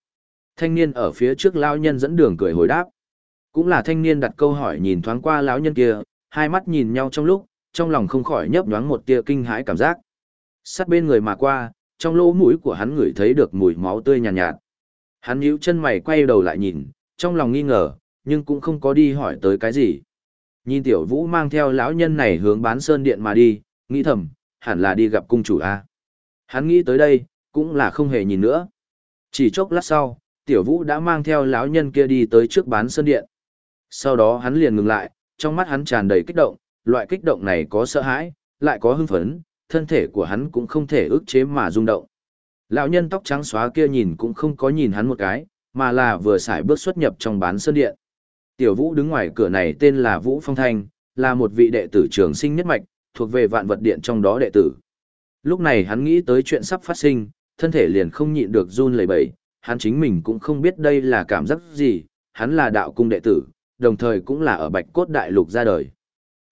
Thanh niên ở phía trước lão nhân dẫn đường cười hồi đáp. Cũng là thanh niên đặt câu hỏi nhìn thoáng qua lão nhân kia, hai mắt nhìn nhau trong lúc, trong lòng không khỏi nhấp nhoáng một tia kinh hãi cảm giác. Sát bên người mà qua, trong lỗ mũi của hắn ngửi thấy được mùi máu tươi nhàn nhạt, nhạt. Hắn nhíu chân mày quay đầu lại nhìn, trong lòng nghi ngờ, nhưng cũng không có đi hỏi tới cái gì. Nhìn tiểu vũ mang theo lão nhân này hướng bán sơn điện mà đi, nghĩ thầm, hẳn là đi gặp cung chủ A. Hắn nghĩ tới đây, cũng là không hề nhìn nữa. Chỉ chốc lát sau, tiểu vũ đã mang theo lão nhân kia đi tới trước bán sơn điện. Sau đó hắn liền ngừng lại, trong mắt hắn tràn đầy kích động, loại kích động này có sợ hãi, lại có hưng phấn, thân thể của hắn cũng không thể ức chế mà rung động. Lão nhân tóc trắng xóa kia nhìn cũng không có nhìn hắn một cái, mà là vừa xài bước xuất nhập trong bán sơn điện. Tiểu Vũ đứng ngoài cửa này tên là Vũ Phong Thanh, là một vị đệ tử trường sinh nhất mạch, thuộc về vạn vật điện trong đó đệ tử. Lúc này hắn nghĩ tới chuyện sắp phát sinh, thân thể liền không nhịn được run lẩy bẩy, hắn chính mình cũng không biết đây là cảm giác gì, hắn là đạo cung đệ tử, đồng thời cũng là ở Bạch Cốt Đại Lục ra đời.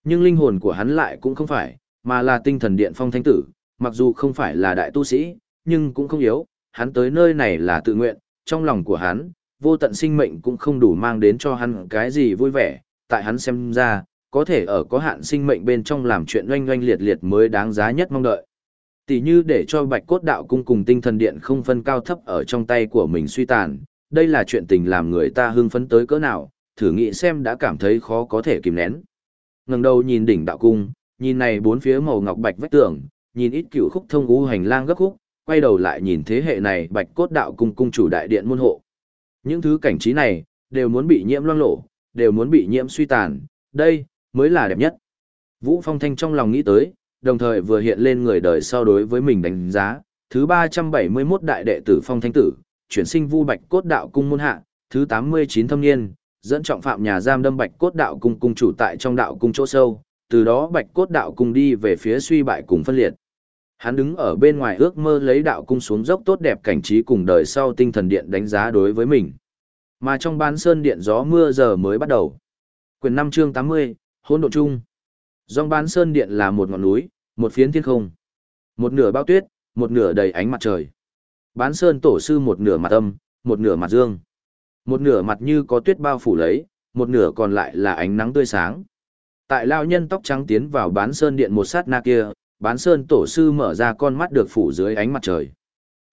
Nhưng linh hồn của hắn lại cũng không phải, mà là tinh thần điện phong thanh tử, mặc dù không phải là đại tu sĩ, nhưng cũng không yếu, hắn tới nơi này là tự nguyện, trong lòng của hắn, vô tận sinh mệnh cũng không đủ mang đến cho hắn cái gì vui vẻ, tại hắn xem ra, có thể ở có hạn sinh mệnh bên trong làm chuyện oanh oanh liệt liệt mới đáng giá nhất mong đợi. Tỷ như để cho bạch cốt đạo cung cùng tinh thần điện không phân cao thấp ở trong tay của mình suy tàn, đây là chuyện tình làm người ta hưng phấn tới cỡ nào, thử nghĩ xem đã cảm thấy khó có thể kìm nén. ngẩng đầu nhìn đỉnh đạo cung, nhìn này bốn phía màu ngọc bạch vách tường, nhìn ít cựu khúc thông u hành lang gấp khúc, quay đầu lại nhìn thế hệ này bạch cốt đạo cung cung chủ đại điện môn hộ. Những thứ cảnh trí này, đều muốn bị nhiễm loang lộ, đều muốn bị nhiễm suy tàn, đây, mới là đẹp nhất. Vũ Phong Thanh trong lòng nghĩ tới, đồng thời vừa hiện lên người đời sau đối với mình đánh giá, thứ 371 đại đệ tử Phong Thanh Tử, chuyển sinh vu bạch cốt đạo cung môn hạ, thứ 89 thâm niên, dẫn trọng phạm nhà giam đâm bạch cốt đạo cung cung chủ tại trong đạo cung chỗ sâu, từ đó bạch cốt đạo cung đi về phía suy bại cùng phân liệt. Hắn đứng ở bên ngoài ước mơ lấy đạo cung xuống dốc tốt đẹp cảnh trí cùng đời sau tinh thần điện đánh giá đối với mình. Mà trong bán sơn điện gió mưa giờ mới bắt đầu. Quyền 5 chương 80, hỗn độn chung. Dòng bán sơn điện là một ngọn núi, một phiến thiên không. Một nửa bao tuyết, một nửa đầy ánh mặt trời. Bán sơn tổ sư một nửa mặt âm, một nửa mặt dương. Một nửa mặt như có tuyết bao phủ lấy, một nửa còn lại là ánh nắng tươi sáng. Tại lao nhân tóc trắng tiến vào bán sơn điện một sát na kia, bán sơn tổ sư mở ra con mắt được phủ dưới ánh mặt trời.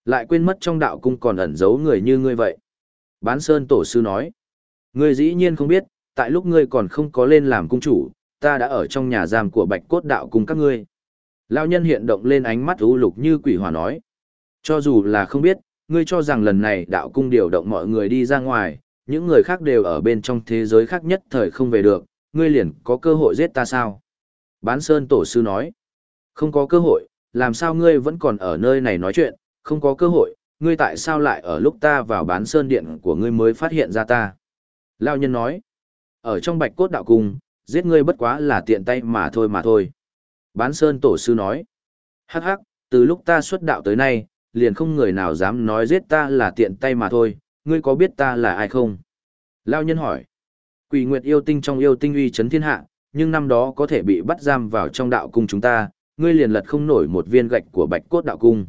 Lại quên mất trong đạo cung còn ẩn giấu người như ngươi vậy. Bán sơn tổ sư nói, ngươi dĩ nhiên không biết, tại lúc ngươi còn không có lên làm cung chủ, ta đã ở trong nhà giam của bạch cốt đạo cùng các ngươi. Lao nhân hiện động lên ánh mắt u lục như quỷ hỏa nói. Cho dù là không biết, ngươi cho rằng lần này đạo cung điều động mọi người đi ra ngoài, những người khác đều ở bên trong thế giới khác nhất thời không về được, ngươi liền có cơ hội giết ta sao? Bán Sơn Tổ Sư nói, không có cơ hội, làm sao ngươi vẫn còn ở nơi này nói chuyện, không có cơ hội, ngươi tại sao lại ở lúc ta vào bán Sơn Điện của ngươi mới phát hiện ra ta? Lao nhân nói, ở trong bạch cốt đạo cung, giết ngươi bất quá là tiện tay mà thôi mà thôi. Bán Sơn Tổ Sư nói, hắc hắc, từ lúc ta xuất đạo tới nay, liền không người nào dám nói giết ta là tiện tay mà thôi, ngươi có biết ta là ai không? Lao nhân hỏi, quỷ nguyệt yêu tinh trong yêu tinh uy chấn thiên hạ, nhưng năm đó có thể bị bắt giam vào trong đạo cung chúng ta, ngươi liền lật không nổi một viên gạch của bạch cốt đạo cung.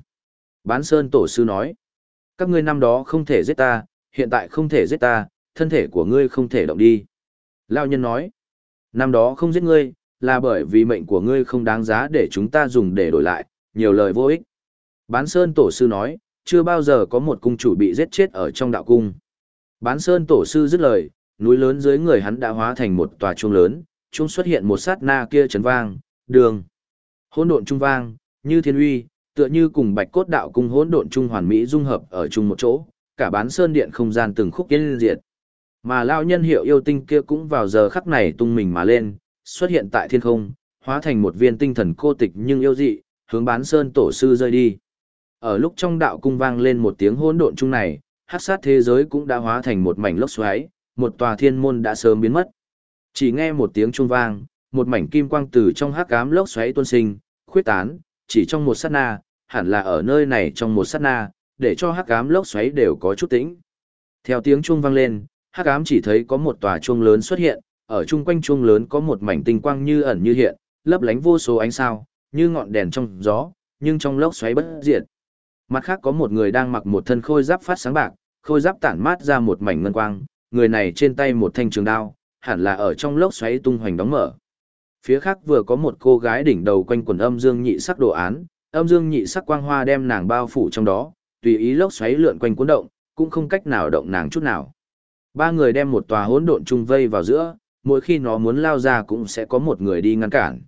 Bán Sơn Tổ Sư nói, các ngươi năm đó không thể giết ta, hiện tại không thể giết ta, thân thể của ngươi không thể động đi. Lao nhân nói, năm đó không giết ngươi, là bởi vì mệnh của ngươi không đáng giá để chúng ta dùng để đổi lại, nhiều lời vô ích. Bán Sơn Tổ Sư nói, chưa bao giờ có một cung chủ bị giết chết ở trong đạo cung. Bán Sơn Tổ Sư dứt lời, núi lớn dưới người hắn đã hóa thành một tòa chuông lớn, chuông xuất hiện một sát na kia chấn vang, đường. Hỗn độn trung vang, như thiên uy, tựa như cùng bạch cốt đạo cung hỗn độn trung hoàn mỹ dung hợp ở chung một chỗ, cả bán sơn điện không gian từng khúc yên diệt. Mà lao nhân hiệu yêu tinh kia cũng vào giờ khắc này tung mình mà lên, xuất hiện tại thiên không, hóa thành một viên tinh thần cô tịch nhưng yêu dị, hướng bán sơn tổ sư rơi đi. Ở lúc trong đạo cung vang lên một tiếng hỗn độn chung này, hắc sát thế giới cũng đã hóa thành một mảnh lốc xoáy, một tòa thiên môn đã sớm biến mất. Chỉ nghe một tiếng trung vang, một mảnh kim quang từ trong hắc ám lốc xoáy tuôn sinh, khuyết tán, chỉ trong một sát na, hẳn là ở nơi này trong một sát na, để cho hắc ám lốc xoáy đều có chút tĩnh. Theo tiếng chung vang lên, hắc ám chỉ thấy có một tòa chuông lớn xuất hiện, ở chung quanh chuông lớn có một mảnh tinh quang như ẩn như hiện, lấp lánh vô số ánh sao, như ngọn đèn trong gió, nhưng trong lốc xoáy bất diệt. Mặt khác có một người đang mặc một thân khôi giáp phát sáng bạc, khôi giáp tản mát ra một mảnh ngân quang, người này trên tay một thanh trường đao, hẳn là ở trong lốc xoáy tung hoành đóng mở. Phía khác vừa có một cô gái đỉnh đầu quanh quần âm dương nhị sắc đồ án, âm dương nhị sắc quang hoa đem nàng bao phủ trong đó, tùy ý lốc xoáy lượn quanh cuốn động, cũng không cách nào động nàng chút nào. Ba người đem một tòa hỗn độn chung vây vào giữa, mỗi khi nó muốn lao ra cũng sẽ có một người đi ngăn cản.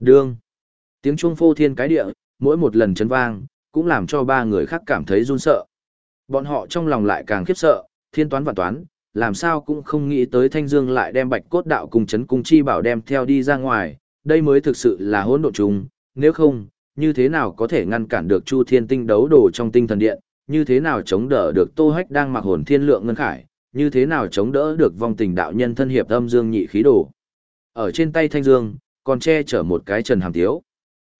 Đương. Tiếng chuông phô thiên cái địa, mỗi một lần chấn vang, cũng làm cho ba người khác cảm thấy run sợ. Bọn họ trong lòng lại càng khiếp sợ, thiên toán và toán, làm sao cũng không nghĩ tới Thanh Dương lại đem Bạch Cốt Đạo cùng chấn cung chi bảo đem theo đi ra ngoài, đây mới thực sự là hỗn độn trùng, nếu không, như thế nào có thể ngăn cản được Chu Thiên Tinh đấu đồ trong tinh thần điện, như thế nào chống đỡ được Tô Hách đang mặc hồn thiên lượng ngân khải, như thế nào chống đỡ được vong tình đạo nhân thân hiệp âm dương nhị khí đồ. Ở trên tay Thanh Dương, còn che chở một cái trần hàm tiếu.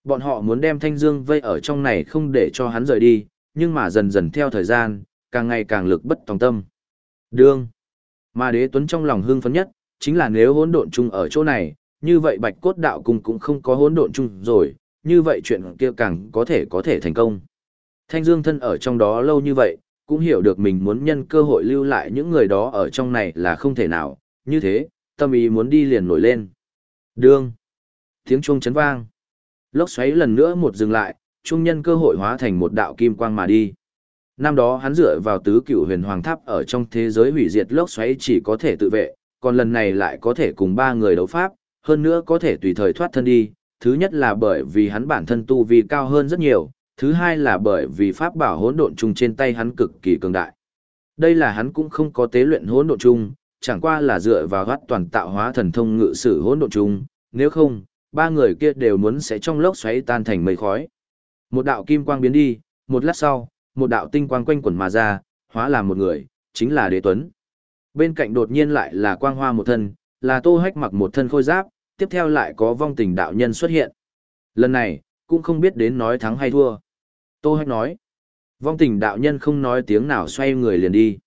Bọn họ muốn đem Thanh Dương vây ở trong này không để cho hắn rời đi, nhưng mà dần dần theo thời gian, càng ngày càng lực bất tòng tâm. Đương. Mà đế tuấn trong lòng hưng phấn nhất, chính là nếu hỗn độn chung ở chỗ này, như vậy bạch cốt đạo cung cũng không có hỗn độn chung rồi, như vậy chuyện kia càng có thể có thể thành công. Thanh Dương thân ở trong đó lâu như vậy, cũng hiểu được mình muốn nhân cơ hội lưu lại những người đó ở trong này là không thể nào, như thế, tâm ý muốn đi liền nổi lên. Đương. Tiếng chuông chấn vang. Lốc xoáy lần nữa một dừng lại, trung nhân cơ hội hóa thành một đạo kim quang mà đi. Năm đó hắn dựa vào tứ cửu huyền hoàng tháp ở trong thế giới hủy diệt lốc xoáy chỉ có thể tự vệ, còn lần này lại có thể cùng ba người đấu pháp, hơn nữa có thể tùy thời thoát thân đi. Thứ nhất là bởi vì hắn bản thân tu vi cao hơn rất nhiều, thứ hai là bởi vì pháp bảo hỗn độn chung trên tay hắn cực kỳ cường đại. Đây là hắn cũng không có tế luyện hỗn độn chung, chẳng qua là dựa vào gắt toàn tạo hóa thần thông ngự sử hỗn độn chung, nếu không, ba người kia đều muốn sẽ trong lốc xoáy tan thành mây khói. Một đạo kim quang biến đi, một lát sau, một đạo tinh quang quanh quẩn mà ra, hóa làm một người, chính là Đế Tuấn. Bên cạnh đột nhiên lại là quang hoa một thân, là Tô Hách mặc một thân khôi giáp, tiếp theo lại có vong tình đạo nhân xuất hiện. Lần này, cũng không biết đến nói thắng hay thua. Tô Hách nói, vong tình đạo nhân không nói tiếng nào xoay người liền đi.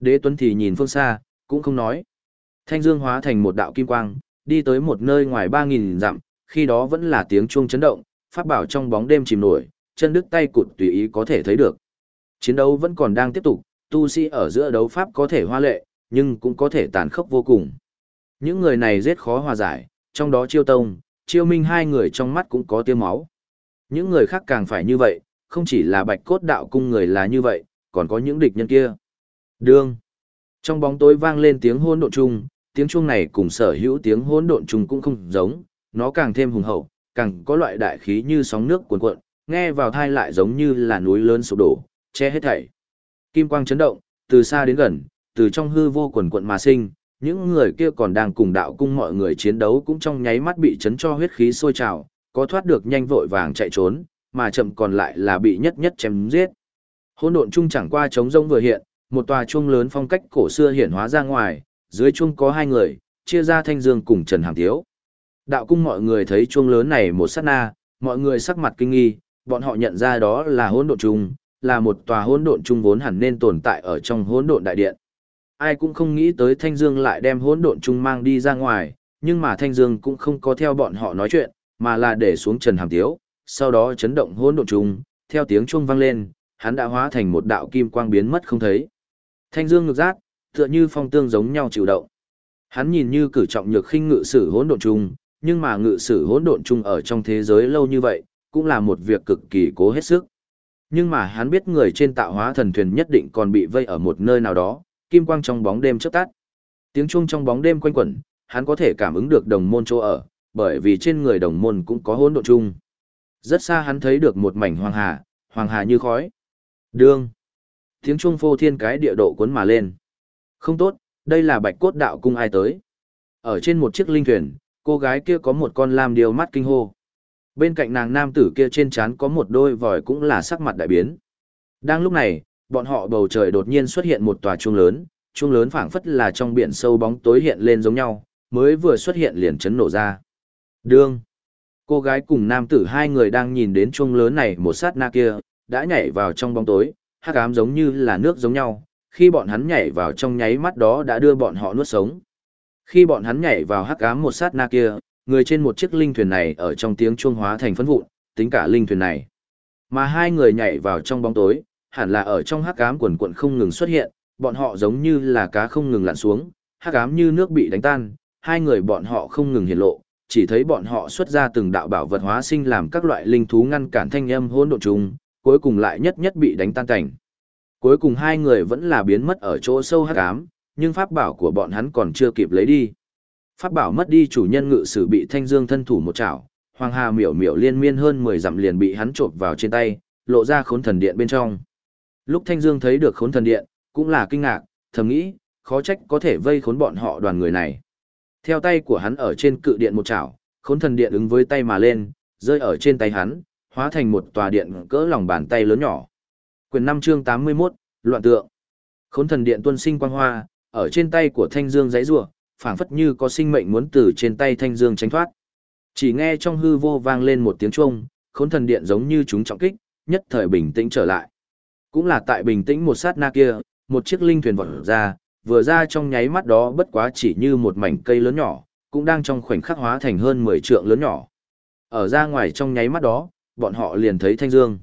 Đế Tuấn thì nhìn phương xa, cũng không nói. Thanh dương hóa thành một đạo kim quang, đi tới một nơi ngoài 3.000 dặm, khi đó vẫn là tiếng chuông chấn động, pháp bảo trong bóng đêm chìm nổi, chân đứt tay cụt tùy ý có thể thấy được. Chiến đấu vẫn còn đang tiếp tục, tu sĩ ở giữa đấu pháp có thể hoa lệ, nhưng cũng có thể tàn khốc vô cùng. Những người này rất khó hòa giải, trong đó chiêu tông, chiêu minh hai người trong mắt cũng có tiêu máu. Những người khác càng phải như vậy, không chỉ là bạch cốt đạo cung người là như vậy, còn có những địch nhân kia. Đương. Trong bóng tối vang lên tiếng hôn độn chung, tiếng chuông này cùng sở hữu tiếng hỗn độn chung cũng không giống, nó càng thêm hùng hậu, càng có loại đại khí như sóng nước cuồn cuộn, nghe vào thai lại giống như là núi lớn sụp đổ, che hết thảy. Kim quang chấn động, từ xa đến gần, từ trong hư vô quần quận mà sinh, những người kia còn đang cùng đạo cung mọi người chiến đấu cũng trong nháy mắt bị chấn cho huyết khí sôi trào, có thoát được nhanh vội vàng chạy trốn, mà chậm còn lại là bị nhất nhất chém giết. Hỗn độn chung chẳng qua trống rông vừa hiện, một tòa chuông lớn phong cách cổ xưa hiện hóa ra ngoài, dưới chuông có hai người, chia ra Thanh Dương cùng Trần Hàm thiếu. Đạo cung mọi người thấy chuông lớn này một sát na, mọi người sắc mặt kinh nghi, bọn họ nhận ra đó là hỗn độn chung, là một tòa hỗn độn chung vốn hẳn nên tồn tại ở trong hỗn độn đại điện. Ai cũng không nghĩ tới Thanh Dương lại đem hỗn độn chung mang đi ra ngoài, nhưng mà Thanh Dương cũng không có theo bọn họ nói chuyện, mà là để xuống Trần Hàm Tiếu, sau đó chấn động hỗn độn chung, theo tiếng chuông vang lên, hắn đã hóa thành một đạo kim quang biến mất không thấy. Thanh Dương ngược giác, tựa như phong tương giống nhau chịu động. Hắn nhìn như cử trọng nhược khinh ngự sử hỗn độn chung, nhưng mà ngự sử hỗn độn chung ở trong thế giới lâu như vậy, cũng là một việc cực kỳ cố hết sức. Nhưng mà hắn biết người trên tạo hóa thần thuyền nhất định còn bị vây ở một nơi nào đó, kim quang trong bóng đêm chớp tắt. Tiếng chuông trong bóng đêm quanh quẩn, hắn có thể cảm ứng được đồng môn chỗ ở, bởi vì trên người đồng môn cũng có hỗn độn chung. Rất xa hắn thấy được một mảnh hoàng hà, hoàng hà như khói. Đương. Tiếng chuông phô thiên cái địa độ cuốn mà lên. Không tốt, đây là bạch cốt đạo cung ai tới. Ở trên một chiếc linh thuyền, cô gái kia có một con lam điều mắt kinh hô. Bên cạnh nàng nam tử kia trên trán có một đôi vòi cũng là sắc mặt đại biến. Đang lúc này, bọn họ bầu trời đột nhiên xuất hiện một tòa chuông lớn, chuông lớn phảng phất là trong biển sâu bóng tối hiện lên giống nhau, mới vừa xuất hiện liền chấn nổ ra. Đương. Cô gái cùng nam tử hai người đang nhìn đến chuông lớn này một sát na kia, đã nhảy vào trong bóng tối, hắc ám giống như là nước giống nhau, khi bọn hắn nhảy vào trong nháy mắt đó đã đưa bọn họ nuốt sống. Khi bọn hắn nhảy vào hắc ám một sát na kia, người trên một chiếc linh thuyền này ở trong tiếng chuông hóa thành phấn vụn, tính cả linh thuyền này. Mà hai người nhảy vào trong bóng tối, hẳn là ở trong hắc ám quần quần không ngừng xuất hiện, bọn họ giống như là cá không ngừng lặn xuống, hắc ám như nước bị đánh tan, hai người bọn họ không ngừng hiện lộ, chỉ thấy bọn họ xuất ra từng đạo bảo vật hóa sinh làm các loại linh thú ngăn cản thanh âm hỗn độn trùng, cuối cùng lại nhất nhất bị đánh tan cảnh. Cuối cùng hai người vẫn là biến mất ở chỗ sâu hắc ám, nhưng pháp bảo của bọn hắn còn chưa kịp lấy đi. Pháp bảo mất đi chủ nhân ngự sử bị Thanh Dương thân thủ một chảo, Hoàng Hà miểu miểu liên miên hơn 10 dặm liền bị hắn chộp vào trên tay, lộ ra khốn thần điện bên trong. Lúc Thanh Dương thấy được khốn thần điện, cũng là kinh ngạc, thầm nghĩ, khó trách có thể vây khốn bọn họ đoàn người này. Theo tay của hắn ở trên cự điện một chảo, khốn thần điện ứng với tay mà lên, rơi ở trên tay hắn, hóa thành một tòa điện cỡ lòng bàn tay lớn nhỏ. Quyền 5 chương 81, Loạn tượng. Khốn thần điện tuân sinh quang hoa, ở trên tay của Thanh Dương giấy rủa, phảng phất như có sinh mệnh muốn từ trên tay Thanh Dương tránh thoát. Chỉ nghe trong hư vô vang lên một tiếng chuông, khốn thần điện giống như chúng trọng kích, nhất thời bình tĩnh trở lại. Cũng là tại bình tĩnh một sát na kia, một chiếc linh thuyền vọt ra, vừa ra trong nháy mắt đó bất quá chỉ như một mảnh cây lớn nhỏ, cũng đang trong khoảnh khắc hóa thành hơn 10 trượng lớn nhỏ. Ở ra ngoài trong nháy mắt đó, bọn họ liền thấy Thanh Dương.